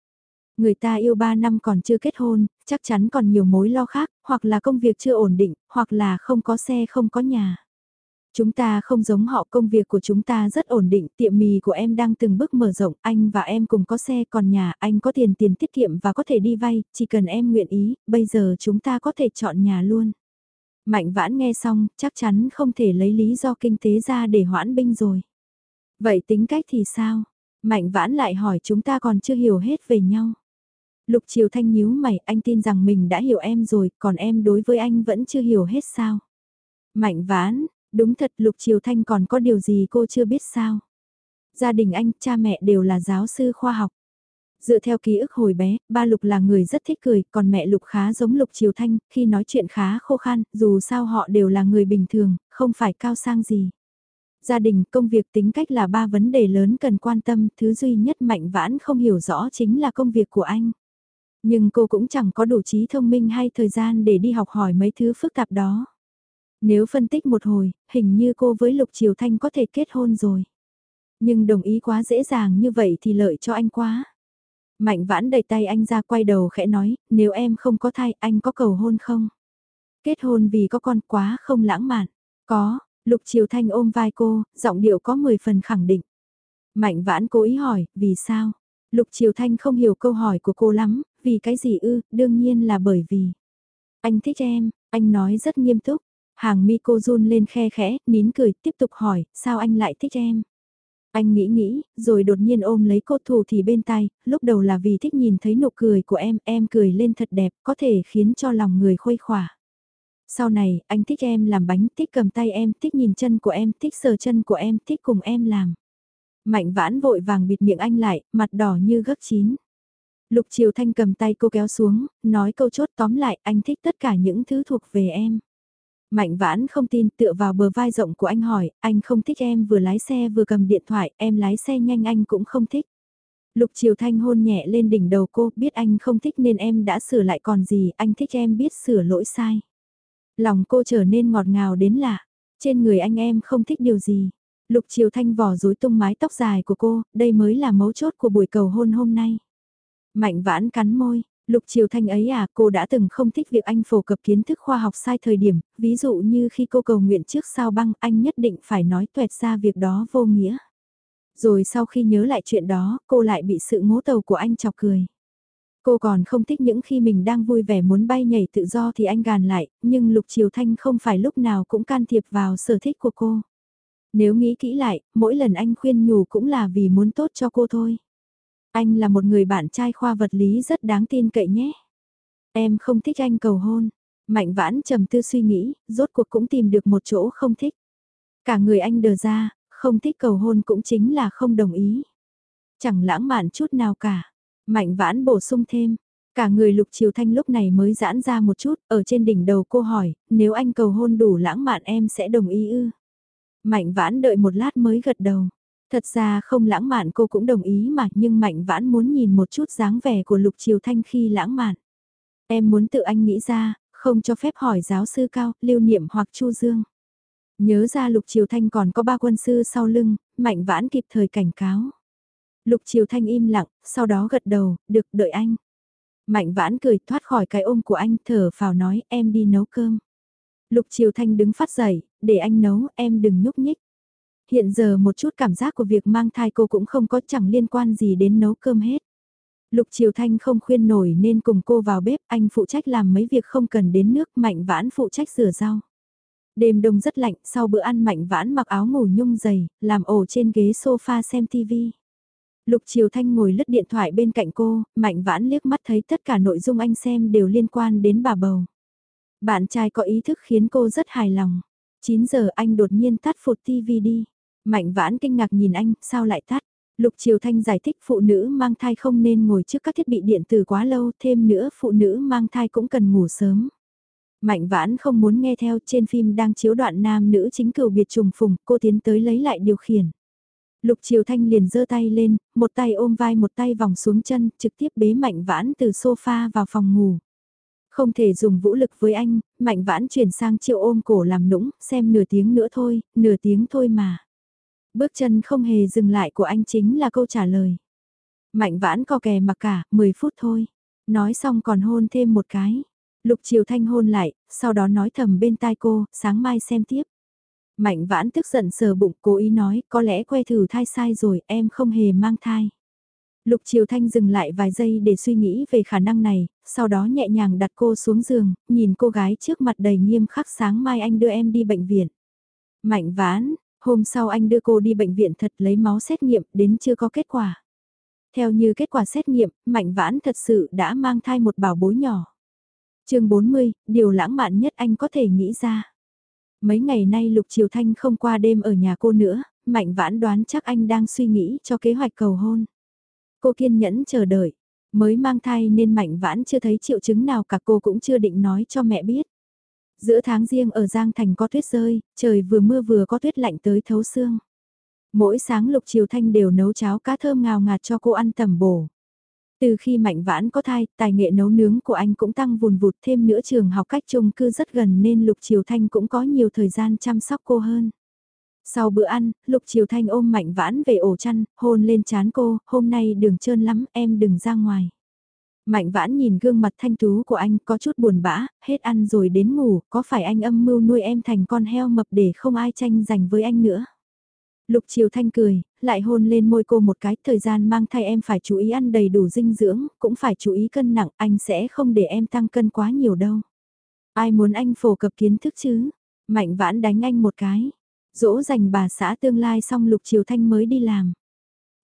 Người ta yêu 3 năm còn chưa kết hôn, chắc chắn còn nhiều mối lo khác, hoặc là công việc chưa ổn định, hoặc là không có xe không có nhà. Chúng ta không giống họ công việc của chúng ta rất ổn định, tiệm mì của em đang từng bước mở rộng, anh và em cùng có xe còn nhà, anh có tiền tiền tiết kiệm và có thể đi vay, chỉ cần em nguyện ý, bây giờ chúng ta có thể chọn nhà luôn. Mạnh vãn nghe xong, chắc chắn không thể lấy lý do kinh tế ra để hoãn binh rồi. Vậy tính cách thì sao? Mạnh vãn lại hỏi chúng ta còn chưa hiểu hết về nhau. Lục Triều Thanh nhíu mày, anh tin rằng mình đã hiểu em rồi, còn em đối với anh vẫn chưa hiểu hết sao? Mạnh vãn, đúng thật Lục Triều Thanh còn có điều gì cô chưa biết sao? Gia đình anh, cha mẹ đều là giáo sư khoa học. Dựa theo ký ức hồi bé, ba Lục là người rất thích cười, còn mẹ Lục khá giống Lục Triều Thanh, khi nói chuyện khá khô khan, dù sao họ đều là người bình thường, không phải cao sang gì. Gia đình, công việc tính cách là ba vấn đề lớn cần quan tâm, thứ duy nhất mạnh vãn không hiểu rõ chính là công việc của anh. Nhưng cô cũng chẳng có đủ trí thông minh hay thời gian để đi học hỏi mấy thứ phức tạp đó. Nếu phân tích một hồi, hình như cô với Lục Triều Thanh có thể kết hôn rồi. Nhưng đồng ý quá dễ dàng như vậy thì lợi cho anh quá. Mạnh vãn đẩy tay anh ra quay đầu khẽ nói, nếu em không có thai anh có cầu hôn không? Kết hôn vì có con quá không lãng mạn. Có, Lục Triều Thanh ôm vai cô, giọng điệu có 10 phần khẳng định. Mạnh vãn cố ý hỏi, vì sao? Lục Triều Thanh không hiểu câu hỏi của cô lắm, vì cái gì ư, đương nhiên là bởi vì. Anh thích em, anh nói rất nghiêm túc. Hàng mi cô run lên khe khẽ, nín cười, tiếp tục hỏi, sao anh lại thích em? Anh nghĩ nghĩ, rồi đột nhiên ôm lấy cô thủ thì bên tay, lúc đầu là vì thích nhìn thấy nụ cười của em, em cười lên thật đẹp, có thể khiến cho lòng người khuây khỏa. Sau này, anh thích em làm bánh, thích cầm tay em, thích nhìn chân của em, thích sờ chân của em, thích cùng em làm. Mạnh vãn vội vàng bịt miệng anh lại, mặt đỏ như gấc chín. Lục Triều Thanh cầm tay cô kéo xuống, nói câu chốt tóm lại anh thích tất cả những thứ thuộc về em. Mạnh vãn không tin tựa vào bờ vai rộng của anh hỏi, anh không thích em vừa lái xe vừa cầm điện thoại, em lái xe nhanh anh cũng không thích. Lục Triều Thanh hôn nhẹ lên đỉnh đầu cô, biết anh không thích nên em đã sửa lại còn gì, anh thích em biết sửa lỗi sai. Lòng cô trở nên ngọt ngào đến lạ, trên người anh em không thích điều gì. Lục Triều Thanh vỏ rối tung mái tóc dài của cô, đây mới là mấu chốt của buổi cầu hôn hôm nay. Mạnh vãn cắn môi, Lục Triều Thanh ấy à, cô đã từng không thích việc anh phổ cập kiến thức khoa học sai thời điểm, ví dụ như khi cô cầu nguyện trước sao băng, anh nhất định phải nói tuẹt ra việc đó vô nghĩa. Rồi sau khi nhớ lại chuyện đó, cô lại bị sự ngố tàu của anh chọc cười. Cô còn không thích những khi mình đang vui vẻ muốn bay nhảy tự do thì anh gàn lại, nhưng Lục Triều Thanh không phải lúc nào cũng can thiệp vào sở thích của cô. Nếu nghĩ kỹ lại, mỗi lần anh khuyên nhủ cũng là vì muốn tốt cho cô thôi. Anh là một người bạn trai khoa vật lý rất đáng tin cậy nhé. Em không thích anh cầu hôn. Mạnh vãn trầm tư suy nghĩ, rốt cuộc cũng tìm được một chỗ không thích. Cả người anh đờ ra, không thích cầu hôn cũng chính là không đồng ý. Chẳng lãng mạn chút nào cả. Mạnh vãn bổ sung thêm. Cả người lục triều thanh lúc này mới giãn ra một chút, ở trên đỉnh đầu cô hỏi, nếu anh cầu hôn đủ lãng mạn em sẽ đồng ý ư? Mạnh vãn đợi một lát mới gật đầu. Thật ra không lãng mạn cô cũng đồng ý mà nhưng Mạnh Vãn muốn nhìn một chút dáng vẻ của Lục Triều Thanh khi lãng mạn. Em muốn tự anh nghĩ ra, Không cho phép hỏi giáo sư cao, lưu niệm hoặc chu dương. Nhớ ra Lục Triều Thanh còn có ba quân sư sau lưng, Mạnh Vãn kịp thời cảnh cáo. Lục Triều Thanh im lặng, sau đó gật đầu, được đợi anh. Mạnh Vãn cười thoát khỏi cái ôm của anh thở phào nói em đi nấu cơm. Lục Triều Thanh đứng phát dậy, để anh nấu, em đừng nhúc nhích. Hiện giờ một chút cảm giác của việc mang thai cô cũng không có chẳng liên quan gì đến nấu cơm hết. Lục Triều Thanh không khuyên nổi nên cùng cô vào bếp, anh phụ trách làm mấy việc không cần đến nước, Mạnh Vãn phụ trách rửa rau. Đêm đông rất lạnh, sau bữa ăn Mạnh Vãn mặc áo ngủ nhung dày, làm ổ trên ghế sofa xem tivi. Lục Triều Thanh ngồi lứt điện thoại bên cạnh cô, Mạnh Vãn liếc mắt thấy tất cả nội dung anh xem đều liên quan đến bà bầu. Bạn trai có ý thức khiến cô rất hài lòng. 9 giờ anh đột nhiên tắt phụt tivi đi. Mạnh Vãn kinh ngạc nhìn anh, sao lại tắt? Lục Triều Thanh giải thích phụ nữ mang thai không nên ngồi trước các thiết bị điện tử quá lâu, thêm nữa phụ nữ mang thai cũng cần ngủ sớm. Mạnh vãn không muốn nghe theo trên phim đang chiếu đoạn nam nữ chính cửu biệt trùng phùng, cô tiến tới lấy lại điều khiển. Lục Triều Thanh liền giơ tay lên, một tay ôm vai một tay vòng xuống chân, trực tiếp bế Mạnh Vãn từ sofa vào phòng ngủ. Không thể dùng vũ lực với anh, Mạnh Vãn chuyển sang chiều ôm cổ làm nũng, xem nửa tiếng nữa thôi, nửa tiếng thôi mà. Bước chân không hề dừng lại của anh chính là câu trả lời. Mạnh Vãn co kè mặc cả, 10 phút thôi. Nói xong còn hôn thêm một cái. Lục Triều Thanh hôn lại, sau đó nói thầm bên tai cô, sáng mai xem tiếp. Mạnh vãn tức giận sờ bụng cố ý nói, có lẽ que thử thai sai rồi, em không hề mang thai. Lục Triều Thanh dừng lại vài giây để suy nghĩ về khả năng này, sau đó nhẹ nhàng đặt cô xuống giường, nhìn cô gái trước mặt đầy nghiêm khắc sáng mai anh đưa em đi bệnh viện. Mạnh vãn, hôm sau anh đưa cô đi bệnh viện thật lấy máu xét nghiệm đến chưa có kết quả. Theo như kết quả xét nghiệm, Mạnh vãn thật sự đã mang thai một bảo bối nhỏ chương 40, điều lãng mạn nhất anh có thể nghĩ ra. Mấy ngày nay Lục Triều Thanh không qua đêm ở nhà cô nữa, Mạnh Vãn đoán chắc anh đang suy nghĩ cho kế hoạch cầu hôn. Cô kiên nhẫn chờ đợi, mới mang thai nên Mạnh Vãn chưa thấy triệu chứng nào cả cô cũng chưa định nói cho mẹ biết. Giữa tháng riêng ở Giang Thành có tuyết rơi, trời vừa mưa vừa có tuyết lạnh tới thấu xương. Mỗi sáng Lục Triều Thanh đều nấu cháo cá thơm ngào ngạt cho cô ăn tầm bổ. Từ khi Mạnh Vãn có thai, tài nghệ nấu nướng của anh cũng tăng vùn vụt thêm nữa trường học cách chung cư rất gần nên Lục Triều Thanh cũng có nhiều thời gian chăm sóc cô hơn. Sau bữa ăn, Lục Triều Thanh ôm Mạnh Vãn về ổ chăn, hôn lên chán cô, hôm nay đường trơn lắm, em đừng ra ngoài. Mạnh Vãn nhìn gương mặt thanh tú của anh có chút buồn bã, hết ăn rồi đến ngủ, có phải anh âm mưu nuôi em thành con heo mập để không ai tranh giành với anh nữa. Lục Triều Thanh cười, lại hôn lên môi cô một cái, thời gian mang thai em phải chú ý ăn đầy đủ dinh dưỡng, cũng phải chú ý cân nặng, anh sẽ không để em tăng cân quá nhiều đâu. Ai muốn anh phổ cập kiến thức chứ? Mạnh vãn đánh anh một cái. Dỗ dành bà xã tương lai xong Lục Triều Thanh mới đi làm.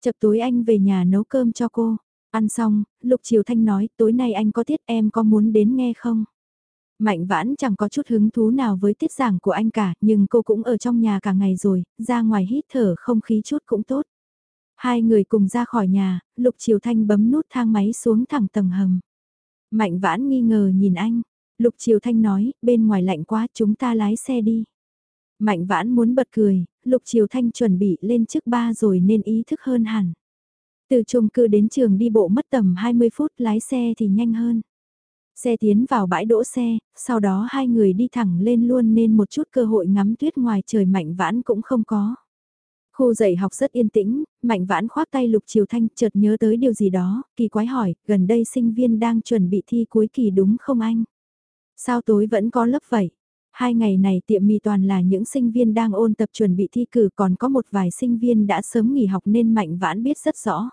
Chập tối anh về nhà nấu cơm cho cô. Ăn xong, Lục Triều Thanh nói tối nay anh có tiết em có muốn đến nghe không? Mạnh vãn chẳng có chút hứng thú nào với tiết giảng của anh cả, nhưng cô cũng ở trong nhà cả ngày rồi, ra ngoài hít thở không khí chút cũng tốt. Hai người cùng ra khỏi nhà, Lục Triều Thanh bấm nút thang máy xuống thẳng tầng hầm. Mạnh vãn nghi ngờ nhìn anh, Lục Triều Thanh nói, bên ngoài lạnh quá chúng ta lái xe đi. Mạnh vãn muốn bật cười, Lục Triều Thanh chuẩn bị lên trước ba rồi nên ý thức hơn hẳn. Từ chung cư đến trường đi bộ mất tầm 20 phút lái xe thì nhanh hơn. Xe tiến vào bãi đỗ xe, sau đó hai người đi thẳng lên luôn nên một chút cơ hội ngắm tuyết ngoài trời mạnh vãn cũng không có. Khu dạy học rất yên tĩnh, mạnh vãn khoác tay Lục Triều Thanh chợt nhớ tới điều gì đó, kỳ quái hỏi, gần đây sinh viên đang chuẩn bị thi cuối kỳ đúng không anh? Sao tối vẫn có lớp vậy? Hai ngày này tiệm mì toàn là những sinh viên đang ôn tập chuẩn bị thi cử còn có một vài sinh viên đã sớm nghỉ học nên mạnh vãn biết rất rõ.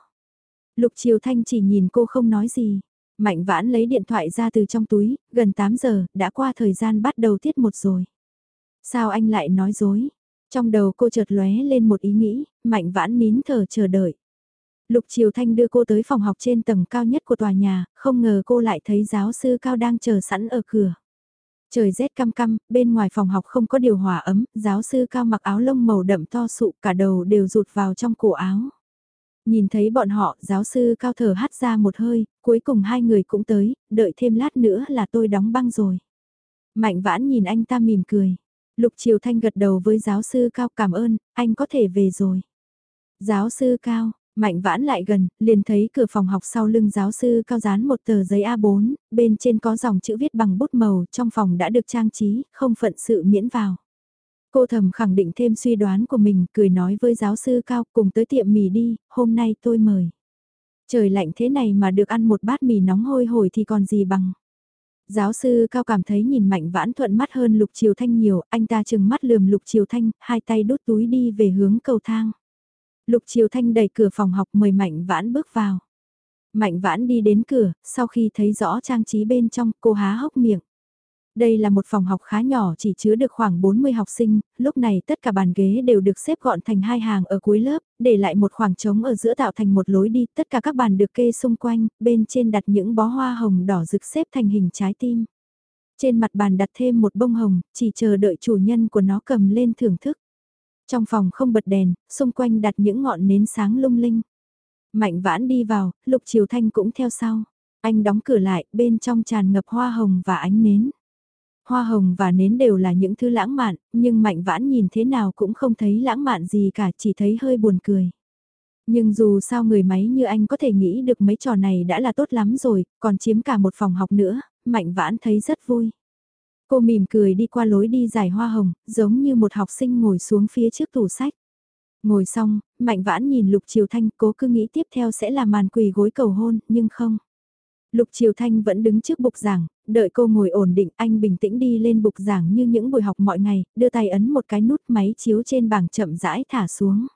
Lục Triều Thanh chỉ nhìn cô không nói gì. Mạnh vãn lấy điện thoại ra từ trong túi, gần 8 giờ, đã qua thời gian bắt đầu tiết một rồi. Sao anh lại nói dối? Trong đầu cô chợt lóe lên một ý nghĩ, mạnh vãn nín thở chờ đợi. Lục Triều Thanh đưa cô tới phòng học trên tầng cao nhất của tòa nhà, không ngờ cô lại thấy giáo sư Cao đang chờ sẵn ở cửa. Trời rét căm căm, bên ngoài phòng học không có điều hòa ấm, giáo sư Cao mặc áo lông màu đậm to sụ cả đầu đều rụt vào trong cổ áo. Nhìn thấy bọn họ, giáo sư cao thở hắt ra một hơi, cuối cùng hai người cũng tới, đợi thêm lát nữa là tôi đóng băng rồi. Mạnh vãn nhìn anh ta mỉm cười. Lục Triều Thanh gật đầu với giáo sư cao cảm ơn, anh có thể về rồi. Giáo sư cao, Mạnh vãn lại gần, liền thấy cửa phòng học sau lưng giáo sư cao dán một tờ giấy A4, bên trên có dòng chữ viết bằng bút màu, trong phòng đã được trang trí, không phận sự miễn vào. Cô thầm khẳng định thêm suy đoán của mình, cười nói với giáo sư cao cùng tới tiệm mì đi, hôm nay tôi mời. Trời lạnh thế này mà được ăn một bát mì nóng hôi hổi thì còn gì bằng. Giáo sư cao cảm thấy nhìn mạnh vãn thuận mắt hơn lục triều thanh nhiều, anh ta chừng mắt lườm lục triều thanh, hai tay đút túi đi về hướng cầu thang. Lục triều thanh đẩy cửa phòng học mời mạnh vãn bước vào. Mạnh vãn đi đến cửa, sau khi thấy rõ trang trí bên trong, cô há hốc miệng. Đây là một phòng học khá nhỏ chỉ chứa được khoảng 40 học sinh, lúc này tất cả bàn ghế đều được xếp gọn thành hai hàng ở cuối lớp, để lại một khoảng trống ở giữa tạo thành một lối đi, tất cả các bàn được kê xung quanh, bên trên đặt những bó hoa hồng đỏ rực xếp thành hình trái tim. Trên mặt bàn đặt thêm một bông hồng, chỉ chờ đợi chủ nhân của nó cầm lên thưởng thức. Trong phòng không bật đèn, xung quanh đặt những ngọn nến sáng lung linh. Mạnh vãn đi vào, Lục Triều Thanh cũng theo sau. Anh đóng cửa lại, bên trong tràn ngập hoa hồng và ánh nến. Hoa hồng và nến đều là những thứ lãng mạn, nhưng Mạnh Vãn nhìn thế nào cũng không thấy lãng mạn gì cả, chỉ thấy hơi buồn cười. Nhưng dù sao người máy như anh có thể nghĩ được mấy trò này đã là tốt lắm rồi, còn chiếm cả một phòng học nữa, Mạnh Vãn thấy rất vui. Cô mỉm cười đi qua lối đi giải hoa hồng, giống như một học sinh ngồi xuống phía trước tủ sách. Ngồi xong, Mạnh Vãn nhìn Lục Triều Thanh cố cứ nghĩ tiếp theo sẽ là màn quỳ gối cầu hôn, nhưng không. Lục Triều Thanh vẫn đứng trước bục giảng, đợi cô ngồi ổn định anh bình tĩnh đi lên bục giảng như những buổi học mọi ngày, đưa tay ấn một cái nút máy chiếu trên bảng chậm rãi thả xuống.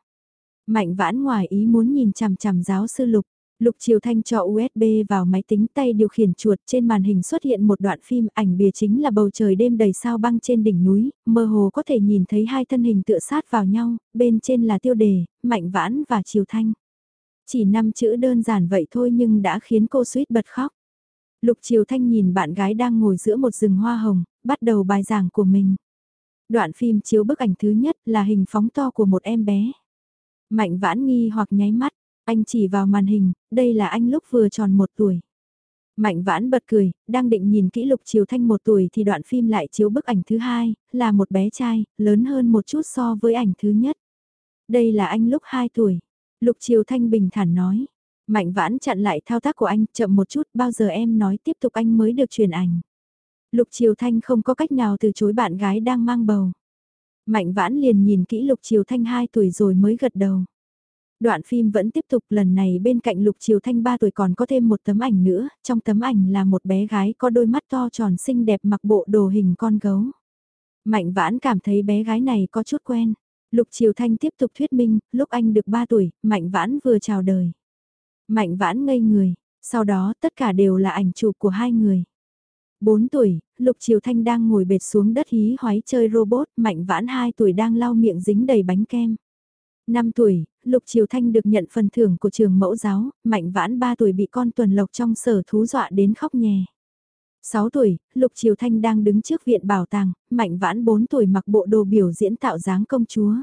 Mạnh vãn ngoài ý muốn nhìn chằm chằm giáo sư Lục. Lục Triều Thanh cho USB vào máy tính tay điều khiển chuột trên màn hình xuất hiện một đoạn phim ảnh bìa chính là bầu trời đêm đầy sao băng trên đỉnh núi, mơ hồ có thể nhìn thấy hai thân hình tựa sát vào nhau, bên trên là tiêu đề, Mạnh Vãn và Triều Thanh. Chỉ năm chữ đơn giản vậy thôi nhưng đã khiến cô suýt bật khóc. Lục Triều Thanh nhìn bạn gái đang ngồi giữa một rừng hoa hồng, bắt đầu bài giảng của mình. Đoạn phim chiếu bức ảnh thứ nhất là hình phóng to của một em bé. Mạnh vãn nghi hoặc nháy mắt, anh chỉ vào màn hình, đây là anh lúc vừa tròn một tuổi. Mạnh vãn bật cười, đang định nhìn kỹ Lục Triều Thanh một tuổi thì đoạn phim lại chiếu bức ảnh thứ hai, là một bé trai, lớn hơn một chút so với ảnh thứ nhất. Đây là anh lúc 2 tuổi. Lục Triều Thanh bình thản nói. Mạnh vãn chặn lại thao tác của anh, chậm một chút, bao giờ em nói tiếp tục anh mới được truyền ảnh. Lục Triều Thanh không có cách nào từ chối bạn gái đang mang bầu. Mạnh vãn liền nhìn kỹ Lục Triều Thanh 2 tuổi rồi mới gật đầu. Đoạn phim vẫn tiếp tục lần này bên cạnh Lục Triều Thanh 3 tuổi còn có thêm một tấm ảnh nữa, trong tấm ảnh là một bé gái có đôi mắt to tròn xinh đẹp mặc bộ đồ hình con gấu. Mạnh vãn cảm thấy bé gái này có chút quen. Lục Triều Thanh tiếp tục thuyết minh, lúc anh được 3 tuổi, Mạnh Vãn vừa chào đời. Mạnh Vãn ngây người, sau đó tất cả đều là ảnh chụp của hai người. 4 tuổi, Lục Triều Thanh đang ngồi bệt xuống đất hí hoái chơi robot, Mạnh Vãn 2 tuổi đang lau miệng dính đầy bánh kem. 5 tuổi, Lục Triều Thanh được nhận phần thưởng của trường mẫu giáo, Mạnh Vãn 3 tuổi bị con tuần lộc trong sở thú dọa đến khóc nhè. 6 tuổi, Lục Triều Thanh đang đứng trước viện bảo tàng, Mạnh Vãn 4 tuổi mặc bộ đồ biểu diễn tạo dáng công chúa.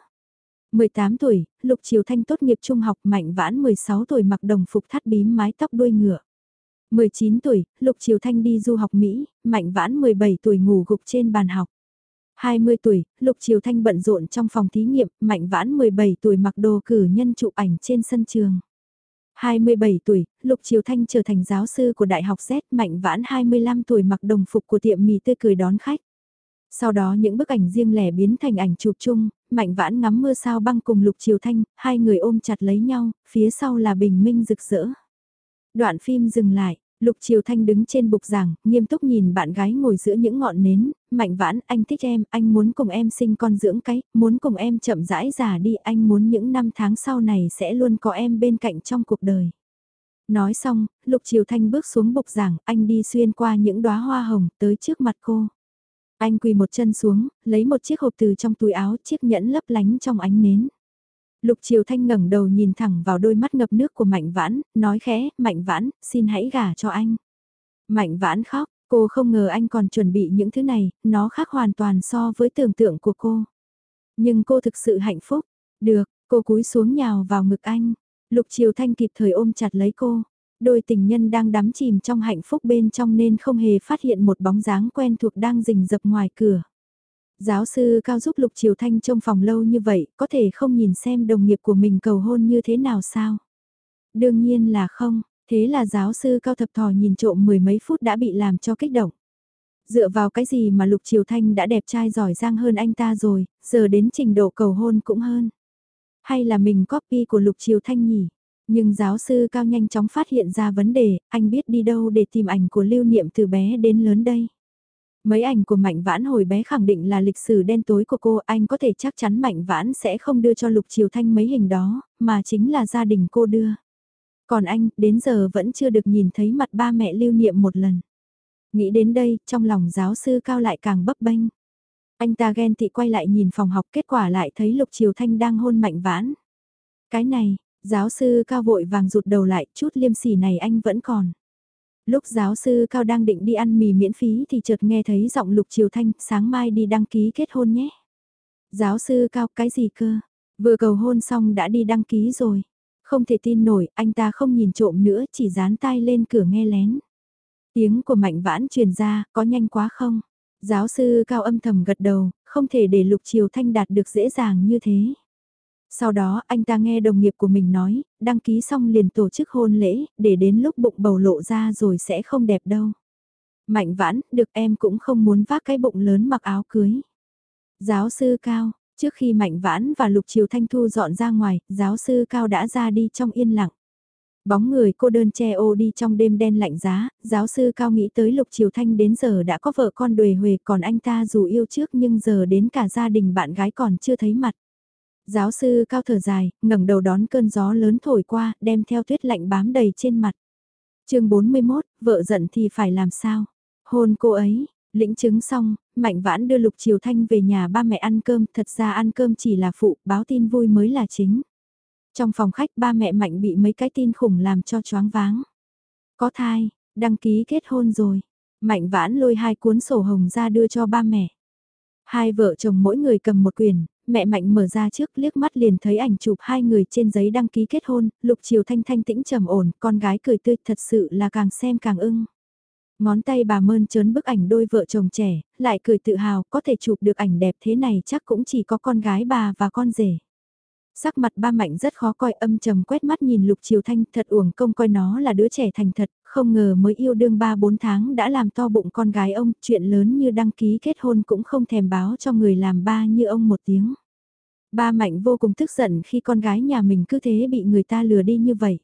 18 tuổi, Lục Triều Thanh tốt nghiệp trung học, Mạnh Vãn 16 tuổi mặc đồng phục thắt bím mái tóc đuôi ngựa. 19 tuổi, Lục Triều Thanh đi du học Mỹ, Mạnh Vãn 17 tuổi ngủ gục trên bàn học. 20 tuổi, Lục Triều Thanh bận rộn trong phòng thí nghiệm, Mạnh Vãn 17 tuổi mặc đồ cử nhân chụp ảnh trên sân trường. 27 tuổi, Lục Triều Thanh trở thành giáo sư của Đại học Z, Mạnh Vãn 25 tuổi mặc đồng phục của tiệm mì tươi cười đón khách. Sau đó những bức ảnh riêng lẻ biến thành ảnh chụp chung, Mạnh Vãn ngắm mưa sao băng cùng Lục Triều Thanh, hai người ôm chặt lấy nhau, phía sau là bình minh rực rỡ. Đoạn phim dừng lại, Lục Triều Thanh đứng trên bục giảng, nghiêm túc nhìn bạn gái ngồi giữa những ngọn nến, Mạnh Vãn, anh thích em, anh muốn cùng em sinh con dưỡng cái, muốn cùng em chậm rãi già đi, anh muốn những năm tháng sau này sẽ luôn có em bên cạnh trong cuộc đời. Nói xong, Lục Triều Thanh bước xuống bục giảng, anh đi xuyên qua những đóa hoa hồng tới trước mặt cô. Anh quỳ một chân xuống, lấy một chiếc hộp từ trong túi áo, chiếc nhẫn lấp lánh trong ánh nến. Lục Triều Thanh ngẩng đầu nhìn thẳng vào đôi mắt ngập nước của Mạnh Vãn, nói khẽ, Mạnh Vãn, xin hãy gả cho anh. Mạnh Vãn khóc, cô không ngờ anh còn chuẩn bị những thứ này, nó khác hoàn toàn so với tưởng tượng của cô. Nhưng cô thực sự hạnh phúc. Được, cô cúi xuống nhào vào ngực anh. Lục Triều Thanh kịp thời ôm chặt lấy cô. Đôi tình nhân đang đắm chìm trong hạnh phúc bên trong nên không hề phát hiện một bóng dáng quen thuộc đang rình rập ngoài cửa. Giáo sư cao giúp Lục Triều Thanh trong phòng lâu như vậy, có thể không nhìn xem đồng nghiệp của mình cầu hôn như thế nào sao? đương nhiên là không, thế là giáo sư cao thập thò nhìn trộm mười mấy phút đã bị làm cho kích động. Dựa vào cái gì mà Lục Triều Thanh đã đẹp trai giỏi giang hơn anh ta rồi, giờ đến trình độ cầu hôn cũng hơn. Hay là mình copy của Lục Triều Thanh nhỉ? Nhưng giáo sư cao nhanh chóng phát hiện ra vấn đề, anh biết đi đâu để tìm ảnh của lưu niệm từ bé đến lớn đây. Mấy ảnh của Mạnh Vãn hồi bé khẳng định là lịch sử đen tối của cô, anh có thể chắc chắn Mạnh Vãn sẽ không đưa cho Lục Triều Thanh mấy hình đó, mà chính là gia đình cô đưa. Còn anh, đến giờ vẫn chưa được nhìn thấy mặt ba mẹ lưu niệm một lần. Nghĩ đến đây, trong lòng giáo sư cao lại càng bấp bênh. Anh ta ghen tị quay lại nhìn phòng học kết quả lại thấy Lục Triều Thanh đang hôn Mạnh Vãn. Cái này, giáo sư cao vội vàng rụt đầu lại, chút liêm sỉ này anh vẫn còn. Lúc giáo sư Cao đang định đi ăn mì miễn phí thì chợt nghe thấy giọng Lục Triều Thanh, sáng mai đi đăng ký kết hôn nhé. Giáo sư Cao, cái gì cơ? Vừa cầu hôn xong đã đi đăng ký rồi. Không thể tin nổi, anh ta không nhìn trộm nữa, chỉ dán tay lên cửa nghe lén. Tiếng của Mạnh Vãn truyền ra, có nhanh quá không? Giáo sư Cao âm thầm gật đầu, không thể để Lục Triều Thanh đạt được dễ dàng như thế. Sau đó anh ta nghe đồng nghiệp của mình nói, đăng ký xong liền tổ chức hôn lễ, để đến lúc bụng bầu lộ ra rồi sẽ không đẹp đâu. Mạnh vãn, được em cũng không muốn vác cái bụng lớn mặc áo cưới. Giáo sư Cao, trước khi Mạnh vãn và Lục Triều Thanh Thu dọn ra ngoài, giáo sư Cao đã ra đi trong yên lặng. Bóng người cô đơn che ô đi trong đêm đen lạnh giá, giáo sư Cao nghĩ tới Lục Triều Thanh đến giờ đã có vợ con đuề huề còn anh ta dù yêu trước nhưng giờ đến cả gia đình bạn gái còn chưa thấy mặt. Giáo sư cao thở dài, ngẩng đầu đón cơn gió lớn thổi qua, đem theo tuyết lạnh bám đầy trên mặt. chương 41, vợ giận thì phải làm sao? Hôn cô ấy, lĩnh chứng xong, Mạnh Vãn đưa Lục Triều Thanh về nhà ba mẹ ăn cơm, thật ra ăn cơm chỉ là phụ, báo tin vui mới là chính. Trong phòng khách ba mẹ Mạnh bị mấy cái tin khủng làm cho choáng váng. Có thai, đăng ký kết hôn rồi. Mạnh Vãn lôi hai cuốn sổ hồng ra đưa cho ba mẹ. Hai vợ chồng mỗi người cầm một quyển, mẹ Mạnh mở ra trước liếc mắt liền thấy ảnh chụp hai người trên giấy đăng ký kết hôn, Lục Triều Thanh thanh tĩnh trầm ổn, con gái cười tươi thật sự là càng xem càng ưng. Ngón tay bà mơn trớn bức ảnh đôi vợ chồng trẻ, lại cười tự hào, có thể chụp được ảnh đẹp thế này chắc cũng chỉ có con gái bà và con rể. Sắc mặt ba mạnh rất khó coi âm trầm quét mắt nhìn Lục Triều Thanh thật uổng công coi nó là đứa trẻ thành thật, không ngờ mới yêu đương 3-4 tháng đã làm to bụng con gái ông, chuyện lớn như đăng ký kết hôn cũng không thèm báo cho người làm ba như ông một tiếng. Ba Mạnh vô cùng tức giận khi con gái nhà mình cứ thế bị người ta lừa đi như vậy.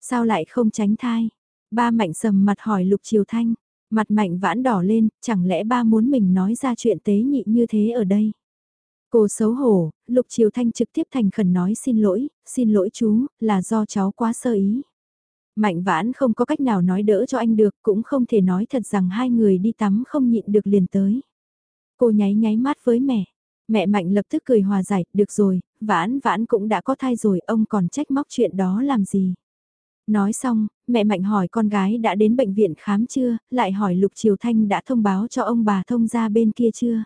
Sao lại không tránh thai? Ba Mạnh sầm mặt hỏi Lục Triều Thanh, mặt Mạnh vãn đỏ lên, chẳng lẽ ba muốn mình nói ra chuyện tế nhị như thế ở đây? Cô xấu hổ, Lục Triều Thanh trực tiếp thành khẩn nói xin lỗi, xin lỗi chú, là do cháu quá sơ ý. Mạnh vãn không có cách nào nói đỡ cho anh được, cũng không thể nói thật rằng hai người đi tắm không nhịn được liền tới. Cô nháy nháy mắt với mẹ. Mẹ Mạnh lập tức cười hòa giải, được rồi, vãn vãn cũng đã có thai rồi, ông còn trách móc chuyện đó làm gì. Nói xong, mẹ Mạnh hỏi con gái đã đến bệnh viện khám chưa, lại hỏi Lục Triều Thanh đã thông báo cho ông bà thông ra bên kia chưa.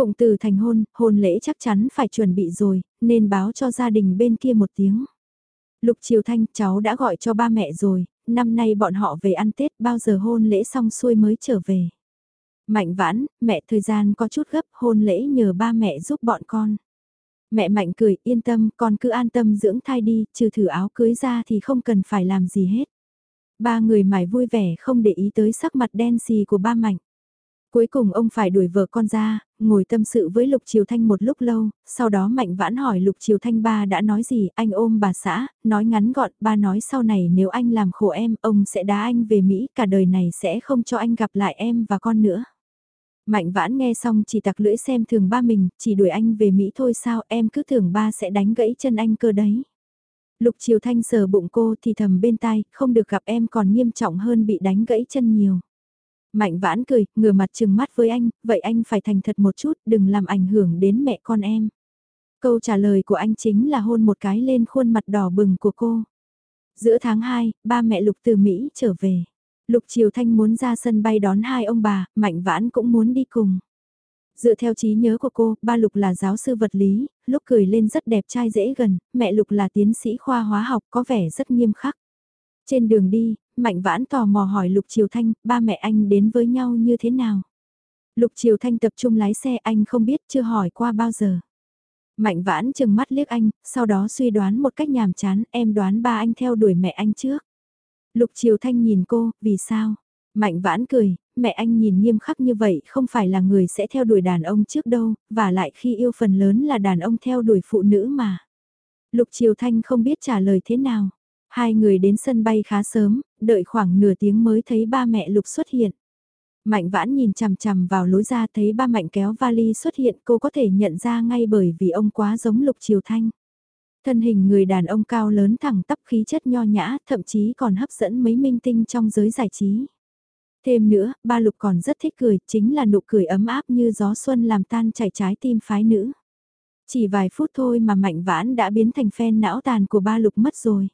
Phụng từ thành hôn, hôn lễ chắc chắn phải chuẩn bị rồi, nên báo cho gia đình bên kia một tiếng. Lục Triều Thanh, cháu đã gọi cho ba mẹ rồi, năm nay bọn họ về ăn Tết bao giờ hôn lễ xong xuôi mới trở về. Mạnh vãn, mẹ thời gian có chút gấp hôn lễ nhờ ba mẹ giúp bọn con. Mẹ Mạnh cười yên tâm con cứ an tâm dưỡng thai đi, trừ thử áo cưới ra thì không cần phải làm gì hết. Ba người mải vui vẻ không để ý tới sắc mặt đen xì của ba Mạnh. Cuối cùng ông phải đuổi vợ con ra, ngồi tâm sự với Lục Triều Thanh một lúc lâu, sau đó Mạnh Vãn hỏi Lục Triều Thanh ba đã nói gì, anh ôm bà xã, nói ngắn gọn, ba nói sau này nếu anh làm khổ em, ông sẽ đá anh về Mỹ, cả đời này sẽ không cho anh gặp lại em và con nữa. Mạnh Vãn nghe xong chỉ tặc lưỡi xem thường ba mình, chỉ đuổi anh về Mỹ thôi sao em cứ tưởng ba sẽ đánh gãy chân anh cơ đấy. Lục Triều Thanh sờ bụng cô thì thầm bên tai, không được gặp em còn nghiêm trọng hơn bị đánh gãy chân nhiều. Mạnh vãn cười, ngửa mặt trừng mắt với anh, vậy anh phải thành thật một chút, đừng làm ảnh hưởng đến mẹ con em. Câu trả lời của anh chính là hôn một cái lên khuôn mặt đỏ bừng của cô. Giữa tháng 2, ba mẹ Lục từ Mỹ trở về. Lục Triều Thanh muốn ra sân bay đón hai ông bà, Mạnh Vãn cũng muốn đi cùng. Dựa theo trí nhớ của cô, ba Lục là giáo sư vật lý, lúc cười lên rất đẹp trai dễ gần, mẹ Lục là tiến sĩ khoa hóa học có vẻ rất nghiêm khắc. Trên đường đi, Mạnh Vãn tò mò hỏi Lục Triều Thanh, ba mẹ anh đến với nhau như thế nào? Lục Triều Thanh tập trung lái xe anh không biết chưa hỏi qua bao giờ. Mạnh vãn chừng mắt liếc anh, sau đó suy đoán một cách nhàm chán, em đoán ba anh theo đuổi mẹ anh trước. Lục Triều Thanh nhìn cô, vì sao? Mạnh vãn cười, mẹ anh nhìn nghiêm khắc như vậy không phải là người sẽ theo đuổi đàn ông trước đâu, và lại khi yêu phần lớn là đàn ông theo đuổi phụ nữ mà. Lục Triều Thanh không biết trả lời thế nào. Hai người đến sân bay khá sớm, đợi khoảng nửa tiếng mới thấy ba mẹ Lục xuất hiện. Mạnh vãn nhìn chằm chằm vào lối ra thấy ba mạnh kéo vali xuất hiện cô có thể nhận ra ngay bởi vì ông quá giống Lục Triều Thanh. Thân hình người đàn ông cao lớn thẳng tắp khí chất nho nhã, thậm chí còn hấp dẫn mấy minh tinh trong giới giải trí. Thêm nữa, ba Lục còn rất thích cười, chính là nụ cười ấm áp như gió xuân làm tan chảy trái tim phái nữ. Chỉ vài phút thôi mà Mạnh Vãn đã biến thành phen não tàn của ba Lục mất rồi.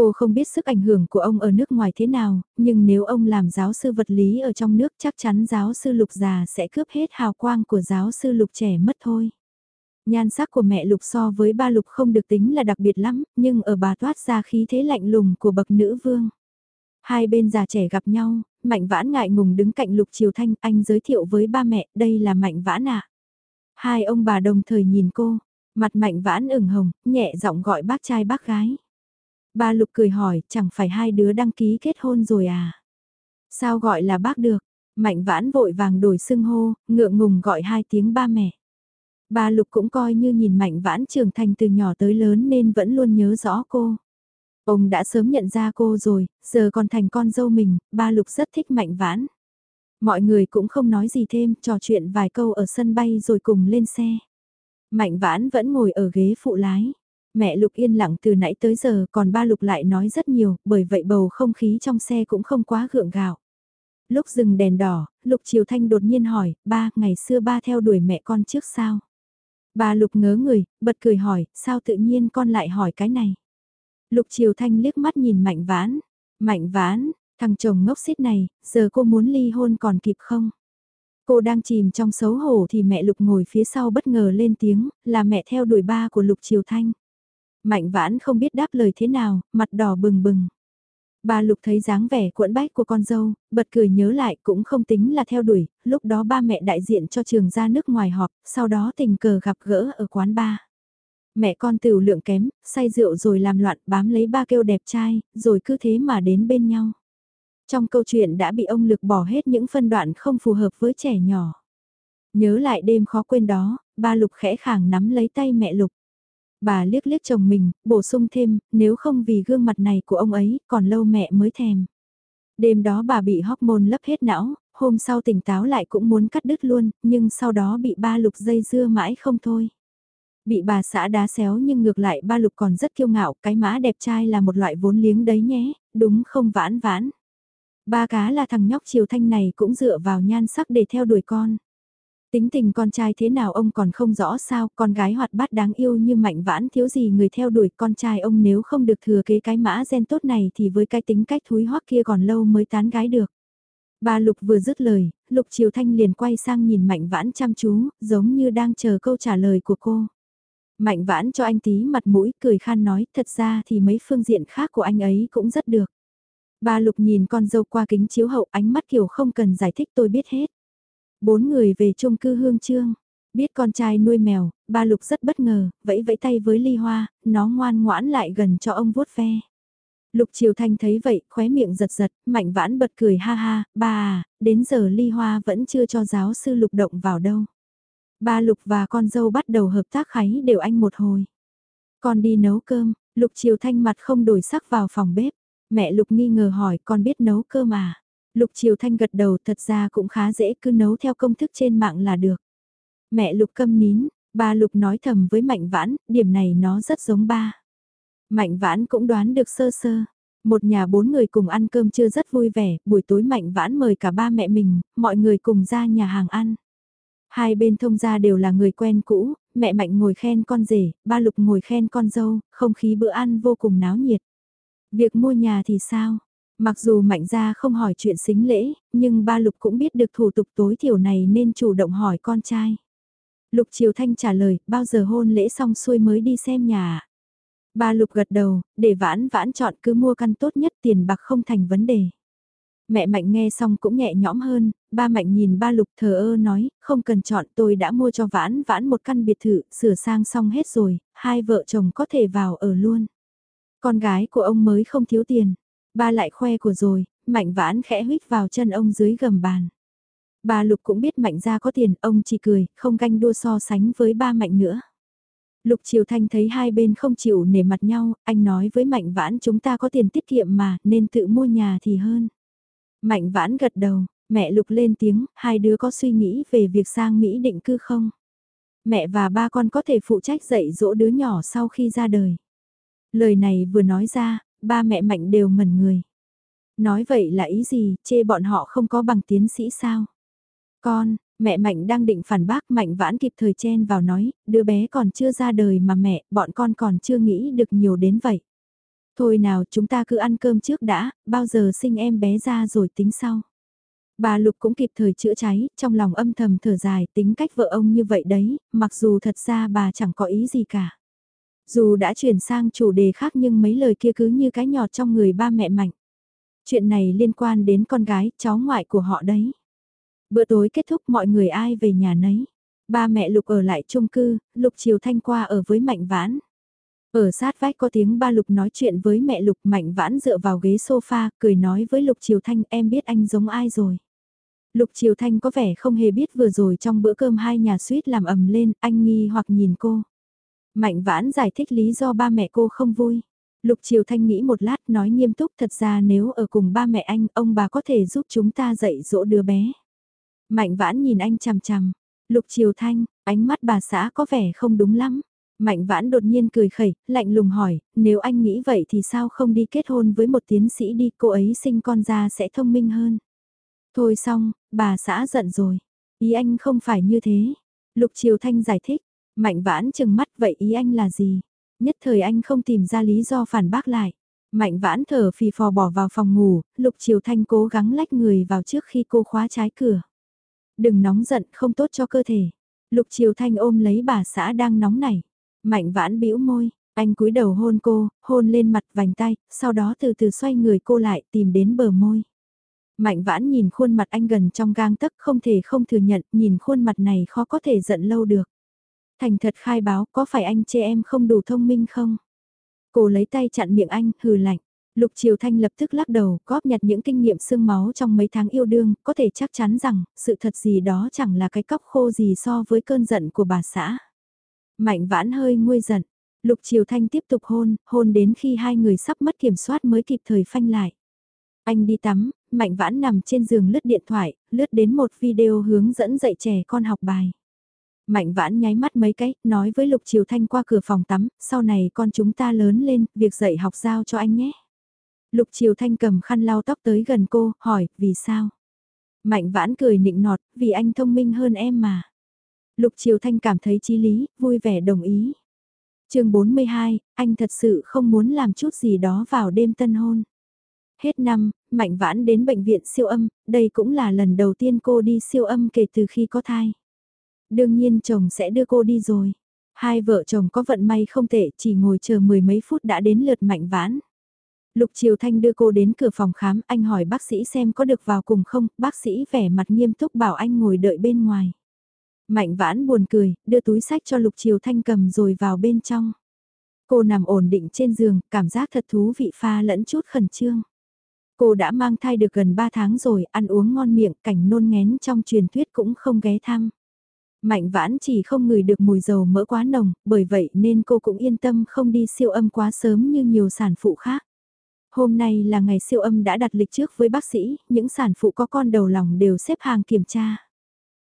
Cô không biết sức ảnh hưởng của ông ở nước ngoài thế nào, nhưng nếu ông làm giáo sư vật lý ở trong nước chắc chắn giáo sư Lục già sẽ cướp hết hào quang của giáo sư Lục trẻ mất thôi. Nhan sắc của mẹ Lục so với ba Lục không được tính là đặc biệt lắm, nhưng ở bà toát ra khí thế lạnh lùng của bậc nữ vương. Hai bên già trẻ gặp nhau, Mạnh Vãn ngại ngùng đứng cạnh Lục Triều Thanh, anh giới thiệu với ba mẹ, đây là Mạnh Vãn ạ. Hai ông bà đồng thời nhìn cô, mặt Mạnh Vãn ửng hồng, nhẹ giọng gọi bác trai bác gái. Ba Lục cười hỏi, chẳng phải hai đứa đăng ký kết hôn rồi à? Sao gọi là bác được? Mạnh Vãn vội vàng đổi xưng hô, ngượng ngùng gọi hai tiếng ba mẹ. Ba Lục cũng coi như nhìn Mạnh Vãn trưởng thành từ nhỏ tới lớn nên vẫn luôn nhớ rõ cô. Ông đã sớm nhận ra cô rồi, giờ còn thành con dâu mình, ba Lục rất thích Mạnh Vãn. Mọi người cũng không nói gì thêm, trò chuyện vài câu ở sân bay rồi cùng lên xe. Mạnh Vãn vẫn ngồi ở ghế phụ lái. Mẹ Lục yên lặng từ nãy tới giờ còn ba Lục lại nói rất nhiều, bởi vậy bầu không khí trong xe cũng không quá gượng gạo. Lúc dừng đèn đỏ, Lục Triều Thanh đột nhiên hỏi, ba, ngày xưa ba theo đuổi mẹ con trước sao? Ba Lục ngớ người, bật cười hỏi, sao tự nhiên con lại hỏi cái này? Lục Triều Thanh liếc mắt nhìn Mạnh Vãn. Mạnh Vãn, thằng chồng ngốc xít này, giờ cô muốn ly hôn còn kịp không? Cô đang chìm trong xấu hổ thì mẹ Lục ngồi phía sau bất ngờ lên tiếng, là mẹ theo đuổi ba của Lục Triều Thanh. Mạnh Vãn không biết đáp lời thế nào, mặt đỏ bừng bừng. Bà Lục thấy dáng vẻ cuộn bách của con dâu, bật cười nhớ lại cũng không tính là theo đuổi, lúc đó ba mẹ đại diện cho trường ra nước ngoài họp, sau đó tình cờ gặp gỡ ở quán ba. Mẹ con tiểu lượng kém, say rượu rồi làm loạn bám lấy ba kêu đẹp trai, rồi cứ thế mà đến bên nhau. Trong câu chuyện đã bị ông Lực bỏ hết những phân đoạn không phù hợp với trẻ nhỏ. Nhớ lại đêm khó quên đó, ba Lục khẽ khàng nắm lấy tay mẹ Lục. Bà liếc liếc chồng mình, bổ sung thêm, nếu không vì gương mặt này của ông ấy, còn lâu mẹ mới thèm. Đêm đó bà bị hormone lấp hết não, hôm sau tỉnh táo lại cũng muốn cắt đứt luôn, nhưng sau đó bị ba lục dây dưa mãi không thôi. Bị bà xã đá xéo nhưng ngược lại ba lục còn rất kiêu ngạo, cái mã đẹp trai là một loại vốn liếng đấy nhé, đúng không vãn vãn. Ba cá là thằng nhóc chiều thanh này cũng dựa vào nhan sắc để theo đuổi con. Tính tình con trai thế nào ông còn không rõ sao, con gái hoạt bát đáng yêu như mạnh vãn thiếu gì người theo đuổi con trai ông nếu không được thừa kế cái mã gen tốt này thì với cái tính cách thúi hoắc kia còn lâu mới tán gái được. bà Lục vừa dứt lời, Lục Triều Thanh liền quay sang nhìn Mạnh Vãn chăm chú, giống như đang chờ câu trả lời của cô. Mạnh Vãn cho anh tí mặt mũi, cười khan nói, thật ra thì mấy phương diện khác của anh ấy cũng rất được. bà Lục nhìn con dâu qua kính chiếu hậu ánh mắt kiểu không cần giải thích tôi biết hết. Bốn người về chung cư Hương Trương. Biết con trai nuôi mèo, ba Lục rất bất ngờ, vẫy vẫy tay với Ly Hoa, nó ngoan ngoãn lại gần cho ông vuốt ve. Lục Triều Thanh thấy vậy, khóe miệng giật giật, mạnh vãn bật cười ha ha, ba à, đến giờ Ly Hoa vẫn chưa cho giáo sư Lục động vào đâu. Ba Lục và con dâu bắt đầu hợp tác kháy đều anh một hồi. Con đi nấu cơm, Lục Triều Thanh mặt không đổi sắc vào phòng bếp. Mẹ Lục nghi ngờ hỏi con biết nấu cơm à? Lục Triều Thanh gật đầu thật ra cũng khá dễ cứ nấu theo công thức trên mạng là được. Mẹ Lục câm nín, ba Lục nói thầm với Mạnh Vãn, điểm này nó rất giống ba. Mạnh Vãn cũng đoán được sơ sơ. Một nhà bốn người cùng ăn cơm chưa rất vui vẻ, buổi tối Mạnh Vãn mời cả ba mẹ mình, mọi người cùng ra nhà hàng ăn. Hai bên thông gia đều là người quen cũ, mẹ Mạnh ngồi khen con rể, ba Lục ngồi khen con dâu, không khí bữa ăn vô cùng náo nhiệt. Việc mua nhà thì sao? Mặc dù mạnh gia không hỏi chuyện xính lễ, nhưng ba Lục cũng biết được thủ tục tối thiểu này nên chủ động hỏi con trai. Lục Triều Thanh trả lời, bao giờ hôn lễ xong xuôi mới đi xem nhà Ba Lục gật đầu, để vãn vãn chọn cứ mua căn tốt nhất tiền bạc không thành vấn đề. Mẹ Mạnh nghe xong cũng nhẹ nhõm hơn, ba Mạnh nhìn ba Lục thờ ơ nói, không cần chọn tôi đã mua cho vãn vãn một căn biệt thự, sửa sang xong hết rồi, hai vợ chồng có thể vào ở luôn. Con gái của ông mới không thiếu tiền, ba lại khoe của rồi, Mạnh vãn khẽ huyết vào chân ông dưới gầm bàn. Bà Lục cũng biết Mạnh ra có tiền, ông chỉ cười, không ganh đua so sánh với ba Mạnh nữa. Lục Triều Thanh thấy hai bên không chịu nể mặt nhau, anh nói với Mạnh Vãn chúng ta có tiền tiết kiệm mà, nên tự mua nhà thì hơn. Mạnh Vãn gật đầu, mẹ Lục lên tiếng, hai đứa có suy nghĩ về việc sang Mỹ định cư không? Mẹ và ba con có thể phụ trách dạy dỗ đứa nhỏ sau khi ra đời. Lời này vừa nói ra, ba mẹ Mạnh đều ngẩn người. Nói vậy là ý gì, chê bọn họ không có bằng tiến sĩ sao? Con, Mẹ Mạnh đang định phản bác Mạnh vãn kịp thời chen vào nói, đứa bé còn chưa ra đời mà mẹ, bọn con còn chưa nghĩ được nhiều đến vậy. Thôi nào chúng ta cứ ăn cơm trước đã, bao giờ sinh em bé ra rồi tính sau. Bà Lục cũng kịp thời chữa cháy, trong lòng âm thầm thở dài tính cách vợ ông như vậy đấy, mặc dù thật ra bà chẳng có ý gì cả. Dù đã chuyển sang chủ đề khác nhưng mấy lời kia cứ như cái nhọt trong người ba mẹ Mạnh. Chuyện này liên quan đến con gái, cháu ngoại của họ đấy. Bữa tối kết thúc mọi người ai về nhà nấy. Ba mẹ Lục ở lại chung cư, Lục Triều Thanh qua ở với Mạnh Vãn. Ở sát vách có tiếng ba Lục nói chuyện với mẹ Lục Mạnh Vãn dựa vào ghế sofa, cười nói với Lục Triều Thanh em biết anh giống ai rồi. Lục Triều Thanh có vẻ không hề biết vừa rồi trong bữa cơm hai nhà suýt làm ầm lên, anh nghi hoặc nhìn cô. Mạnh Vãn giải thích lý do ba mẹ cô không vui. Lục Triều Thanh nghĩ một lát nói nghiêm túc thật ra nếu ở cùng ba mẹ anh, ông bà có thể giúp chúng ta dạy dỗ đứa bé. Mạnh vãn nhìn anh chằm chằm. Lục Triều Thanh, ánh mắt bà xã có vẻ không đúng lắm. Mạnh vãn đột nhiên cười khẩy, lạnh lùng hỏi, nếu anh nghĩ vậy thì sao không đi kết hôn với một tiến sĩ đi, cô ấy sinh con ra sẽ thông minh hơn. Thôi xong, bà xã giận rồi. Ý anh không phải như thế. Lục Triều Thanh giải thích, mạnh vãn chừng mắt vậy ý anh là gì? Nhất thời anh không tìm ra lý do phản bác lại. Mạnh vãn thở phì phò bỏ vào phòng ngủ, Lục Triều Thanh cố gắng lách người vào trước khi cô khóa trái cửa. Đừng nóng giận không tốt cho cơ thể. Lục Triều Thanh ôm lấy bà xã đang nóng nảy. Mạnh vãn bĩu môi, anh cúi đầu hôn cô, hôn lên mặt vành tay, sau đó từ từ xoay người cô lại tìm đến bờ môi. Mạnh vãn nhìn khuôn mặt anh gần trong gang tấc không thể không thừa nhận, nhìn khuôn mặt này khó có thể giận lâu được. Thành thật khai báo có phải anh chê em không đủ thông minh không? Cô lấy tay chặn miệng anh, hừ lạnh. Lục Triều Thanh lập tức lắc đầu, góp nhặt những kinh nghiệm xương máu trong mấy tháng yêu đương, có thể chắc chắn rằng, sự thật gì đó chẳng là cái cóc khô gì so với cơn giận của bà xã. Mạnh vãn hơi nguôi giận, Lục Triều Thanh tiếp tục hôn, hôn đến khi hai người sắp mất kiểm soát mới kịp thời phanh lại. Anh đi tắm, Mạnh vãn nằm trên giường lướt điện thoại, lướt đến một video hướng dẫn dạy trẻ con học bài. Mạnh vãn nháy mắt mấy cái, nói với Lục Triều Thanh qua cửa phòng tắm, sau này con chúng ta lớn lên, việc dạy học giao cho anh nhé. Lục Triều Thanh cầm khăn lau tóc tới gần cô, hỏi, vì sao? Mạnh vãn cười nịnh nọt, vì anh thông minh hơn em mà. Lục Triều Thanh cảm thấy chí lý, vui vẻ đồng ý. chương 42, anh thật sự không muốn làm chút gì đó vào đêm tân hôn. Hết năm, Mạnh Vãn đến bệnh viện siêu âm, đây cũng là lần đầu tiên cô đi siêu âm kể từ khi có thai. Đương nhiên chồng sẽ đưa cô đi rồi. Hai vợ chồng có vận may không tệ, chỉ ngồi chờ mười mấy phút đã đến lượt Mạnh Vãn. Lục Triều Thanh đưa cô đến cửa phòng khám, anh hỏi bác sĩ xem có được vào cùng không, bác sĩ vẻ mặt nghiêm túc bảo anh ngồi đợi bên ngoài. Mạnh vãn buồn cười, đưa túi sách cho Lục Triều Thanh cầm rồi vào bên trong. Cô nằm ổn định trên giường, cảm giác thật thú vị pha lẫn chút khẩn trương. Cô đã mang thai được gần 3 tháng rồi, ăn uống ngon miệng, cảnh nôn ngén trong truyền thuyết cũng không ghé thăm. Mạnh vãn chỉ không ngửi được mùi dầu mỡ quá nồng, bởi vậy nên cô cũng yên tâm không đi siêu âm quá sớm như nhiều sản phụ khác. Hôm nay là ngày siêu âm đã đặt lịch trước với bác sĩ, những sản phụ có con đầu lòng đều xếp hàng kiểm tra.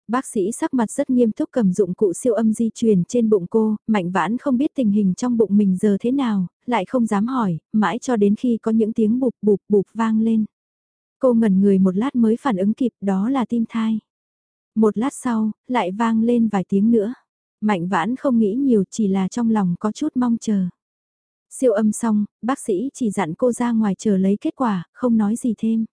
Bác sĩ sắc mặt rất nghiêm túc cầm dụng cụ siêu âm di truyền trên bụng cô, mạnh vãn không biết tình hình trong bụng mình giờ thế nào, lại không dám hỏi, mãi cho đến khi có những tiếng bụp bụp bụp vang lên. Cô ngẩn người một lát mới phản ứng kịp đó là tim thai. Một lát sau, lại vang lên vài tiếng nữa. Mạnh vãn không nghĩ nhiều chỉ là trong lòng có chút mong chờ. Siêu âm xong, bác sĩ chỉ dặn cô ra ngoài chờ lấy kết quả, không nói gì thêm.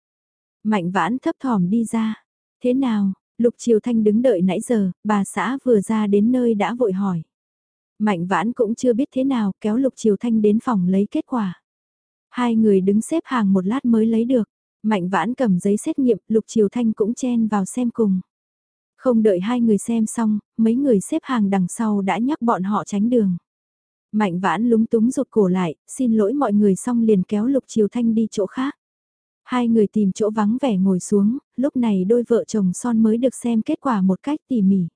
Mạnh vãn thấp thỏm đi ra. Thế nào, Lục Triều Thanh đứng đợi nãy giờ, bà xã vừa ra đến nơi đã vội hỏi. Mạnh vãn cũng chưa biết thế nào, kéo Lục Triều Thanh đến phòng lấy kết quả. Hai người đứng xếp hàng một lát mới lấy được. Mạnh vãn cầm giấy xét nghiệm, Lục Triều Thanh cũng chen vào xem cùng. Không đợi hai người xem xong, mấy người xếp hàng đằng sau đã nhắc bọn họ tránh đường. Mạnh vãn lúng túng rụt cổ lại, xin lỗi mọi người xong liền kéo Lục Triều Thanh đi chỗ khác. Hai người tìm chỗ vắng vẻ ngồi xuống, lúc này đôi vợ chồng son mới được xem kết quả một cách tỉ mỉ.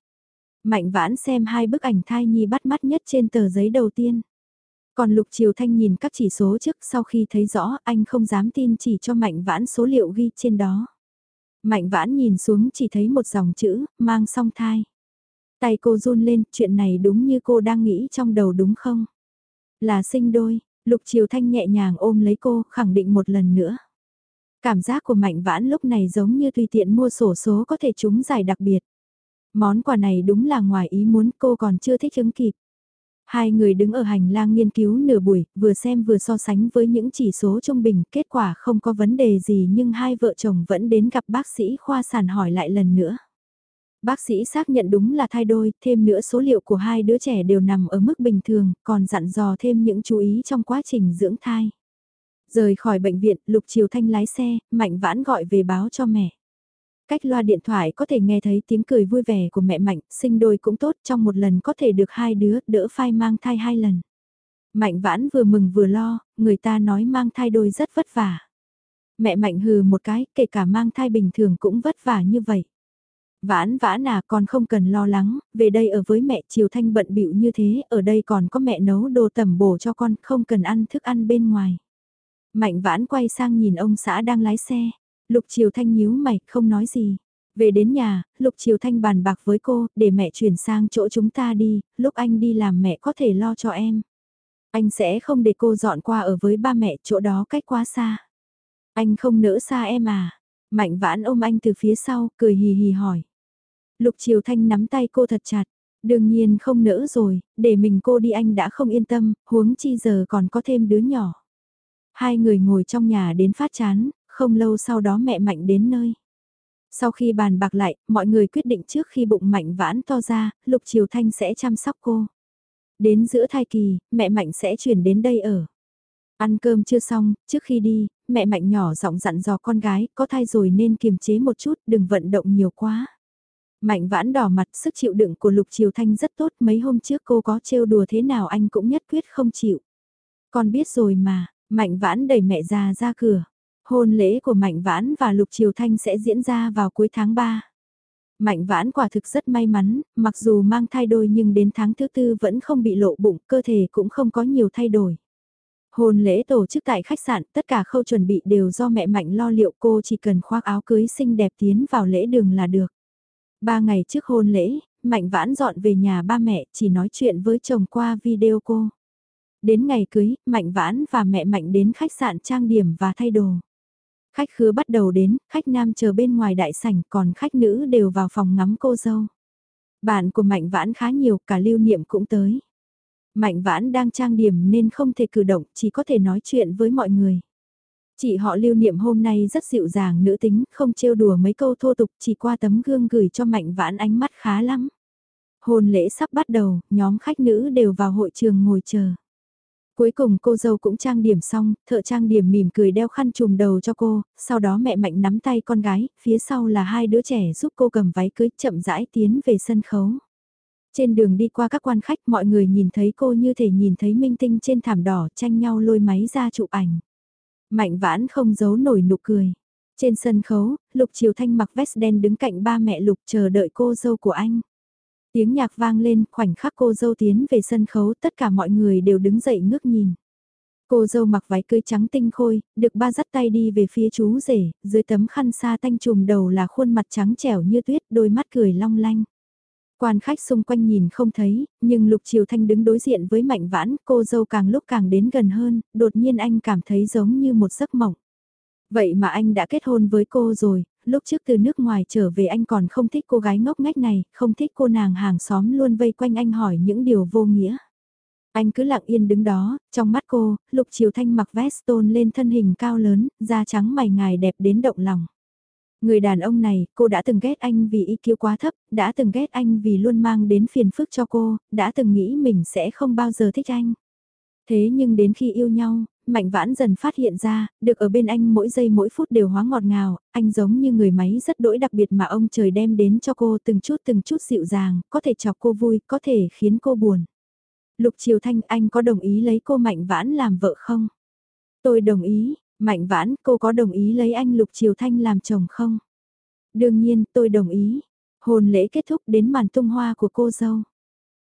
Mạnh vãn xem hai bức ảnh thai nhi bắt mắt nhất trên tờ giấy đầu tiên. Còn Lục Triều Thanh nhìn các chỉ số trước sau khi thấy rõ anh không dám tin chỉ cho Mạnh Vãn số liệu ghi trên đó. Mạnh Vãn nhìn xuống chỉ thấy một dòng chữ, mang song thai. Tay cô run lên, chuyện này đúng như cô đang nghĩ trong đầu đúng không? Là sinh đôi, Lục Triều Thanh nhẹ nhàng ôm lấy cô, khẳng định một lần nữa. Cảm giác của Mạnh Vãn lúc này giống như tùy tiện mua sổ số có thể trúng giải đặc biệt. Món quà này đúng là ngoài ý muốn cô còn chưa thích ứng kịp. Hai người đứng ở hành lang nghiên cứu nửa buổi, vừa xem vừa so sánh với những chỉ số trung bình, kết quả không có vấn đề gì nhưng hai vợ chồng vẫn đến gặp bác sĩ khoa sản hỏi lại lần nữa. Bác sĩ xác nhận đúng là thai đôi, thêm nữa số liệu của hai đứa trẻ đều nằm ở mức bình thường, còn dặn dò thêm những chú ý trong quá trình dưỡng thai. Rời khỏi bệnh viện, Lục Triều Thanh lái xe, Mạnh Vãn gọi về báo cho mẹ. Cách loa điện thoại có thể nghe thấy tiếng cười vui vẻ của mẹ Mạnh, sinh đôi cũng tốt, trong một lần có thể được hai đứa, đỡ phai mang thai hai lần. Mạnh vãn vừa mừng vừa lo, người ta nói mang thai đôi rất vất vả. Mẹ Mạnh hừ một cái, kể cả mang thai bình thường cũng vất vả như vậy. Vãn vãn à con không cần lo lắng, về đây ở với mẹ Triều Thanh bận bịu như thế, ở đây còn có mẹ nấu đồ tẩm bổ cho con, không cần ăn thức ăn bên ngoài. Mạnh vãn quay sang nhìn ông xã đang lái xe. Lục Triều Thanh nhíu mày, không nói gì. Về đến nhà, Lục Triều Thanh bàn bạc với cô, để mẹ chuyển sang chỗ chúng ta đi, lúc anh đi làm mẹ có thể lo cho em. Anh sẽ không để cô dọn qua ở với ba mẹ, chỗ đó cách quá xa. Anh không nỡ xa em à? Mạnh vãn ôm anh từ phía sau, cười hì hì hỏi. Lục Triều Thanh nắm tay cô thật chặt. Đương nhiên không nỡ rồi, để mình cô đi anh đã không yên tâm, huống chi giờ còn có thêm đứa nhỏ. Hai người ngồi trong nhà đến phát chán, không lâu sau đó mẹ Mạnh đến nơi. Sau khi bàn bạc lại, mọi người quyết định trước khi bụng Mạnh vãn to ra, Lục Triều Thanh sẽ chăm sóc cô. Đến giữa thai kỳ, mẹ Mạnh sẽ chuyển đến đây ở. Ăn cơm chưa xong, trước khi đi, mẹ Mạnh nhỏ giọng dặn dò con gái, có thai rồi nên kiềm chế một chút, đừng vận động nhiều quá. Mạnh vãn đỏ mặt, sức chịu đựng của Lục Triều Thanh rất tốt, mấy hôm trước cô có trêu đùa thế nào anh cũng nhất quyết không chịu. Con biết rồi mà, Mạnh vãn đẩy mẹ già ra cửa. Hôn lễ của Mạnh Vãn và Lục Triều Thanh sẽ diễn ra vào cuối tháng 3. Mạnh Vãn quả thực rất may mắn, mặc dù mang thai đôi nhưng đến tháng thứ tư vẫn không bị lộ bụng, cơ thể cũng không có nhiều thay đổi. Hôn lễ tổ chức tại khách sạn, tất cả khâu chuẩn bị đều do mẹ Mạnh lo liệu cô chỉ cần khoác áo cưới xinh đẹp tiến vào lễ đường là được. Ba ngày trước hôn lễ, Mạnh Vãn dọn về nhà ba mẹ chỉ nói chuyện với chồng qua video cô. Đến ngày cưới, Mạnh Vãn và mẹ Mạnh đến khách sạn trang điểm và thay đồ. Khách khứa bắt đầu đến, khách nam chờ bên ngoài đại sảnh còn khách nữ đều vào phòng ngắm cô dâu. Bạn của Mạnh Vãn khá nhiều, cả lưu niệm cũng tới. Mạnh Vãn đang trang điểm nên không thể cử động, chỉ có thể nói chuyện với mọi người. Chị họ lưu niệm hôm nay rất dịu dàng nữ tính, không trêu đùa mấy câu thô tục, chỉ qua tấm gương gửi cho Mạnh Vãn ánh mắt khá lắm. Hôn lễ sắp bắt đầu, nhóm khách nữ đều vào hội trường ngồi chờ. Cuối cùng cô dâu cũng trang điểm xong, thợ trang điểm mỉm cười đeo khăn trùm đầu cho cô, sau đó mẹ mạnh nắm tay con gái, phía sau là hai đứa trẻ giúp cô cầm váy cưới chậm rãi tiến về sân khấu. Trên đường đi qua các quan khách mọi người nhìn thấy cô như thể nhìn thấy minh tinh trên thảm đỏ tranh nhau lôi máy ra chụp ảnh. Mạnh vãn không giấu nổi nụ cười. Trên sân khấu, Lục Triều Thanh mặc vest đen đứng cạnh ba mẹ Lục chờ đợi cô dâu của anh. Tiếng nhạc vang lên, khoảnh khắc cô dâu tiến về sân khấu, tất cả mọi người đều đứng dậy ngước nhìn. Cô dâu mặc váy cưới trắng tinh khôi, được ba dắt tay đi về phía chú rể, dưới tấm khăn sa tanh trùm đầu là khuôn mặt trắng trẻo như tuyết, đôi mắt cười long lanh. Quan khách xung quanh nhìn không thấy, nhưng Lục Triều Thanh đứng đối diện với Mạnh Vãn, cô dâu càng lúc càng đến gần hơn, đột nhiên anh cảm thấy giống như một giấc mộng. Vậy mà anh đã kết hôn với cô rồi, lúc trước từ nước ngoài trở về anh còn không thích cô gái ngốc ngách này, không thích cô nàng hàng xóm luôn vây quanh anh hỏi những điều vô nghĩa. Anh cứ lặng yên đứng đó, trong mắt cô, Lục Triều Thanh mặc vest tôn lên thân hình cao lớn, da trắng mày ngài đẹp đến động lòng. Người đàn ông này, cô đã từng ghét anh vì ý kiêu quá thấp, đã từng ghét anh vì luôn mang đến phiền phức cho cô, đã từng nghĩ mình sẽ không bao giờ thích anh. Thế nhưng đến khi yêu nhau, Mạnh Vãn dần phát hiện ra, được ở bên anh mỗi giây mỗi phút đều hóa ngọt ngào, anh giống như người máy rất đỗi đặc biệt mà ông trời đem đến cho cô từng chút từng chút dịu dàng, có thể chọc cô vui, có thể khiến cô buồn. Lục Triều Thanh anh có đồng ý lấy cô Mạnh Vãn làm vợ không? Tôi đồng ý, Mạnh Vãn cô có đồng ý lấy anh Lục Triều Thanh làm chồng không? Đương nhiên tôi đồng ý. Hôn lễ kết thúc đến màn tung hoa của cô dâu.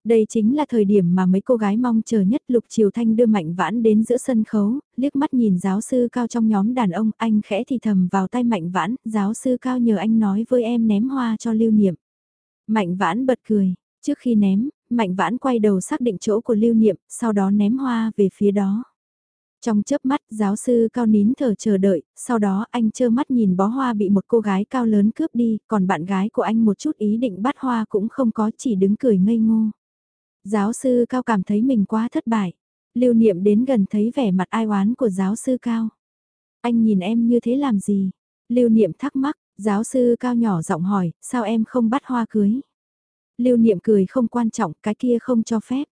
Đây chính là thời điểm mà mấy cô gái mong chờ nhất Lục Triều Thanh đưa Mạnh Vãn đến giữa sân khấu, liếc mắt nhìn giáo sư cao trong nhóm đàn ông, anh khẽ thì thầm vào tay Mạnh Vãn, giáo sư cao nhờ anh nói với em ném hoa cho lưu niệm. Mạnh Vãn bật cười, trước khi ném, Mạnh Vãn quay đầu xác định chỗ của lưu niệm, sau đó ném hoa về phía đó. Trong chớp mắt, giáo sư cao nín thở chờ đợi, sau đó anh chơ mắt nhìn bó hoa bị một cô gái cao lớn cướp đi, còn bạn gái của anh một chút ý định bắt hoa cũng không có chỉ đứng cười ngây ngô. Giáo sư Cao cảm thấy mình quá thất bại. Lưu niệm đến gần thấy vẻ mặt ai oán của giáo sư Cao. Anh nhìn em như thế làm gì? Lưu niệm thắc mắc, giáo sư Cao nhỏ giọng hỏi, sao em không bắt hoa cưới? Lưu niệm cười không quan trọng, cái kia không cho phép.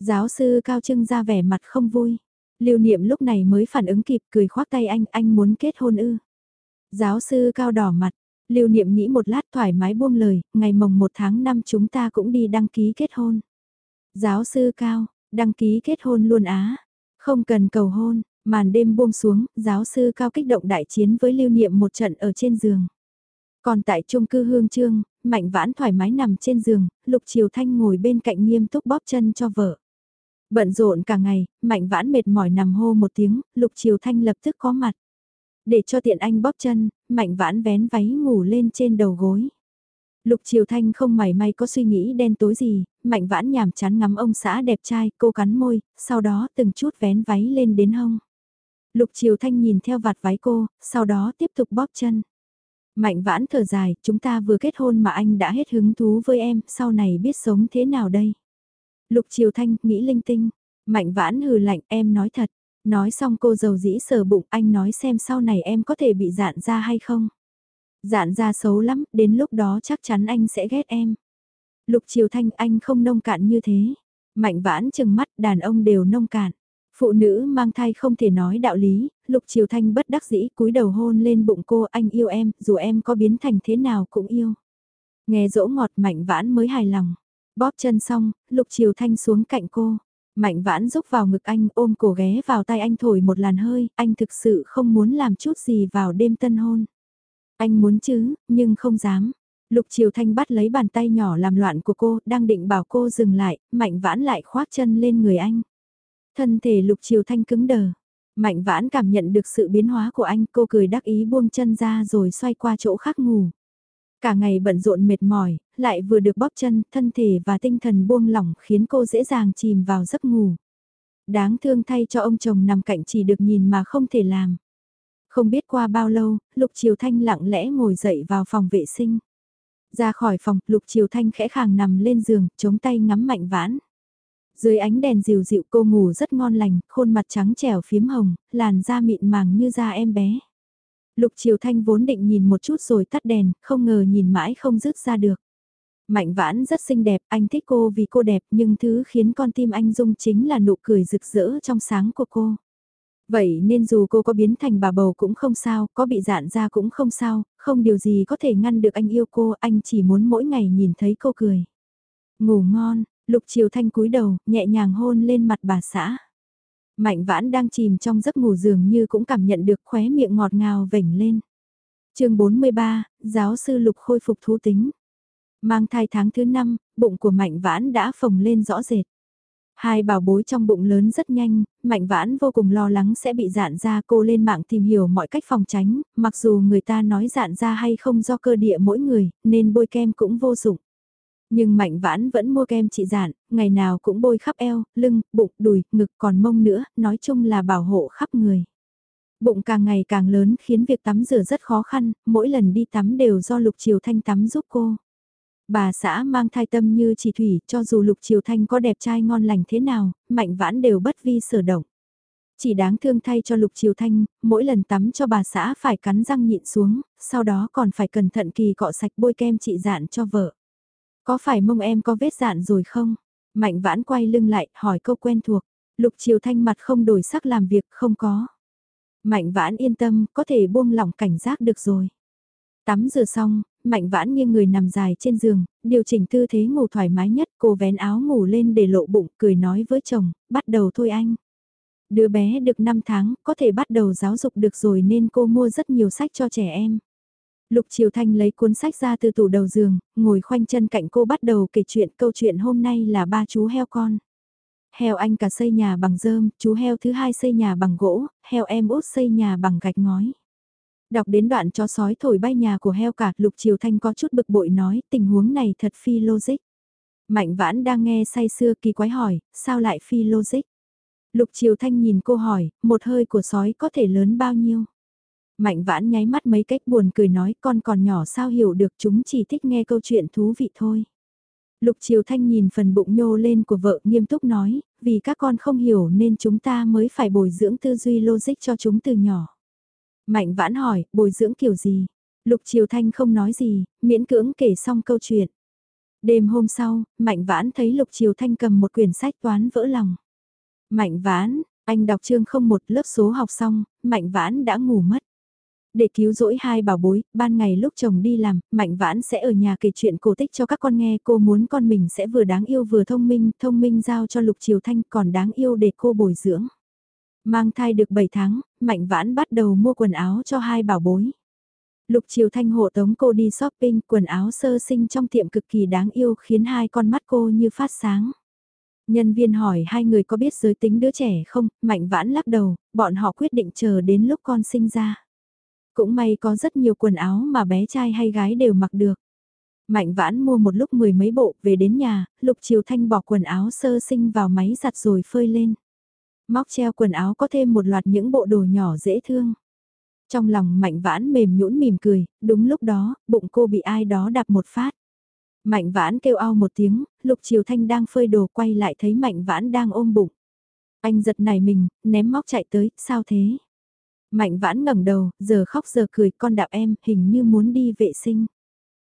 Giáo sư Cao trưng ra vẻ mặt không vui. Lưu niệm lúc này mới phản ứng kịp cười khoác tay anh, anh muốn kết hôn ư. Giáo sư Cao đỏ mặt, Lưu niệm nghĩ một lát thoải mái buông lời, ngày mồng 1 tháng 5 chúng ta cũng đi đăng ký kết hôn. Giáo sư cao, đăng ký kết hôn luôn á. Không cần cầu hôn, màn đêm buông xuống, giáo sư cao kích động đại chiến với lưu niệm một trận ở trên giường. Còn tại trung cư hương trương, mạnh vãn thoải mái nằm trên giường, lục triều thanh ngồi bên cạnh nghiêm túc bóp chân cho vợ. Bận rộn cả ngày, mạnh vãn mệt mỏi nằm hô một tiếng, lục triều thanh lập tức có mặt. Để cho tiện anh bóp chân, mạnh vãn vén váy ngủ lên trên đầu gối. Lục Triều Thanh không mảy may có suy nghĩ đen tối gì, mạnh vãn nhàm chán ngắm ông xã đẹp trai, cô cắn môi, sau đó từng chút vén váy lên đến hông. Lục Triều Thanh nhìn theo vạt váy cô, sau đó tiếp tục bóp chân. Mạnh vãn thở dài, chúng ta vừa kết hôn mà anh đã hết hứng thú với em, sau này biết sống thế nào đây? Lục Triều Thanh, nghĩ linh tinh. Mạnh vãn hừ lạnh, em nói thật. Nói xong cô giàu dĩ sờ bụng, anh nói xem sau này em có thể bị dạn ra hay không? Dạn ra xấu lắm, đến lúc đó chắc chắn anh sẽ ghét em. Lục Triều Thanh anh không nông cạn như thế. Mạnh vãn chừng mắt đàn ông đều nông cạn. Phụ nữ mang thai không thể nói đạo lý, Lục Triều Thanh bất đắc dĩ cúi đầu hôn lên bụng cô anh yêu em, dù em có biến thành thế nào cũng yêu. Nghe dỗ ngọt mạnh vãn mới hài lòng. Bóp chân xong, Lục Triều Thanh xuống cạnh cô. Mạnh vãn rúc vào ngực anh ôm cổ ghé vào tay anh thổi một làn hơi, anh thực sự không muốn làm chút gì vào đêm tân hôn. Anh muốn chứ, nhưng không dám. Lục Triều Thanh bắt lấy bàn tay nhỏ làm loạn của cô, đang định bảo cô dừng lại, Mạnh Vãn lại khoác chân lên người anh. Thân thể Lục Triều Thanh cứng đờ. Mạnh Vãn cảm nhận được sự biến hóa của anh, cô cười đắc ý buông chân ra rồi xoay qua chỗ khác ngủ. Cả ngày bận rộn mệt mỏi, lại vừa được bóp chân, thân thể và tinh thần buông lỏng khiến cô dễ dàng chìm vào giấc ngủ. Đáng thương thay cho ông chồng nằm cạnh chỉ được nhìn mà không thể làm. Không biết qua bao lâu, Lục Triều Thanh lặng lẽ ngồi dậy vào phòng vệ sinh. Ra khỏi phòng, Lục Triều Thanh khẽ khàng nằm lên giường, chống tay ngắm mạnh vãn. Dưới ánh đèn dịu dịu cô ngủ rất ngon lành, khuôn mặt trắng trẻo phím hồng, làn da mịn màng như da em bé. Lục Triều Thanh vốn định nhìn một chút rồi tắt đèn, không ngờ nhìn mãi không dứt ra được. Mạnh vãn rất xinh đẹp, anh thích cô vì cô đẹp nhưng thứ khiến con tim anh rung chính là nụ cười rực rỡ trong sáng của cô. Vậy nên dù cô có biến thành bà bầu cũng không sao, có bị dạn ra cũng không sao, không điều gì có thể ngăn được anh yêu cô, anh chỉ muốn mỗi ngày nhìn thấy cô cười. Ngủ ngon, Lục Triều Thanh cúi đầu, nhẹ nhàng hôn lên mặt bà xã. Mạnh vãn đang chìm trong giấc ngủ dường như cũng cảm nhận được khóe miệng ngọt ngào vểnh lên. chương 43, giáo sư Lục khôi phục thú tính. Mang thai tháng thứ 5, bụng của Mạnh vãn đã phồng lên rõ rệt. Hai bảo bối trong bụng lớn rất nhanh, Mạnh Vãn vô cùng lo lắng sẽ bị dạn ra cô lên mạng tìm hiểu mọi cách phòng tránh, mặc dù người ta nói dạn ra hay không do cơ địa mỗi người, nên bôi kem cũng vô dụng. Nhưng Mạnh Vãn vẫn mua kem trị dạn, ngày nào cũng bôi khắp eo, lưng, bụng, đùi, ngực còn mông nữa, nói chung là bảo hộ khắp người. Bụng càng ngày càng lớn khiến việc tắm rửa rất khó khăn, mỗi lần đi tắm đều do Lục Triều Thanh tắm giúp cô. Bà xã mang thai tâm như chỉ thủy, cho dù Lục Triều Thanh có đẹp trai ngon lành thế nào, mạnh vãn đều bất vi sở động. Chỉ đáng thương thay cho Lục Triều Thanh, mỗi lần tắm cho bà xã phải cắn răng nhịn xuống, sau đó còn phải cẩn thận kỳ cọ sạch bôi kem trị dạn cho vợ. Có phải mông em có vết dạn rồi không? Mạnh vãn quay lưng lại, hỏi câu quen thuộc. Lục Triều Thanh mặt không đổi sắc làm việc không có. Mạnh vãn yên tâm, có thể buông lỏng cảnh giác được rồi. Tắm rửa xong, mạnh vãn nghiêng người nằm dài trên giường, điều chỉnh tư thế ngủ thoải mái nhất, cô vén áo ngủ lên để lộ bụng, cười nói với chồng, bắt đầu thôi anh. Đứa bé được 5 tháng, có thể bắt đầu giáo dục được rồi nên cô mua rất nhiều sách cho trẻ em. Lục Triều Thanh lấy cuốn sách ra từ tủ đầu giường, ngồi khoanh chân cạnh cô bắt đầu kể chuyện câu chuyện hôm nay là ba chú heo con. Heo anh cả xây nhà bằng rơm, chú heo thứ hai xây nhà bằng gỗ, heo em út xây nhà bằng gạch ngói. Đọc đến đoạn cho sói thổi bay nhà của heo cả, Lục Triều Thanh có chút bực bội nói, tình huống này thật phi logic. Mạnh vãn đang nghe say sưa kỳ quái hỏi, sao lại phi logic? Lục Triều Thanh nhìn cô hỏi, một hơi của sói có thể lớn bao nhiêu? Mạnh vãn nháy mắt mấy cách buồn cười nói con còn nhỏ sao hiểu được chúng chỉ thích nghe câu chuyện thú vị thôi. Lục Triều Thanh nhìn phần bụng nhô lên của vợ nghiêm túc nói, vì các con không hiểu nên chúng ta mới phải bồi dưỡng tư duy logic cho chúng từ nhỏ. Mạnh vãn hỏi, bồi dưỡng kiểu gì? Lục Triều Thanh không nói gì, miễn cưỡng kể xong câu chuyện. Đêm hôm sau, Mạnh vãn thấy Lục Triều Thanh cầm một quyển sách toán vỡ lòng. Mạnh vãn, anh đọc chương không một lớp số học xong, Mạnh vãn đã ngủ mất. Để cứu rỗi hai bảo bối, ban ngày lúc chồng đi làm, Mạnh Vãn sẽ ở nhà kể chuyện cổ tích cho các con nghe. Cô muốn con mình sẽ vừa đáng yêu vừa thông minh, thông minh giao cho Lục Triều Thanh còn đáng yêu để cô bồi dưỡng. Mang thai được 7 tháng, Mạnh Vãn bắt đầu mua quần áo cho hai bảo bối. Lục Triều Thanh hộ tống cô đi shopping, quần áo sơ sinh trong tiệm cực kỳ đáng yêu khiến hai con mắt cô như phát sáng. Nhân viên hỏi hai người có biết giới tính đứa trẻ không, Mạnh Vãn lắc đầu, bọn họ quyết định chờ đến lúc con sinh ra. Cũng may có rất nhiều quần áo mà bé trai hay gái đều mặc được. Mạnh vãn mua một lúc mười mấy bộ về đến nhà, Lục Triều Thanh bỏ quần áo sơ sinh vào máy giặt rồi phơi lên. Móc treo quần áo có thêm một loạt những bộ đồ nhỏ dễ thương. Trong lòng mạnh vãn mềm nhũn mỉm cười, đúng lúc đó, bụng cô bị ai đó đạp một phát. Mạnh vãn kêu ao một tiếng, Lục Triều Thanh đang phơi đồ quay lại thấy mạnh vãn đang ôm bụng. Anh giật nảy mình, ném móc chạy tới, sao thế? Mạnh vãn ngẩng đầu, giờ khóc giờ cười, con đạp em, hình như muốn đi vệ sinh.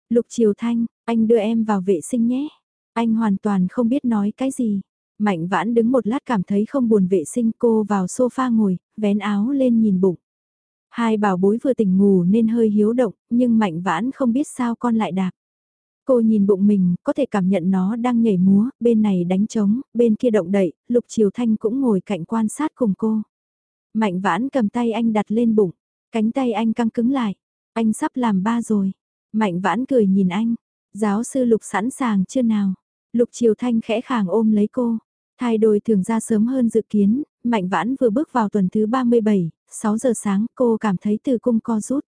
Lục Triều Thanh, anh đưa em vào vệ sinh nhé. Anh hoàn toàn không biết nói cái gì. Mạnh vãn đứng một lát cảm thấy không buồn vệ sinh cô vào sofa ngồi, vén áo lên nhìn bụng. Hai bảo bối vừa tỉnh ngủ nên hơi hiếu động, nhưng mạnh vãn không biết sao con lại đạp. Cô nhìn bụng mình, có thể cảm nhận nó đang nhảy múa, bên này đánh trống, bên kia động đậy, Lục Triều Thanh cũng ngồi cạnh quan sát cùng cô. Mạnh vãn cầm tay anh đặt lên bụng, cánh tay anh căng cứng lại. Anh sắp làm ba rồi. Mạnh vãn cười nhìn anh. Giáo sư Lục sẵn sàng chưa nào? Lục Triều Thanh khẽ khàng ôm lấy cô. Thai đôi thường ra sớm hơn dự kiến, Mạnh Vãn vừa bước vào tuần thứ 37, 6 giờ sáng cô cảm thấy từ cung co rút.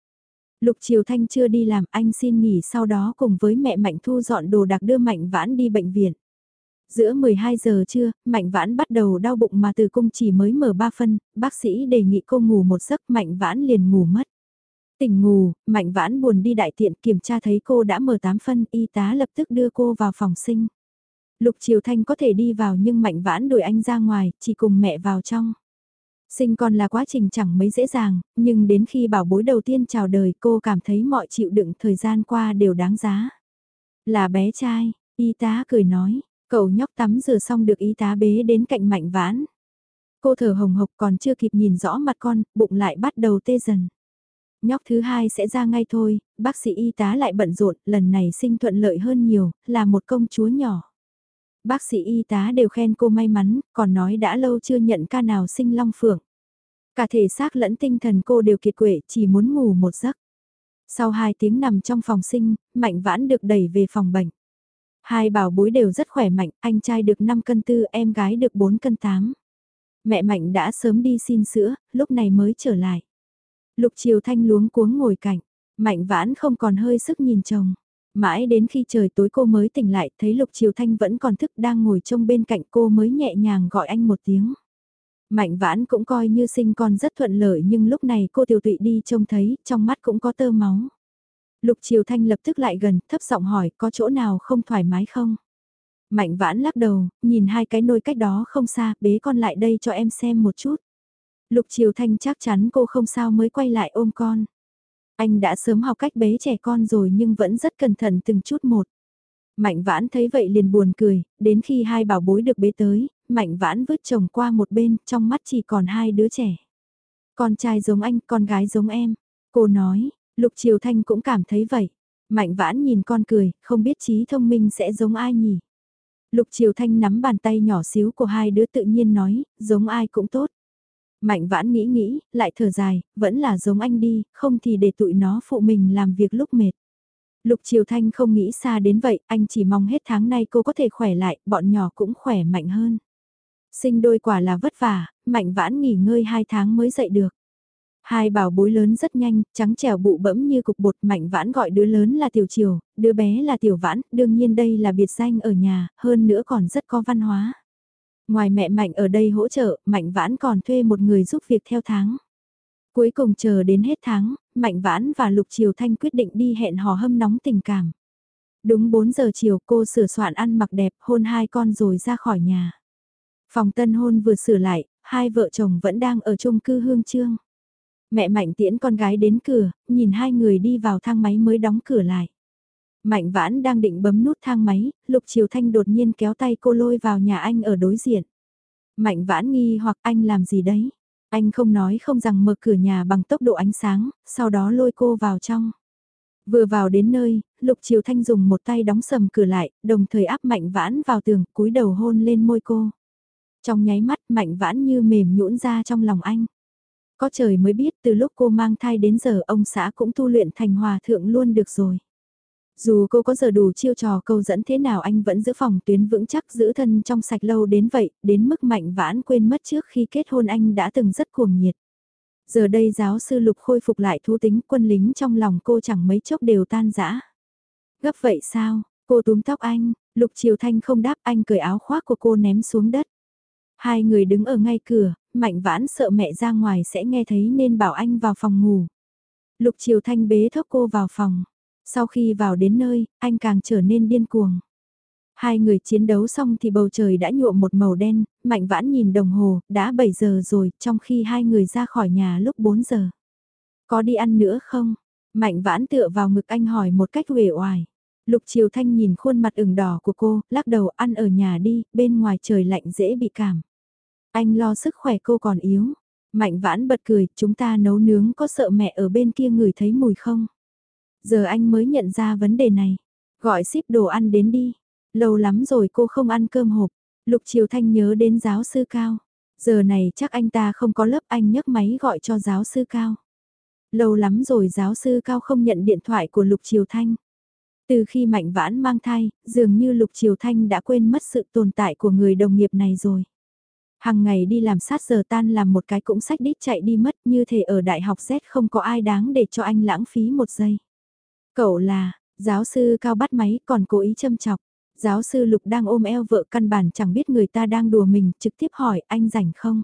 Lục Triều Thanh chưa đi làm anh xin nghỉ sau đó cùng với mẹ Mạnh Thu dọn đồ đặc đưa Mạnh Vãn đi bệnh viện. Giữa 12 giờ trưa, Mạnh Vãn bắt đầu đau bụng mà từ cung chỉ mới mở 3 phân, bác sĩ đề nghị cô ngủ một giấc Mạnh Vãn liền ngủ mất. Tỉnh ngủ, Mạnh Vãn buồn đi đại tiện kiểm tra thấy cô đã mở 8 phân, y tá lập tức đưa cô vào phòng sinh. Lục Triều Thanh có thể đi vào nhưng Mạnh Vãn đuổi anh ra ngoài, chỉ cùng mẹ vào trong. Sinh con là quá trình chẳng mấy dễ dàng, nhưng đến khi bảo bối đầu tiên chào đời cô cảm thấy mọi chịu đựng thời gian qua đều đáng giá. Là bé trai, y tá cười nói, Cậu nhóc tắm rửa xong được y tá bế đến cạnh mạnh vãn. Cô thở hồng hộc còn chưa kịp nhìn rõ mặt con, bụng lại bắt đầu tê dần. Nhóc thứ hai sẽ ra ngay thôi, bác sĩ y tá lại bận rộn, lần này sinh thuận lợi hơn nhiều, là một công chúa nhỏ. Bác sĩ y tá đều khen cô may mắn, còn nói đã lâu chưa nhận ca nào sinh long phượng. Cả thể xác lẫn tinh thần cô đều kiệt quệ, chỉ muốn ngủ một giấc. Sau hai tiếng nằm trong phòng sinh, Mạnh Vãn được đẩy về phòng bệnh. Hai bảo bối đều rất khỏe mạnh, anh trai được 5 cân tư, em gái được 4 cân 8. Mẹ Mạnh đã sớm đi xin sữa, lúc này mới trở lại. Lục Triều Thanh luống cuống ngồi cạnh, Mạnh vãn không còn hơi sức nhìn chồng. Mãi đến khi trời tối cô mới tỉnh lại, thấy Lục Triều Thanh vẫn còn thức đang ngồi trông bên cạnh cô mới nhẹ nhàng gọi anh một tiếng. Mạnh vãn cũng coi như sinh con rất thuận lợi nhưng lúc này cô tiểu tụy đi trông thấy, trong mắt cũng có tơ máu. Lục Triều Thanh lập tức lại gần, thấp giọng hỏi có chỗ nào không thoải mái không? Mạnh vãn lắc đầu, nhìn hai cái nôi cách đó không xa, bế con lại đây cho em xem một chút. Lục Triều Thanh chắc chắn cô không sao mới quay lại ôm con. Anh đã sớm học cách bế trẻ con rồi nhưng vẫn rất cẩn thận từng chút một. Mạnh vãn thấy vậy liền buồn cười, đến khi hai bảo bối được bế tới, Mạnh Vãn vứt chồng qua một bên, trong mắt chỉ còn hai đứa trẻ. Con trai giống anh, con gái giống em. Cô nói, Lục Triều Thanh cũng cảm thấy vậy. Mạnh Vãn nhìn con cười, không biết trí thông minh sẽ giống ai nhỉ. Lục Triều Thanh nắm bàn tay nhỏ xíu của hai đứa tự nhiên nói, giống ai cũng tốt. Mạnh vãn nghĩ nghĩ, lại thở dài, vẫn là giống anh đi, không thì để tụi nó phụ mình làm việc lúc mệt. Lục Triều Thanh không nghĩ xa đến vậy, anh chỉ mong hết tháng này cô có thể khỏe lại, bọn nhỏ cũng khỏe mạnh hơn. Sinh đôi quả là vất vả, mạnh vãn nghỉ ngơi hai tháng mới dậy được. Hai bảo bối lớn rất nhanh, trắng trẻo bụ bẫm như cục bột mạnh vãn gọi đứa lớn là tiểu triều, đứa bé là tiểu vãn, đương nhiên đây là biệt danh ở nhà, hơn nữa còn rất có văn hóa. Ngoài mẹ Mạnh ở đây hỗ trợ, Mạnh Vãn còn thuê một người giúp việc theo tháng. Cuối cùng chờ đến hết tháng, Mạnh Vãn và Lục Triều Thanh quyết định đi hẹn hò hâm nóng tình cảm. Đúng 4 giờ chiều cô sửa soạn ăn mặc đẹp hôn hai con rồi ra khỏi nhà. Phòng tân hôn vừa sửa lại, hai vợ chồng vẫn đang ở chung cư Hương Trương. Mẹ Mạnh tiễn con gái đến cửa, nhìn hai người đi vào thang máy mới đóng cửa lại. Mạnh vãn đang định bấm nút thang máy, Lục Triều Thanh đột nhiên kéo tay cô lôi vào nhà anh ở đối diện. Mạnh vãn nghi hoặc anh làm gì đấy? Anh không nói không rằng mở cửa nhà bằng tốc độ ánh sáng, sau đó lôi cô vào trong. Vừa vào đến nơi, Lục Triều Thanh dùng một tay đóng sầm cửa lại, đồng thời áp Mạnh Vãn vào tường, cúi đầu hôn lên môi cô. Trong nháy mắt Mạnh Vãn như mềm nhũn ra trong lòng anh. Có trời mới biết từ lúc cô mang thai đến giờ ông xã cũng tu luyện thành hòa thượng luôn được rồi. Dù cô có giờ đủ chiêu trò câu dẫn thế nào anh vẫn giữ phòng tuyến vững chắc giữ thân trong sạch lâu đến vậy, đến mức mạnh vãn quên mất trước khi kết hôn anh đã từng rất cuồng nhiệt. Giờ đây giáo sư Lục khôi phục lại thú tính quân lính trong lòng cô chẳng mấy chốc đều tan rã. Gấp vậy sao, cô túm tóc anh, Lục Triều Thanh không đáp anh cởi áo khoác của cô ném xuống đất. Hai người đứng ở ngay cửa, mạnh vãn sợ mẹ ra ngoài sẽ nghe thấy nên bảo anh vào phòng ngủ. Lục Triều Thanh bế thốc cô vào phòng. Sau khi vào đến nơi, anh càng trở nên điên cuồng. Hai người chiến đấu xong thì bầu trời đã nhuộm một màu đen, mạnh vãn nhìn đồng hồ, đã 7 giờ rồi, trong khi hai người ra khỏi nhà lúc 4 giờ. Có đi ăn nữa không? Mạnh vãn tựa vào ngực anh hỏi một cách uể oải. Lục Triều Thanh nhìn khuôn mặt ửng đỏ của cô, lắc đầu ăn ở nhà đi, bên ngoài trời lạnh dễ bị cảm. Anh lo sức khỏe cô còn yếu. Mạnh vãn bật cười, chúng ta nấu nướng có sợ mẹ ở bên kia ngửi thấy mùi không? Giờ anh mới nhận ra vấn đề này. Gọi ship đồ ăn đến đi. Lâu lắm rồi cô không ăn cơm hộp. Lục Triều Thanh nhớ đến giáo sư Cao. Giờ này chắc anh ta không có lớp anh nhấc máy gọi cho giáo sư Cao. Lâu lắm rồi giáo sư Cao không nhận điện thoại của Lục Triều Thanh. Từ khi Mạnh Vãn mang thai, dường như Lục Triều Thanh đã quên mất sự tồn tại của người đồng nghiệp này rồi. Hằng ngày đi làm sát giờ tan làm một cái cũng sách đít chạy đi mất như thể ở đại học Z không có ai đáng để cho anh lãng phí một giây. Cậu là, giáo sư cao bắt máy còn cố ý châm chọc. Giáo sư Lục đang ôm eo vợ căn bản chẳng biết người ta đang đùa mình, trực tiếp hỏi anh rảnh không?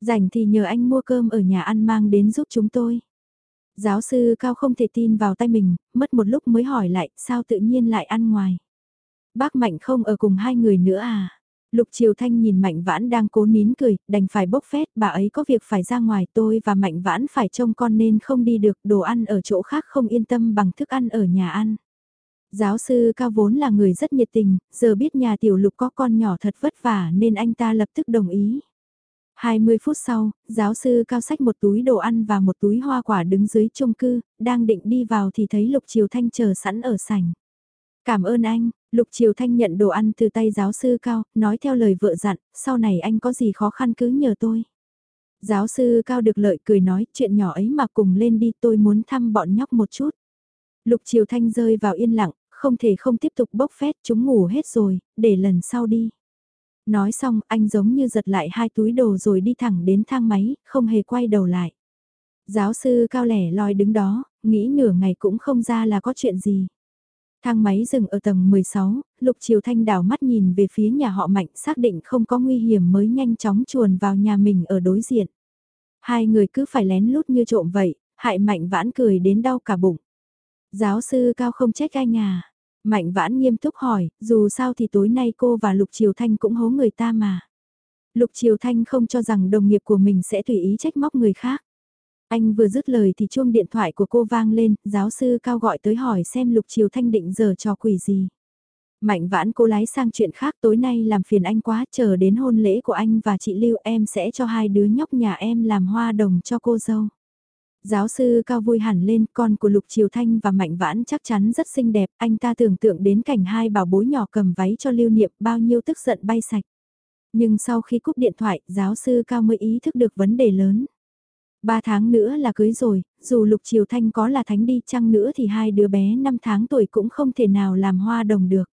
Rảnh thì nhờ anh mua cơm ở nhà ăn mang đến giúp chúng tôi. Giáo sư Cao không thể tin vào tay mình, mất một lúc mới hỏi lại sao tự nhiên lại ăn ngoài. Bác Mạnh không ở cùng hai người nữa à? Lục Triều Thanh nhìn Mạnh Vãn đang cố nín cười, đành phải bốc phét, bà ấy có việc phải ra ngoài tôi và Mạnh Vãn phải trông con nên không đi được, đồ ăn ở chỗ khác không yên tâm bằng thức ăn ở nhà ăn. Giáo sư Cao vốn là người rất nhiệt tình, giờ biết nhà tiểu lục có con nhỏ thật vất vả nên anh ta lập tức đồng ý. 20 phút sau, giáo sư Cao sách một túi đồ ăn và một túi hoa quả đứng dưới chung cư, đang định đi vào thì thấy Lục Triều Thanh chờ sẵn ở sảnh. Cảm ơn anh, Lục Triều Thanh nhận đồ ăn từ tay giáo sư Cao, nói theo lời vợ dặn, sau này anh có gì khó khăn cứ nhờ tôi. Giáo sư Cao được lợi cười nói chuyện nhỏ ấy mà cùng lên đi tôi muốn thăm bọn nhóc một chút. Lục Triều Thanh rơi vào yên lặng, không thể không tiếp tục bốc phét chúng ngủ hết rồi, để lần sau đi. Nói xong anh giống như giật lại hai túi đồ rồi đi thẳng đến thang máy, không hề quay đầu lại. Giáo sư Cao lẻ loi đứng đó, nghĩ nửa ngày cũng không ra là có chuyện gì. Thang máy dừng ở tầng 16, Lục Triều Thanh đảo mắt nhìn về phía nhà họ Mạnh xác định không có nguy hiểm mới nhanh chóng chuồn vào nhà mình ở đối diện. Hai người cứ phải lén lút như trộm vậy, hại Mạnh vãn cười đến đau cả bụng. Giáo sư Cao không trách anh à. Mạnh vãn nghiêm túc hỏi, dù sao thì tối nay cô và Lục Triều Thanh cũng hố người ta mà. Lục Triều Thanh không cho rằng đồng nghiệp của mình sẽ tùy ý trách móc người khác. Anh vừa dứt lời thì chuông điện thoại của cô vang lên, giáo sư cao gọi tới hỏi xem Lục Triều Thanh định giờ trò quỷ gì. Mạnh vãn cô lái sang chuyện khác tối nay làm phiền anh quá chờ đến hôn lễ của anh và chị Lưu em sẽ cho hai đứa nhóc nhà em làm hoa đồng cho cô dâu. Giáo sư cao vui hẳn lên con của Lục Triều Thanh và Mạnh Vãn chắc chắn rất xinh đẹp, anh ta tưởng tượng đến cảnh hai bảo bối nhỏ cầm váy cho lưu niệm bao nhiêu tức giận bay sạch. Nhưng sau khi cúp điện thoại, giáo sư cao mới ý thức được vấn đề lớn. Ba tháng nữa là cưới rồi, dù Lục Triều Thanh có là thánh đi chăng nữa thì hai đứa bé 5 tháng tuổi cũng không thể nào làm hoa đồng được.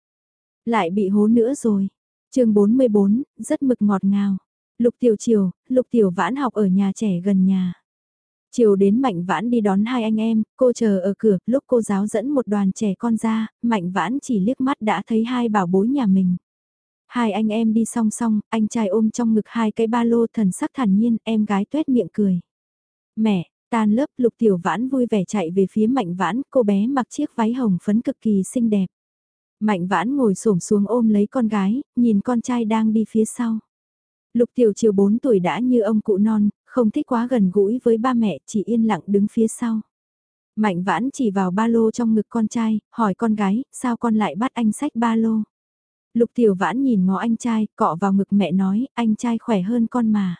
Lại bị hố nữa rồi. chương 44, rất mực ngọt ngào. Lục Tiểu Triều, Lục Tiểu Vãn học ở nhà trẻ gần nhà. Chiều đến Mạnh Vãn đi đón hai anh em, cô chờ ở cửa, lúc cô giáo dẫn một đoàn trẻ con ra, Mạnh Vãn chỉ liếc mắt đã thấy hai bảo bối nhà mình. Hai anh em đi song song, anh trai ôm trong ngực hai cái ba lô thần sắc thản nhiên, em gái tuét miệng cười. Mẹ, tan lớp lục tiểu vãn vui vẻ chạy về phía mạnh vãn, cô bé mặc chiếc váy hồng phấn cực kỳ xinh đẹp. Mạnh vãn ngồi xổm xuống ôm lấy con gái, nhìn con trai đang đi phía sau. Lục tiểu chiều 4 tuổi đã như ông cụ non, không thích quá gần gũi với ba mẹ, chỉ yên lặng đứng phía sau. Mạnh vãn chỉ vào ba lô trong ngực con trai, hỏi con gái, sao con lại bắt anh sách ba lô? Lục tiểu vãn nhìn ngó anh trai, cọ vào ngực mẹ nói, anh trai khỏe hơn con mà.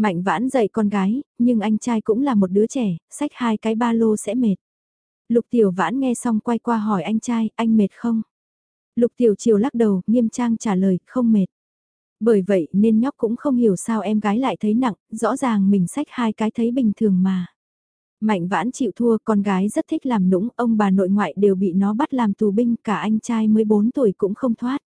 Mạnh vãn dạy con gái, nhưng anh trai cũng là một đứa trẻ, sách hai cái ba lô sẽ mệt. Lục tiểu vãn nghe xong quay qua hỏi anh trai, anh mệt không? Lục tiểu chiều lắc đầu, nghiêm trang trả lời, không mệt. Bởi vậy nên nhóc cũng không hiểu sao em gái lại thấy nặng, rõ ràng mình sách hai cái thấy bình thường mà. Mạnh vãn chịu thua, con gái rất thích làm nũng, ông bà nội ngoại đều bị nó bắt làm tù binh, cả anh trai mới 4 tuổi cũng không thoát.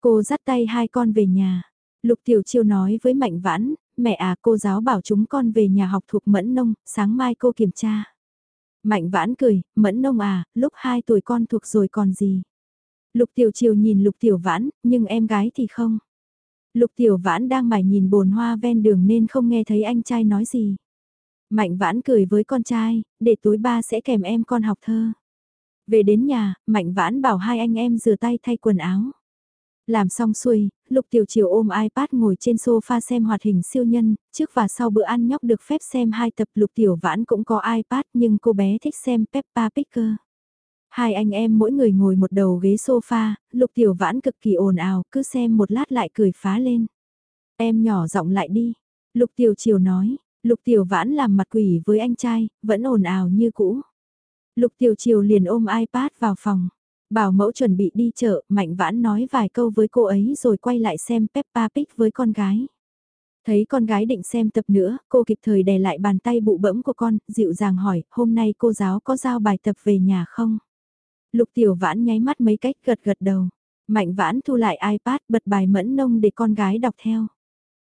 Cô dắt tay hai con về nhà. Lục Tiểu Chiêu nói với Mạnh Vãn, mẹ à cô giáo bảo chúng con về nhà học thuộc Mẫn Nông, sáng mai cô kiểm tra. Mạnh Vãn cười, Mẫn Nông à, lúc 2 tuổi con thuộc rồi còn gì. Lục Tiểu Chiều nhìn Lục Tiểu Vãn, nhưng em gái thì không. Lục Tiểu Vãn đang mải nhìn bồn hoa ven đường nên không nghe thấy anh trai nói gì. Mạnh Vãn cười với con trai, để tối ba sẽ kèm em con học thơ. Về đến nhà, Mạnh Vãn bảo hai anh em rửa tay thay quần áo. Làm xong xuôi, Lục Tiểu Triều ôm iPad ngồi trên sofa xem hoạt hình siêu nhân, trước và sau bữa ăn nhóc được phép xem hai tập Lục Tiểu Vãn cũng có iPad nhưng cô bé thích xem Peppa Picker. Hai anh em mỗi người ngồi một đầu ghế sofa, Lục Tiểu Vãn cực kỳ ồn ào, cứ xem một lát lại cười phá lên. Em nhỏ giọng lại đi. Lục Tiểu Triều nói, Lục Tiểu Vãn làm mặt quỷ với anh trai, vẫn ồn ào như cũ. Lục Tiểu Triều liền ôm iPad vào phòng. Bảo mẫu chuẩn bị đi chợ, Mạnh Vãn nói vài câu với cô ấy rồi quay lại xem Peppa Pig với con gái. Thấy con gái định xem tập nữa, cô kịp thời đè lại bàn tay bụ bẫm của con, dịu dàng hỏi, hôm nay cô giáo có giao bài tập về nhà không? Lục tiểu vãn nháy mắt mấy cách gật gật đầu. Mạnh vãn thu lại iPad bật bài mẫn nông để con gái đọc theo.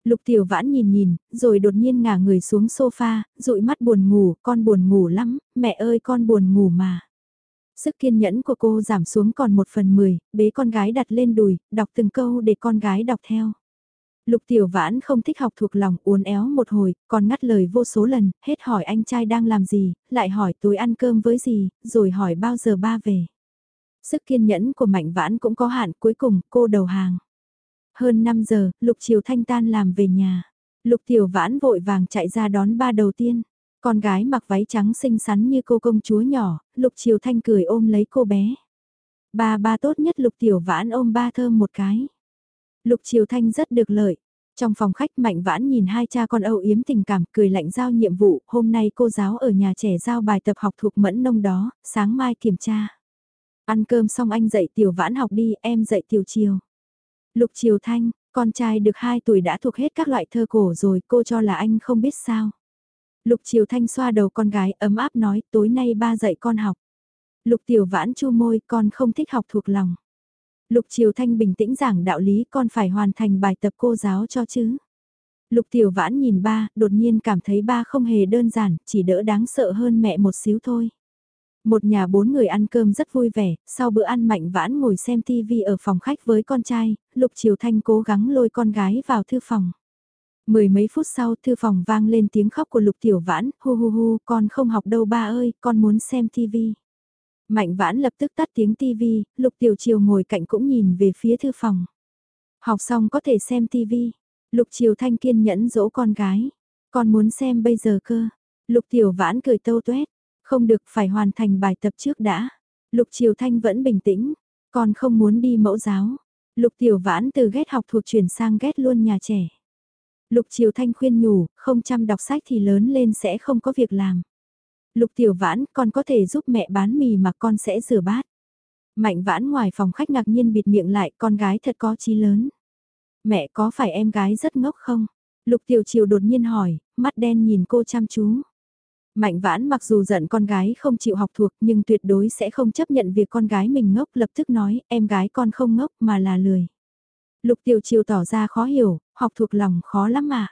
Lục tiểu vãn nhìn nhìn, rồi đột nhiên ngả người xuống sofa, dụi mắt buồn ngủ, con buồn ngủ lắm, mẹ ơi con buồn ngủ mà. Sức kiên nhẫn của cô giảm xuống còn một phần mười, bế con gái đặt lên đùi, đọc từng câu để con gái đọc theo. Lục tiểu vãn không thích học thuộc lòng uốn éo một hồi, còn ngắt lời vô số lần, hết hỏi anh trai đang làm gì, lại hỏi tối ăn cơm với gì, rồi hỏi bao giờ ba về. Sức kiên nhẫn của mạnh vãn cũng có hạn cuối cùng cô đầu hàng. Hơn 5 giờ, Lục Triều Thanh tan làm về nhà. Lục Tiểu Vãn vội vàng chạy ra đón ba đầu tiên. Con gái mặc váy trắng xinh xắn như cô công chúa nhỏ, Lục Triều Thanh cười ôm lấy cô bé. Ba ba tốt nhất Lục Tiểu Vãn ôm ba thơm một cái. Lục Triều Thanh rất được lợi. Trong phòng khách Mạnh Vãn nhìn hai cha con âu yếm tình cảm cười lạnh giao nhiệm vụ, hôm nay cô giáo ở nhà trẻ giao bài tập học thuộc mẫn nông đó, sáng mai kiểm tra. Ăn cơm xong anh dạy Tiểu Vãn học đi, em dạy Tiểu Triều. Lục Triều Thanh, con trai được 2 tuổi đã thuộc hết các loại thơ cổ rồi, cô cho là anh không biết sao. Lục Triều Thanh xoa đầu con gái ấm áp nói tối nay ba dạy con học. Lục Tiểu Vãn chu môi con không thích học thuộc lòng. Lục Triều Thanh bình tĩnh giảng đạo lý con phải hoàn thành bài tập cô giáo cho chứ. Lục Tiểu Vãn nhìn ba, đột nhiên cảm thấy ba không hề đơn giản, chỉ đỡ đáng sợ hơn mẹ một xíu thôi. Một nhà bốn người ăn cơm rất vui vẻ, sau bữa ăn Mạnh Vãn ngồi xem TV ở phòng khách với con trai, Lục Triều Thanh cố gắng lôi con gái vào thư phòng. Mười mấy phút sau thư phòng vang lên tiếng khóc của Lục Tiểu Vãn, hu hu hu, con không học đâu ba ơi, con muốn xem TV. Mạnh Vãn lập tức tắt tiếng TV, Lục Tiểu Triều ngồi cạnh cũng nhìn về phía thư phòng. Học xong có thể xem TV. Lục Triều Thanh kiên nhẫn dỗ con gái. Con muốn xem bây giờ cơ. Lục Tiểu Vãn cười tâu tuét. Không được phải hoàn thành bài tập trước đã. Lục Triều Thanh vẫn bình tĩnh. Con không muốn đi mẫu giáo. Lục Tiểu Vãn từ ghét học thuộc chuyển sang ghét luôn nhà trẻ. Lục Triều Thanh khuyên nhủ, không chăm đọc sách thì lớn lên sẽ không có việc làm. Lục Tiểu Vãn, con có thể giúp mẹ bán mì mà con sẽ rửa bát. Mạnh Vãn ngoài phòng khách ngạc nhiên bịt miệng lại, con gái thật có chí lớn. Mẹ có phải em gái rất ngốc không? Lục Tiểu Triều đột nhiên hỏi, mắt đen nhìn cô chăm chú. Mạnh vãn mặc dù giận con gái không chịu học thuộc nhưng tuyệt đối sẽ không chấp nhận việc con gái mình ngốc lập tức nói em gái con không ngốc mà là lười. Lục Tiểu Triều tỏ ra khó hiểu, học thuộc lòng khó lắm mà.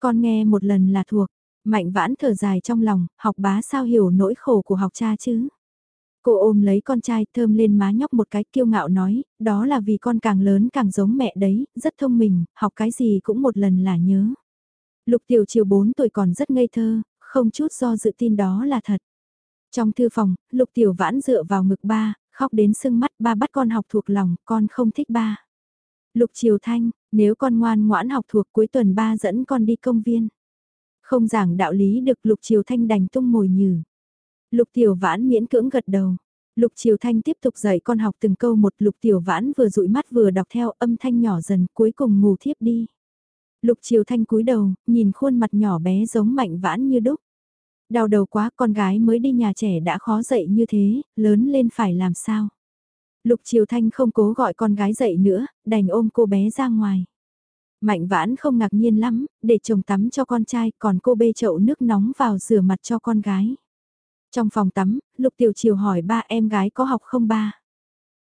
Con nghe một lần là thuộc, mạnh vãn thở dài trong lòng, học bá sao hiểu nỗi khổ của học cha chứ. Cô ôm lấy con trai thơm lên má nhóc một cái kiêu ngạo nói, đó là vì con càng lớn càng giống mẹ đấy, rất thông minh, học cái gì cũng một lần là nhớ. Lục tiểu chiều 4 tuổi còn rất ngây thơ, không chút do dự tin đó là thật. Trong thư phòng, lục tiểu vãn dựa vào ngực ba, khóc đến sưng mắt ba bắt con học thuộc lòng, con không thích ba. Lục triều thanh, nếu con ngoan ngoãn học thuộc cuối tuần ba dẫn con đi công viên. Không giảng đạo lý được lục triều thanh đành tung mồi nhử. Lục tiểu vãn miễn cưỡng gật đầu. Lục Triều Thanh tiếp tục dạy con học từng câu một lục tiểu vãn vừa dụi mắt vừa đọc theo âm thanh nhỏ dần cuối cùng ngủ thiếp đi. Lục Triều Thanh cúi đầu, nhìn khuôn mặt nhỏ bé giống mạnh vãn như đúc. Đau đầu quá con gái mới đi nhà trẻ đã khó dậy như thế, lớn lên phải làm sao. Lục Triều Thanh không cố gọi con gái dậy nữa, đành ôm cô bé ra ngoài. Mạnh vãn không ngạc nhiên lắm, để chồng tắm cho con trai còn cô bê chậu nước nóng vào rửa mặt cho con gái. Trong phòng tắm, Lục Tiểu Triều hỏi ba em gái có học không ba?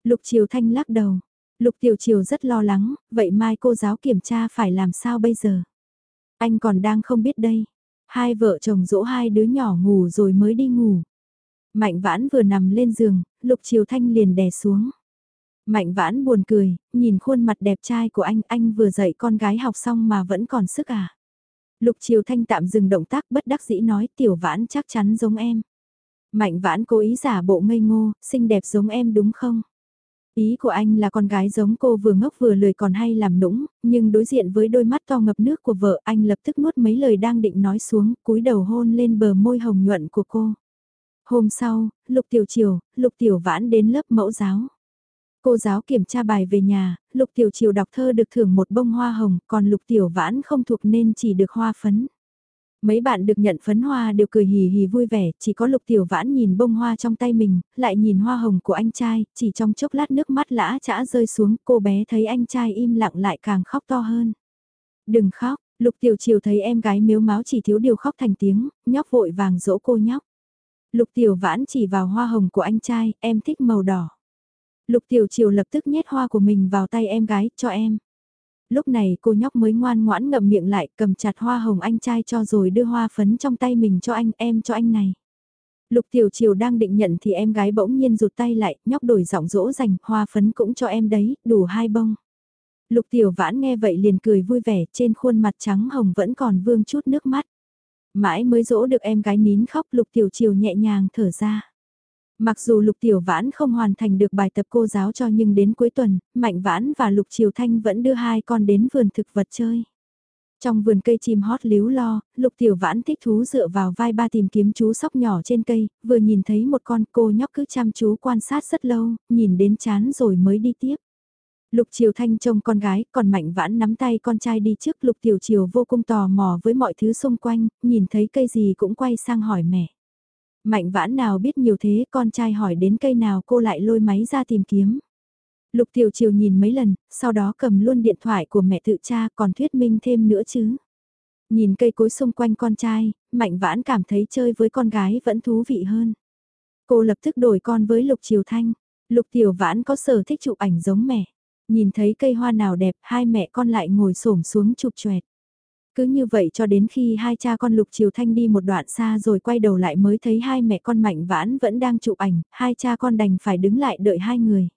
Lục Triều Thanh lắc đầu. Lục Tiểu Triều rất lo lắng, vậy mai cô giáo kiểm tra phải làm sao bây giờ? Anh còn đang không biết đây. Hai vợ chồng dỗ hai đứa nhỏ ngủ rồi mới đi ngủ. Mạnh vãn vừa nằm lên giường, Lục Triều Thanh liền đè xuống. Mạnh vãn buồn cười, nhìn khuôn mặt đẹp trai của anh, anh vừa dạy con gái học xong mà vẫn còn sức à. Lục Triều Thanh tạm dừng động tác bất đắc dĩ nói tiểu vãn chắc chắn giống em. Mạnh vãn cố ý giả bộ ngây ngô, xinh đẹp giống em đúng không? Ý của anh là con gái giống cô vừa ngốc vừa lười còn hay làm nũng, nhưng đối diện với đôi mắt to ngập nước của vợ anh lập tức nuốt mấy lời đang định nói xuống, cúi đầu hôn lên bờ môi hồng nhuận của cô. Hôm sau, Lục Tiểu Triều, Lục Tiểu Vãn đến lớp mẫu giáo. Cô giáo kiểm tra bài về nhà, Lục Tiểu Triều đọc thơ được thưởng một bông hoa hồng, còn Lục Tiểu Vãn không thuộc nên chỉ được hoa phấn. Mấy bạn được nhận phấn hoa đều cười hì hì vui vẻ, chỉ có lục tiểu vãn nhìn bông hoa trong tay mình, lại nhìn hoa hồng của anh trai, chỉ trong chốc lát nước mắt lã chã rơi xuống, cô bé thấy anh trai im lặng lại càng khóc to hơn. Đừng khóc, lục tiểu chiều thấy em gái miếu máu chỉ thiếu điều khóc thành tiếng, nhóc vội vàng dỗ cô nhóc. Lục tiểu vãn chỉ vào hoa hồng của anh trai, em thích màu đỏ. Lục tiểu chiều lập tức nhét hoa của mình vào tay em gái, cho em. Lúc này cô nhóc mới ngoan ngoãn ngậm miệng lại cầm chặt hoa hồng anh trai cho rồi đưa hoa phấn trong tay mình cho anh em cho anh này. Lục Tiểu Triều đang định nhận thì em gái bỗng nhiên rụt tay lại, nhóc đổi giọng dỗ dành, hoa phấn cũng cho em đấy, đủ hai bông. Lục Tiểu Vãn nghe vậy liền cười vui vẻ, trên khuôn mặt trắng hồng vẫn còn vương chút nước mắt. Mãi mới dỗ được em gái nín khóc Lục Tiểu Triều nhẹ nhàng thở ra. Mặc dù Lục Tiểu Vãn không hoàn thành được bài tập cô giáo cho nhưng đến cuối tuần, Mạnh Vãn và Lục Triều Thanh vẫn đưa hai con đến vườn thực vật chơi. Trong vườn cây chim hót líu lo, Lục Tiểu Vãn thích thú dựa vào vai ba tìm kiếm chú sóc nhỏ trên cây, vừa nhìn thấy một con cô nhóc cứ chăm chú quan sát rất lâu, nhìn đến chán rồi mới đi tiếp. Lục Triều Thanh trông con gái, còn Mạnh Vãn nắm tay con trai đi trước Lục Tiểu Triều vô cùng tò mò với mọi thứ xung quanh, nhìn thấy cây gì cũng quay sang hỏi mẹ. Mạnh vãn nào biết nhiều thế con trai hỏi đến cây nào cô lại lôi máy ra tìm kiếm. Lục Tiểu Triều nhìn mấy lần, sau đó cầm luôn điện thoại của mẹ tự cha còn thuyết minh thêm nữa chứ. Nhìn cây cối xung quanh con trai, Mạnh Vãn cảm thấy chơi với con gái vẫn thú vị hơn. Cô lập tức đổi con với Lục Triều Thanh. Lục Tiểu Vãn có sở thích chụp ảnh giống mẹ. Nhìn thấy cây hoa nào đẹp, hai mẹ con lại ngồi xổm xuống chụp choẹt. Cứ như vậy cho đến khi hai cha con Lục Triều Thanh đi một đoạn xa rồi quay đầu lại mới thấy hai mẹ con Mạnh Vãn vẫn đang chụp ảnh, hai cha con đành phải đứng lại đợi hai người.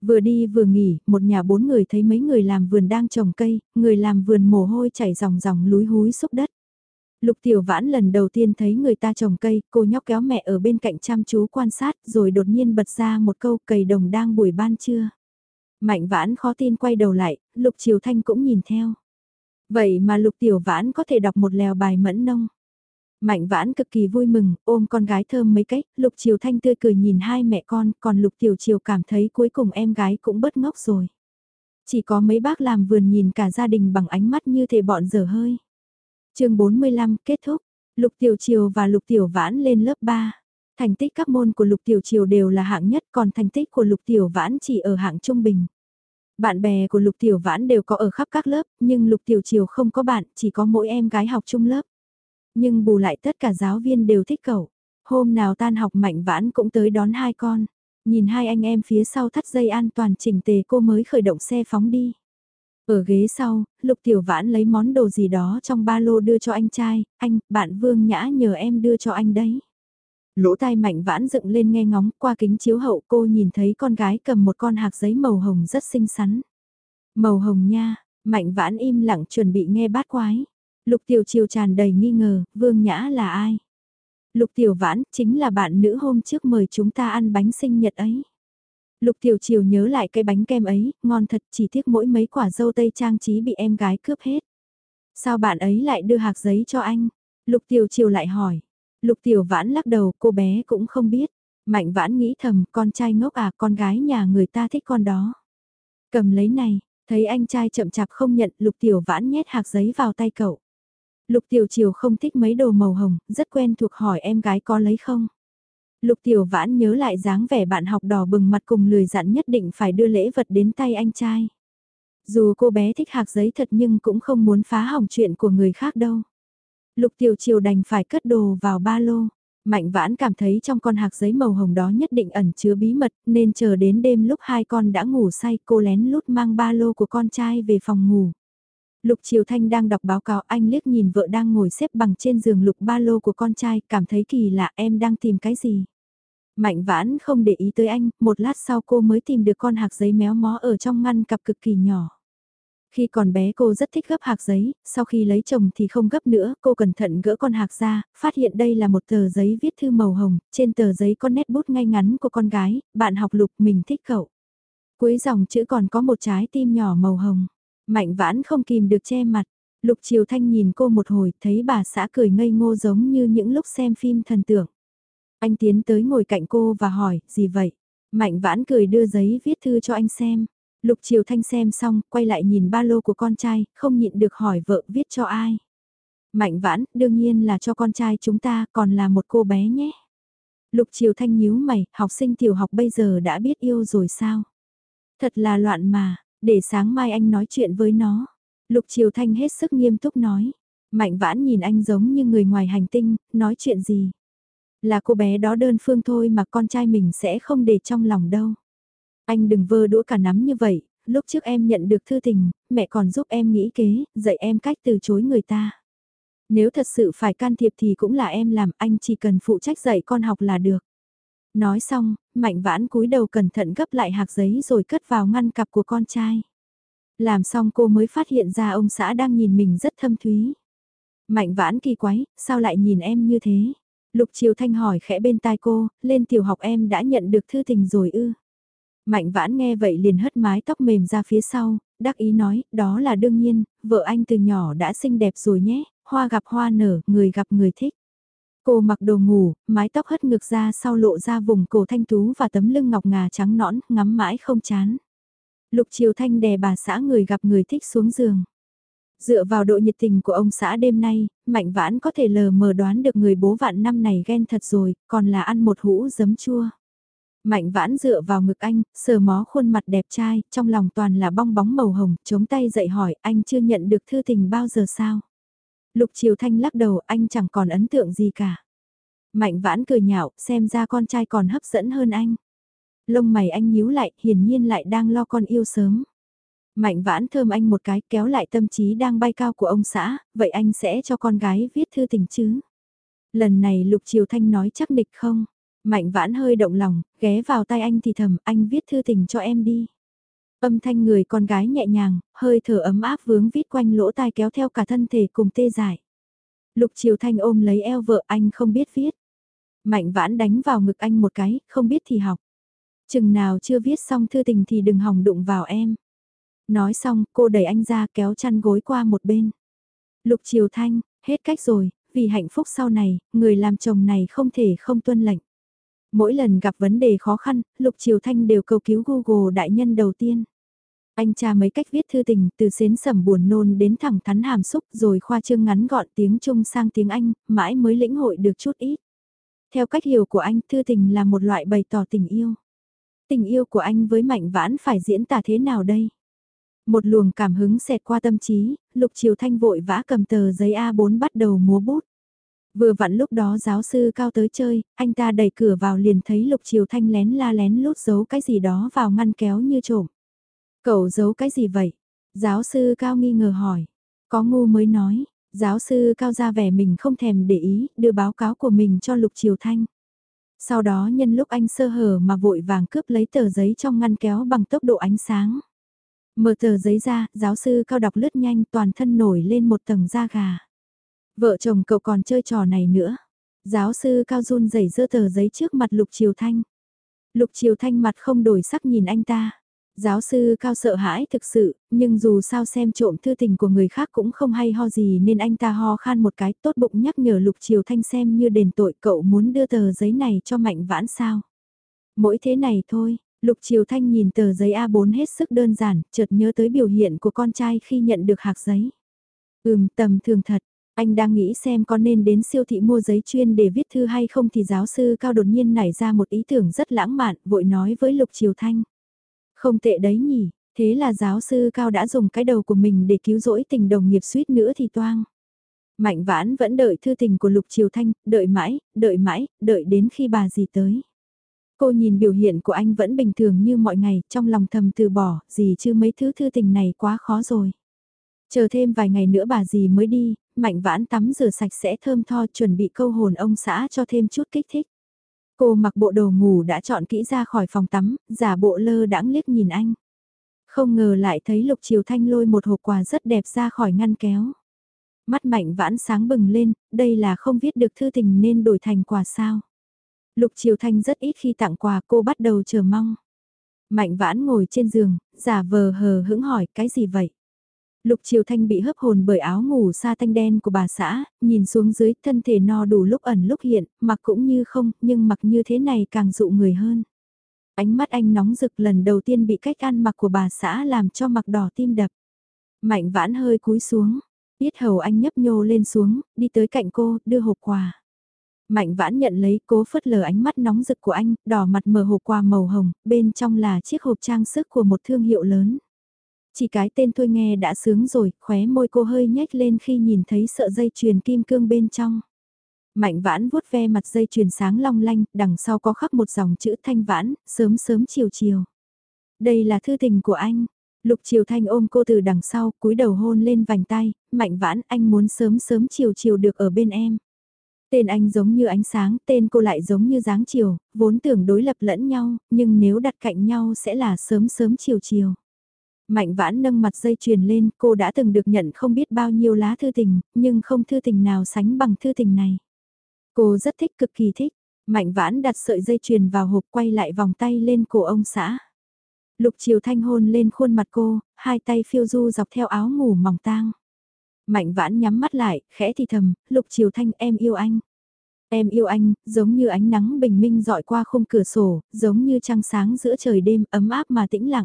Vừa đi vừa nghỉ, một nhà bốn người thấy mấy người làm vườn đang trồng cây, người làm vườn mồ hôi chảy ròng ròng lúi húi xúc đất. Lục Tiểu Vãn lần đầu tiên thấy người ta trồng cây, cô nhóc kéo mẹ ở bên cạnh chăm chú quan sát rồi đột nhiên bật ra một câu cầy đồng đang buổi ban trưa. Mạnh Vãn khó tin quay đầu lại, Lục Triều Thanh cũng nhìn theo. Vậy mà Lục Tiểu Vãn có thể đọc một lèo bài mẫn nông. Mạnh vãn cực kỳ vui mừng, ôm con gái thơm mấy cách, Lục Triều Thanh tươi cười nhìn hai mẹ con, còn Lục Tiểu Triều cảm thấy cuối cùng em gái cũng bất ngốc rồi. Chỉ có mấy bác làm vườn nhìn cả gia đình bằng ánh mắt như thể bọn dở hơi. chương 45 kết thúc, Lục Tiểu Triều và Lục Tiểu Vãn lên lớp 3. Thành tích các môn của Lục Tiểu Triều đều là hạng nhất còn thành tích của Lục Tiểu Vãn chỉ ở hạng trung bình. Bạn bè của Lục Tiểu Vãn đều có ở khắp các lớp, nhưng Lục Tiểu Triều không có bạn, chỉ có mỗi em gái học chung lớp. Nhưng bù lại tất cả giáo viên đều thích cậu. Hôm nào tan học Mạnh Vãn cũng tới đón hai con. Nhìn hai anh em phía sau thắt dây an toàn chỉnh tề cô mới khởi động xe phóng đi. Ở ghế sau, Lục Tiểu Vãn lấy món đồ gì đó trong ba lô đưa cho anh trai, anh, bạn Vương Nhã nhờ em đưa cho anh đấy. Lỗ tai mạnh vãn dựng lên nghe ngóng qua kính chiếu hậu cô nhìn thấy con gái cầm một con hạc giấy màu hồng rất xinh xắn. Màu hồng nha, mạnh vãn im lặng chuẩn bị nghe bát quái. Lục tiểu chiều tràn đầy nghi ngờ, Vương Nhã là ai? Lục tiểu vãn chính là bạn nữ hôm trước mời chúng ta ăn bánh sinh nhật ấy. Lục tiểu chiều nhớ lại cái bánh kem ấy, ngon thật chỉ tiếc mỗi mấy quả dâu tây trang trí bị em gái cướp hết. Sao bạn ấy lại đưa hạc giấy cho anh? Lục tiểu chiều lại hỏi. Lục tiểu vãn lắc đầu cô bé cũng không biết. Mạnh vãn nghĩ thầm con trai ngốc à con gái nhà người ta thích con đó. Cầm lấy này, thấy anh trai chậm chạp không nhận lục tiểu vãn nhét hạc giấy vào tay cậu. Lục tiểu chiều không thích mấy đồ màu hồng, rất quen thuộc hỏi em gái có lấy không. Lục tiểu vãn nhớ lại dáng vẻ bạn học đỏ bừng mặt cùng lười dặn nhất định phải đưa lễ vật đến tay anh trai. Dù cô bé thích hạc giấy thật nhưng cũng không muốn phá hỏng chuyện của người khác đâu. Lục Tiểu Triều đành phải cất đồ vào ba lô. Mạnh vãn cảm thấy trong con hạc giấy màu hồng đó nhất định ẩn chứa bí mật nên chờ đến đêm lúc hai con đã ngủ say cô lén lút mang ba lô của con trai về phòng ngủ. Lục Triều Thanh đang đọc báo cáo anh liếc nhìn vợ đang ngồi xếp bằng trên giường lục ba lô của con trai cảm thấy kỳ lạ em đang tìm cái gì. Mạnh vãn không để ý tới anh, một lát sau cô mới tìm được con hạc giấy méo mó ở trong ngăn cặp cực kỳ nhỏ. Khi còn bé cô rất thích gấp hạc giấy, sau khi lấy chồng thì không gấp nữa, cô cẩn thận gỡ con hạc ra, phát hiện đây là một tờ giấy viết thư màu hồng, trên tờ giấy có nét bút ngay ngắn của con gái, bạn học lục mình thích cậu. Cuối dòng chữ còn có một trái tim nhỏ màu hồng, mạnh vãn không kìm được che mặt. Lục Triều Thanh nhìn cô một hồi, thấy bà xã cười ngây ngô giống như những lúc xem phim thần tượng. Anh tiến tới ngồi cạnh cô và hỏi, gì vậy? Mạnh vãn cười đưa giấy viết thư cho anh xem. Lục Triều Thanh xem xong, quay lại nhìn ba lô của con trai, không nhịn được hỏi vợ viết cho ai. Mạnh vãn, đương nhiên là cho con trai chúng ta, còn là một cô bé nhé. Lục Triều Thanh nhíu mày, học sinh tiểu học bây giờ đã biết yêu rồi sao? Thật là loạn mà, để sáng mai anh nói chuyện với nó. Lục Triều Thanh hết sức nghiêm túc nói. Mạnh vãn nhìn anh giống như người ngoài hành tinh, nói chuyện gì? Là cô bé đó đơn phương thôi mà con trai mình sẽ không để trong lòng đâu. Anh đừng vơ đũa cả nắm như vậy, lúc trước em nhận được thư tình, mẹ còn giúp em nghĩ kế, dạy em cách từ chối người ta. Nếu thật sự phải can thiệp thì cũng là em làm, anh chỉ cần phụ trách dạy con học là được. Nói xong, mạnh vãn cúi đầu cẩn thận gấp lại hạc giấy rồi cất vào ngăn cặp của con trai. Làm xong cô mới phát hiện ra ông xã đang nhìn mình rất thâm thúy. Mạnh vãn kỳ quái, sao lại nhìn em như thế? Lục Triều Thanh hỏi khẽ bên tai cô, lên tiểu học em đã nhận được thư tình rồi ư? Mạnh vãn nghe vậy liền hất mái tóc mềm ra phía sau, đắc ý nói, đó là đương nhiên, vợ anh từ nhỏ đã xinh đẹp rồi nhé, hoa gặp hoa nở, người gặp người thích. Cô mặc đồ ngủ, mái tóc hất ngược ra sau lộ ra vùng cổ thanh tú và tấm lưng ngọc ngà trắng nõn, ngắm mãi không chán. Lục Triều Thanh đè bà xã người gặp người thích xuống giường. Dựa vào độ nhiệt tình của ông xã đêm nay, Mạnh Vãn có thể lờ mờ đoán được người bố vạn năm này ghen thật rồi, còn là ăn một hũ giấm chua. Mạnh vãn dựa vào ngực anh, sờ mó khuôn mặt đẹp trai, trong lòng toàn là bong bóng màu hồng, chống tay dậy hỏi anh chưa nhận được thư tình bao giờ sao? Lục Triều Thanh lắc đầu anh chẳng còn ấn tượng gì cả. Mạnh vãn cười nhạo, xem ra con trai còn hấp dẫn hơn anh. Lông mày anh nhíu lại, hiển nhiên lại đang lo con yêu sớm. Mạnh vãn thơm anh một cái kéo lại tâm trí đang bay cao của ông xã, vậy anh sẽ cho con gái viết thư tình chứ? Lần này Lục Triều Thanh nói chắc nịch không? Mạnh vãn hơi động lòng, ghé vào tay anh thì thầm, anh viết thư tình cho em đi. Âm thanh người con gái nhẹ nhàng, hơi thở ấm áp vướng vít quanh lỗ tai kéo theo cả thân thể cùng tê dại. Lục Triều Thanh ôm lấy eo vợ anh không biết viết. Mạnh vãn đánh vào ngực anh một cái, không biết thì học. Chừng nào chưa viết xong thư tình thì đừng hòng đụng vào em. Nói xong, cô đẩy anh ra kéo chăn gối qua một bên. Lục Triều Thanh, hết cách rồi, vì hạnh phúc sau này, người làm chồng này không thể không tuân lệnh. Mỗi lần gặp vấn đề khó khăn, Lục Triều Thanh đều cầu cứu Google đại nhân đầu tiên. Anh cha mấy cách viết thư tình, từ xến sẩm buồn nôn đến thẳng thắn hàm xúc rồi khoa trương ngắn gọn tiếng Trung sang tiếng Anh, mãi mới lĩnh hội được chút ít. Theo cách hiểu của anh, thư tình là một loại bày tỏ tình yêu. Tình yêu của anh với Mạnh Vãn phải diễn tả thế nào đây? Một luồng cảm hứng xẹt qua tâm trí, Lục Triều Thanh vội vã cầm tờ giấy A4 bắt đầu múa bút. Vừa vặn lúc đó giáo sư cao tới chơi, anh ta đẩy cửa vào liền thấy Lục Triều Thanh lén la lén lút giấu cái gì đó vào ngăn kéo như trộm. Cậu giấu cái gì vậy? Giáo sư cao nghi ngờ hỏi. Có ngu mới nói, giáo sư cao ra vẻ mình không thèm để ý, đưa báo cáo của mình cho Lục Triều Thanh. Sau đó nhân lúc anh sơ hở mà vội vàng cướp lấy tờ giấy trong ngăn kéo bằng tốc độ ánh sáng. Mở tờ giấy ra, giáo sư cao đọc lướt nhanh toàn thân nổi lên một tầng da gà. Vợ chồng cậu còn chơi trò này nữa. Giáo sư cao run rẩy dơ tờ giấy trước mặt Lục Triều Thanh. Lục Triều Thanh mặt không đổi sắc nhìn anh ta. Giáo sư cao sợ hãi thực sự, nhưng dù sao xem trộm thư tình của người khác cũng không hay ho gì nên anh ta ho khan một cái tốt bụng nhắc nhở Lục Triều Thanh xem như đền tội cậu muốn đưa tờ giấy này cho Mạnh Vãn sao. Mỗi thế này thôi, Lục Triều Thanh nhìn tờ giấy A4 hết sức đơn giản, chợt nhớ tới biểu hiện của con trai khi nhận được hạc giấy. Ừm, tầm thường thật, anh đang nghĩ xem có nên đến siêu thị mua giấy chuyên để viết thư hay không thì giáo sư Cao đột nhiên nảy ra một ý tưởng rất lãng mạn, vội nói với Lục Triều Thanh. Không tệ đấy nhỉ, thế là giáo sư Cao đã dùng cái đầu của mình để cứu rỗi tình đồng nghiệp suýt nữa thì toang. Mạnh vãn vẫn đợi thư tình của Lục Triều Thanh, đợi mãi, đợi mãi, đợi đến khi bà gì tới. Cô nhìn biểu hiện của anh vẫn bình thường như mọi ngày, trong lòng thầm từ bỏ, gì chứ mấy thứ thư tình này quá khó rồi. Chờ thêm vài ngày nữa bà gì mới đi, mạnh vãn tắm rửa sạch sẽ thơm tho chuẩn bị câu hồn ông xã cho thêm chút kích thích. Cô mặc bộ đồ ngủ đã chọn kỹ ra khỏi phòng tắm, giả bộ lơ đãng liếc nhìn anh. Không ngờ lại thấy Lục Triều Thanh lôi một hộp quà rất đẹp ra khỏi ngăn kéo. Mắt mạnh vãn sáng bừng lên, đây là không viết được thư tình nên đổi thành quà sao. Lục Triều Thanh rất ít khi tặng quà cô bắt đầu chờ mong. Mạnh vãn ngồi trên giường, giả vờ hờ hững hỏi cái gì vậy? Lục Triều Thanh bị hấp hồn bởi áo ngủ sa tanh đen của bà xã, nhìn xuống dưới thân thể no đủ lúc ẩn lúc hiện, mặc cũng như không, nhưng mặc như thế này càng dụ người hơn. Ánh mắt anh nóng rực lần đầu tiên bị cách ăn mặc của bà xã làm cho mặc đỏ tim đập. Mạnh vãn hơi cúi xuống, biết hầu anh nhấp nhô lên xuống, đi tới cạnh cô, đưa hộp quà. Mạnh vãn nhận lấy cố phớt lờ ánh mắt nóng rực của anh, đỏ mặt mở hộp quà màu hồng, bên trong là chiếc hộp trang sức của một thương hiệu lớn. Chỉ cái tên thôi nghe đã sướng rồi, khóe môi cô hơi nhếch lên khi nhìn thấy sợ dây chuyền kim cương bên trong. Mạnh vãn vuốt ve mặt dây chuyền sáng long lanh, đằng sau có khắc một dòng chữ thanh vãn, sớm sớm chiều chiều. Đây là thư tình của anh. Lục Triều Thanh ôm cô từ đằng sau, cúi đầu hôn lên vành tay, mạnh vãn anh muốn sớm sớm chiều chiều được ở bên em. Tên anh giống như ánh sáng, tên cô lại giống như dáng chiều, vốn tưởng đối lập lẫn nhau, nhưng nếu đặt cạnh nhau sẽ là sớm sớm chiều chiều. Mạnh vãn nâng mặt dây chuyền lên, cô đã từng được nhận không biết bao nhiêu lá thư tình, nhưng không thư tình nào sánh bằng thư tình này. Cô rất thích, cực kỳ thích. Mạnh vãn đặt sợi dây chuyền vào hộp quay lại vòng tay lên cổ ông xã. Lục chiều thanh hôn lên khuôn mặt cô, hai tay phiêu du dọc theo áo ngủ mỏng tang. Mạnh vãn nhắm mắt lại, khẽ thì thầm, lục chiều thanh em yêu anh. Em yêu anh, giống như ánh nắng bình minh dọi qua khung cửa sổ, giống như trăng sáng giữa trời đêm ấm áp mà tĩnh lặng.